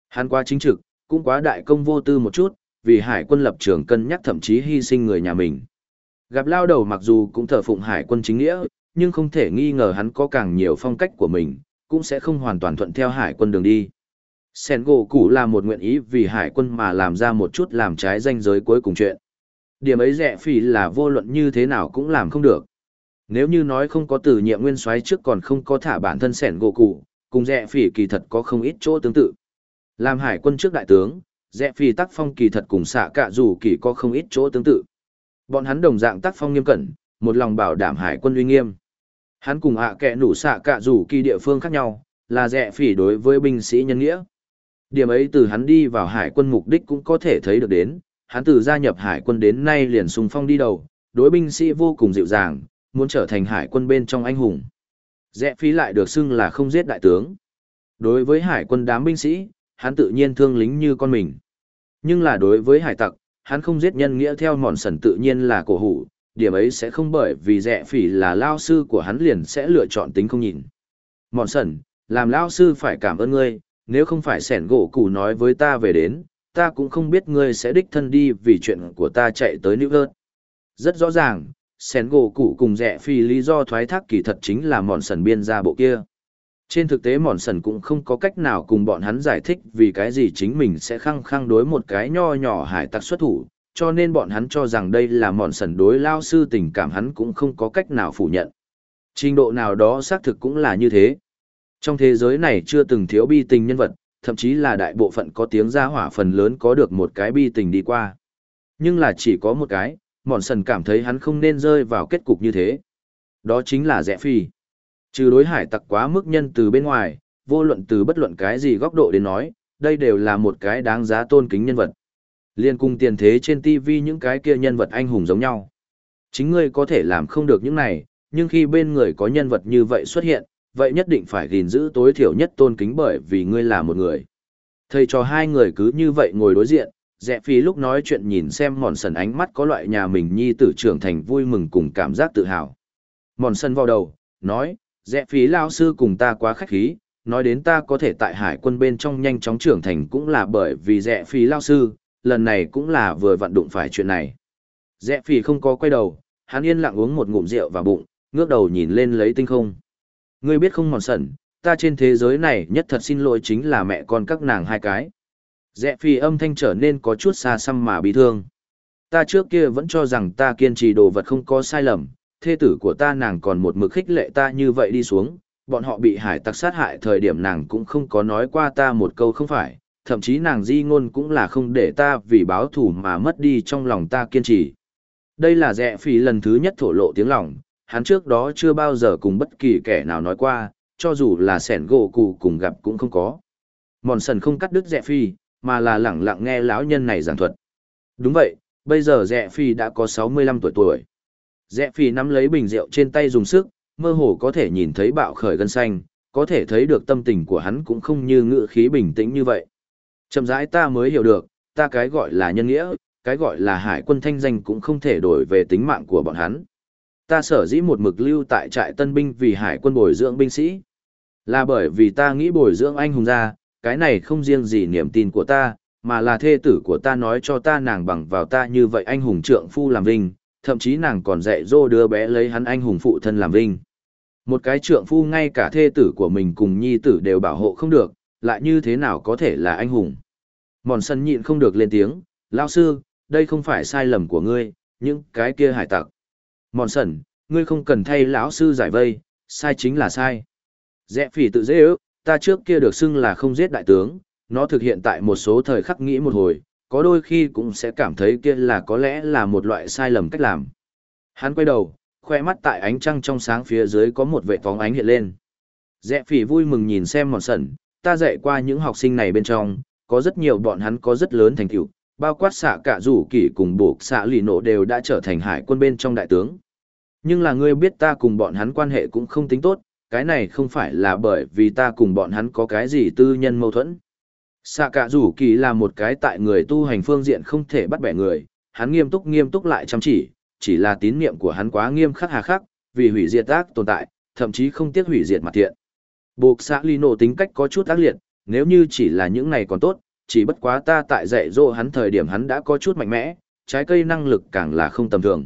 Hắn quá chính trực, cũng quá đại công vô tư một chút, vì hải quân lập trường cân nhắc thậm chí hy sinh người nhà mình. Gặp lao đầu mặc dù cũng thờ phụng hải quân chính nghĩa, nhưng không thể nghi ngờ hắn có càng nhiều phong cách của mình, cũng sẽ không hoàn toàn thuận theo hải quân đường đi. Sen gỗ cũ là một nguyện ý vì hải quân mà làm ra một chút làm trái danh giới cuối cùng chuyện. Điểm ấy rẻ phỉ là vô luận như thế nào cũng làm không được. Nếu như nói không có từ nhiệm nguyên soái trước còn không có thả bản thân sẻn gỗ cụ, cùng rẻ phỉ kỳ thật có không ít chỗ tương tự. Làm hải quân trước đại tướng, rẻ phỉ tác phong kỳ thật cùng xạ cạ dù kỳ có không ít chỗ tương tự. Bọn hắn đồng dạng tác phong nghiêm cẩn, một lòng bảo đảm hải quân uy nghiêm. Hắn cùng ạ à kẻ nủ xạ cạ dù kỳ địa phương khác nhau, là rẻ phỉ đối với binh sĩ nhân nghĩa. Điểm ấy từ hắn đi vào hải quân mục đích cũng có thể thấy được đến, hắn từ gia nhập hải quân đến nay liền sung phong đi đầu, đối binh sĩ vô cùng dịu dàng, muốn trở thành hải quân bên trong anh hùng. Rẽ phí lại được xưng là không giết đại tướng. Đối với hải quân đám binh sĩ, hắn tự nhiên thương lính như con mình. Nhưng là đối với hải tặc, hắn không giết nhân nghĩa theo mòn sần tự nhiên là cổ hủ, điểm ấy sẽ không bởi vì rẽ phỉ là lao sư của hắn liền sẽ lựa chọn tính không nhìn. Mòn sần, làm lao sư phải cảm ơn ngươi, nếu không phải sẻn gỗ cụ nói với ta về đến, ta cũng không biết ngươi sẽ đích thân đi vì chuyện của ta chạy tới New York. Rất rõ ràng, sẻn gỗ cụ cùng rẻ phi lý do thoái thác kỳ thật chính là mòn sần biên ra bộ kia. Trên thực tế mòn sần cũng không có cách nào cùng bọn hắn giải thích vì cái gì chính mình sẽ khăng khăng đối một cái nho nhỏ hải tặc xuất thủ, cho nên bọn hắn cho rằng đây là mòn sần đối lao sư tình cảm hắn cũng không có cách nào phủ nhận. Trình độ nào đó xác thực cũng là như thế. Trong thế giới này chưa từng thiếu bi tình nhân vật, thậm chí là đại bộ phận có tiếng ra hỏa phần lớn có được một cái bi tình đi qua. Nhưng là chỉ có một cái, mòn sần cảm thấy hắn không nên rơi vào kết cục như thế. Đó chính là rẽ phi. Trừ đối hải tặc quá mức nhân từ bên ngoài, vô luận từ bất luận cái gì góc độ đến nói, đây đều là một cái đáng giá tôn kính nhân vật. Liên cung tiền thế trên TV những cái kia nhân vật anh hùng giống nhau. Chính ngươi có thể làm không được những này, nhưng khi bên người có nhân vật như vậy xuất hiện, vậy nhất định phải gìn giữ tối thiểu nhất tôn kính bởi vì ngươi là một người. Thầy cho hai người cứ như vậy ngồi đối diện, dẹ phi lúc nói chuyện nhìn xem mòn sần ánh mắt có loại nhà mình nhi tử trưởng thành vui mừng cùng cảm giác tự hào. Mòn sần vào đầu, nói, dẹ phi lao sư cùng ta quá khách khí, nói đến ta có thể tại hải quân bên trong nhanh chóng trưởng thành cũng là bởi vì dẹ phi lao sư, lần này cũng là vừa vận đụng phải chuyện này. Dẹ phi không có quay đầu, hắn yên lặng uống một ngụm rượu vào bụng, ngước đầu nhìn lên lấy tinh không. Ngươi biết không mòn sẩn, ta trên thế giới này nhất thật xin lỗi chính là mẹ con các nàng hai cái. Dẹ phi âm thanh trở nên có chút xa xăm mà bị thương. Ta trước kia vẫn cho rằng ta kiên trì đồ vật không có sai lầm, thê tử của ta nàng còn một mực khích lệ ta như vậy đi xuống, bọn họ bị hải tặc sát hại thời điểm nàng cũng không có nói qua ta một câu không phải, thậm chí nàng di ngôn cũng là không để ta vì báo thù mà mất đi trong lòng ta kiên trì. Đây là dẹ phỉ lần thứ nhất thổ lộ tiếng lòng, hắn trước đó chưa bao giờ cùng bất kỳ kẻ nào nói qua, cho dù là sẻn gỗ cụ cùng gặp cũng không có. Mòn sần không cắt đứt rẻ phi, mà là lẳng lặng nghe lão nhân này giảng thuật. Đúng vậy, bây giờ rẻ phi đã có 65 tuổi tuổi. Rẽ phi nắm lấy bình rượu trên tay dùng sức, mơ hồ có thể nhìn thấy bạo khởi gân xanh, có thể thấy được tâm tình của hắn cũng không như ngự khí bình tĩnh như vậy. Chậm rãi ta mới hiểu được, ta cái gọi là nhân nghĩa, cái gọi là hải quân thanh danh cũng không thể đổi về tính mạng của bọn hắn. Ta sở dĩ một mực lưu tại trại tân binh vì hải quân bồi dưỡng binh sĩ. Là bởi vì ta nghĩ bồi dưỡng anh hùng ra, cái này không riêng gì niềm tin của ta, mà là thê tử của ta nói cho ta nàng bằng vào ta như vậy anh hùng trượng phu làm vinh, thậm chí nàng còn dạy dỗ đứa bé lấy hắn anh hùng phụ thân làm vinh. Một cái trượng phu ngay cả thê tử của mình cùng nhi tử đều bảo hộ không được, lại như thế nào có thể là anh hùng. Mòn sân nhịn không được lên tiếng, lão sư, đây không phải sai lầm của ngươi, những cái kia hải tặc. Mòn sẩn, ngươi không cần thay lão sư giải vây, sai chính là sai. Rẽ phỉ tự dễ ước, ta trước kia được xưng là không giết đại tướng, nó thực hiện tại một số thời khắc nghĩ một hồi, có đôi khi cũng sẽ cảm thấy kia là có lẽ là một loại sai lầm cách làm. Hắn quay đầu, khoe mắt tại ánh trăng trong sáng phía dưới có một vệ phóng ánh hiện lên. Rẽ phỉ vui mừng nhìn xem mòn sẩn, ta dạy qua những học sinh này bên trong, có rất nhiều bọn hắn có rất lớn thành tựu, bao quát xạ cả rủ kỷ cùng buộc xạ lì nổ đều đã trở thành hải quân bên trong đại tướng. Nhưng là ngươi biết ta cùng bọn hắn quan hệ cũng không tính tốt, cái này không phải là bởi vì ta cùng bọn hắn có cái gì tư nhân mâu thuẫn. Xạ cả rủ kỳ là một cái tại người tu hành phương diện không thể bắt bẻ người, hắn nghiêm túc nghiêm túc lại chăm chỉ, chỉ là tín niệm của hắn quá nghiêm khắc hà khắc, vì hủy diệt ác tồn tại, thậm chí không tiếc hủy diệt mặt thiện. Buộc xã Lino tính cách có chút ác liệt, nếu như chỉ là những này còn tốt, chỉ bất quá ta tại dạy dỗ hắn thời điểm hắn đã có chút mạnh mẽ, trái cây năng lực càng là không tầm thường.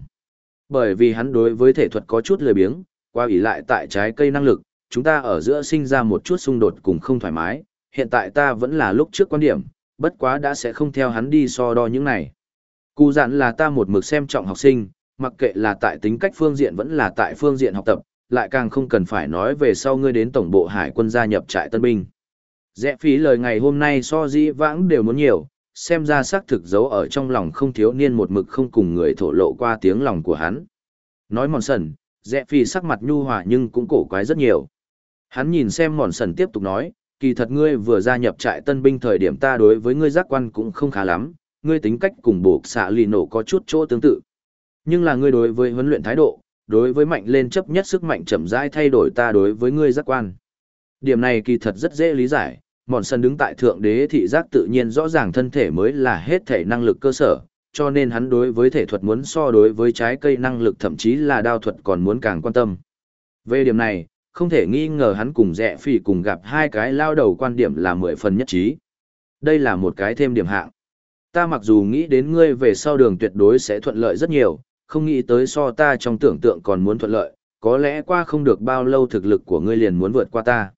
Bởi vì hắn đối với thể thuật có chút lười biếng, qua ủy lại tại trái cây năng lực, chúng ta ở giữa sinh ra một chút xung đột cùng không thoải mái, hiện tại ta vẫn là lúc trước quan điểm, bất quá đã sẽ không theo hắn đi so đo những này. Cụ dặn là ta một mực xem trọng học sinh, mặc kệ là tại tính cách phương diện vẫn là tại phương diện học tập, lại càng không cần phải nói về sau ngươi đến tổng bộ hải quân gia nhập trại tân binh. Rẽ phí lời ngày hôm nay so di vãng đều muốn nhiều, xem ra xác thực giấu ở trong lòng không thiếu niên một mực không cùng người thổ lộ qua tiếng lòng của hắn. Nói mòn sần, rẽ phí sắc mặt nhu hòa nhưng cũng cổ quái rất nhiều. Hắn nhìn xem mòn sần tiếp tục nói, kỳ thật ngươi vừa gia nhập trại tân binh thời điểm ta đối với ngươi giác quan cũng không khá lắm, ngươi tính cách cùng buộc xạ lì nổ có chút chỗ tương tự. Nhưng là ngươi đối với huấn luyện thái độ, đối với mạnh lên chấp nhất sức mạnh chậm rãi thay đổi ta đối với ngươi giác quan. Điểm này kỳ thật rất dễ lý giải, mòn sân đứng tại thượng đế thị giác tự nhiên rõ ràng thân thể mới là hết thể năng lực cơ sở, cho nên hắn đối với thể thuật muốn so đối với trái cây năng lực thậm chí là đao thuật còn muốn càng quan tâm. Về điểm này, không thể nghi ngờ hắn cùng rẽ phỉ cùng gặp hai cái lao đầu quan điểm là mười phần nhất trí. Đây là một cái thêm điểm hạng. Ta mặc dù nghĩ đến ngươi về sau đường tuyệt đối sẽ thuận lợi rất nhiều, không nghĩ tới so ta trong tưởng tượng còn muốn thuận lợi, có lẽ qua không được bao lâu thực lực của ngươi liền muốn vượt qua ta.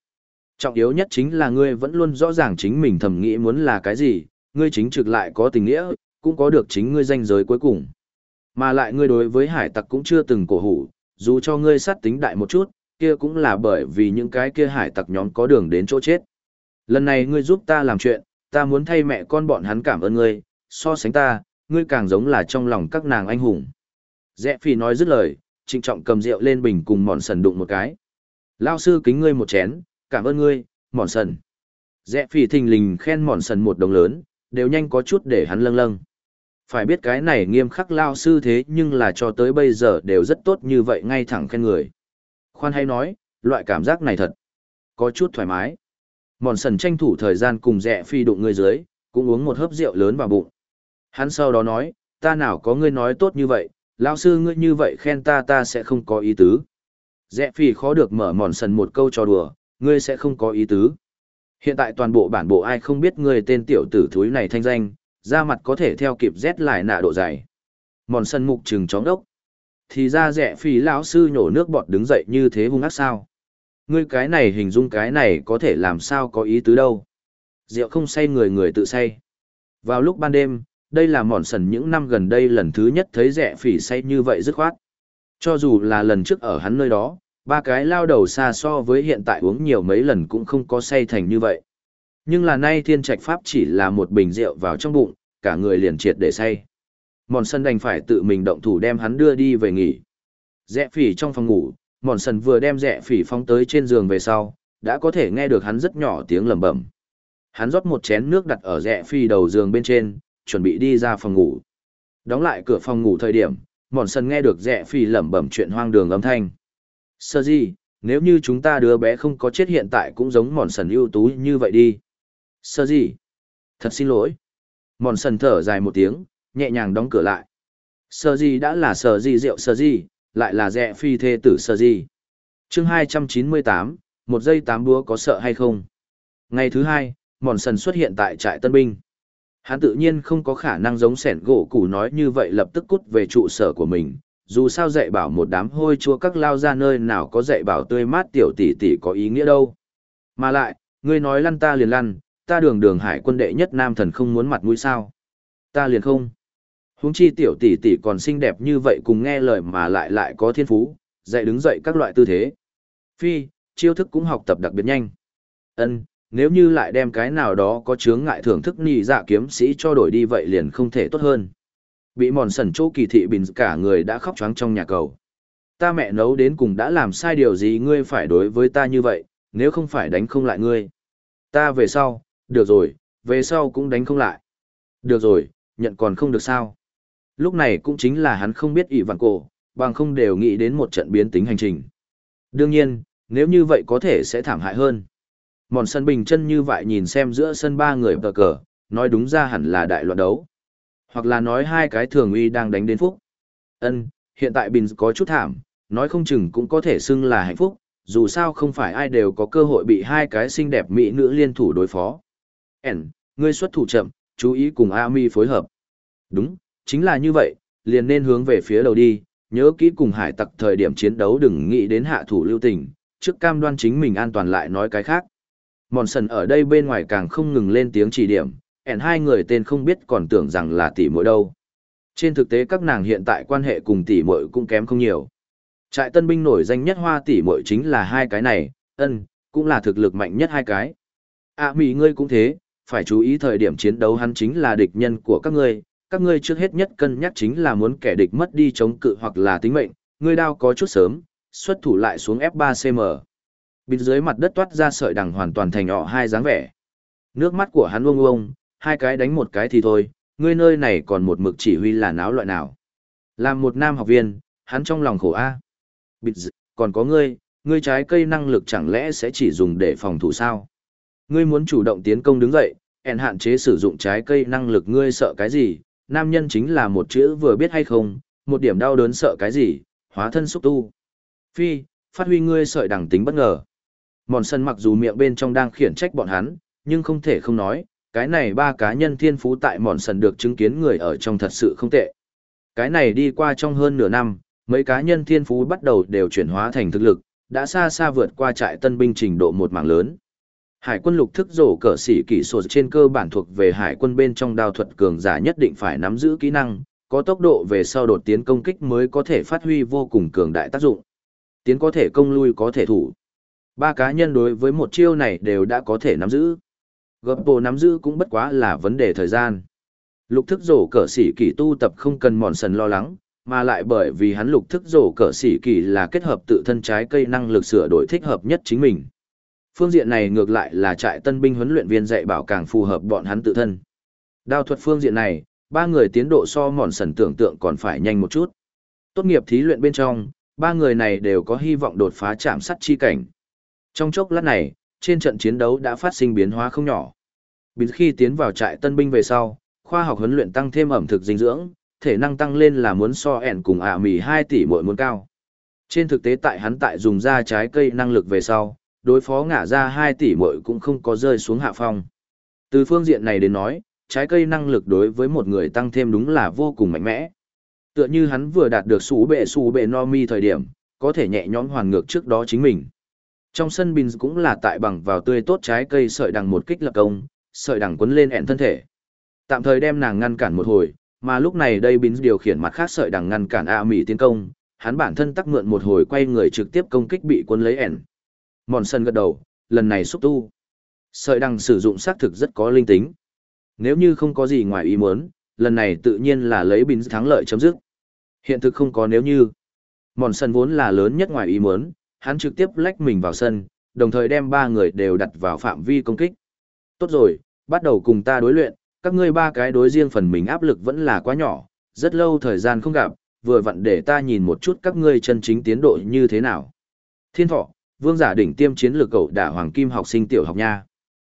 Trọng yếu nhất chính là ngươi vẫn luôn rõ ràng chính mình thầm nghĩ muốn là cái gì, ngươi chính trực lại có tình nghĩa, cũng có được chính ngươi danh giới cuối cùng. Mà lại ngươi đối với hải tặc cũng chưa từng cổ hủ, dù cho ngươi sát tính đại một chút, kia cũng là bởi vì những cái kia hải tặc nhóm có đường đến chỗ chết. Lần này ngươi giúp ta làm chuyện, ta muốn thay mẹ con bọn hắn cảm ơn ngươi, so sánh ta, ngươi càng giống là trong lòng các nàng anh hùng. Rẽ phi nói dứt lời, trịnh trọng cầm rượu lên bình cùng mòn sần đụng một cái. Lao sư kính ngươi một chén, cảm ơn ngươi, mòn sần. Rẽ phi thình lình khen mòn sần một đồng lớn, đều nhanh có chút để hắn lâng lâng. Phải biết cái này nghiêm khắc lao sư thế nhưng là cho tới bây giờ đều rất tốt như vậy ngay thẳng khen người. Khoan hay nói, loại cảm giác này thật, có chút thoải mái. Mòn sần tranh thủ thời gian cùng rẽ phi đụng người dưới, cũng uống một hớp rượu lớn vào bụng. Hắn sau đó nói, ta nào có ngươi nói tốt như vậy, lao sư ngươi như vậy khen ta ta sẽ không có ý tứ. Rẽ phi khó được mở mòn sần một câu trò đùa, ngươi sẽ không có ý tứ. Hiện tại toàn bộ bản bộ ai không biết ngươi tên tiểu tử thúi này thanh danh, ra mặt có thể theo kịp rét lại nạ độ dày. Mòn sân mục trừng chóng đốc. Thì ra rẻ phí lão sư nhổ nước bọt đứng dậy như thế hung ác sao. Ngươi cái này hình dung cái này có thể làm sao có ý tứ đâu. Rượu không say người người tự say. Vào lúc ban đêm, đây là mòn sần những năm gần đây lần thứ nhất thấy rẻ phỉ say như vậy dứt khoát. Cho dù là lần trước ở hắn nơi đó, ba cái lao đầu xa so với hiện tại uống nhiều mấy lần cũng không có say thành như vậy. Nhưng là nay thiên trạch pháp chỉ là một bình rượu vào trong bụng, cả người liền triệt để say. Mòn sân đành phải tự mình động thủ đem hắn đưa đi về nghỉ. Rẽ phỉ trong phòng ngủ, mòn sần vừa đem rẽ phỉ phóng tới trên giường về sau, đã có thể nghe được hắn rất nhỏ tiếng lẩm bẩm. Hắn rót một chén nước đặt ở rẽ phỉ đầu giường bên trên, chuẩn bị đi ra phòng ngủ. Đóng lại cửa phòng ngủ thời điểm, mòn sần nghe được rẽ phỉ lẩm bẩm chuyện hoang đường âm thanh. Sơ gì, nếu như chúng ta đứa bé không có chết hiện tại cũng giống mòn sần ưu tú như vậy đi. Sơ gì? Thật xin lỗi. Mòn sần thở dài một tiếng, nhẹ nhàng đóng cửa lại. Sơ gì đã là sơ gì rượu sơ gì, lại là rẽ phi thê tử sơ gì. chương 298, một giây tám búa có sợ hay không? Ngày thứ hai, mòn sần xuất hiện tại trại tân binh. Hắn tự nhiên không có khả năng giống sẻn gỗ củ nói như vậy lập tức cút về trụ sở của mình. Dù sao dạy bảo một đám hôi chua các lao ra nơi nào có dạy bảo tươi mát tiểu tỷ tỷ có ý nghĩa đâu. Mà lại, ngươi nói lăn ta liền lăn, ta đường đường hải quân đệ nhất nam thần không muốn mặt mũi sao. Ta liền không. Huống chi tiểu tỷ tỷ còn xinh đẹp như vậy cùng nghe lời mà lại lại có thiên phú, dạy đứng dậy các loại tư thế. Phi, chiêu thức cũng học tập đặc biệt nhanh. Ân, nếu như lại đem cái nào đó có chướng ngại thưởng thức nhị dạ kiếm sĩ cho đổi đi vậy liền không thể tốt hơn. Bị mòn sần chỗ kỳ thị bình cả người đã khóc choáng trong nhà cầu. Ta mẹ nấu đến cùng đã làm sai điều gì ngươi phải đối với ta như vậy, nếu không phải đánh không lại ngươi. Ta về sau, được rồi, về sau cũng đánh không lại. Được rồi, nhận còn không được sao. Lúc này cũng chính là hắn không biết ỷ vạn cổ, bằng không đều nghĩ đến một trận biến tính hành trình. Đương nhiên, nếu như vậy có thể sẽ thảm hại hơn. Mòn sân bình chân như vậy nhìn xem giữa sân ba người tờ cờ, nói đúng ra hẳn là đại loạn đấu. Hoặc là nói hai cái thường uy đang đánh đến phúc. Ân, hiện tại bình có chút thảm, nói không chừng cũng có thể xưng là hạnh phúc, dù sao không phải ai đều có cơ hội bị hai cái xinh đẹp mỹ nữ liên thủ đối phó. Ẩn, ngươi xuất thủ chậm, chú ý cùng Ami phối hợp. Đúng, chính là như vậy, liền nên hướng về phía đầu đi, nhớ kỹ cùng hải tặc thời điểm chiến đấu đừng nghĩ đến hạ thủ lưu tình, trước cam đoan chính mình an toàn lại nói cái khác. Mòn sần ở đây bên ngoài càng không ngừng lên tiếng chỉ điểm, ẻn hai người tên không biết còn tưởng rằng là tỷ muội đâu. Trên thực tế các nàng hiện tại quan hệ cùng tỷ muội cũng kém không nhiều. Trại tân binh nổi danh nhất hoa tỷ muội chính là hai cái này, ân, cũng là thực lực mạnh nhất hai cái. À mỉ ngươi cũng thế, phải chú ý thời điểm chiến đấu hắn chính là địch nhân của các ngươi, các ngươi trước hết nhất cân nhắc chính là muốn kẻ địch mất đi chống cự hoặc là tính mệnh, ngươi đao có chút sớm, xuất thủ lại xuống F3CM. Bên dưới mặt đất toát ra sợi đằng hoàn toàn thành họ hai dáng vẻ. Nước mắt của hắn uông uông, hai cái đánh một cái thì thôi, ngươi nơi này còn một mực chỉ huy là náo loại nào. Làm một nam học viên, hắn trong lòng khổ A. Bịt còn có ngươi, ngươi trái cây năng lực chẳng lẽ sẽ chỉ dùng để phòng thủ sao? Ngươi muốn chủ động tiến công đứng dậy, hẹn hạn chế sử dụng trái cây năng lực ngươi sợ cái gì, nam nhân chính là một chữ vừa biết hay không, một điểm đau đớn sợ cái gì, hóa thân xúc tu. Phi, phát huy ngươi sợi đẳng tính bất ngờ. Mòn sân mặc dù miệng bên trong đang khiển trách bọn hắn, nhưng không thể không nói, cái này ba cá nhân thiên phú tại mòn sần được chứng kiến người ở trong thật sự không tệ. Cái này đi qua trong hơn nửa năm, mấy cá nhân thiên phú bắt đầu đều chuyển hóa thành thực lực, đã xa xa vượt qua trại tân binh trình độ một mảng lớn. Hải quân lục thức rổ cờ sĩ kỹ sổ trên cơ bản thuộc về hải quân bên trong đao thuật cường giả nhất định phải nắm giữ kỹ năng, có tốc độ về sau đột tiến công kích mới có thể phát huy vô cùng cường đại tác dụng. Tiến có thể công lui có thể thủ. Ba cá nhân đối với một chiêu này đều đã có thể nắm giữ. Gập bộ nắm giữ cũng bất quá là vấn đề thời gian. Lục thức rổ cờ sĩ kỳ tu tập không cần mòn sần lo lắng, mà lại bởi vì hắn lục thức rổ cờ sĩ kỳ là kết hợp tự thân trái cây năng lực sửa đổi thích hợp nhất chính mình. Phương diện này ngược lại là trại tân binh huấn luyện viên dạy bảo càng phù hợp bọn hắn tự thân. Đao thuật phương diện này, ba người tiến độ so mòn sần tưởng tượng còn phải nhanh một chút. Tốt nghiệp thí luyện bên trong, ba người này đều có hy vọng đột phá chạm sắt chi cảnh. Trong chốc lát này, trên trận chiến đấu đã phát sinh biến hóa không nhỏ. Biến khi tiến vào trại tân binh về sau, khoa học huấn luyện tăng thêm ẩm thực dinh dưỡng, thể năng tăng lên là muốn so ẻn cùng ả mì 2 tỷ mỗi muốn cao. Trên thực tế tại hắn tại dùng ra trái cây năng lực về sau, đối phó ngả ra 2 tỷ mỗi cũng không có rơi xuống hạ phong. Từ phương diện này đến nói, trái cây năng lực đối với một người tăng thêm đúng là vô cùng mạnh mẽ. Tựa như hắn vừa đạt được sú bệ sú bệ no mi thời điểm, có thể nhẹ nhõm hoàn ngược trước đó chính mình. Trong sân bình cũng là tại bằng vào tươi tốt trái cây sợi đằng một kích lập công, sợi đằng quấn lên ẹn thân thể. Tạm thời đem nàng ngăn cản một hồi, mà lúc này đây bín điều khiển mặt khác sợi đằng ngăn cản A Mỹ tiến công, hắn bản thân tắc mượn một hồi quay người trực tiếp công kích bị quân lấy ẻn. Mòn sân gật đầu, lần này xúc tu. Sợi đằng sử dụng xác thực rất có linh tính. Nếu như không có gì ngoài ý muốn, lần này tự nhiên là lấy bín thắng lợi chấm dứt. Hiện thực không có nếu như. Mòn sân vốn là lớn nhất ngoài ý muốn, hắn trực tiếp lách mình vào sân, đồng thời đem ba người đều đặt vào phạm vi công kích. Tốt rồi, bắt đầu cùng ta đối luyện, các ngươi ba cái đối riêng phần mình áp lực vẫn là quá nhỏ, rất lâu thời gian không gặp, vừa vặn để ta nhìn một chút các ngươi chân chính tiến độ như thế nào. Thiên thọ, vương giả đỉnh tiêm chiến lược cậu đả hoàng kim học sinh tiểu học nha.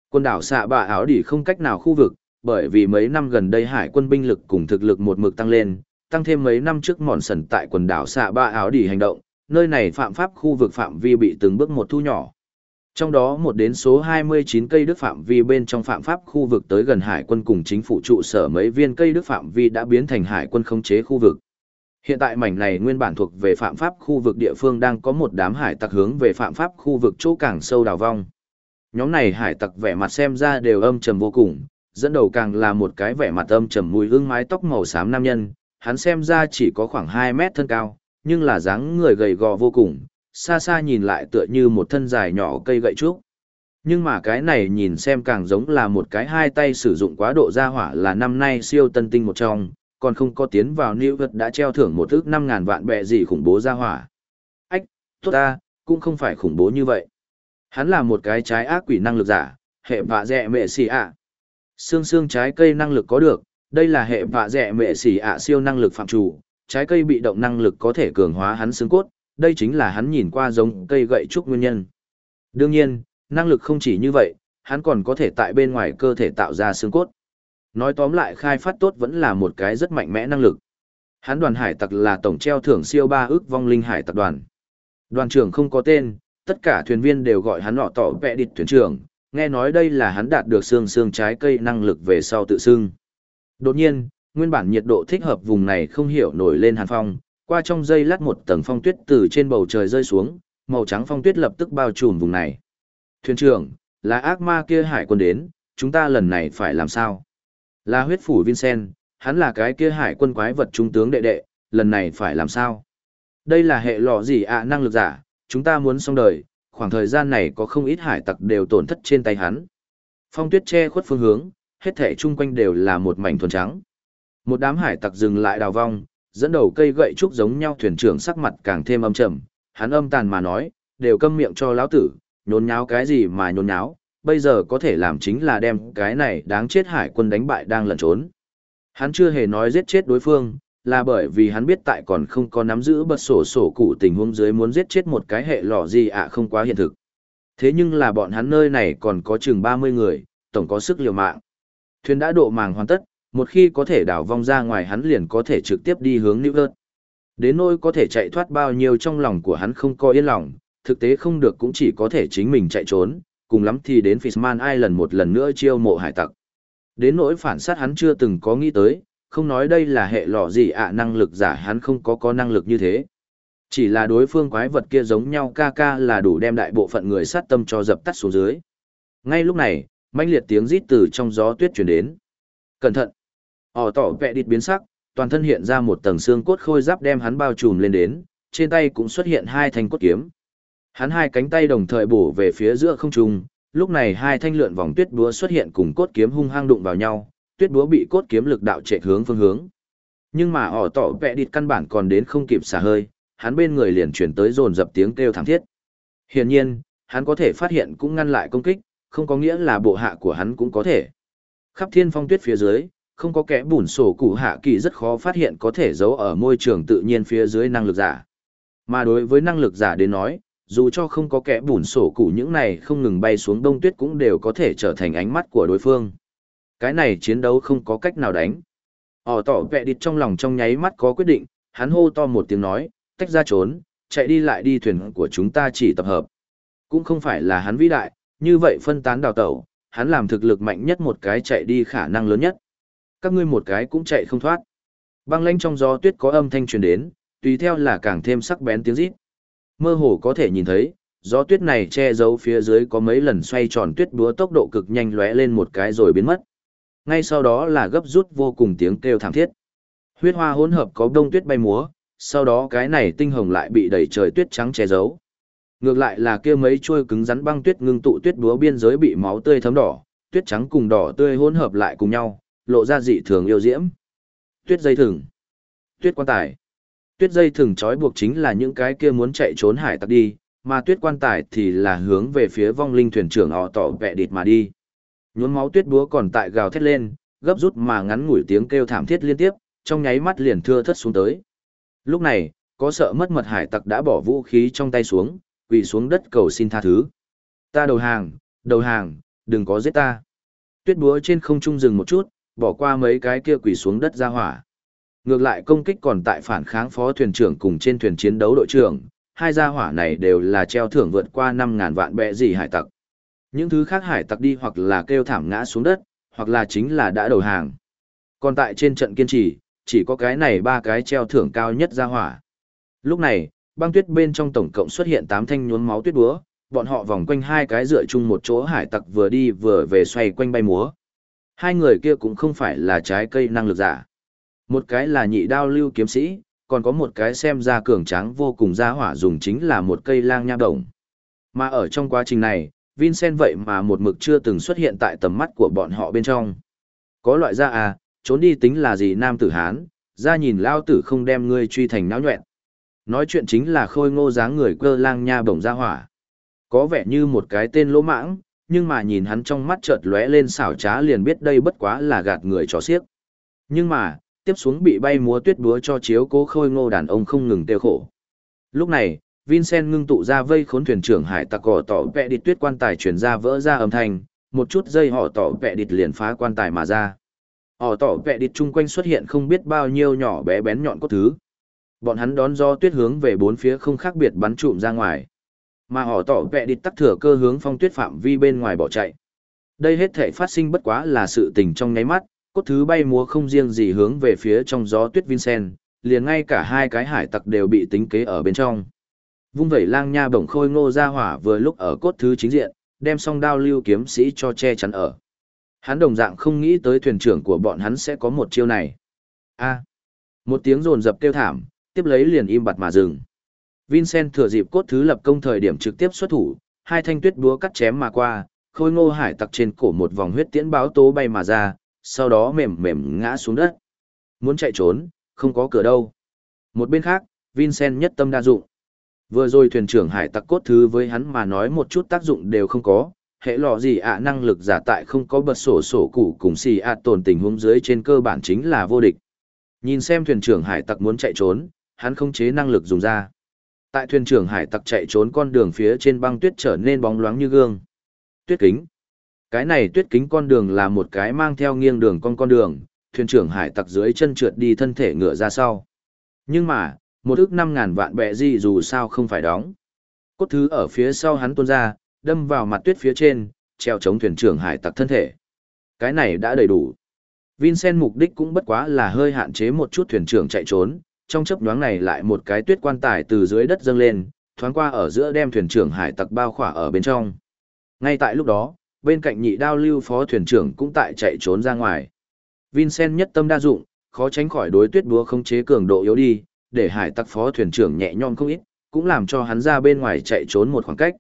Quân đảo xạ bạ áo đỉ không cách nào khu vực, bởi vì mấy năm gần đây hải quân binh lực cùng thực lực một mực tăng lên, tăng thêm mấy năm trước mòn sần tại quần đảo xạ bạ áo đỉ hành động, nơi này phạm pháp khu vực phạm vi bị từng bước một thu nhỏ. Trong đó một đến số 29 cây đức phạm vi bên trong phạm pháp khu vực tới gần hải quân cùng chính phủ trụ sở mấy viên cây đức phạm vi đã biến thành hải quân khống chế khu vực. Hiện tại mảnh này nguyên bản thuộc về phạm pháp khu vực địa phương đang có một đám hải tặc hướng về phạm pháp khu vực chỗ càng sâu đào vong. Nhóm này hải tặc vẻ mặt xem ra đều âm trầm vô cùng, dẫn đầu càng là một cái vẻ mặt âm trầm mùi hương mái tóc màu xám nam nhân, hắn xem ra chỉ có khoảng 2 mét thân cao, nhưng là dáng người gầy gò vô cùng, xa xa nhìn lại tựa như một thân dài nhỏ cây gậy trúc. Nhưng mà cái này nhìn xem càng giống là một cái hai tay sử dụng quá độ ra hỏa là năm nay siêu tân tinh một trong, còn không có tiến vào New Vật đã treo thưởng một ước 5.000 vạn bẹ gì khủng bố ra hỏa. Ách, tốt ta, cũng không phải khủng bố như vậy. Hắn là một cái trái ác quỷ năng lực giả, hệ vạ dẹ mẹ xì ạ. Xương xương trái cây năng lực có được, đây là hệ vạ dẹ mẹ xì ạ siêu năng lực phạm chủ, trái cây bị động năng lực có thể cường hóa hắn xương cốt, đây chính là hắn nhìn qua giống cây gậy trúc nguyên nhân. Đương nhiên, năng lực không chỉ như vậy, hắn còn có thể tại bên ngoài cơ thể tạo ra xương cốt. Nói tóm lại khai phát tốt vẫn là một cái rất mạnh mẽ năng lực. Hắn đoàn hải tặc là tổng treo thưởng siêu ba ước vong linh hải tặc đoàn. Đoàn trưởng không có tên, tất cả thuyền viên đều gọi hắn họ tỏ vẽ địt thuyền trưởng, nghe nói đây là hắn đạt được xương xương trái cây năng lực về sau tự xưng. Đột nhiên, nguyên bản nhiệt độ thích hợp vùng này không hiểu nổi lên hàn phong, qua trong dây lát một tầng phong tuyết từ trên bầu trời rơi xuống, màu trắng phong tuyết lập tức bao trùm vùng này. Thuyền trưởng, là ác ma kia hải quân đến, chúng ta lần này phải làm sao? Là huyết phủ Vincent, hắn là cái kia hải quân quái vật trung tướng đệ đệ, lần này phải làm sao? Đây là hệ lọ gì ạ năng lực giả, chúng ta muốn xong đời, khoảng thời gian này có không ít hải tặc đều tổn thất trên tay hắn. Phong tuyết che khuất phương hướng, hết thể chung quanh đều là một mảnh thuần trắng. Một đám hải tặc dừng lại đào vong, dẫn đầu cây gậy trúc giống nhau thuyền trưởng sắc mặt càng thêm âm trầm, hắn âm tàn mà nói, đều câm miệng cho lão tử, nhốn nháo cái gì mà nhốn nháo, bây giờ có thể làm chính là đem cái này đáng chết hải quân đánh bại đang lẩn trốn. Hắn chưa hề nói giết chết đối phương, là bởi vì hắn biết tại còn không có nắm giữ bật sổ sổ cụ tình huống dưới muốn giết chết một cái hệ lọ gì ạ không quá hiện thực. Thế nhưng là bọn hắn nơi này còn có chừng 30 người, tổng có sức liều mạng. Thuyền đã độ màng hoàn tất, một khi có thể đảo vong ra ngoài hắn liền có thể trực tiếp đi hướng New York. Đến nỗi có thể chạy thoát bao nhiêu trong lòng của hắn không có yên lòng, thực tế không được cũng chỉ có thể chính mình chạy trốn, cùng lắm thì đến Fishman Island một lần nữa chiêu mộ hải tặc. Đến nỗi phản sát hắn chưa từng có nghĩ tới, không nói đây là hệ lọ gì ạ à, năng lực giả hắn không có có năng lực như thế. Chỉ là đối phương quái vật kia giống nhau ca ca là đủ đem đại bộ phận người sát tâm cho dập tắt xuống dưới. Ngay lúc này, mãnh liệt tiếng rít từ trong gió tuyết truyền đến. Cẩn thận! Họ tỏ vẹ địt biến sắc, toàn thân hiện ra một tầng xương cốt khôi giáp đem hắn bao trùm lên đến, trên tay cũng xuất hiện hai thanh cốt kiếm. Hắn hai cánh tay đồng thời bổ về phía giữa không trung, lúc này hai thanh lượn vòng tuyết búa xuất hiện cùng cốt kiếm hung hăng đụng vào nhau, tuyết búa bị cốt kiếm lực đạo chạy hướng phương hướng. Nhưng mà họ tỏ vẹ địt căn bản còn đến không kịp xả hơi, hắn bên người liền chuyển tới dồn dập tiếng kêu thảm thiết. Hiển nhiên, hắn có thể phát hiện cũng ngăn lại công kích, không có nghĩa là bộ hạ của hắn cũng có thể. Khắp thiên phong tuyết phía dưới, không có kẻ bùn sổ cụ hạ kỳ rất khó phát hiện có thể giấu ở môi trường tự nhiên phía dưới năng lực giả. Mà đối với năng lực giả đến nói, dù cho không có kẻ bùn sổ cụ những này không ngừng bay xuống đông tuyết cũng đều có thể trở thành ánh mắt của đối phương. Cái này chiến đấu không có cách nào đánh. Ỏ tỏ vẹ địt trong lòng trong nháy mắt có quyết định, hắn hô to một tiếng nói, tách ra trốn, chạy đi lại đi thuyền của chúng ta chỉ tập hợp. Cũng không phải là hắn vĩ đại, như vậy phân tán đào tẩu, hắn làm thực lực mạnh nhất một cái chạy đi khả năng lớn nhất. Các ngươi một cái cũng chạy không thoát. Băng lãnh trong gió tuyết có âm thanh truyền đến, tùy theo là càng thêm sắc bén tiếng rít. Mơ hồ có thể nhìn thấy, gió tuyết này che giấu phía dưới có mấy lần xoay tròn tuyết búa tốc độ cực nhanh lóe lên một cái rồi biến mất. Ngay sau đó là gấp rút vô cùng tiếng kêu thảm thiết. Huyết hoa hỗn hợp có đông tuyết bay múa, sau đó cái này tinh hồng lại bị đầy trời tuyết trắng che giấu. Ngược lại là kia mấy chuôi cứng rắn băng tuyết ngưng tụ tuyết búa biên giới bị máu tươi thấm đỏ, tuyết trắng cùng đỏ tươi hỗn hợp lại cùng nhau, lộ ra dị thường yêu diễm. tuyết dây thừng, tuyết quan tài. Tuyết dây thừng trói buộc chính là những cái kia muốn chạy trốn hải tặc đi, mà tuyết quan tài thì là hướng về phía vong linh thuyền trưởng họ tỏ vẻ địt mà đi. Nhuốm máu tuyết búa còn tại gào thét lên, gấp rút mà ngắn ngủi tiếng kêu thảm thiết liên tiếp, trong nháy mắt liền thưa thất xuống tới. Lúc này, có sợ mất mật hải tặc đã bỏ vũ khí trong tay xuống, quỳ xuống đất cầu xin tha thứ. Ta đầu hàng, đầu hàng, đừng có giết ta. Tuyết búa trên không trung dừng một chút, bỏ qua mấy cái kia quỳ xuống đất ra hỏa. Ngược lại công kích còn tại phản kháng phó thuyền trưởng cùng trên thuyền chiến đấu đội trưởng, hai gia hỏa này đều là treo thưởng vượt qua 5.000 vạn bệ gì hải tặc. Những thứ khác hải tặc đi hoặc là kêu thảm ngã xuống đất, hoặc là chính là đã đầu hàng. Còn tại trên trận kiên trì, chỉ có cái này ba cái treo thưởng cao nhất gia hỏa. Lúc này, băng tuyết bên trong tổng cộng xuất hiện 8 thanh nhuốm máu tuyết búa, bọn họ vòng quanh hai cái dựa chung một chỗ hải tặc vừa đi vừa về xoay quanh bay múa. Hai người kia cũng không phải là trái cây năng lực giả. Một cái là nhị đao lưu kiếm sĩ, còn có một cái xem ra cường tráng vô cùng ra hỏa dùng chính là một cây lang nha đồng. Mà ở trong quá trình này, Vincent vậy mà một mực chưa từng xuất hiện tại tầm mắt của bọn họ bên trong. Có loại ra à, trốn đi tính là gì nam tử Hán, ra nhìn lao tử không đem ngươi truy thành náo nhuẹn. Nói chuyện chính là khôi ngô dáng người cơ lang nha bổng ra hỏa. Có vẻ như một cái tên lỗ mãng, nhưng mà nhìn hắn trong mắt chợt lóe lên xảo trá liền biết đây bất quá là gạt người trò xiếc. Nhưng mà, tiếp xuống bị bay múa tuyết búa cho chiếu cố khôi ngô đàn ông không ngừng tiêu khổ. Lúc này, Vincent ngưng tụ ra vây khốn thuyền trưởng hải tặc cỏ tỏ vẹ địt tuyết quan tài truyền ra vỡ ra âm thanh, một chút dây họ tỏ vẹ địt liền phá quan tài mà ra. Họ tỏ vẹ địt chung quanh xuất hiện không biết bao nhiêu nhỏ bé bén nhọn cốt thứ. Bọn hắn đón do tuyết hướng về bốn phía không khác biệt bắn trụm ra ngoài. Mà họ tỏ vẹ địt tắc thừa cơ hướng phong tuyết phạm vi bên ngoài bỏ chạy. Đây hết thể phát sinh bất quá là sự tình trong nháy mắt, cốt thứ bay múa không riêng gì hướng về phía trong gió tuyết Vincent, liền ngay cả hai cái hải tặc đều bị tính kế ở bên trong. Vung vẩy lang nha bổng khôi ngô ra hỏa vừa lúc ở cốt thứ chính diện, đem song đao lưu kiếm sĩ cho che chắn ở. Hắn đồng dạng không nghĩ tới thuyền trưởng của bọn hắn sẽ có một chiêu này. A. một tiếng rồn dập kêu thảm, tiếp lấy liền im bặt mà dừng. Vincent thừa dịp cốt thứ lập công thời điểm trực tiếp xuất thủ, hai thanh tuyết búa cắt chém mà qua, khôi ngô hải tặc trên cổ một vòng huyết tiễn báo tố bay mà ra, sau đó mềm mềm ngã xuống đất. Muốn chạy trốn, không có cửa đâu. Một bên khác, Vincent nhất tâm đa dụng. Vừa rồi thuyền trưởng hải tặc cốt thứ với hắn mà nói một chút tác dụng đều không có, hệ lọ gì ạ năng lực giả tại không có bật sổ sổ củ cùng xì ạ tồn tình huống dưới trên cơ bản chính là vô địch. Nhìn xem thuyền trưởng hải tặc muốn chạy trốn, hắn không chế năng lực dùng ra. Tại thuyền trưởng hải tặc chạy trốn con đường phía trên băng tuyết trở nên bóng loáng như gương. Tuyết kính. Cái này tuyết kính con đường là một cái mang theo nghiêng đường con con đường, thuyền trưởng hải tặc dưới chân trượt đi thân thể ngựa ra sau. Nhưng mà, một ước năm ngàn vạn bẹ gì dù sao không phải đóng. Cốt thứ ở phía sau hắn tuôn ra, đâm vào mặt tuyết phía trên, treo chống thuyền trưởng hải tặc thân thể. Cái này đã đầy đủ. Vincent mục đích cũng bất quá là hơi hạn chế một chút thuyền trưởng chạy trốn, trong chấp nhoáng này lại một cái tuyết quan tài từ dưới đất dâng lên, thoáng qua ở giữa đem thuyền trưởng hải tặc bao khỏa ở bên trong. Ngay tại lúc đó, bên cạnh nhị đao lưu phó thuyền trưởng cũng tại chạy trốn ra ngoài. Vincent nhất tâm đa dụng, khó tránh khỏi đối tuyết búa không chế cường độ yếu đi, để hải tặc phó thuyền trưởng nhẹ nhõm không ít, cũng làm cho hắn ra bên ngoài chạy trốn một khoảng cách.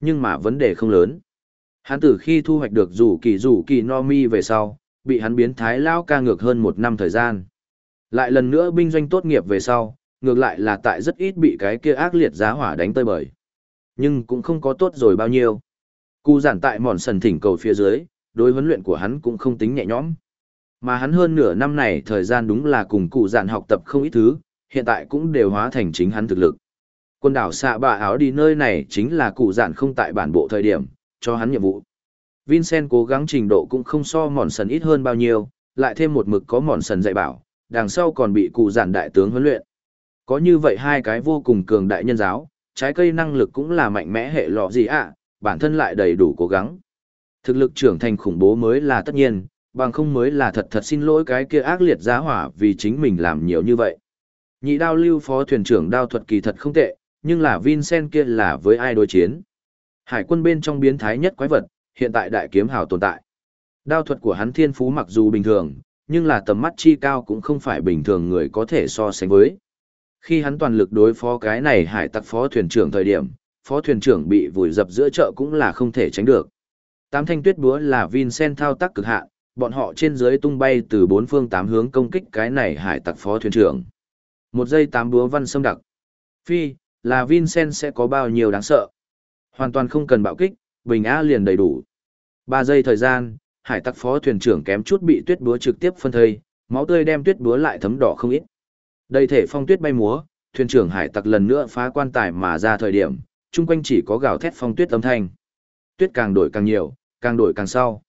Nhưng mà vấn đề không lớn. Hắn từ khi thu hoạch được rủ kỳ rủ kỳ no mi về sau, bị hắn biến thái lao ca ngược hơn một năm thời gian. Lại lần nữa binh doanh tốt nghiệp về sau, ngược lại là tại rất ít bị cái kia ác liệt giá hỏa đánh tơi bời. Nhưng cũng không có tốt rồi bao nhiêu. Cụ giản tại mòn sần thỉnh cầu phía dưới, đối huấn luyện của hắn cũng không tính nhẹ nhõm. Mà hắn hơn nửa năm này thời gian đúng là cùng cụ giản học tập không ít thứ, hiện tại cũng đều hóa thành chính hắn thực lực. Quân đảo xạ bạ áo đi nơi này chính là cụ giản không tại bản bộ thời điểm, cho hắn nhiệm vụ. Vincent cố gắng trình độ cũng không so mòn sần ít hơn bao nhiêu, lại thêm một mực có mòn sần dạy bảo, đằng sau còn bị cụ giản đại tướng huấn luyện. Có như vậy hai cái vô cùng cường đại nhân giáo, trái cây năng lực cũng là mạnh mẽ hệ lọ gì ạ, bản thân lại đầy đủ cố gắng. Thực lực trưởng thành khủng bố mới là tất nhiên, bằng không mới là thật thật xin lỗi cái kia ác liệt giá hỏa vì chính mình làm nhiều như vậy. Nhị đao lưu phó thuyền trưởng đao thuật kỳ thật không tệ, nhưng là Vincent kia là với ai đối chiến. Hải quân bên trong biến thái nhất quái vật, hiện tại đại kiếm hào tồn tại. Đao thuật của hắn thiên phú mặc dù bình thường, nhưng là tầm mắt chi cao cũng không phải bình thường người có thể so sánh với. Khi hắn toàn lực đối phó cái này hải tặc phó thuyền trưởng thời điểm, phó thuyền trưởng bị vùi dập giữa chợ cũng là không thể tránh được. Tám thanh tuyết búa là Vincent thao tác cực hạn, bọn họ trên dưới tung bay từ bốn phương tám hướng công kích cái này hải tặc phó thuyền trưởng. Một giây tám búa văn xâm đặc. Phi, là Vincent sẽ có bao nhiêu đáng sợ. Hoàn toàn không cần bạo kích, bình á liền đầy đủ. Ba giây thời gian, hải tặc phó thuyền trưởng kém chút bị tuyết búa trực tiếp phân thây, máu tươi đem tuyết búa lại thấm đỏ không ít. Đầy thể phong tuyết bay múa, thuyền trưởng hải tặc lần nữa phá quan tài mà ra thời điểm, chung quanh chỉ có gào thét phong tuyết âm thanh. Tuyết càng đổi càng nhiều, càng đổi càng sau.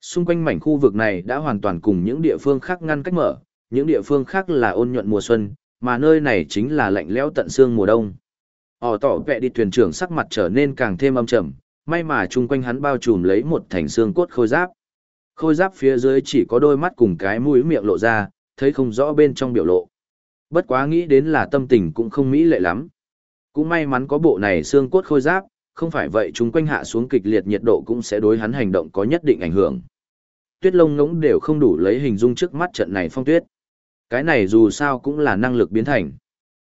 Xung quanh mảnh khu vực này đã hoàn toàn cùng những địa phương khác ngăn cách mở, những địa phương khác là ôn nhuận mùa xuân, mà nơi này chính là lạnh lẽo tận xương mùa đông. Ỏ tỏ vẹ đi thuyền trưởng sắc mặt trở nên càng thêm âm trầm, may mà chung quanh hắn bao trùm lấy một thành xương cốt khôi giáp. Khôi giáp phía dưới chỉ có đôi mắt cùng cái mũi miệng lộ ra, thấy không rõ bên trong biểu lộ. Bất quá nghĩ đến là tâm tình cũng không mỹ lệ lắm. Cũng may mắn có bộ này xương cốt khôi giáp, không phải vậy chúng quanh hạ xuống kịch liệt nhiệt độ cũng sẽ đối hắn hành động có nhất định ảnh hưởng. Tuyết lông ngỗng đều không đủ lấy hình dung trước mắt trận này phong tuyết. Cái này dù sao cũng là năng lực biến thành.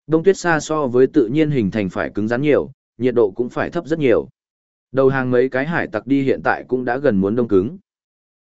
Đông tuyết xa so với tự nhiên hình thành phải cứng rắn nhiều, nhiệt độ cũng phải thấp rất nhiều. Đầu hàng mấy cái hải tặc đi hiện tại cũng đã gần muốn đông cứng.